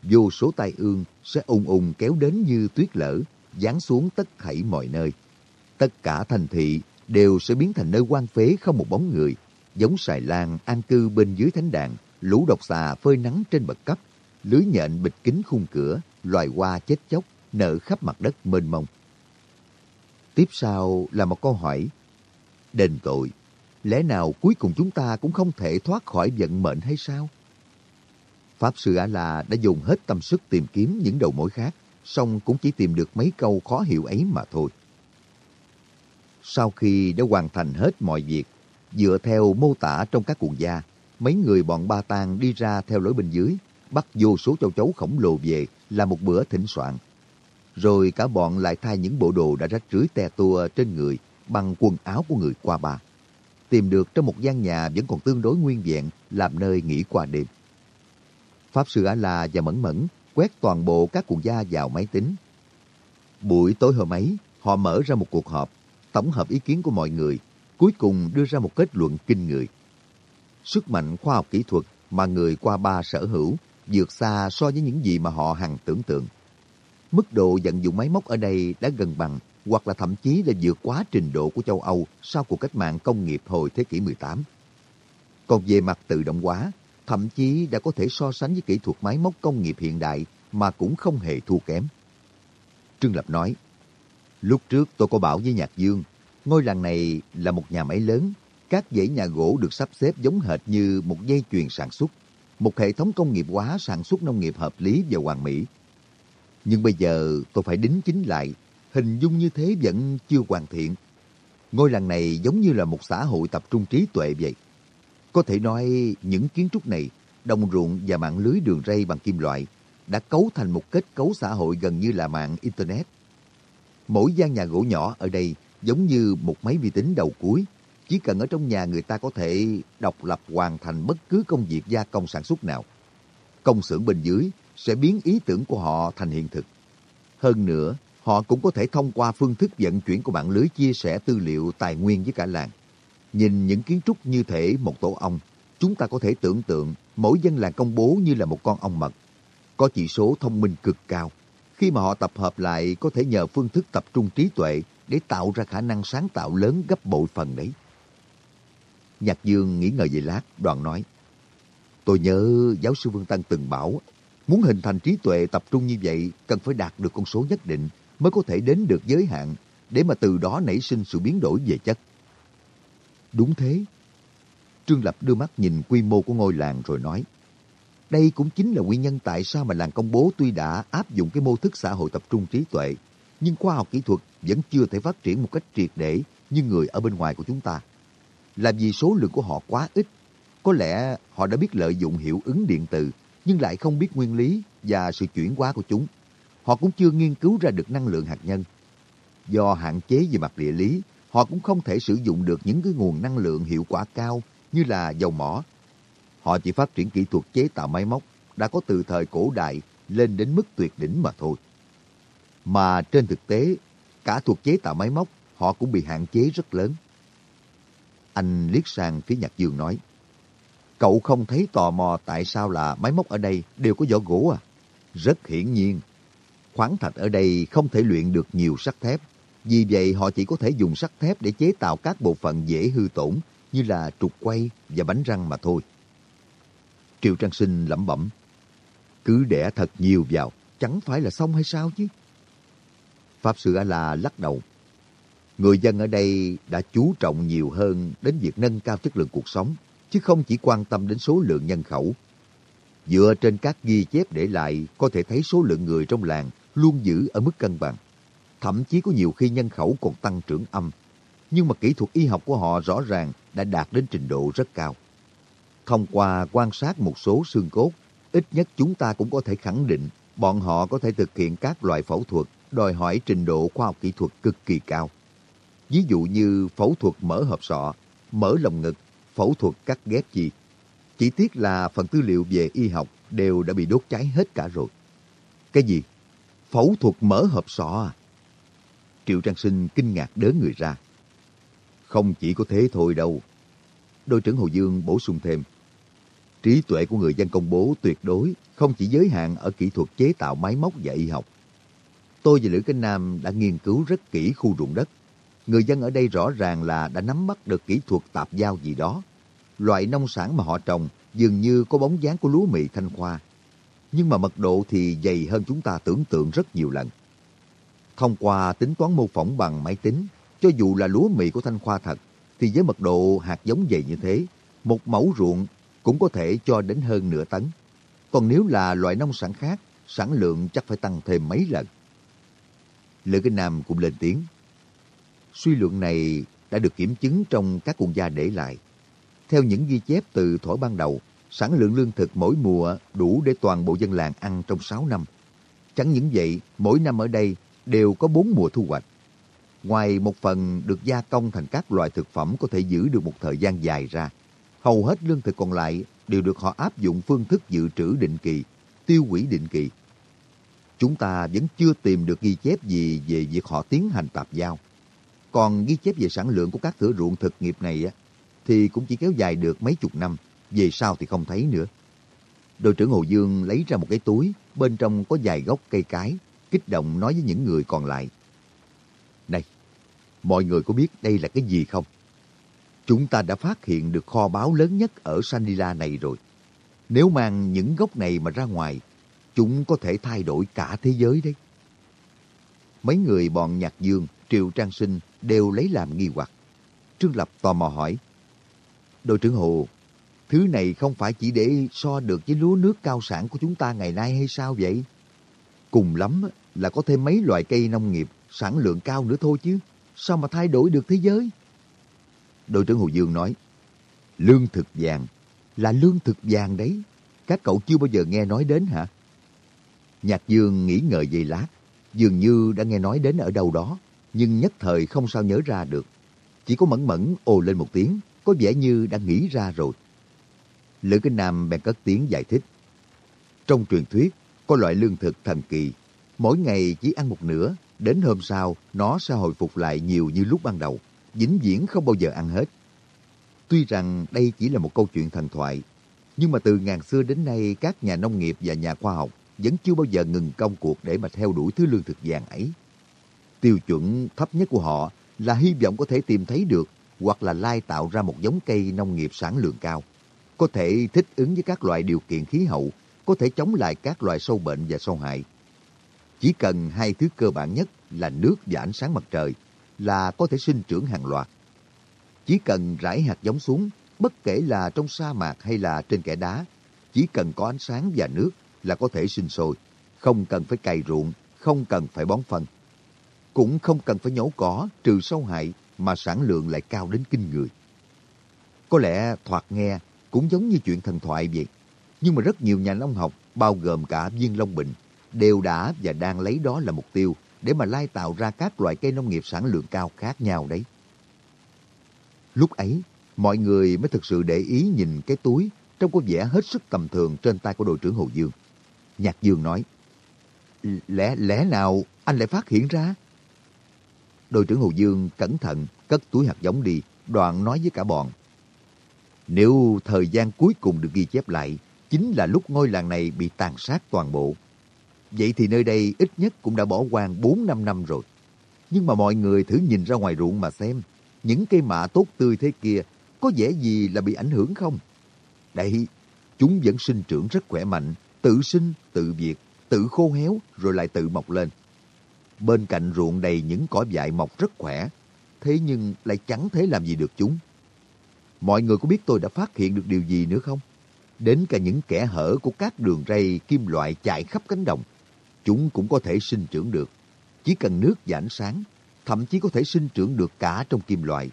Vô số tai ương sẽ ùng ùng kéo đến như tuyết lở, giáng xuống tất thảy mọi nơi. Tất cả thành thị đều sẽ biến thành nơi quan phế không một bóng người, giống xài lan an cư bên dưới thánh đàn, lũ độc xà phơi nắng trên bậc cấp, lưới nhện bịt kính khung cửa, loài hoa chết chóc, nở khắp mặt đất mênh mông. Tiếp sau là một câu hỏi. Đền tội, lẽ nào cuối cùng chúng ta cũng không thể thoát khỏi vận mệnh hay sao? Pháp Sư A-La đã dùng hết tâm sức tìm kiếm những đầu mối khác, song cũng chỉ tìm được mấy câu khó hiểu ấy mà thôi. Sau khi đã hoàn thành hết mọi việc, dựa theo mô tả trong các cuộn gia, mấy người bọn ba tang đi ra theo lối bên dưới, bắt vô số châu chấu khổng lồ về là một bữa thỉnh soạn. Rồi cả bọn lại thay những bộ đồ đã rách rưới te tua trên người bằng quần áo của người qua ba. Tìm được trong một gian nhà vẫn còn tương đối nguyên vẹn làm nơi nghỉ qua đêm. Pháp Sư A-La và Mẫn Mẫn quét toàn bộ các cuộn gia vào máy tính. Buổi tối hôm ấy, họ mở ra một cuộc họp, tổng hợp ý kiến của mọi người, cuối cùng đưa ra một kết luận kinh người. Sức mạnh khoa học kỹ thuật mà người qua ba sở hữu vượt xa so với những gì mà họ hằng tưởng tượng. Mức độ vận dụng máy móc ở đây đã gần bằng hoặc là thậm chí là vượt quá trình độ của châu Âu sau cuộc cách mạng công nghiệp hồi thế kỷ 18. Còn về mặt tự động hóa, thậm chí đã có thể so sánh với kỹ thuật máy móc công nghiệp hiện đại mà cũng không hề thua kém. Trương Lập nói, lúc trước tôi có bảo với Nhạc Dương, ngôi làng này là một nhà máy lớn, các dãy nhà gỗ được sắp xếp giống hệt như một dây chuyền sản xuất, một hệ thống công nghiệp hóa sản xuất nông nghiệp hợp lý và hoàn mỹ. Nhưng bây giờ tôi phải đính chính lại, hình dung như thế vẫn chưa hoàn thiện. Ngôi làng này giống như là một xã hội tập trung trí tuệ vậy. Có thể nói những kiến trúc này, đồng ruộng và mạng lưới đường ray bằng kim loại đã cấu thành một kết cấu xã hội gần như là mạng Internet. Mỗi gian nhà gỗ nhỏ ở đây giống như một máy vi tính đầu cuối. Chỉ cần ở trong nhà người ta có thể độc lập hoàn thành bất cứ công việc gia công sản xuất nào. Công xưởng bên dưới sẽ biến ý tưởng của họ thành hiện thực. Hơn nữa, họ cũng có thể thông qua phương thức vận chuyển của mạng lưới chia sẻ tư liệu tài nguyên với cả làng. Nhìn những kiến trúc như thể một tổ ong, chúng ta có thể tưởng tượng mỗi dân làng công bố như là một con ong mật. Có chỉ số thông minh cực cao. Khi mà họ tập hợp lại có thể nhờ phương thức tập trung trí tuệ để tạo ra khả năng sáng tạo lớn gấp bội phần đấy. Nhạc Dương nghĩ ngợi về lát, đoàn nói. Tôi nhớ giáo sư Vương Tăng từng bảo, muốn hình thành trí tuệ tập trung như vậy cần phải đạt được con số nhất định mới có thể đến được giới hạn để mà từ đó nảy sinh sự biến đổi về chất. Đúng thế. Trương Lập đưa mắt nhìn quy mô của ngôi làng rồi nói. Đây cũng chính là nguyên nhân tại sao mà làng công bố tuy đã áp dụng cái mô thức xã hội tập trung trí tuệ, nhưng khoa học kỹ thuật vẫn chưa thể phát triển một cách triệt để như người ở bên ngoài của chúng ta. Là vì số lượng của họ quá ít. Có lẽ họ đã biết lợi dụng hiệu ứng điện từ, nhưng lại không biết nguyên lý và sự chuyển hóa của chúng. Họ cũng chưa nghiên cứu ra được năng lượng hạt nhân. Do hạn chế về mặt địa lý, họ cũng không thể sử dụng được những cái nguồn năng lượng hiệu quả cao như là dầu mỏ. Họ chỉ phát triển kỹ thuật chế tạo máy móc đã có từ thời cổ đại lên đến mức tuyệt đỉnh mà thôi. Mà trên thực tế, cả thuộc chế tạo máy móc họ cũng bị hạn chế rất lớn. Anh liếc sang phía Nhạc Dương nói, Cậu không thấy tò mò tại sao là máy móc ở đây đều có vỏ gỗ à? Rất hiển nhiên. Khoáng thạch ở đây không thể luyện được nhiều sắt thép. Vì vậy họ chỉ có thể dùng sắt thép để chế tạo các bộ phận dễ hư tổn như là trục quay và bánh răng mà thôi. Triệu Trang Sinh lẩm bẩm. Cứ đẻ thật nhiều vào, chẳng phải là xong hay sao chứ? Pháp Sư A-La lắc đầu. Người dân ở đây đã chú trọng nhiều hơn đến việc nâng cao chất lượng cuộc sống, chứ không chỉ quan tâm đến số lượng nhân khẩu. Dựa trên các ghi chép để lại, có thể thấy số lượng người trong làng luôn giữ ở mức cân bằng. Thậm chí có nhiều khi nhân khẩu còn tăng trưởng âm. Nhưng mà kỹ thuật y học của họ rõ ràng đã đạt đến trình độ rất cao. Thông qua quan sát một số xương cốt, ít nhất chúng ta cũng có thể khẳng định bọn họ có thể thực hiện các loại phẫu thuật đòi hỏi trình độ khoa học kỹ thuật cực kỳ cao. Ví dụ như phẫu thuật mở hộp sọ, mở lồng ngực, phẫu thuật cắt ghép gì. Chỉ tiếc là phần tư liệu về y học đều đã bị đốt cháy hết cả rồi. Cái gì? Phẫu thuật mở hộp sọ à? Triệu Trang Sinh kinh ngạc đớn người ra. Không chỉ có thế thôi đâu. Đội trưởng Hồ Dương bổ sung thêm. Trí tuệ của người dân công bố tuyệt đối không chỉ giới hạn ở kỹ thuật chế tạo máy móc và y học. Tôi và Lữ Kinh Nam đã nghiên cứu rất kỹ khu ruộng đất. Người dân ở đây rõ ràng là đã nắm bắt được kỹ thuật tạp giao gì đó. Loại nông sản mà họ trồng dường như có bóng dáng của lúa mì thanh khoa. Nhưng mà mật độ thì dày hơn chúng ta tưởng tượng rất nhiều lần. Thông qua tính toán mô phỏng bằng máy tính, cho dù là lúa mì của thanh khoa thật, thì với mật độ hạt giống dày như thế, một mẫu ruộng cũng có thể cho đến hơn nửa tấn. Còn nếu là loại nông sản khác, sản lượng chắc phải tăng thêm mấy lần. Lữ Kinh Nam cũng lên tiếng. Suy luận này đã được kiểm chứng trong các cuồng gia để lại. Theo những ghi chép từ thổi ban đầu, sản lượng lương thực mỗi mùa đủ để toàn bộ dân làng ăn trong 6 năm. Chẳng những vậy, mỗi năm ở đây đều có 4 mùa thu hoạch. Ngoài một phần được gia công thành các loại thực phẩm có thể giữ được một thời gian dài ra, hầu hết lương thực còn lại đều được họ áp dụng phương thức dự trữ định kỳ, tiêu hủy định kỳ. Chúng ta vẫn chưa tìm được ghi chép gì về việc họ tiến hành tạp giao. Còn ghi chép về sản lượng của các thửa ruộng thực nghiệp này á, thì cũng chỉ kéo dài được mấy chục năm, về sau thì không thấy nữa. Đội trưởng Hồ Dương lấy ra một cái túi, bên trong có vài gốc cây cái, kích động nói với những người còn lại. Này, mọi người có biết đây là cái gì không? Chúng ta đã phát hiện được kho báu lớn nhất ở Sanila này rồi. Nếu mang những gốc này mà ra ngoài, chúng có thể thay đổi cả thế giới đấy. Mấy người bọn Nhạc Dương, Triệu Trang Sinh đều lấy làm nghi hoặc. Trương Lập tò mò hỏi. Đội trưởng Hồ, thứ này không phải chỉ để so được với lúa nước cao sản của chúng ta ngày nay hay sao vậy? Cùng lắm là có thêm mấy loại cây nông nghiệp sản lượng cao nữa thôi chứ. Sao mà thay đổi được thế giới? Đội trưởng Hồ Dương nói, lương thực vàng là lương thực vàng đấy. Các cậu chưa bao giờ nghe nói đến hả? Nhạc Dương nghĩ ngợi dây lát, dường như đã nghe nói đến ở đâu đó, nhưng nhất thời không sao nhớ ra được. Chỉ có mẫn mẫn ồ lên một tiếng, có vẻ như đã nghĩ ra rồi. Lữ Kinh Nam bèn cất tiếng giải thích. Trong truyền thuyết, có loại lương thực thần kỳ, mỗi ngày chỉ ăn một nửa, đến hôm sau nó sẽ hồi phục lại nhiều như lúc ban đầu, vĩnh viễn không bao giờ ăn hết. Tuy rằng đây chỉ là một câu chuyện thần thoại, nhưng mà từ ngàn xưa đến nay các nhà nông nghiệp và nhà khoa học vẫn chưa bao giờ ngừng công cuộc để mà theo đuổi thứ lương thực vàng ấy. Tiêu chuẩn thấp nhất của họ là hy vọng có thể tìm thấy được hoặc là lai tạo ra một giống cây nông nghiệp sản lượng cao, có thể thích ứng với các loại điều kiện khí hậu, có thể chống lại các loại sâu bệnh và sâu hại. Chỉ cần hai thứ cơ bản nhất là nước và ánh sáng mặt trời là có thể sinh trưởng hàng loạt. Chỉ cần rải hạt giống xuống, bất kể là trong sa mạc hay là trên kẻ đá, chỉ cần có ánh sáng và nước là có thể sinh sôi, không cần phải cày ruộng, không cần phải bón phân. Cũng không cần phải nhổ cỏ, trừ sâu hại mà sản lượng lại cao đến kinh người. Có lẽ thoạt nghe cũng giống như chuyện thần thoại vậy. Nhưng mà rất nhiều nhà nông học, bao gồm cả Viên Long Bình, đều đã và đang lấy đó là mục tiêu để mà lai tạo ra các loại cây nông nghiệp sản lượng cao khác nhau đấy. Lúc ấy, mọi người mới thực sự để ý nhìn cái túi trông có vẻ hết sức tầm thường trên tay của đội trưởng Hồ Dương. Nhạc Dương nói, lẽ lẽ nào anh lại phát hiện ra? Đội trưởng Hồ Dương cẩn thận cất túi hạt giống đi, đoạn nói với cả bọn. Nếu thời gian cuối cùng được ghi chép lại, chính là lúc ngôi làng này bị tàn sát toàn bộ. Vậy thì nơi đây ít nhất cũng đã bỏ hoang 4-5 năm rồi. Nhưng mà mọi người thử nhìn ra ngoài ruộng mà xem, những cây mạ tốt tươi thế kia có vẻ gì là bị ảnh hưởng không? Đây, chúng vẫn sinh trưởng rất khỏe mạnh, tự sinh, tự diệt, tự khô héo rồi lại tự mọc lên. Bên cạnh ruộng đầy những cỏ dại mọc rất khỏe, thế nhưng lại chẳng thể làm gì được chúng. Mọi người có biết tôi đã phát hiện được điều gì nữa không? Đến cả những kẻ hở của các đường ray kim loại chạy khắp cánh đồng, chúng cũng có thể sinh trưởng được. Chỉ cần nước và ánh sáng, thậm chí có thể sinh trưởng được cả trong kim loại.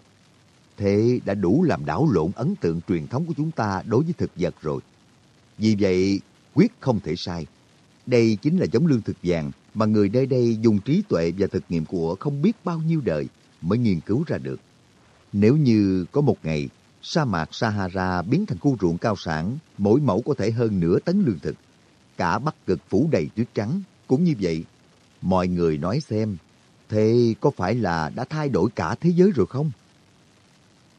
Thế đã đủ làm đảo lộn ấn tượng truyền thống của chúng ta đối với thực vật rồi. Vì vậy, quyết không thể sai. Đây chính là giống lương thực vàng mà người nơi đây dùng trí tuệ và thực nghiệm của không biết bao nhiêu đời mới nghiên cứu ra được. Nếu như có một ngày, sa mạc Sahara biến thành khu ruộng cao sản, mỗi mẫu có thể hơn nửa tấn lương thực. Cả Bắc Cực phủ đầy tuyết trắng, cũng như vậy. Mọi người nói xem, thế có phải là đã thay đổi cả thế giới rồi không?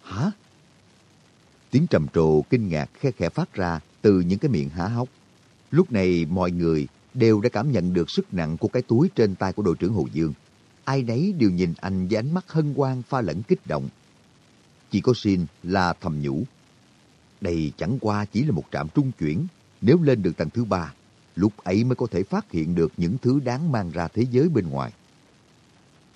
Hả? Tiếng trầm trồ kinh ngạc khe khẽ phát ra từ những cái miệng há hốc. Lúc này mọi người đều đã cảm nhận được sức nặng của cái túi trên tay của đội trưởng Hồ Dương. Ai nấy đều nhìn anh với ánh mắt hân hoan pha lẫn kích động. Chỉ có Xin là thầm nhủ. Đây chẳng qua chỉ là một trạm trung chuyển. Nếu lên được tầng thứ ba, lúc ấy mới có thể phát hiện được những thứ đáng mang ra thế giới bên ngoài.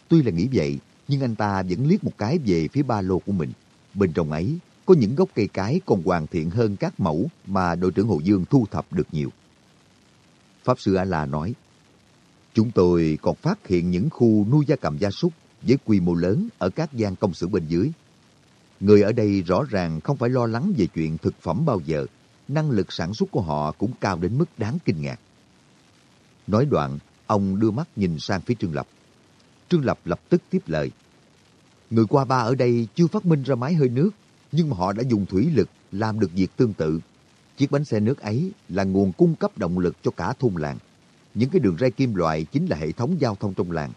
Tuy là nghĩ vậy, nhưng anh ta vẫn liếc một cái về phía ba lô của mình. Bên trong ấy có những gốc cây cái còn hoàn thiện hơn các mẫu mà đội trưởng Hồ Dương thu thập được nhiều. Pháp Sư A-La nói, Chúng tôi còn phát hiện những khu nuôi gia cầm gia súc với quy mô lớn ở các gian công xưởng bên dưới. Người ở đây rõ ràng không phải lo lắng về chuyện thực phẩm bao giờ, năng lực sản xuất của họ cũng cao đến mức đáng kinh ngạc. Nói đoạn, ông đưa mắt nhìn sang phía Trương Lập. Trương Lập lập tức tiếp lời. Người qua ba ở đây chưa phát minh ra máy hơi nước, nhưng mà họ đã dùng thủy lực làm được việc tương tự. Chiếc bánh xe nước ấy là nguồn cung cấp động lực cho cả thôn làng. Những cái đường ray kim loại chính là hệ thống giao thông trong làng.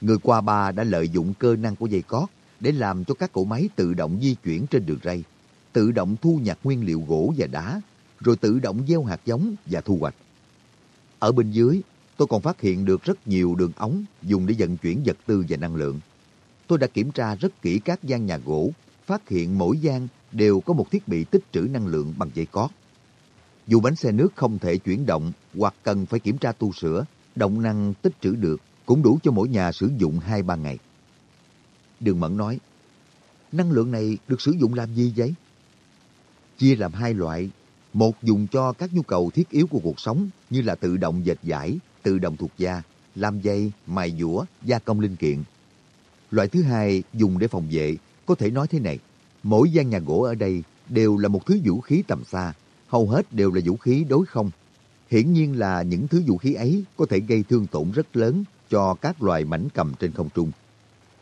Người qua ba đã lợi dụng cơ năng của dây cót để làm cho các cỗ máy tự động di chuyển trên đường ray, tự động thu nhặt nguyên liệu gỗ và đá, rồi tự động gieo hạt giống và thu hoạch. Ở bên dưới, tôi còn phát hiện được rất nhiều đường ống dùng để vận chuyển vật tư và năng lượng. Tôi đã kiểm tra rất kỹ các gian nhà gỗ, phát hiện mỗi gian đều có một thiết bị tích trữ năng lượng bằng dây cót. Dù bánh xe nước không thể chuyển động hoặc cần phải kiểm tra tu sửa, động năng tích trữ được cũng đủ cho mỗi nhà sử dụng 2-3 ngày. Đường Mẫn nói, năng lượng này được sử dụng làm gì vậy? Chia làm hai loại, một dùng cho các nhu cầu thiết yếu của cuộc sống như là tự động dệt giải, tự động thuộc da, làm dây, mài dũa, gia công linh kiện. Loại thứ hai dùng để phòng vệ, có thể nói thế này, mỗi gian nhà gỗ ở đây đều là một thứ vũ khí tầm xa, hầu hết đều là vũ khí đối không. Hiển nhiên là những thứ vũ khí ấy có thể gây thương tổn rất lớn cho các loài mảnh cầm trên không trung.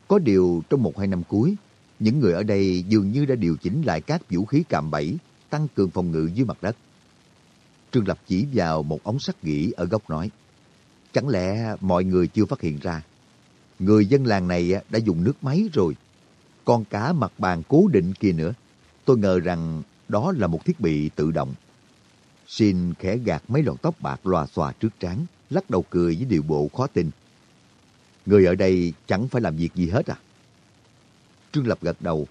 Có điều trong một hai năm cuối, những người ở đây dường như đã điều chỉnh lại các vũ khí cạm bẫy, tăng cường phòng ngự dưới mặt đất. Trương Lập chỉ vào một ống sắt gỉ ở góc nói, chẳng lẽ mọi người chưa phát hiện ra? Người dân làng này đã dùng nước máy rồi, còn cả mặt bàn cố định kia nữa. Tôi ngờ rằng đó là một thiết bị tự động. Xin khẽ gạt mấy lọn tóc bạc loà xòa trước trán, lắc đầu cười với điệu bộ khó tin. Người ở đây chẳng phải làm việc gì hết à? Trương Lập gật đầu.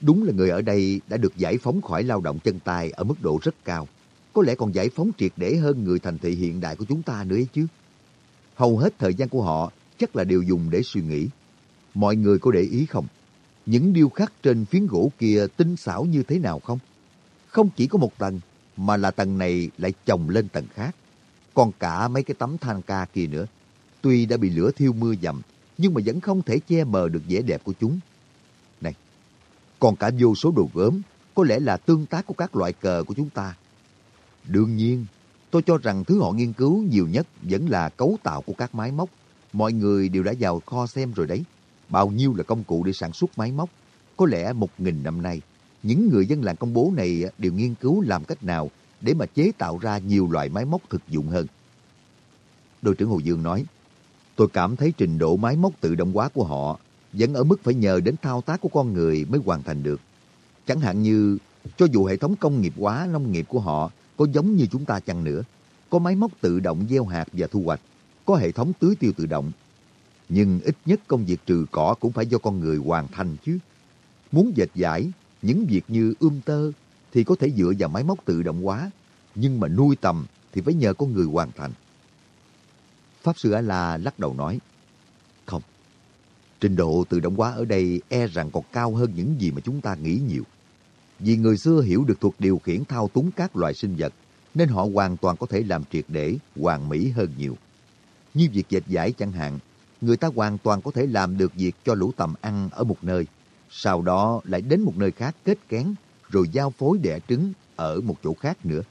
Đúng là người ở đây đã được giải phóng khỏi lao động chân tay ở mức độ rất cao. Có lẽ còn giải phóng triệt để hơn người thành thị hiện đại của chúng ta nữa ấy chứ. Hầu hết thời gian của họ chắc là đều dùng để suy nghĩ. Mọi người có để ý không? Những điêu khắc trên phiến gỗ kia tinh xảo như thế nào không? Không chỉ có một tầng, mà là tầng này lại chồng lên tầng khác. Còn cả mấy cái tấm than ca kia nữa. Tuy đã bị lửa thiêu mưa dầm, nhưng mà vẫn không thể che mờ được vẻ đẹp của chúng. Còn cả vô số đồ gốm, có lẽ là tương tác của các loại cờ của chúng ta. Đương nhiên, tôi cho rằng thứ họ nghiên cứu nhiều nhất vẫn là cấu tạo của các máy móc. Mọi người đều đã vào kho xem rồi đấy. Bao nhiêu là công cụ để sản xuất máy móc. Có lẽ một nghìn năm nay, những người dân làng công bố này đều nghiên cứu làm cách nào để mà chế tạo ra nhiều loại máy móc thực dụng hơn. Đội trưởng Hồ Dương nói, tôi cảm thấy trình độ máy móc tự động hóa của họ vẫn ở mức phải nhờ đến thao tác của con người mới hoàn thành được. Chẳng hạn như, cho dù hệ thống công nghiệp hóa nông nghiệp của họ có giống như chúng ta chăng nữa, có máy móc tự động gieo hạt và thu hoạch, có hệ thống tưới tiêu tự động. Nhưng ít nhất công việc trừ cỏ cũng phải do con người hoàn thành chứ. Muốn dệt giải, những việc như ươm tơ thì có thể dựa vào máy móc tự động hóa, nhưng mà nuôi tầm thì phải nhờ con người hoàn thành. Pháp Sư A-La lắc đầu nói, trình độ tự động hóa ở đây e rằng còn cao hơn những gì mà chúng ta nghĩ nhiều. Vì người xưa hiểu được thuật điều khiển thao túng các loài sinh vật, nên họ hoàn toàn có thể làm triệt để, hoàn mỹ hơn nhiều. Như việc dệt giải chẳng hạn, người ta hoàn toàn có thể làm được việc cho lũ tầm ăn ở một nơi, sau đó lại đến một nơi khác kết kén, rồi giao phối đẻ trứng ở một chỗ khác nữa.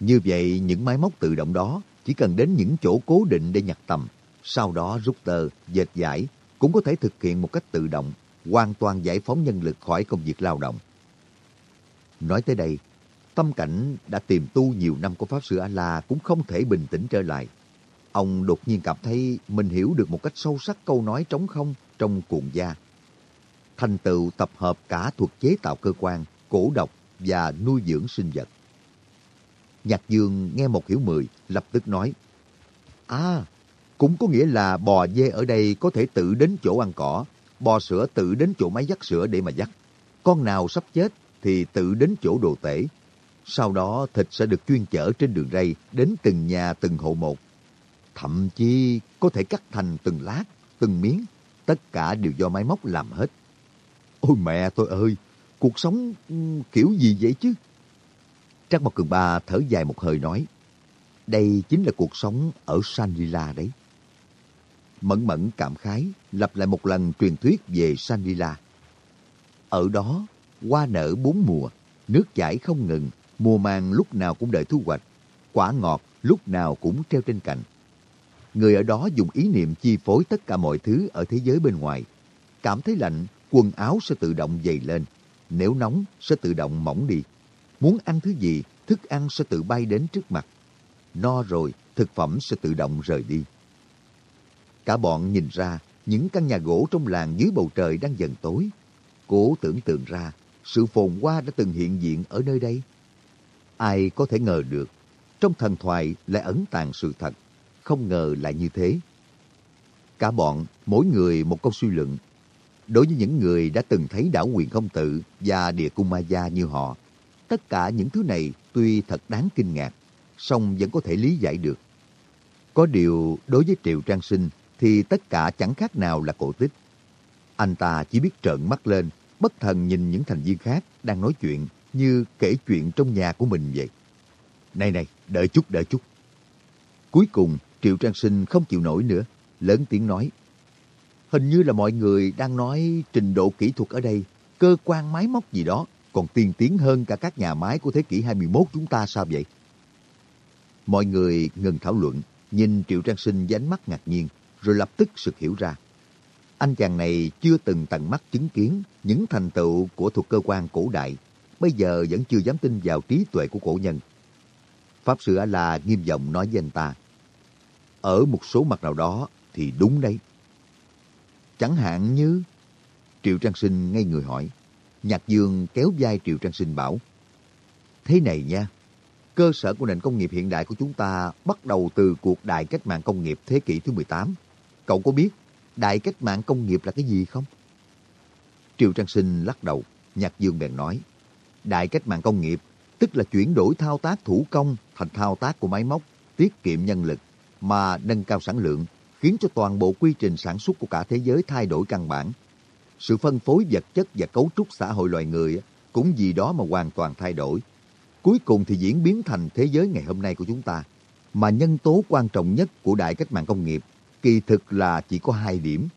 Như vậy, những máy móc tự động đó chỉ cần đến những chỗ cố định để nhặt tầm, sau đó rút tờ, dệt giải, cũng có thể thực hiện một cách tự động, hoàn toàn giải phóng nhân lực khỏi công việc lao động. Nói tới đây, tâm cảnh đã tìm tu nhiều năm của Pháp Sư A-La cũng không thể bình tĩnh trở lại. Ông đột nhiên cảm thấy mình hiểu được một cách sâu sắc câu nói trống không trong cuộn gia. Thành tựu tập hợp cả thuật chế tạo cơ quan, cổ độc và nuôi dưỡng sinh vật. Nhạc Dương nghe một hiểu mười, lập tức nói, À, cũng có nghĩa là bò dê ở đây có thể tự đến chỗ ăn cỏ, bò sữa tự đến chỗ máy dắt sữa để mà dắt. Con nào sắp chết thì tự đến chỗ đồ tể. Sau đó thịt sẽ được chuyên chở trên đường ray đến từng nhà từng hộ một. Thậm chí có thể cắt thành từng lát, từng miếng. Tất cả đều do máy móc làm hết. Ôi mẹ tôi ơi, cuộc sống ừ, kiểu gì vậy chứ? Trác Mộc Cường Ba thở dài một hơi nói. Đây chính là cuộc sống ở Shangri La đấy. Mẫn mẫn cảm khái, lặp lại một lần truyền thuyết về Sanila. Ở đó, hoa nở bốn mùa, nước chảy không ngừng, mùa màng lúc nào cũng đợi thu hoạch, quả ngọt lúc nào cũng treo trên cành. Người ở đó dùng ý niệm chi phối tất cả mọi thứ ở thế giới bên ngoài. Cảm thấy lạnh, quần áo sẽ tự động dày lên. Nếu nóng, sẽ tự động mỏng đi. Muốn ăn thứ gì, thức ăn sẽ tự bay đến trước mặt. No rồi, thực phẩm sẽ tự động rời đi. Cả bọn nhìn ra, những căn nhà gỗ trong làng dưới bầu trời đang dần tối. Cố tưởng tượng ra, sự phồn hoa đã từng hiện diện ở nơi đây. Ai có thể ngờ được, trong thần thoại lại ẩn tàng sự thật, không ngờ lại như thế. Cả bọn, mỗi người một câu suy luận. Đối với những người đã từng thấy đảo quyền không tự và địa cung ma gia như họ, tất cả những thứ này tuy thật đáng kinh ngạc, song vẫn có thể lý giải được. Có điều, đối với Triệu Trang Sinh thì tất cả chẳng khác nào là cổ tích. Anh ta chỉ biết trợn mắt lên, bất thần nhìn những thành viên khác đang nói chuyện như kể chuyện trong nhà của mình vậy. Này này, đợi chút, đợi chút. Cuối cùng, Triệu Trang Sinh không chịu nổi nữa, lớn tiếng nói. Hình như là mọi người đang nói trình độ kỹ thuật ở đây, cơ quan máy móc gì đó, còn tiên tiến hơn cả các nhà máy của thế kỷ 21 chúng ta sao vậy? Mọi người ngừng thảo luận, nhìn Triệu Trang Sinh với ánh mắt ngạc nhiên, rồi lập tức sực hiểu ra. Anh chàng này chưa từng tận mắt chứng kiến những thành tựu của thuộc cơ quan cổ đại, bây giờ vẫn chưa dám tin vào trí tuệ của cổ nhân. Pháp sư A-la nghiêm giọng nói với anh ta, ở một số mặt nào đó thì đúng đấy. Chẳng hạn như... Triệu Trang Sinh ngay người hỏi. Nhạc Dương kéo vai Triệu Trang Sinh bảo, Thế này nha, cơ sở của nền công nghiệp hiện đại của chúng ta bắt đầu từ cuộc đại cách mạng công nghiệp thế kỷ thứ 18. Cậu có biết đại cách mạng công nghiệp là cái gì không? Triệu Trang Sinh lắc đầu, Nhạc Dương bèn nói, đại cách mạng công nghiệp tức là chuyển đổi thao tác thủ công thành thao tác của máy móc, tiết kiệm nhân lực, mà nâng cao sản lượng, khiến cho toàn bộ quy trình sản xuất của cả thế giới thay đổi căn bản. Sự phân phối vật chất và cấu trúc xã hội loài người cũng vì đó mà hoàn toàn thay đổi. Cuối cùng thì diễn biến thành thế giới ngày hôm nay của chúng ta. Mà nhân tố quan trọng nhất của đại cách mạng công nghiệp kỳ thực là chỉ có hai điểm.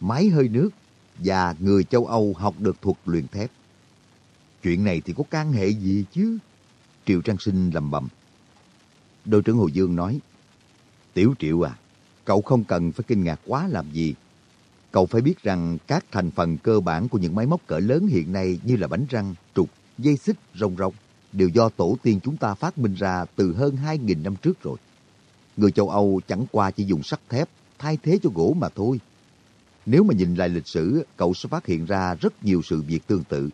Máy hơi nước và người châu Âu học được thuật luyện thép. Chuyện này thì có can hệ gì chứ? Triệu Trang Sinh lầm bầm. Đội trưởng Hồ Dương nói, Tiểu Triệu à, cậu không cần phải kinh ngạc quá làm gì. Cậu phải biết rằng các thành phần cơ bản của những máy móc cỡ lớn hiện nay như là bánh răng, trục, dây xích, rong rong đều do tổ tiên chúng ta phát minh ra từ hơn 2.000 năm trước rồi. Người châu Âu chẳng qua chỉ dùng sắt thép thay thế cho gỗ mà thôi. Nếu mà nhìn lại lịch sử, cậu sẽ phát hiện ra rất nhiều sự việc tương tự.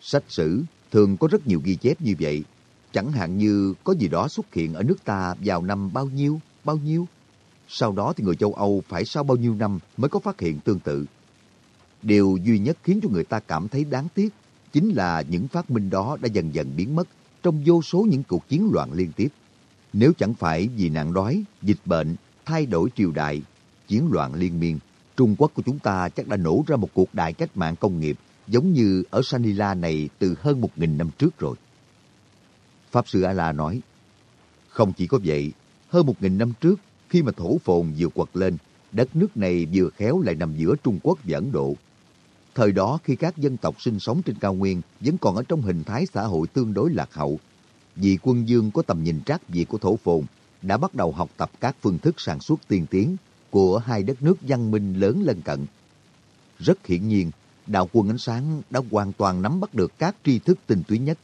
Sách sử thường có rất nhiều ghi chép như vậy. Chẳng hạn như có gì đó xuất hiện ở nước ta vào năm bao nhiêu, bao nhiêu. Sau đó thì người châu Âu phải sau bao nhiêu năm mới có phát hiện tương tự. Điều duy nhất khiến cho người ta cảm thấy đáng tiếc chính là những phát minh đó đã dần dần biến mất trong vô số những cuộc chiến loạn liên tiếp. Nếu chẳng phải vì nạn đói, dịch bệnh, thay đổi triều đại, chiến loạn liên miên, Trung Quốc của chúng ta chắc đã nổ ra một cuộc đại cách mạng công nghiệp giống như ở Sanila này từ hơn một nghìn năm trước rồi. Pháp Sư A-La nói, không chỉ có vậy, hơn một nghìn năm trước, khi mà thổ phồn vừa quật lên, đất nước này vừa khéo lại nằm giữa Trung Quốc và Ấn Độ. Thời đó khi các dân tộc sinh sống trên cao nguyên vẫn còn ở trong hình thái xã hội tương đối lạc hậu, vì quân dương có tầm nhìn trác việc của thổ phồn đã bắt đầu học tập các phương thức sản xuất tiên tiến của hai đất nước văn minh lớn lân cận. Rất hiển nhiên, đạo quân ánh sáng đã hoàn toàn nắm bắt được các tri thức tinh túy nhất,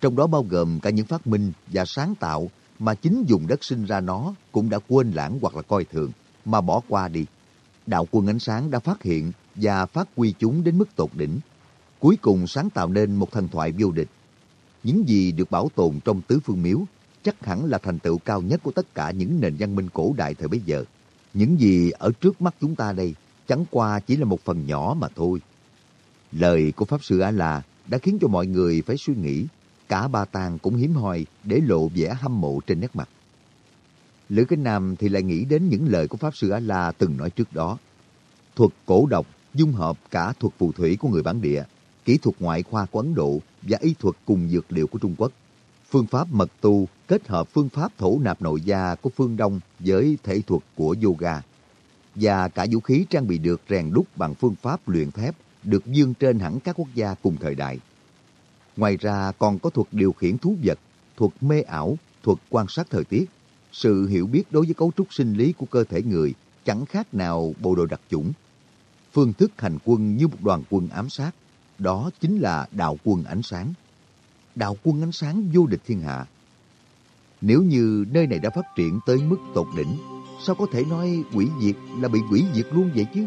trong đó bao gồm cả những phát minh và sáng tạo mà chính dùng đất sinh ra nó cũng đã quên lãng hoặc là coi thường, mà bỏ qua đi. Đạo quân ánh sáng đã phát hiện và phát huy chúng đến mức tột đỉnh, cuối cùng sáng tạo nên một thần thoại vô địch. Những gì được bảo tồn trong tứ phương miếu chắc hẳn là thành tựu cao nhất của tất cả những nền văn minh cổ đại thời bấy giờ. Những gì ở trước mắt chúng ta đây chẳng qua chỉ là một phần nhỏ mà thôi. Lời của Pháp Sư A-La đã khiến cho mọi người phải suy nghĩ. Cả ba tàng cũng hiếm hoi để lộ vẻ hâm mộ trên nét mặt. Lữ Kinh Nam thì lại nghĩ đến những lời của Pháp Sư A-La từng nói trước đó. Thuật cổ độc dung hợp cả thuật phù thủy của người bản địa, kỹ thuật ngoại khoa của Ấn Độ và y thuật cùng dược liệu của Trung Quốc Phương pháp mật tu kết hợp phương pháp thổ nạp nội gia của phương Đông với thể thuật của yoga. Và cả vũ khí trang bị được rèn đúc bằng phương pháp luyện thép được dương trên hẳn các quốc gia cùng thời đại. Ngoài ra còn có thuật điều khiển thú vật, thuật mê ảo, thuật quan sát thời tiết. Sự hiểu biết đối với cấu trúc sinh lý của cơ thể người chẳng khác nào bộ đội đặc chủng. Phương thức hành quân như một đoàn quân ám sát, đó chính là đạo quân ánh sáng. Đạo quân ánh sáng vô địch thiên hạ. Nếu như nơi này đã phát triển tới mức tột đỉnh, sao có thể nói quỷ diệt là bị quỷ diệt luôn vậy chứ?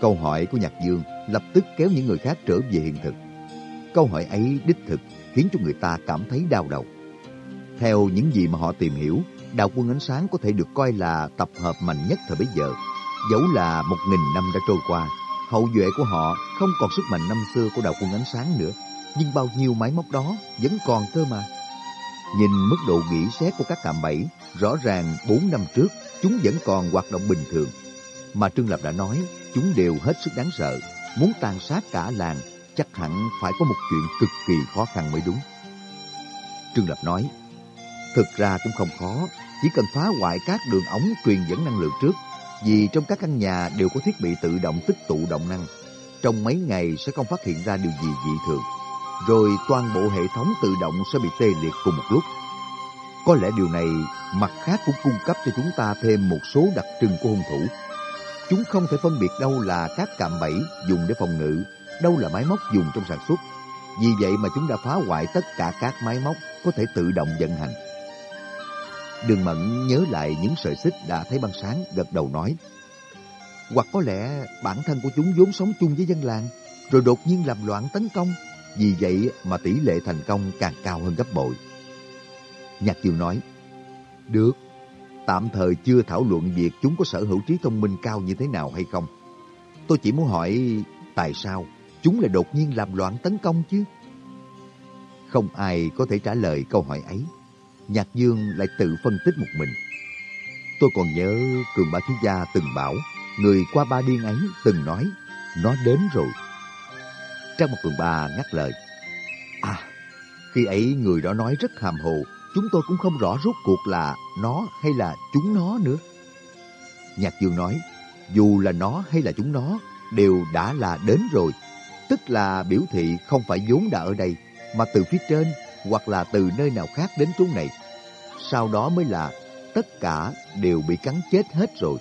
Câu hỏi của Nhạc Dương lập tức kéo những người khác trở về hiện thực. Câu hỏi ấy đích thực khiến cho người ta cảm thấy đau đầu. Theo những gì mà họ tìm hiểu, đạo quân ánh sáng có thể được coi là tập hợp mạnh nhất thời bấy giờ. Dẫu là một nghìn năm đã trôi qua, hậu duệ của họ không còn sức mạnh năm xưa của đạo quân ánh sáng nữa. Nhưng bao nhiêu máy móc đó vẫn còn cơ mà. Nhìn mức độ nghỉ xét của các cạm bẫy, rõ ràng 4 năm trước chúng vẫn còn hoạt động bình thường. Mà Trương Lập đã nói, chúng đều hết sức đáng sợ. Muốn tàn sát cả làng, chắc hẳn phải có một chuyện cực kỳ khó khăn mới đúng. Trương Lập nói, thực ra cũng không khó, chỉ cần phá hoại các đường ống truyền dẫn năng lượng trước, vì trong các căn nhà đều có thiết bị tự động tích tụ động năng. Trong mấy ngày sẽ không phát hiện ra điều gì dị thường. Rồi toàn bộ hệ thống tự động sẽ bị tê liệt cùng một lúc. Có lẽ điều này mặt khác cũng cung cấp cho chúng ta thêm một số đặc trưng của hung thủ. Chúng không thể phân biệt đâu là các cạm bẫy dùng để phòng ngự, đâu là máy móc dùng trong sản xuất. Vì vậy mà chúng đã phá hoại tất cả các máy móc có thể tự động vận hành. Đường Mẫn nhớ lại những sợi xích đã thấy băng sáng, gật đầu nói. Hoặc có lẽ bản thân của chúng vốn sống chung với dân làng, rồi đột nhiên làm loạn tấn công. Vì vậy mà tỷ lệ thành công càng cao hơn gấp bội. Nhạc Dương nói, Được, tạm thời chưa thảo luận việc chúng có sở hữu trí thông minh cao như thế nào hay không. Tôi chỉ muốn hỏi tại sao chúng lại đột nhiên làm loạn tấn công chứ? Không ai có thể trả lời câu hỏi ấy. Nhạc Dương lại tự phân tích một mình. Tôi còn nhớ Cường Ba Thiếu Gia từng bảo, người qua ba điên ấy từng nói, nó đến rồi. Trang một tuần Ba ngắt lời. À, khi ấy người đó nói rất hàm hồ, chúng tôi cũng không rõ rốt cuộc là nó hay là chúng nó nữa. Nhạc Dương nói, dù là nó hay là chúng nó, đều đã là đến rồi. Tức là biểu thị không phải vốn đã ở đây, mà từ phía trên hoặc là từ nơi nào khác đến chỗ này. Sau đó mới là tất cả đều bị cắn chết hết rồi.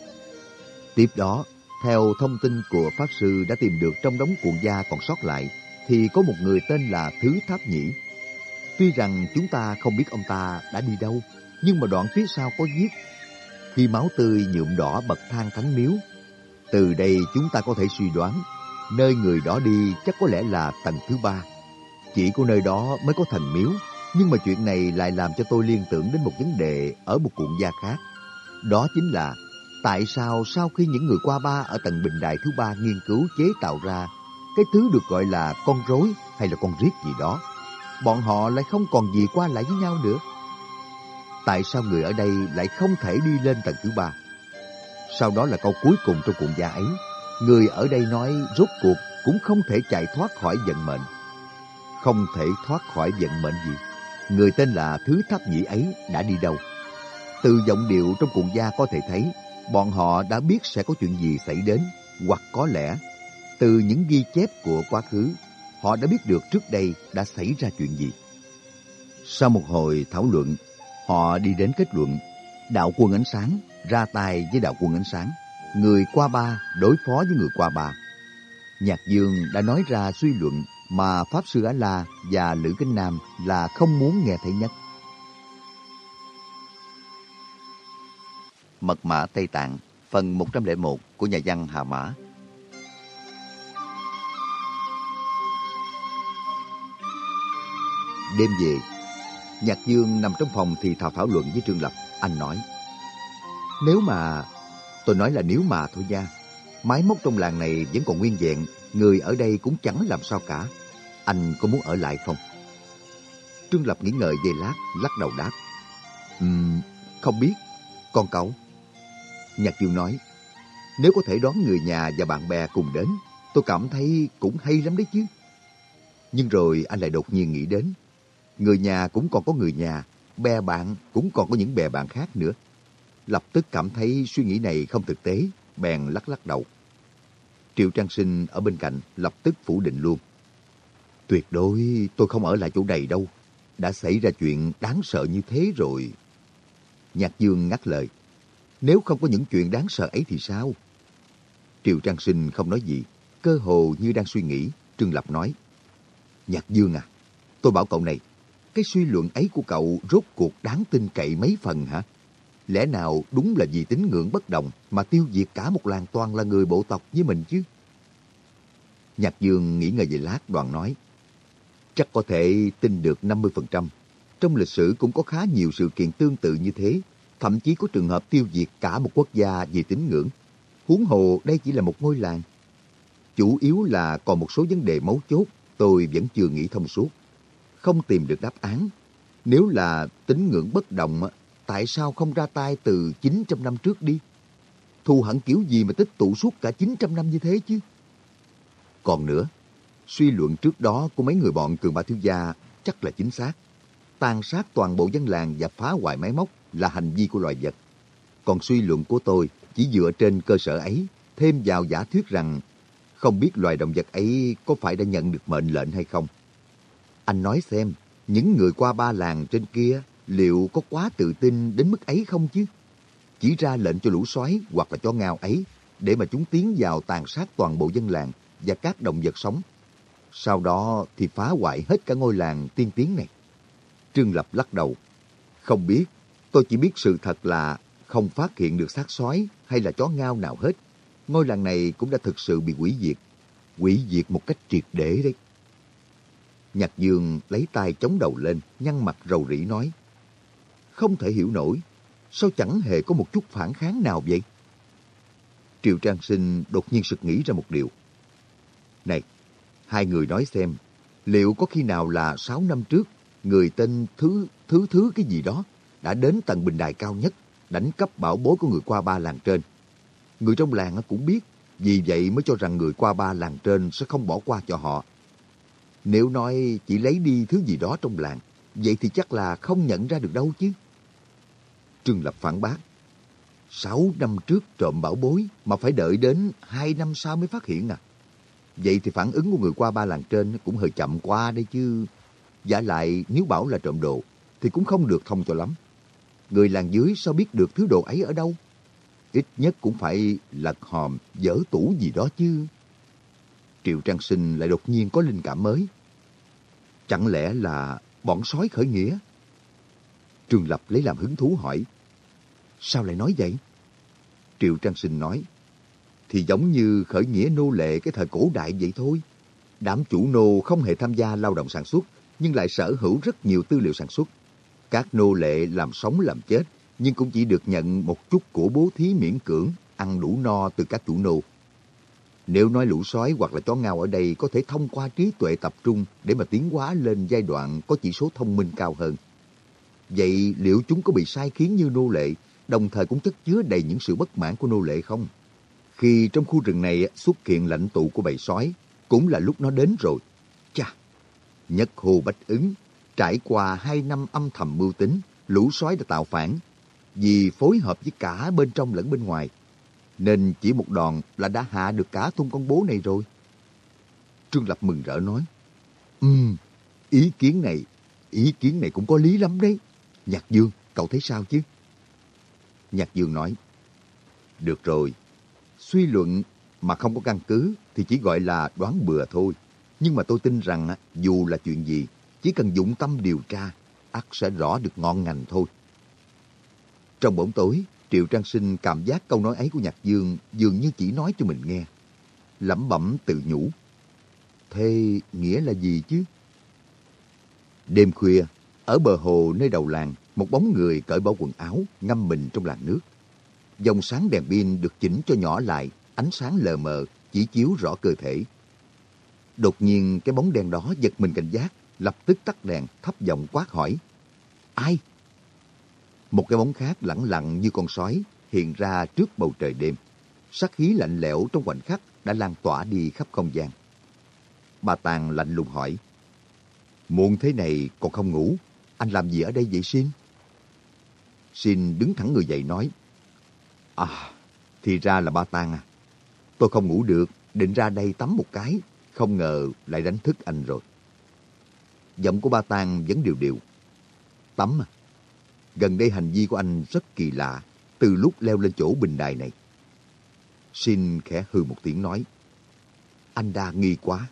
Tiếp đó, theo thông tin của Pháp Sư đã tìm được trong đống cuộn da còn sót lại, thì có một người tên là Thứ Tháp Nhĩ. Tuy rằng chúng ta không biết ông ta đã đi đâu, nhưng mà đoạn phía sau có viết khi máu tươi nhuộm đỏ bậc thang thánh miếu. Từ đây chúng ta có thể suy đoán, nơi người đó đi chắc có lẽ là tầng thứ ba. Chỉ có nơi đó mới có thần miếu, nhưng mà chuyện này lại làm cho tôi liên tưởng đến một vấn đề ở một cuộn da khác. Đó chính là tại sao sau khi những người qua ba ở tầng bình đài thứ ba nghiên cứu chế tạo ra cái thứ được gọi là con rối hay là con riết gì đó, bọn họ lại không còn gì qua lại với nhau nữa. Tại sao người ở đây lại không thể đi lên tầng thứ ba? Sau đó là câu cuối cùng trong cuộn gia ấy. Người ở đây nói rốt cuộc cũng không thể chạy thoát khỏi vận mệnh không thể thoát khỏi vận mệnh gì. Người tên là Thứ Tháp Nhĩ ấy đã đi đâu? Từ giọng điệu trong cuộn gia có thể thấy, bọn họ đã biết sẽ có chuyện gì xảy đến, hoặc có lẽ, từ những ghi chép của quá khứ, họ đã biết được trước đây đã xảy ra chuyện gì. Sau một hồi thảo luận, họ đi đến kết luận, đạo quân ánh sáng ra tay với đạo quân ánh sáng, người qua ba đối phó với người qua ba. Nhạc Dương đã nói ra suy luận mà Pháp Sư Á La và Lữ Kinh Nam là không muốn nghe thấy nhất. Mật mã Tây Tạng, phần 101 của nhà văn Hà Mã. Đêm về, Nhạc Dương nằm trong phòng thì thào thảo luận với Trương Lập. Anh nói, nếu mà, tôi nói là nếu mà thôi nha, máy móc trong làng này vẫn còn nguyên vẹn, người ở đây cũng chẳng làm sao cả. Anh có muốn ở lại không? Trương Lập nghĩ ngợi về lát, lắc đầu đáp. Um, không biết. Con cậu? Nhạc Dương nói, nếu có thể đón người nhà và bạn bè cùng đến, tôi cảm thấy cũng hay lắm đấy chứ. Nhưng rồi anh lại đột nhiên nghĩ đến, Người nhà cũng còn có người nhà, bè bạn cũng còn có những bè bạn khác nữa. Lập tức cảm thấy suy nghĩ này không thực tế, bèn lắc lắc đầu. Triệu Trang Sinh ở bên cạnh lập tức phủ định luôn. Tuyệt đối tôi không ở lại chỗ này đâu. Đã xảy ra chuyện đáng sợ như thế rồi. Nhạc Dương ngắt lời. Nếu không có những chuyện đáng sợ ấy thì sao? Triệu Trang Sinh không nói gì, cơ hồ như đang suy nghĩ. Trương Lập nói. Nhạc Dương à, tôi bảo cậu này, cái suy luận ấy của cậu rốt cuộc đáng tin cậy mấy phần hả? Lẽ nào đúng là vì tín ngưỡng bất đồng mà tiêu diệt cả một làng toàn là người bộ tộc với mình chứ? Nhạc Dương nghĩ ngợi về lát đoàn nói. Chắc có thể tin được 50%. Trong lịch sử cũng có khá nhiều sự kiện tương tự như thế. Thậm chí có trường hợp tiêu diệt cả một quốc gia vì tín ngưỡng. Huống hồ đây chỉ là một ngôi làng. Chủ yếu là còn một số vấn đề mấu chốt tôi vẫn chưa nghĩ thông suốt. Không tìm được đáp án. Nếu là tín ngưỡng bất đồng, tại sao không ra tay từ 900 năm trước đi? Thù hận kiểu gì mà tích tụ suốt cả 900 năm như thế chứ? Còn nữa, suy luận trước đó của mấy người bọn cường ba thiếu gia chắc là chính xác. Tàn sát toàn bộ dân làng và phá hoại máy móc là hành vi của loài vật. Còn suy luận của tôi chỉ dựa trên cơ sở ấy, thêm vào giả thuyết rằng không biết loài động vật ấy có phải đã nhận được mệnh lệnh hay không. Anh nói xem, những người qua ba làng trên kia liệu có quá tự tin đến mức ấy không chứ? Chỉ ra lệnh cho lũ sói hoặc là cho ngao ấy để mà chúng tiến vào tàn sát toàn bộ dân làng và các động vật sống. Sau đó thì phá hoại hết cả ngôi làng tiên tiến này. Trương Lập lắc đầu. Không biết, tôi chỉ biết sự thật là không phát hiện được xác sói hay là chó ngao nào hết. Ngôi làng này cũng đã thực sự bị quỷ diệt. quỷ diệt một cách triệt để đấy. Nhạc Dương lấy tay chống đầu lên, nhăn mặt rầu rĩ nói. Không thể hiểu nổi, sao chẳng hề có một chút phản kháng nào vậy? Triệu Trang Sinh đột nhiên sực nghĩ ra một điều. Này, hai người nói xem, liệu có khi nào là sáu năm trước, người tên Thứ Thứ Thứ cái gì đó đã đến tầng bình đài cao nhất, đánh cắp bảo bối của người qua ba làng trên. Người trong làng cũng biết, vì vậy mới cho rằng người qua ba làng trên sẽ không bỏ qua cho họ. Nếu nói chỉ lấy đi thứ gì đó trong làng, vậy thì chắc là không nhận ra được đâu chứ. Trương Lập phản bác. Sáu năm trước trộm bảo bối mà phải đợi đến hai năm sau mới phát hiện à. Vậy thì phản ứng của người qua ba làng trên cũng hơi chậm qua đây chứ. Giả lại nếu bảo là trộm đồ thì cũng không được thông cho lắm. Người làng dưới sao biết được thứ đồ ấy ở đâu? Ít nhất cũng phải lật hòm, dở tủ gì đó chứ. Triệu Trang Sinh lại đột nhiên có linh cảm mới. Chẳng lẽ là bọn sói khởi nghĩa? Trường Lập lấy làm hứng thú hỏi. Sao lại nói vậy? Triệu Trang Sinh nói thì giống như khởi nghĩa nô lệ cái thời cổ đại vậy thôi. Đám chủ nô không hề tham gia lao động sản xuất, nhưng lại sở hữu rất nhiều tư liệu sản xuất. Các nô lệ làm sống làm chết, nhưng cũng chỉ được nhận một chút của bố thí miễn cưỡng, ăn đủ no từ các chủ nô. Nếu nói lũ sói hoặc là chó ngao ở đây có thể thông qua trí tuệ tập trung để mà tiến hóa lên giai đoạn có chỉ số thông minh cao hơn. Vậy liệu chúng có bị sai khiến như nô lệ, đồng thời cũng chất chứa đầy những sự bất mãn của nô lệ không? Khi trong khu rừng này xuất hiện lãnh tụ của bầy sói, cũng là lúc nó đến rồi. Chà! Nhất hồ bách ứng, trải qua hai năm âm thầm mưu tính, lũ sói đã tạo phản, vì phối hợp với cả bên trong lẫn bên ngoài. Nên chỉ một đòn là đã hạ được cả thôn con bố này rồi. Trương Lập mừng rỡ nói, Ừm, ý kiến này, ý kiến này cũng có lý lắm đấy. Nhạc Dương, cậu thấy sao chứ? Nhạc Dương nói, Được rồi, Suy luận mà không có căn cứ thì chỉ gọi là đoán bừa thôi. Nhưng mà tôi tin rằng dù là chuyện gì, chỉ cần dụng tâm điều tra, ắt sẽ rõ được ngọn ngành thôi. Trong bóng tối, Triệu Trang Sinh cảm giác câu nói ấy của Nhạc Dương dường như chỉ nói cho mình nghe. Lẩm bẩm tự nhủ. Thế nghĩa là gì chứ? Đêm khuya, ở bờ hồ nơi đầu làng, một bóng người cởi bỏ quần áo, ngâm mình trong làn nước. Dòng sáng đèn pin được chỉnh cho nhỏ lại, ánh sáng lờ mờ, chỉ chiếu rõ cơ thể. Đột nhiên cái bóng đèn đó giật mình cảnh giác, lập tức tắt đèn, thấp giọng quát hỏi. Ai? Một cái bóng khác lẳng lặng như con sói hiện ra trước bầu trời đêm. Sắc khí lạnh lẽo trong khoảnh khắc đã lan tỏa đi khắp không gian. Bà Tàng lạnh lùng hỏi. Muộn thế này còn không ngủ, anh làm gì ở đây vậy Xin? Xin đứng thẳng người dậy nói, À, thì ra là ba Tang à. Tôi không ngủ được, định ra đây tắm một cái, không ngờ lại đánh thức anh rồi. Giọng của ba Tang vẫn điều điều. Tắm à? Gần đây hành vi của anh rất kỳ lạ, từ lúc leo lên chỗ bình đài này. Xin khẽ hừ một tiếng nói. Anh đa nghi quá.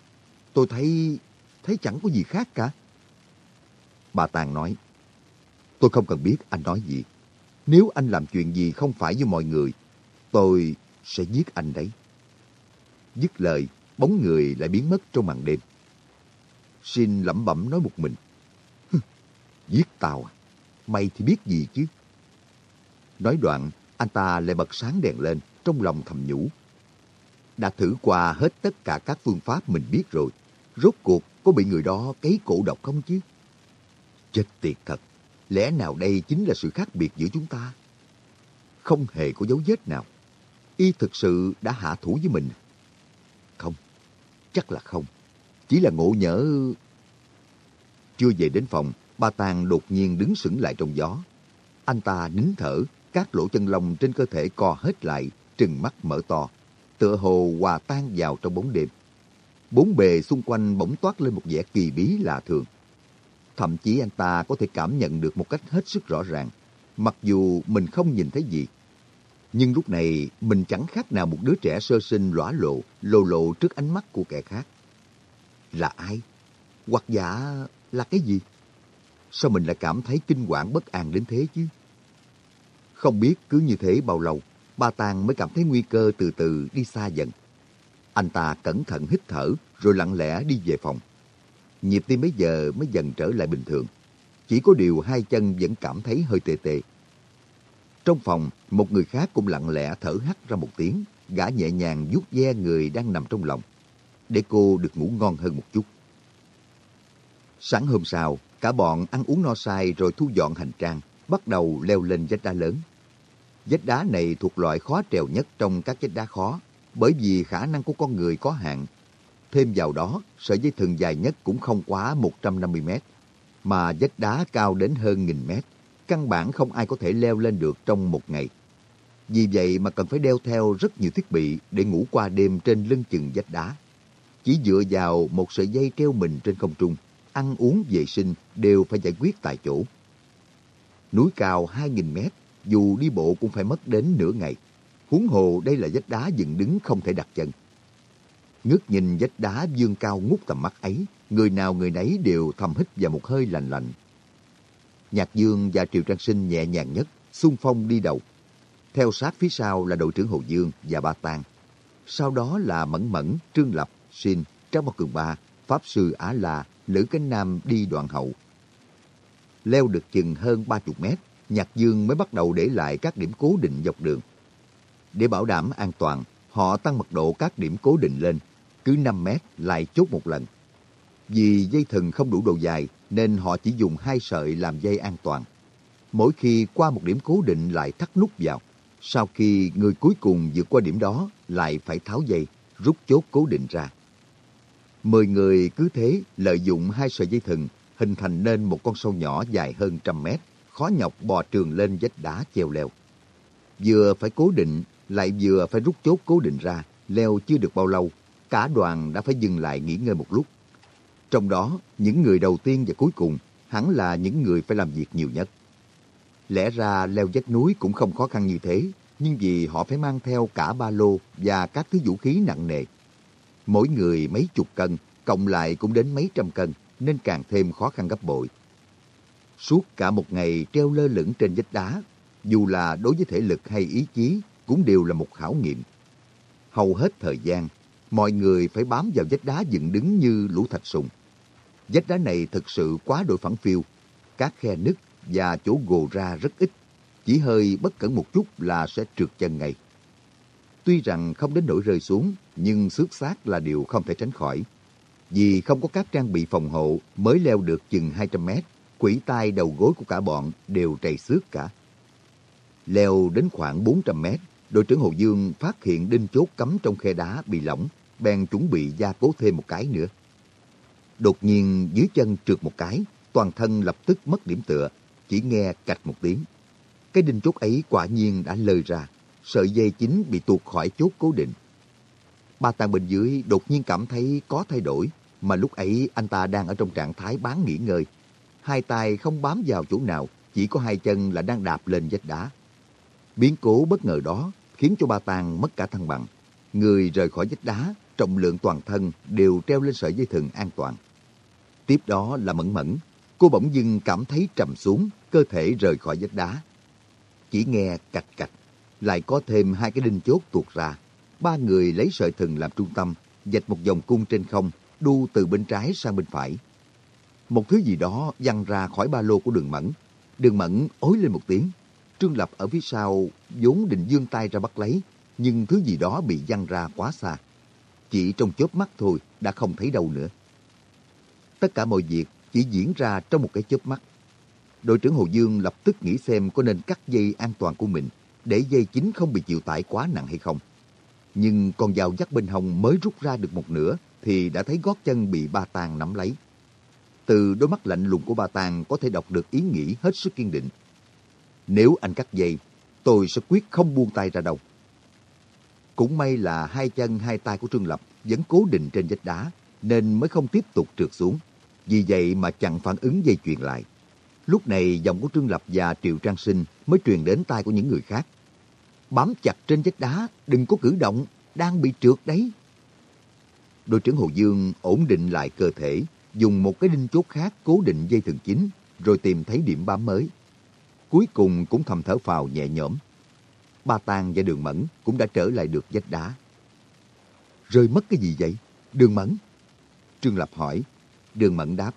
Tôi thấy... thấy chẳng có gì khác cả. Bà Tàng nói. Tôi không cần biết anh nói gì. Nếu anh làm chuyện gì không phải với mọi người, tôi sẽ giết anh đấy. Dứt lời, bóng người lại biến mất trong màn đêm. Xin lẩm bẩm nói một mình. Giết tao à? Mày thì biết gì chứ? Nói đoạn, anh ta lại bật sáng đèn lên, trong lòng thầm nhủ. Đã thử qua hết tất cả các phương pháp mình biết rồi. Rốt cuộc có bị người đó cấy cổ độc không chứ? Chết tiệt thật. Lẽ nào đây chính là sự khác biệt giữa chúng ta? Không hề có dấu vết nào. Y thực sự đã hạ thủ với mình. Không, chắc là không. Chỉ là ngộ nhỡ... Chưa về đến phòng, ba Tàng đột nhiên đứng sững lại trong gió. Anh ta nín thở, các lỗ chân lông trên cơ thể co hết lại, trừng mắt mở to, tựa hồ hòa tan vào trong bóng đêm. Bốn bề xung quanh bỗng toát lên một vẻ kỳ bí lạ thường. Thậm chí anh ta có thể cảm nhận được một cách hết sức rõ ràng, mặc dù mình không nhìn thấy gì. Nhưng lúc này mình chẳng khác nào một đứa trẻ sơ sinh lõa lộ, lồ lộ trước ánh mắt của kẻ khác. Là ai? Hoặc giả là cái gì? Sao mình lại cảm thấy kinh quản bất an đến thế chứ? Không biết cứ như thế bao lâu, ba Tàng mới cảm thấy nguy cơ từ từ đi xa dần. Anh ta cẩn thận hít thở rồi lặng lẽ đi về phòng. Nhịp tim bây giờ mới dần trở lại bình thường. Chỉ có điều hai chân vẫn cảm thấy hơi tê tê. Trong phòng, một người khác cũng lặng lẽ thở hắt ra một tiếng, gã nhẹ nhàng vuốt ve người đang nằm trong lòng, để cô được ngủ ngon hơn một chút. Sáng hôm sau, cả bọn ăn uống no say rồi thu dọn hành trang, bắt đầu leo lên vách đá lớn. Vách đá này thuộc loại khó trèo nhất trong các vách đá khó, bởi vì khả năng của con người có hạn. Thêm vào đó, sợi dây thừng dài nhất cũng không quá 150 mét, mà vách đá cao đến hơn nghìn mét. Căn bản không ai có thể leo lên được trong một ngày. Vì vậy mà cần phải đeo theo rất nhiều thiết bị để ngủ qua đêm trên lưng chừng vách đá. Chỉ dựa vào một sợi dây treo mình trên không trung, ăn uống vệ sinh đều phải giải quyết tại chỗ. Núi cao 2.000 mét, dù đi bộ cũng phải mất đến nửa ngày. Huống hồ đây là vách đá dựng đứng không thể đặt chân. Ngước nhìn vách đá dương cao ngút tầm mắt ấy, người nào người nấy đều thầm hít vào một hơi lạnh lạnh. Nhạc Dương và Triệu Trang Sinh nhẹ nhàng nhất, xung phong đi đầu. Theo sát phía sau là đội trưởng Hồ Dương và Ba Tang. Sau đó là Mẫn Mẫn, Trương Lập, Sinh, Trang Bảo Cường Ba, Pháp Sư Á La, Lữ Cánh Nam đi đoạn hậu. Leo được chừng hơn 30 mét, Nhạc Dương mới bắt đầu để lại các điểm cố định dọc đường. Để bảo đảm an toàn, họ tăng mật độ các điểm cố định lên, cứ 5 mét lại chốt một lần. Vì dây thừng không đủ độ dài nên họ chỉ dùng hai sợi làm dây an toàn. Mỗi khi qua một điểm cố định lại thắt nút vào. Sau khi người cuối cùng vượt qua điểm đó lại phải tháo dây, rút chốt cố định ra. Mười người cứ thế lợi dụng hai sợi dây thừng hình thành nên một con sâu nhỏ dài hơn trăm mét, khó nhọc bò trường lên vách đá treo leo. Vừa phải cố định, lại vừa phải rút chốt cố định ra, leo chưa được bao lâu, cả đoàn đã phải dừng lại nghỉ ngơi một lúc. Trong đó, những người đầu tiên và cuối cùng hẳn là những người phải làm việc nhiều nhất. Lẽ ra leo vách núi cũng không khó khăn như thế, nhưng vì họ phải mang theo cả ba lô và các thứ vũ khí nặng nề. Mỗi người mấy chục cân, cộng lại cũng đến mấy trăm cân, nên càng thêm khó khăn gấp bội. Suốt cả một ngày treo lơ lửng trên vách đá, dù là đối với thể lực hay ý chí, cũng đều là một khảo nghiệm. Hầu hết thời gian, mọi người phải bám vào vách đá dựng đứng như lũ thạch sùng. Vách đá này thực sự quá độ phẳng phiêu, các khe nứt và chỗ gồ ra rất ít, chỉ hơi bất cẩn một chút là sẽ trượt chân ngay. Tuy rằng không đến nỗi rơi xuống, nhưng xước xác là điều không thể tránh khỏi. Vì không có các trang bị phòng hộ mới leo được chừng 200 mét, quỷ tai đầu gối của cả bọn đều trầy xước cả. Leo đến khoảng 400 mét, đội trưởng Hồ Dương phát hiện đinh chốt cắm trong khe đá bị lỏng, bèn chuẩn bị gia cố thêm một cái nữa. Đột nhiên dưới chân trượt một cái, toàn thân lập tức mất điểm tựa, chỉ nghe cạch một tiếng. Cái đinh chốt ấy quả nhiên đã lơi ra, sợi dây chính bị tuột khỏi chốt cố định. Ba tàng bên dưới đột nhiên cảm thấy có thay đổi, mà lúc ấy anh ta đang ở trong trạng thái bán nghỉ ngơi. Hai tay không bám vào chỗ nào, chỉ có hai chân là đang đạp lên vách đá. Biến cố bất ngờ đó khiến cho ba tàng mất cả thăng bằng. Người rời khỏi vách đá, trọng lượng toàn thân đều treo lên sợi dây thừng an toàn. Tiếp đó là mẫn mẫn. Cô bỗng dưng cảm thấy trầm xuống, cơ thể rời khỏi vách đá. Chỉ nghe cạch cạch, lại có thêm hai cái đinh chốt tuột ra. Ba người lấy sợi thừng làm trung tâm, dạch một vòng cung trên không, đu từ bên trái sang bên phải. Một thứ gì đó văng ra khỏi ba lô của đường mẫn. Đường mẫn ối lên một tiếng. Trương Lập ở phía sau vốn định dương tay ra bắt lấy, nhưng thứ gì đó bị văng ra quá xa. Chỉ trong chớp mắt thôi đã không thấy đâu nữa. Tất cả mọi việc chỉ diễn ra trong một cái chớp mắt. Đội trưởng Hồ Dương lập tức nghĩ xem có nên cắt dây an toàn của mình để dây chính không bị chịu tải quá nặng hay không. Nhưng con dao dắt bên hông mới rút ra được một nửa thì đã thấy gót chân bị ba tàng nắm lấy. Từ đôi mắt lạnh lùng của ba tàng có thể đọc được ý nghĩ hết sức kiên định. Nếu anh cắt dây, tôi sẽ quyết không buông tay ra đâu. Cũng may là hai chân hai tay của Trương Lập vẫn cố định trên vách đá, nên mới không tiếp tục trượt xuống. Vì vậy mà chặn phản ứng dây chuyền lại. Lúc này giọng của Trương Lập và Triệu Trang Sinh mới truyền đến tai của những người khác. Bám chặt trên vách đá, đừng có cử động, đang bị trượt đấy. Đội trưởng Hồ Dương ổn định lại cơ thể, dùng một cái đinh chốt khác cố định dây thừng chính, rồi tìm thấy điểm bám mới. Cuối cùng cũng thầm thở phào nhẹ nhõm. Ba Tàng và Đường Mẫn cũng đã trở lại được vách đá. Rơi mất cái gì vậy? Đường Mẫn? Trương Lập hỏi. Đường Mẫn đáp.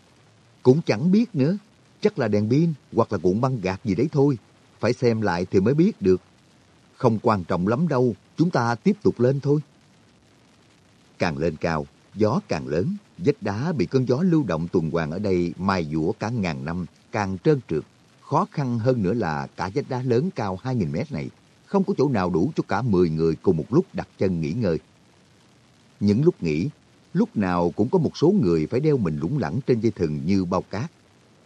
Cũng chẳng biết nữa. Chắc là đèn pin hoặc là cuộn băng gạt gì đấy thôi. Phải xem lại thì mới biết được. Không quan trọng lắm đâu. Chúng ta tiếp tục lên thôi. Càng lên cao, gió càng lớn. Vách đá bị cơn gió lưu động tuần hoàn ở đây mai dũa cả ngàn năm, càng trơn trượt. Khó khăn hơn nữa là cả vách đá lớn cao 2.000 mét này không có chỗ nào đủ cho cả 10 người cùng một lúc đặt chân nghỉ ngơi. Những lúc nghỉ, lúc nào cũng có một số người phải đeo mình lủng lẳng trên dây thừng như bao cát.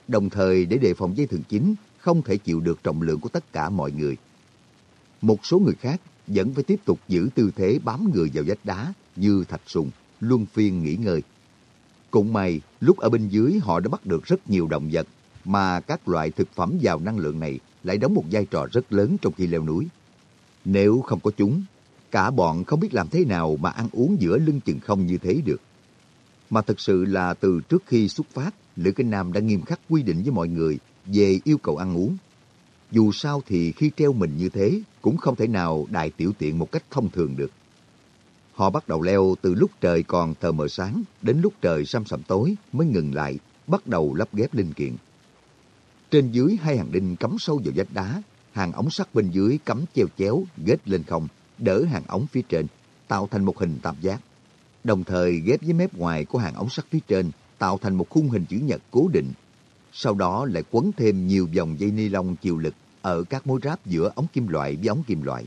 Đồng thời để đề phòng dây thừng chính không thể chịu được trọng lượng của tất cả mọi người. Một số người khác vẫn phải tiếp tục giữ tư thế bám người vào vách đá như thạch sùng, luân phiên nghỉ ngơi. Cũng may, lúc ở bên dưới họ đã bắt được rất nhiều động vật, mà các loại thực phẩm giàu năng lượng này lại đóng một vai trò rất lớn trong khi leo núi. Nếu không có chúng, cả bọn không biết làm thế nào mà ăn uống giữa lưng chừng không như thế được. Mà thật sự là từ trước khi xuất phát, Lữ Kinh Nam đã nghiêm khắc quy định với mọi người về yêu cầu ăn uống. Dù sao thì khi treo mình như thế, cũng không thể nào đại tiểu tiện một cách thông thường được. Họ bắt đầu leo từ lúc trời còn tờ mờ sáng đến lúc trời xăm sầm tối mới ngừng lại, bắt đầu lắp ghép linh kiện. Trên dưới hai hàng đinh cắm sâu vào vách đá, hàng ống sắt bên dưới cắm treo chéo, ghét lên không, đỡ hàng ống phía trên, tạo thành một hình tam giác. Đồng thời ghép với mép ngoài của hàng ống sắt phía trên, tạo thành một khung hình chữ nhật cố định. Sau đó lại quấn thêm nhiều vòng dây ni lông chịu lực ở các mối ráp giữa ống kim loại với ống kim loại,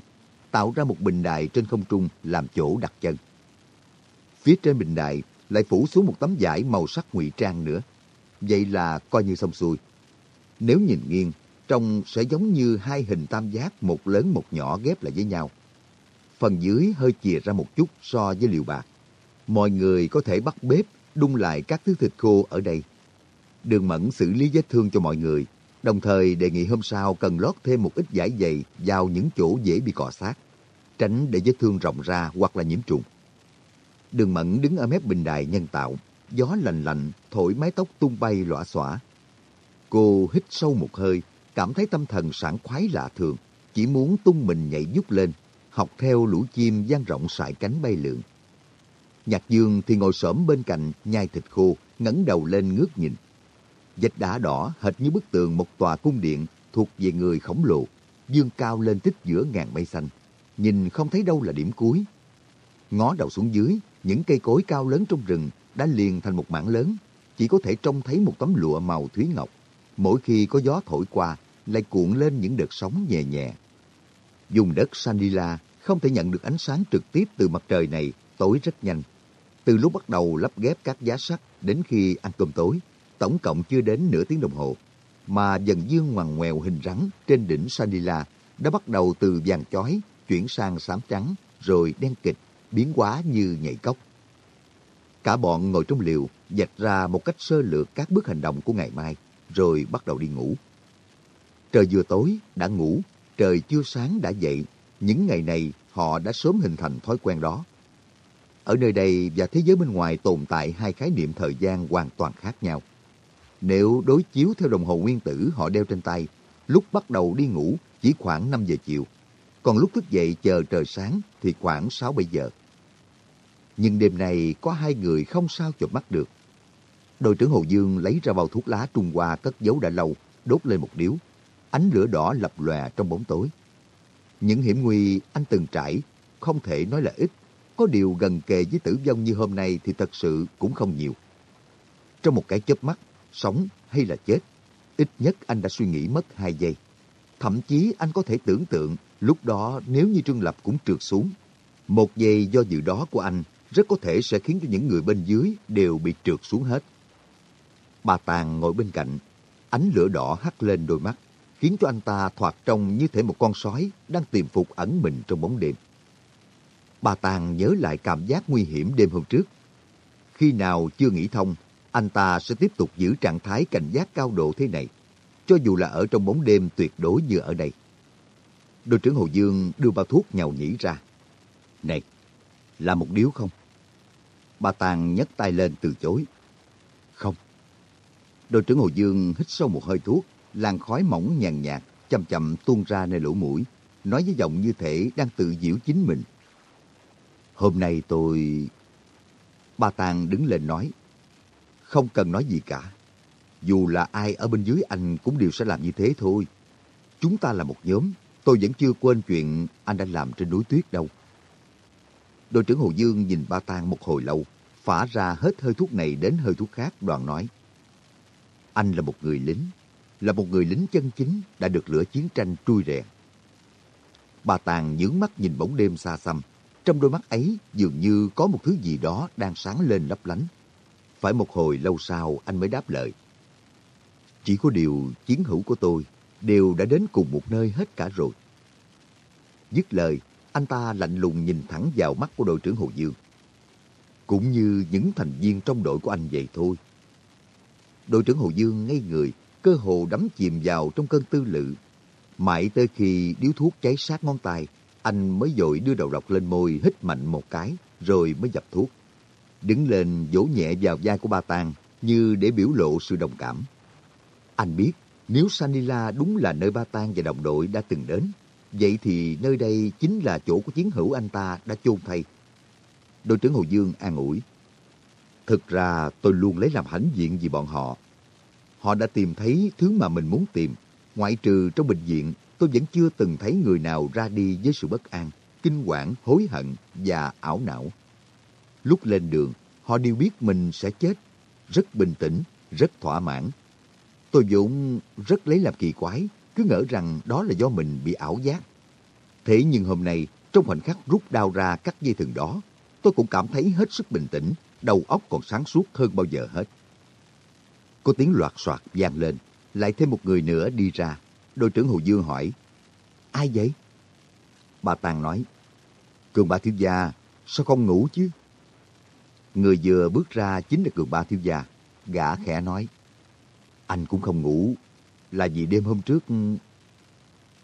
tạo ra một bình đài trên không trung làm chỗ đặt chân. Phía trên bình đài lại phủ xuống một tấm vải màu sắc ngụy trang nữa. Vậy là coi như xong xuôi. Nếu nhìn nghiêng, trông sẽ giống như hai hình tam giác một lớn một nhỏ ghép lại với nhau. Phần dưới hơi chìa ra một chút so với liều bạc. Mọi người có thể bắt bếp đun lại các thứ thịt khô ở đây. Đường Mẫn xử lý vết thương cho mọi người, đồng thời đề nghị hôm sau cần lót thêm một ít giải dày vào những chỗ dễ bị cọ sát, tránh để vết thương rộng ra hoặc là nhiễm trùng. Đường Mẫn đứng ở mép bình đài nhân tạo, gió lạnh lạnh thổi mái tóc tung bay lõa xõa. Cô hít sâu một hơi, cảm thấy tâm thần sảng khoái lạ thường, chỉ muốn tung mình nhảy nhút lên, học theo lũ chim dang rộng sải cánh bay lượn. Nhạc dương thì ngồi xổm bên cạnh nhai thịt khô, ngẩng đầu lên ngước nhìn. Vách đá đỏ hệt như bức tường một tòa cung điện thuộc về người khổng lồ, dương cao lên tích giữa ngàn mây xanh, nhìn không thấy đâu là điểm cuối. Ngó đầu xuống dưới, những cây cối cao lớn trong rừng đã liền thành một mảng lớn, chỉ có thể trông thấy một tấm lụa màu thúy ngọc. Mỗi khi có gió thổi qua, lại cuộn lên những đợt sóng nhẹ nhẹ. Dùng đất sandila không thể nhận được ánh sáng trực tiếp từ mặt trời này tối rất nhanh. Từ lúc bắt đầu lắp ghép các giá sắt đến khi ăn cơm tối, tổng cộng chưa đến nửa tiếng đồng hồ, mà dần dương ngoằn ngoèo hình rắn trên đỉnh Sanila đã bắt đầu từ vàng chói chuyển sang xám trắng rồi đen kịch, biến hóa như nhảy cốc. Cả bọn ngồi trong liều, dạch ra một cách sơ lược các bước hành động của ngày mai, rồi bắt đầu đi ngủ. Trời vừa tối, đã ngủ, trời chưa sáng đã dậy. Những ngày này, họ đã sớm hình thành thói quen đó. Ở nơi đây và thế giới bên ngoài tồn tại hai khái niệm thời gian hoàn toàn khác nhau. Nếu đối chiếu theo đồng hồ nguyên tử họ đeo trên tay, lúc bắt đầu đi ngủ chỉ khoảng 5 giờ chiều, còn lúc thức dậy chờ trời sáng thì khoảng 6-7 giờ. Nhưng đêm nay có hai người không sao chụp mắt được. Đội trưởng Hồ Dương lấy ra bao thuốc lá Trung Hoa cất giấu đã lâu, đốt lên một điếu. Ánh lửa đỏ lập lòe trong bóng tối. Những hiểm nguy anh từng trải không thể nói là ít. Có điều gần kề với tử vong như hôm nay thì thật sự cũng không nhiều. Trong một cái chớp mắt, sống hay là chết, ít nhất anh đã suy nghĩ mất hai giây. Thậm chí anh có thể tưởng tượng lúc đó nếu như Trương Lập cũng trượt xuống. Một giây do dự đó của anh rất có thể sẽ khiến cho những người bên dưới đều bị trượt xuống hết. Bà Tàng ngồi bên cạnh, ánh lửa đỏ hắt lên đôi mắt, khiến cho anh ta thoạt trông như thể một con sói đang tìm phục ẩn mình trong bóng đêm. Bà Tàng nhớ lại cảm giác nguy hiểm đêm hôm trước. Khi nào chưa nghĩ thông, anh ta sẽ tiếp tục giữ trạng thái cảnh giác cao độ thế này, cho dù là ở trong bóng đêm tuyệt đối như ở đây. Đội trưởng Hồ Dương đưa bao thuốc nhàu nhĩ ra. Này, là một điếu không? Bà Tàng nhấc tay lên từ chối. Không. Đội trưởng Hồ Dương hít sâu một hơi thuốc, làn khói mỏng nhàn nhạt, chậm chậm tuôn ra nơi lỗ mũi, nói với giọng như thể đang tự giễu chính mình. Hôm nay tôi... Bà Tàng đứng lên nói. Không cần nói gì cả. Dù là ai ở bên dưới anh cũng đều sẽ làm như thế thôi. Chúng ta là một nhóm. Tôi vẫn chưa quên chuyện anh đã làm trên núi tuyết đâu. Đội trưởng Hồ Dương nhìn ba tang một hồi lâu, phả ra hết hơi thuốc này đến hơi thuốc khác, đoàn nói. Anh là một người lính, là một người lính chân chính đã được lửa chiến tranh trui rèn. Bà Tàng nhướng mắt nhìn bóng đêm xa xăm. Trong đôi mắt ấy dường như có một thứ gì đó đang sáng lên lấp lánh. Phải một hồi lâu sau anh mới đáp lời. Chỉ có điều chiến hữu của tôi đều đã đến cùng một nơi hết cả rồi. Dứt lời, anh ta lạnh lùng nhìn thẳng vào mắt của đội trưởng Hồ Dương. Cũng như những thành viên trong đội của anh vậy thôi. Đội trưởng Hồ Dương ngây người, cơ hồ đắm chìm vào trong cơn tư lự. Mãi tới khi điếu thuốc cháy sát ngón tay, anh mới dội đưa đầu độc lên môi hít mạnh một cái, rồi mới dập thuốc. Đứng lên vỗ nhẹ vào vai của ba Tàng như để biểu lộ sự đồng cảm. Anh biết nếu Sanila đúng là nơi ba Tang và đồng đội đã từng đến, vậy thì nơi đây chính là chỗ của chiến hữu anh ta đã chôn thay. Đội trưởng Hồ Dương an ủi. Thực ra tôi luôn lấy làm hãnh diện vì bọn họ. Họ đã tìm thấy thứ mà mình muốn tìm. Ngoại trừ trong bệnh viện, tôi vẫn chưa từng thấy người nào ra đi với sự bất an, kinh quản, hối hận và ảo não. Lúc lên đường, họ đều biết mình sẽ chết. Rất bình tĩnh, rất thỏa mãn Tôi vốn rất lấy làm kỳ quái, cứ ngỡ rằng đó là do mình bị ảo giác. Thế nhưng hôm nay, trong khoảnh khắc rút đao ra cắt dây thừng đó, tôi cũng cảm thấy hết sức bình tĩnh, đầu óc còn sáng suốt hơn bao giờ hết. Có tiếng loạt soạt vang lên, lại thêm một người nữa đi ra. Đội trưởng Hồ Dương hỏi, ai vậy? Bà Tàng nói, Cường bà Thiếu Gia, sao không ngủ chứ? Người vừa bước ra chính là Cường Ba Thiếu Gia. Gã khẽ nói, anh cũng không ngủ, là vì đêm hôm trước...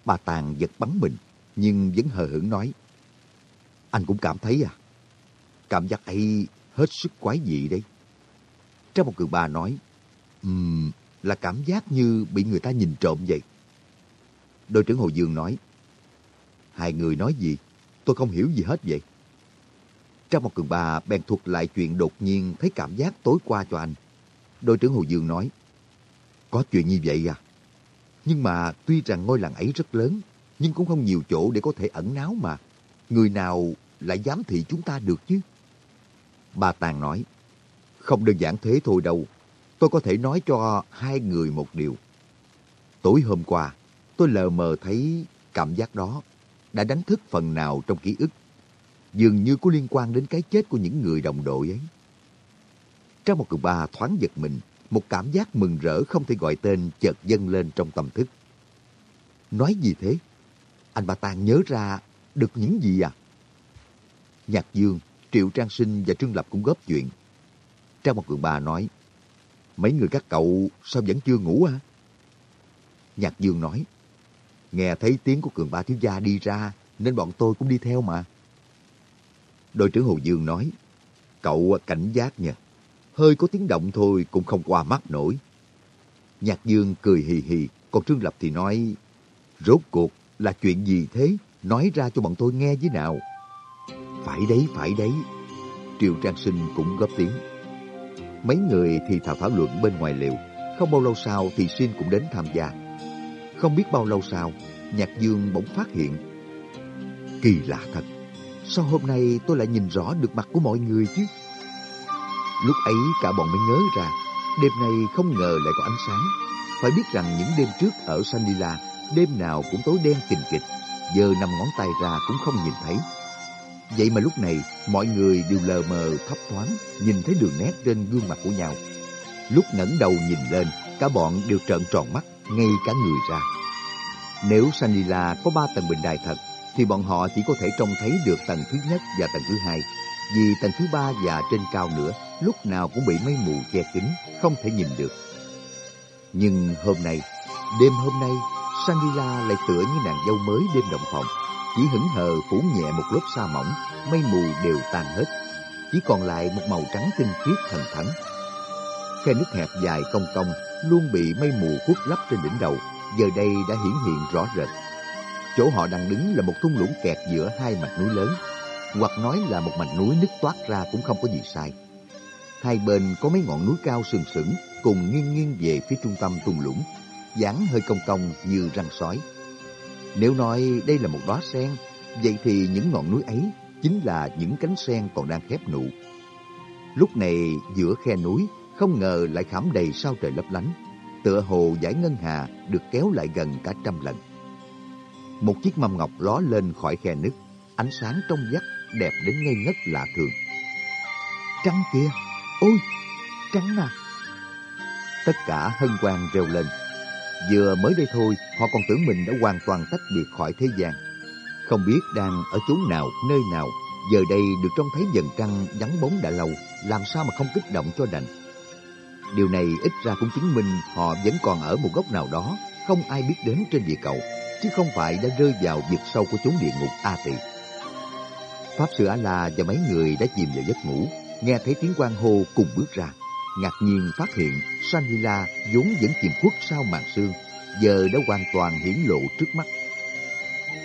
Bà Tàng giật bắn mình, nhưng vẫn hờ hững nói. Anh cũng cảm thấy à? Cảm giác ấy hết sức quái dị đấy. Trong một cường bà nói, um, là cảm giác như bị người ta nhìn trộm vậy. Đội trưởng Hồ Dương nói, hai người nói gì? Tôi không hiểu gì hết vậy. Trong một cường bà bèn thuật lại chuyện đột nhiên thấy cảm giác tối qua cho anh. Đội trưởng Hồ Dương nói, có chuyện như vậy à? Nhưng mà tuy rằng ngôi làng ấy rất lớn, nhưng cũng không nhiều chỗ để có thể ẩn náu mà. Người nào lại dám thị chúng ta được chứ? Bà Tàng nói, không đơn giản thế thôi đâu. Tôi có thể nói cho hai người một điều. Tối hôm qua, tôi lờ mờ thấy cảm giác đó đã đánh thức phần nào trong ký ức dường như có liên quan đến cái chết của những người đồng đội ấy. Trong một cường ba thoáng giật mình, một cảm giác mừng rỡ không thể gọi tên chợt dâng lên trong tâm thức. Nói gì thế? Anh Ba Tàng nhớ ra được những gì à? Nhạc Dương, Triệu Trang Sinh và Trương Lập cũng góp chuyện. Trang một cường ba nói, mấy người các cậu sao vẫn chưa ngủ à? Nhạc Dương nói, nghe thấy tiếng của cường ba thiếu gia đi ra nên bọn tôi cũng đi theo mà. Đội trưởng Hồ Dương nói, cậu cảnh giác nha, hơi có tiếng động thôi cũng không qua mắt nổi. Nhạc Dương cười hì hì, còn Trương Lập thì nói, rốt cuộc là chuyện gì thế? Nói ra cho bọn tôi nghe với nào. Phải đấy, phải đấy. Triệu Trang Sinh cũng góp tiếng. Mấy người thì thảo thảo luận bên ngoài liệu. Không bao lâu sau thì Sinh cũng đến tham gia. Không biết bao lâu sau, Nhạc Dương bỗng phát hiện. Kỳ lạ thật, sao hôm nay tôi lại nhìn rõ được mặt của mọi người chứ? Lúc ấy cả bọn mới nhớ ra, đêm nay không ngờ lại có ánh sáng. Phải biết rằng những đêm trước ở Sanila, đêm nào cũng tối đen kình kịch, giờ nằm ngón tay ra cũng không nhìn thấy. Vậy mà lúc này, mọi người đều lờ mờ thấp thoáng, nhìn thấy đường nét trên gương mặt của nhau. Lúc ngẩng đầu nhìn lên, cả bọn đều trợn tròn mắt, ngay cả người ra. Nếu Sanila có ba tầng bình đài thật, thì bọn họ chỉ có thể trông thấy được tầng thứ nhất và tầng thứ hai. Vì tầng thứ ba và trên cao nữa, lúc nào cũng bị mây mù che kín, không thể nhìn được. Nhưng hôm nay, đêm hôm nay, Sangila lại tựa như nàng dâu mới đêm động phòng. Chỉ hững hờ phủ nhẹ một lớp sa mỏng, mây mù đều tan hết. Chỉ còn lại một màu trắng tinh khiết thần thánh. Khe nước hẹp dài cong cong luôn bị mây mù khuất lấp trên đỉnh đầu, giờ đây đã hiển hiện rõ rệt. Chỗ họ đang đứng là một thung lũng kẹt giữa hai mạch núi lớn, hoặc nói là một mạch núi nứt toát ra cũng không có gì sai. Hai bên có mấy ngọn núi cao sừng sững cùng nghiêng nghiêng về phía trung tâm thung lũng, dáng hơi cong cong như răng sói. Nếu nói đây là một đóa sen, vậy thì những ngọn núi ấy chính là những cánh sen còn đang khép nụ. Lúc này giữa khe núi không ngờ lại khảm đầy sao trời lấp lánh, tựa hồ giải ngân hà được kéo lại gần cả trăm lần. Một chiếc mâm ngọc ló lên khỏi khe nứt, ánh sáng trong vắt đẹp đến ngây ngất lạ thường. Trăng kia, ôi, trăng à! Tất cả hân hoan reo lên. Vừa mới đây thôi, họ còn tưởng mình đã hoàn toàn tách biệt khỏi thế gian. Không biết đang ở chốn nào, nơi nào, giờ đây được trông thấy dần trăng vắng bóng đã lâu, làm sao mà không kích động cho đành. Điều này ít ra cũng chứng minh họ vẫn còn ở một góc nào đó, không ai biết đến trên địa cầu, chứ không phải đã rơi vào vực sâu của chốn địa ngục A Tỳ. Pháp sư A-la và mấy người đã chìm vào giấc ngủ, nghe thấy tiếng quan hô cùng bước ra. Ngạc nhiên phát hiện Sanila vốn vẫn chìm khuất sau màn sương, giờ đã hoàn toàn hiển lộ trước mắt.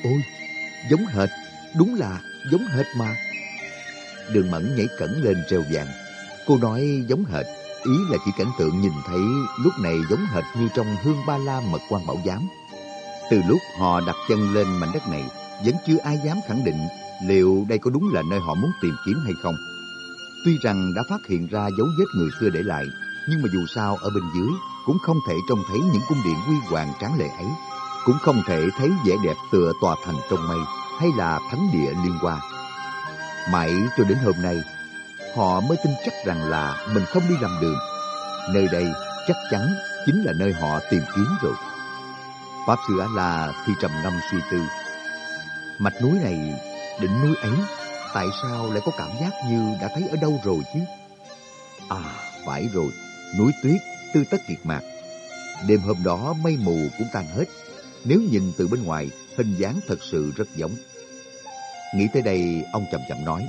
Ôi, giống hệt, đúng là giống hệt mà. Đường Mẫn nhảy cẩn lên reo vàng. Cô nói giống hệt, ý là chỉ cảnh tượng nhìn thấy lúc này giống hệt như trong hương ba la mật quan bảo giám. Từ lúc họ đặt chân lên mảnh đất này, vẫn chưa ai dám khẳng định liệu đây có đúng là nơi họ muốn tìm kiếm hay không. Tuy rằng đã phát hiện ra dấu vết người xưa để lại, nhưng mà dù sao ở bên dưới cũng không thể trông thấy những cung điện huy hoàng tráng lệ ấy, cũng không thể thấy vẻ đẹp tựa tòa thành trong mây hay là thánh địa liên hoa. Mãi cho đến hôm nay, họ mới tin chắc rằng là mình không đi lầm đường. Nơi đây chắc chắn chính là nơi họ tìm kiếm rồi. Pháp Sư Á La thì trầm ngâm suy tư. Mạch núi này, đỉnh núi ấy, tại sao lại có cảm giác như đã thấy ở đâu rồi chứ? À, phải rồi, núi tuyết, tư tất kiệt mạc. Đêm hôm đó mây mù cũng tan hết. Nếu nhìn từ bên ngoài, hình dáng thật sự rất giống. Nghĩ tới đây, ông chậm chậm nói.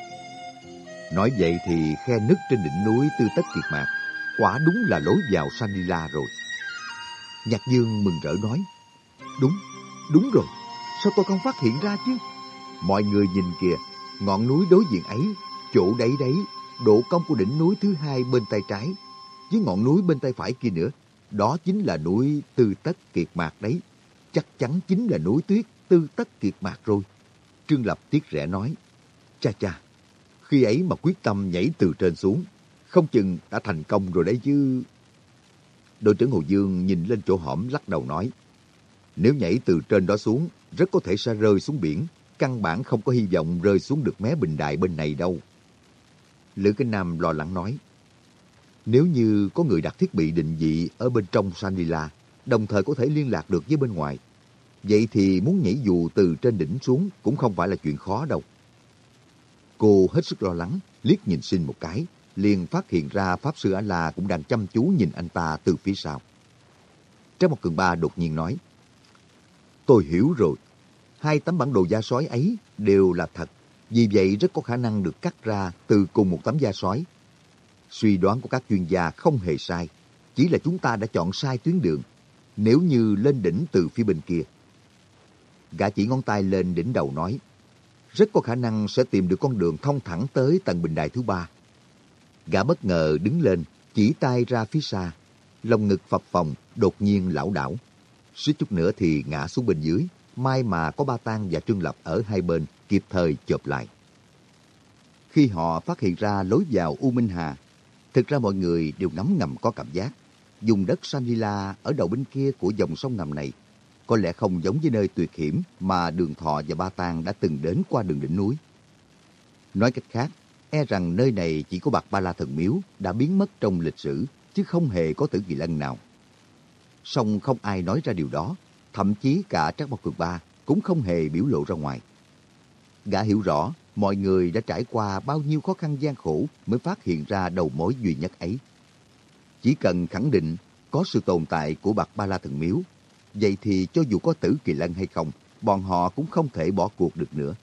Nói vậy thì khe nứt trên đỉnh núi tư tất kiệt mạc, quả đúng là lối vào Sanila rồi. Nhạc Dương mừng rỡ nói. Đúng, đúng rồi. Sao tôi không phát hiện ra chứ? Mọi người nhìn kìa, ngọn núi đối diện ấy, chỗ đấy đấy, độ cong của đỉnh núi thứ hai bên tay trái, với ngọn núi bên tay phải kia nữa. Đó chính là núi Tư Tất Kiệt Mạc đấy. Chắc chắn chính là núi tuyết Tư Tất Kiệt Mạc rồi. Trương Lập tiếc rẻ nói, cha cha, khi ấy mà quyết tâm nhảy từ trên xuống, không chừng đã thành công rồi đấy chứ. Đội trưởng Hồ Dương nhìn lên chỗ hõm lắc đầu nói, nếu nhảy từ trên đó xuống, rất có thể sẽ rơi xuống biển. căn bản không có hy vọng rơi xuống được mé bình đại bên này đâu. Lữ Kinh Nam lo lắng nói, nếu như có người đặt thiết bị định vị ở bên trong Sanila, đồng thời có thể liên lạc được với bên ngoài, vậy thì muốn nhảy dù từ trên đỉnh xuống cũng không phải là chuyện khó đâu. Cô hết sức lo lắng, liếc nhìn xin một cái, liền phát hiện ra Pháp Sư A-La cũng đang chăm chú nhìn anh ta từ phía sau. Trái một cường ba đột nhiên nói, Tôi hiểu rồi, hai tấm bản đồ da sói ấy đều là thật, vì vậy rất có khả năng được cắt ra từ cùng một tấm da sói. Suy đoán của các chuyên gia không hề sai, chỉ là chúng ta đã chọn sai tuyến đường. Nếu như lên đỉnh từ phía bên kia. Gã chỉ ngón tay lên đỉnh đầu nói, rất có khả năng sẽ tìm được con đường thông thẳng tới tầng bình đài thứ ba. Gã bất ngờ đứng lên, chỉ tay ra phía xa, lồng ngực phập phồng, đột nhiên lão đảo. Suýt chút nữa thì ngã xuống bên dưới, may mà có Ba Tang và Trương Lập ở hai bên kịp thời chộp lại. Khi họ phát hiện ra lối vào U Minh Hà, thực ra mọi người đều ngấm ngầm có cảm giác. Dùng đất Sanila ở đầu bên kia của dòng sông ngầm này có lẽ không giống với nơi tuyệt hiểm mà Đường Thọ và Ba Tang đã từng đến qua đường đỉnh núi. Nói cách khác, e rằng nơi này chỉ có bạc ba la thần miếu đã biến mất trong lịch sử, chứ không hề có tử kỳ lân nào. Song không ai nói ra điều đó, thậm chí cả Trác Mộc Cường Ba cũng không hề biểu lộ ra ngoài. Gã hiểu rõ mọi người đã trải qua bao nhiêu khó khăn gian khổ mới phát hiện ra đầu mối duy nhất ấy. Chỉ cần khẳng định có sự tồn tại của bạc ba la thần miếu, vậy thì cho dù có tử kỳ lân hay không, bọn họ cũng không thể bỏ cuộc được nữa.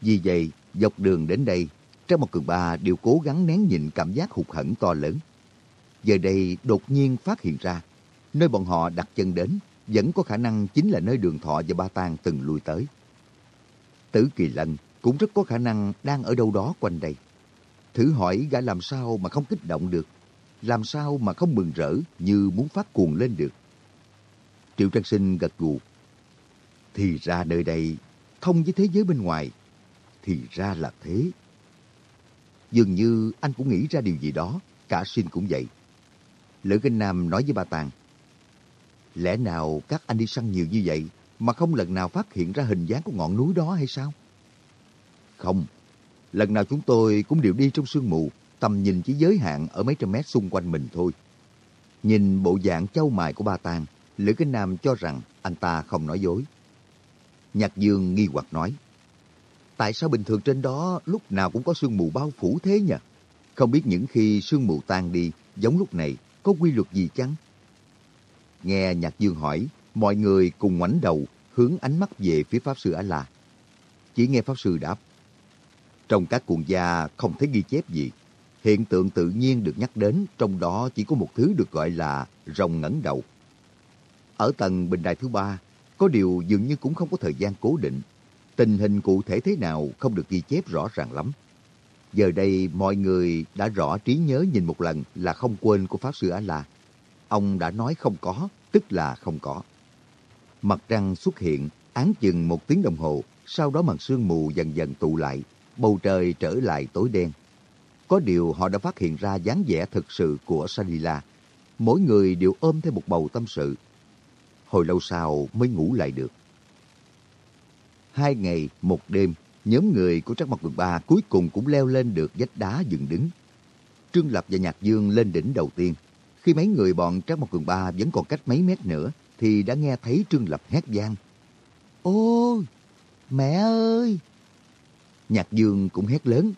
Vì vậy, dọc đường đến đây, Trang một cường ba đều cố gắng nén nhịn cảm giác hụt hẫng to lớn. Giờ đây đột nhiên phát hiện ra, nơi bọn họ đặt chân đến vẫn có khả năng chính là nơi đường thọ và ba tang từng lui tới. Tử Kỳ Lân cũng rất có khả năng đang ở đâu đó quanh đây. Thử hỏi gã làm sao mà không kích động được, làm sao mà không mừng rỡ như muốn phát cuồng lên được. Triệu Trang Sinh gật gù. Thì ra nơi đây thông với thế giới bên ngoài, thì ra là thế. Dường như anh cũng nghĩ ra điều gì đó, cả Sinh cũng vậy. Lữ Kinh Nam nói với ba Tàng, Lẽ nào các anh đi săn nhiều như vậy mà không lần nào phát hiện ra hình dáng của ngọn núi đó hay sao? Không, lần nào chúng tôi cũng đều đi trong sương mù, tầm nhìn chỉ giới hạn ở mấy trăm mét xung quanh mình thôi. Nhìn bộ dạng châu mài của ba Tàng, Lữ Kinh Nam cho rằng anh ta không nói dối. Nhạc Dương nghi hoặc nói, Tại sao bình thường trên đó lúc nào cũng có sương mù bao phủ thế nhỉ? Không biết những khi sương mù tan đi, giống lúc này, có quy luật gì chăng? Nghe Nhạc Dương hỏi, mọi người cùng ngoảnh đầu, hướng ánh mắt về phía Pháp Sư A-La. Chỉ nghe Pháp Sư đáp, trong các cuồng gia không thấy ghi chép gì. Hiện tượng tự nhiên được nhắc đến, trong đó chỉ có một thứ được gọi là rồng ngẩng đầu. Ở tầng bình đài thứ ba, có điều dường như cũng không có thời gian cố định. Tình hình cụ thể thế nào không được ghi chép rõ ràng lắm. Giờ đây mọi người đã rõ trí nhớ nhìn một lần là không quên của Pháp Sư A-La. Ông đã nói không có, tức là không có. Mặt trăng xuất hiện, án chừng một tiếng đồng hồ, sau đó màn sương mù dần dần tụ lại, bầu trời trở lại tối đen. Có điều họ đã phát hiện ra dáng vẻ thực sự của Sanila. Mỗi người đều ôm theo một bầu tâm sự. Hồi lâu sau mới ngủ lại được. Hai ngày, một đêm, nhóm người của Trắc Mặt Vườn Ba cuối cùng cũng leo lên được vách đá dựng đứng. Trương Lập và Nhạc Dương lên đỉnh đầu tiên. Khi mấy người bọn Trác Mặt cường Ba vẫn còn cách mấy mét nữa, thì đã nghe thấy Trương Lập hét vang. Ôi, mẹ ơi! Nhạc Dương cũng hét lớn.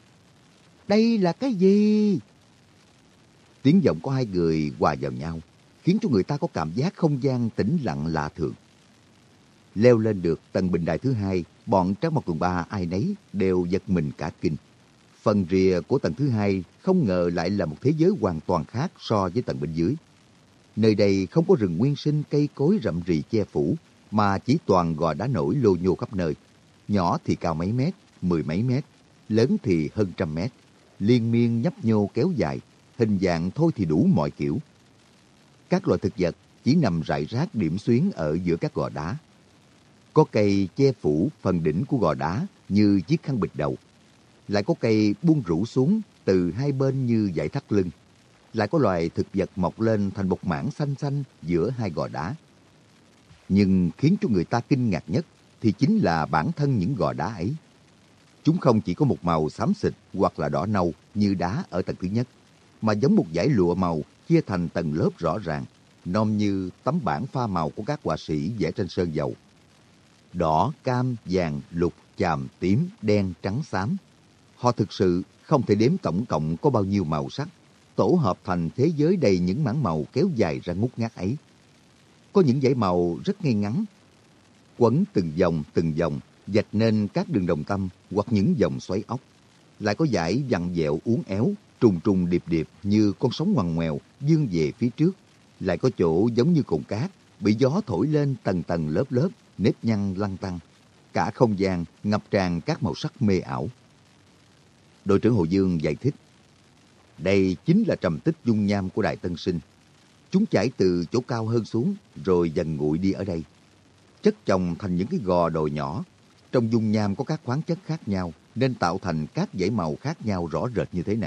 Đây là cái gì? Tiếng giọng của hai người hòa vào nhau, khiến cho người ta có cảm giác không gian tĩnh lặng lạ thường. Leo lên được tầng bình đài thứ hai, bọn Trác Mộc Cường Ba ai nấy đều giật mình cả kinh. Phần rìa của tầng thứ hai không ngờ lại là một thế giới hoàn toàn khác so với tầng bên dưới. Nơi đây không có rừng nguyên sinh cây cối rậm rì che phủ, mà chỉ toàn gò đá nổi lô nhô khắp nơi. Nhỏ thì cao mấy mét, mười mấy mét, lớn thì hơn trăm mét, liên miên nhấp nhô kéo dài, hình dạng thôi thì đủ mọi kiểu. Các loại thực vật chỉ nằm rải rác điểm xuyến ở giữa các gò đá. Có cây che phủ phần đỉnh của gò đá như chiếc khăn bịch đầu. Lại có cây buông rủ xuống từ hai bên như dải thắt lưng. Lại có loài thực vật mọc lên thành một mảng xanh xanh giữa hai gò đá. Nhưng khiến cho người ta kinh ngạc nhất thì chính là bản thân những gò đá ấy. Chúng không chỉ có một màu xám xịt hoặc là đỏ nâu như đá ở tầng thứ nhất, mà giống một dải lụa màu chia thành tầng lớp rõ ràng, nom như tấm bản pha màu của các họa sĩ vẽ trên sơn dầu. Đỏ, cam, vàng, lục, chàm, tím, đen, trắng, xám. Họ thực sự không thể đếm tổng cộng có bao nhiêu màu sắc, tổ hợp thành thế giới đầy những mảng màu kéo dài ra ngút ngát ấy. Có những dãy màu rất ngay ngắn, quấn từng dòng từng dòng, dạch nên các đường đồng tâm hoặc những dòng xoáy ốc. Lại có dải vặn dẹo uốn éo, trùng trùng điệp điệp như con sóng ngoằn ngoèo dương về phía trước. Lại có chỗ giống như cồn cát, bị gió thổi lên tầng tầng lớp lớp, nếp nhăn lăn tăng. Cả không gian ngập tràn các màu sắc mê ảo. Đội trưởng Hồ Dương giải thích. Đây chính là trầm tích dung nham của Đại Tân Sinh. Chúng chảy từ chỗ cao hơn xuống, rồi dần nguội đi ở đây. Chất chồng thành những cái gò đồi nhỏ. Trong dung nham có các khoáng chất khác nhau, nên tạo thành các dãy màu khác nhau rõ rệt như thế này.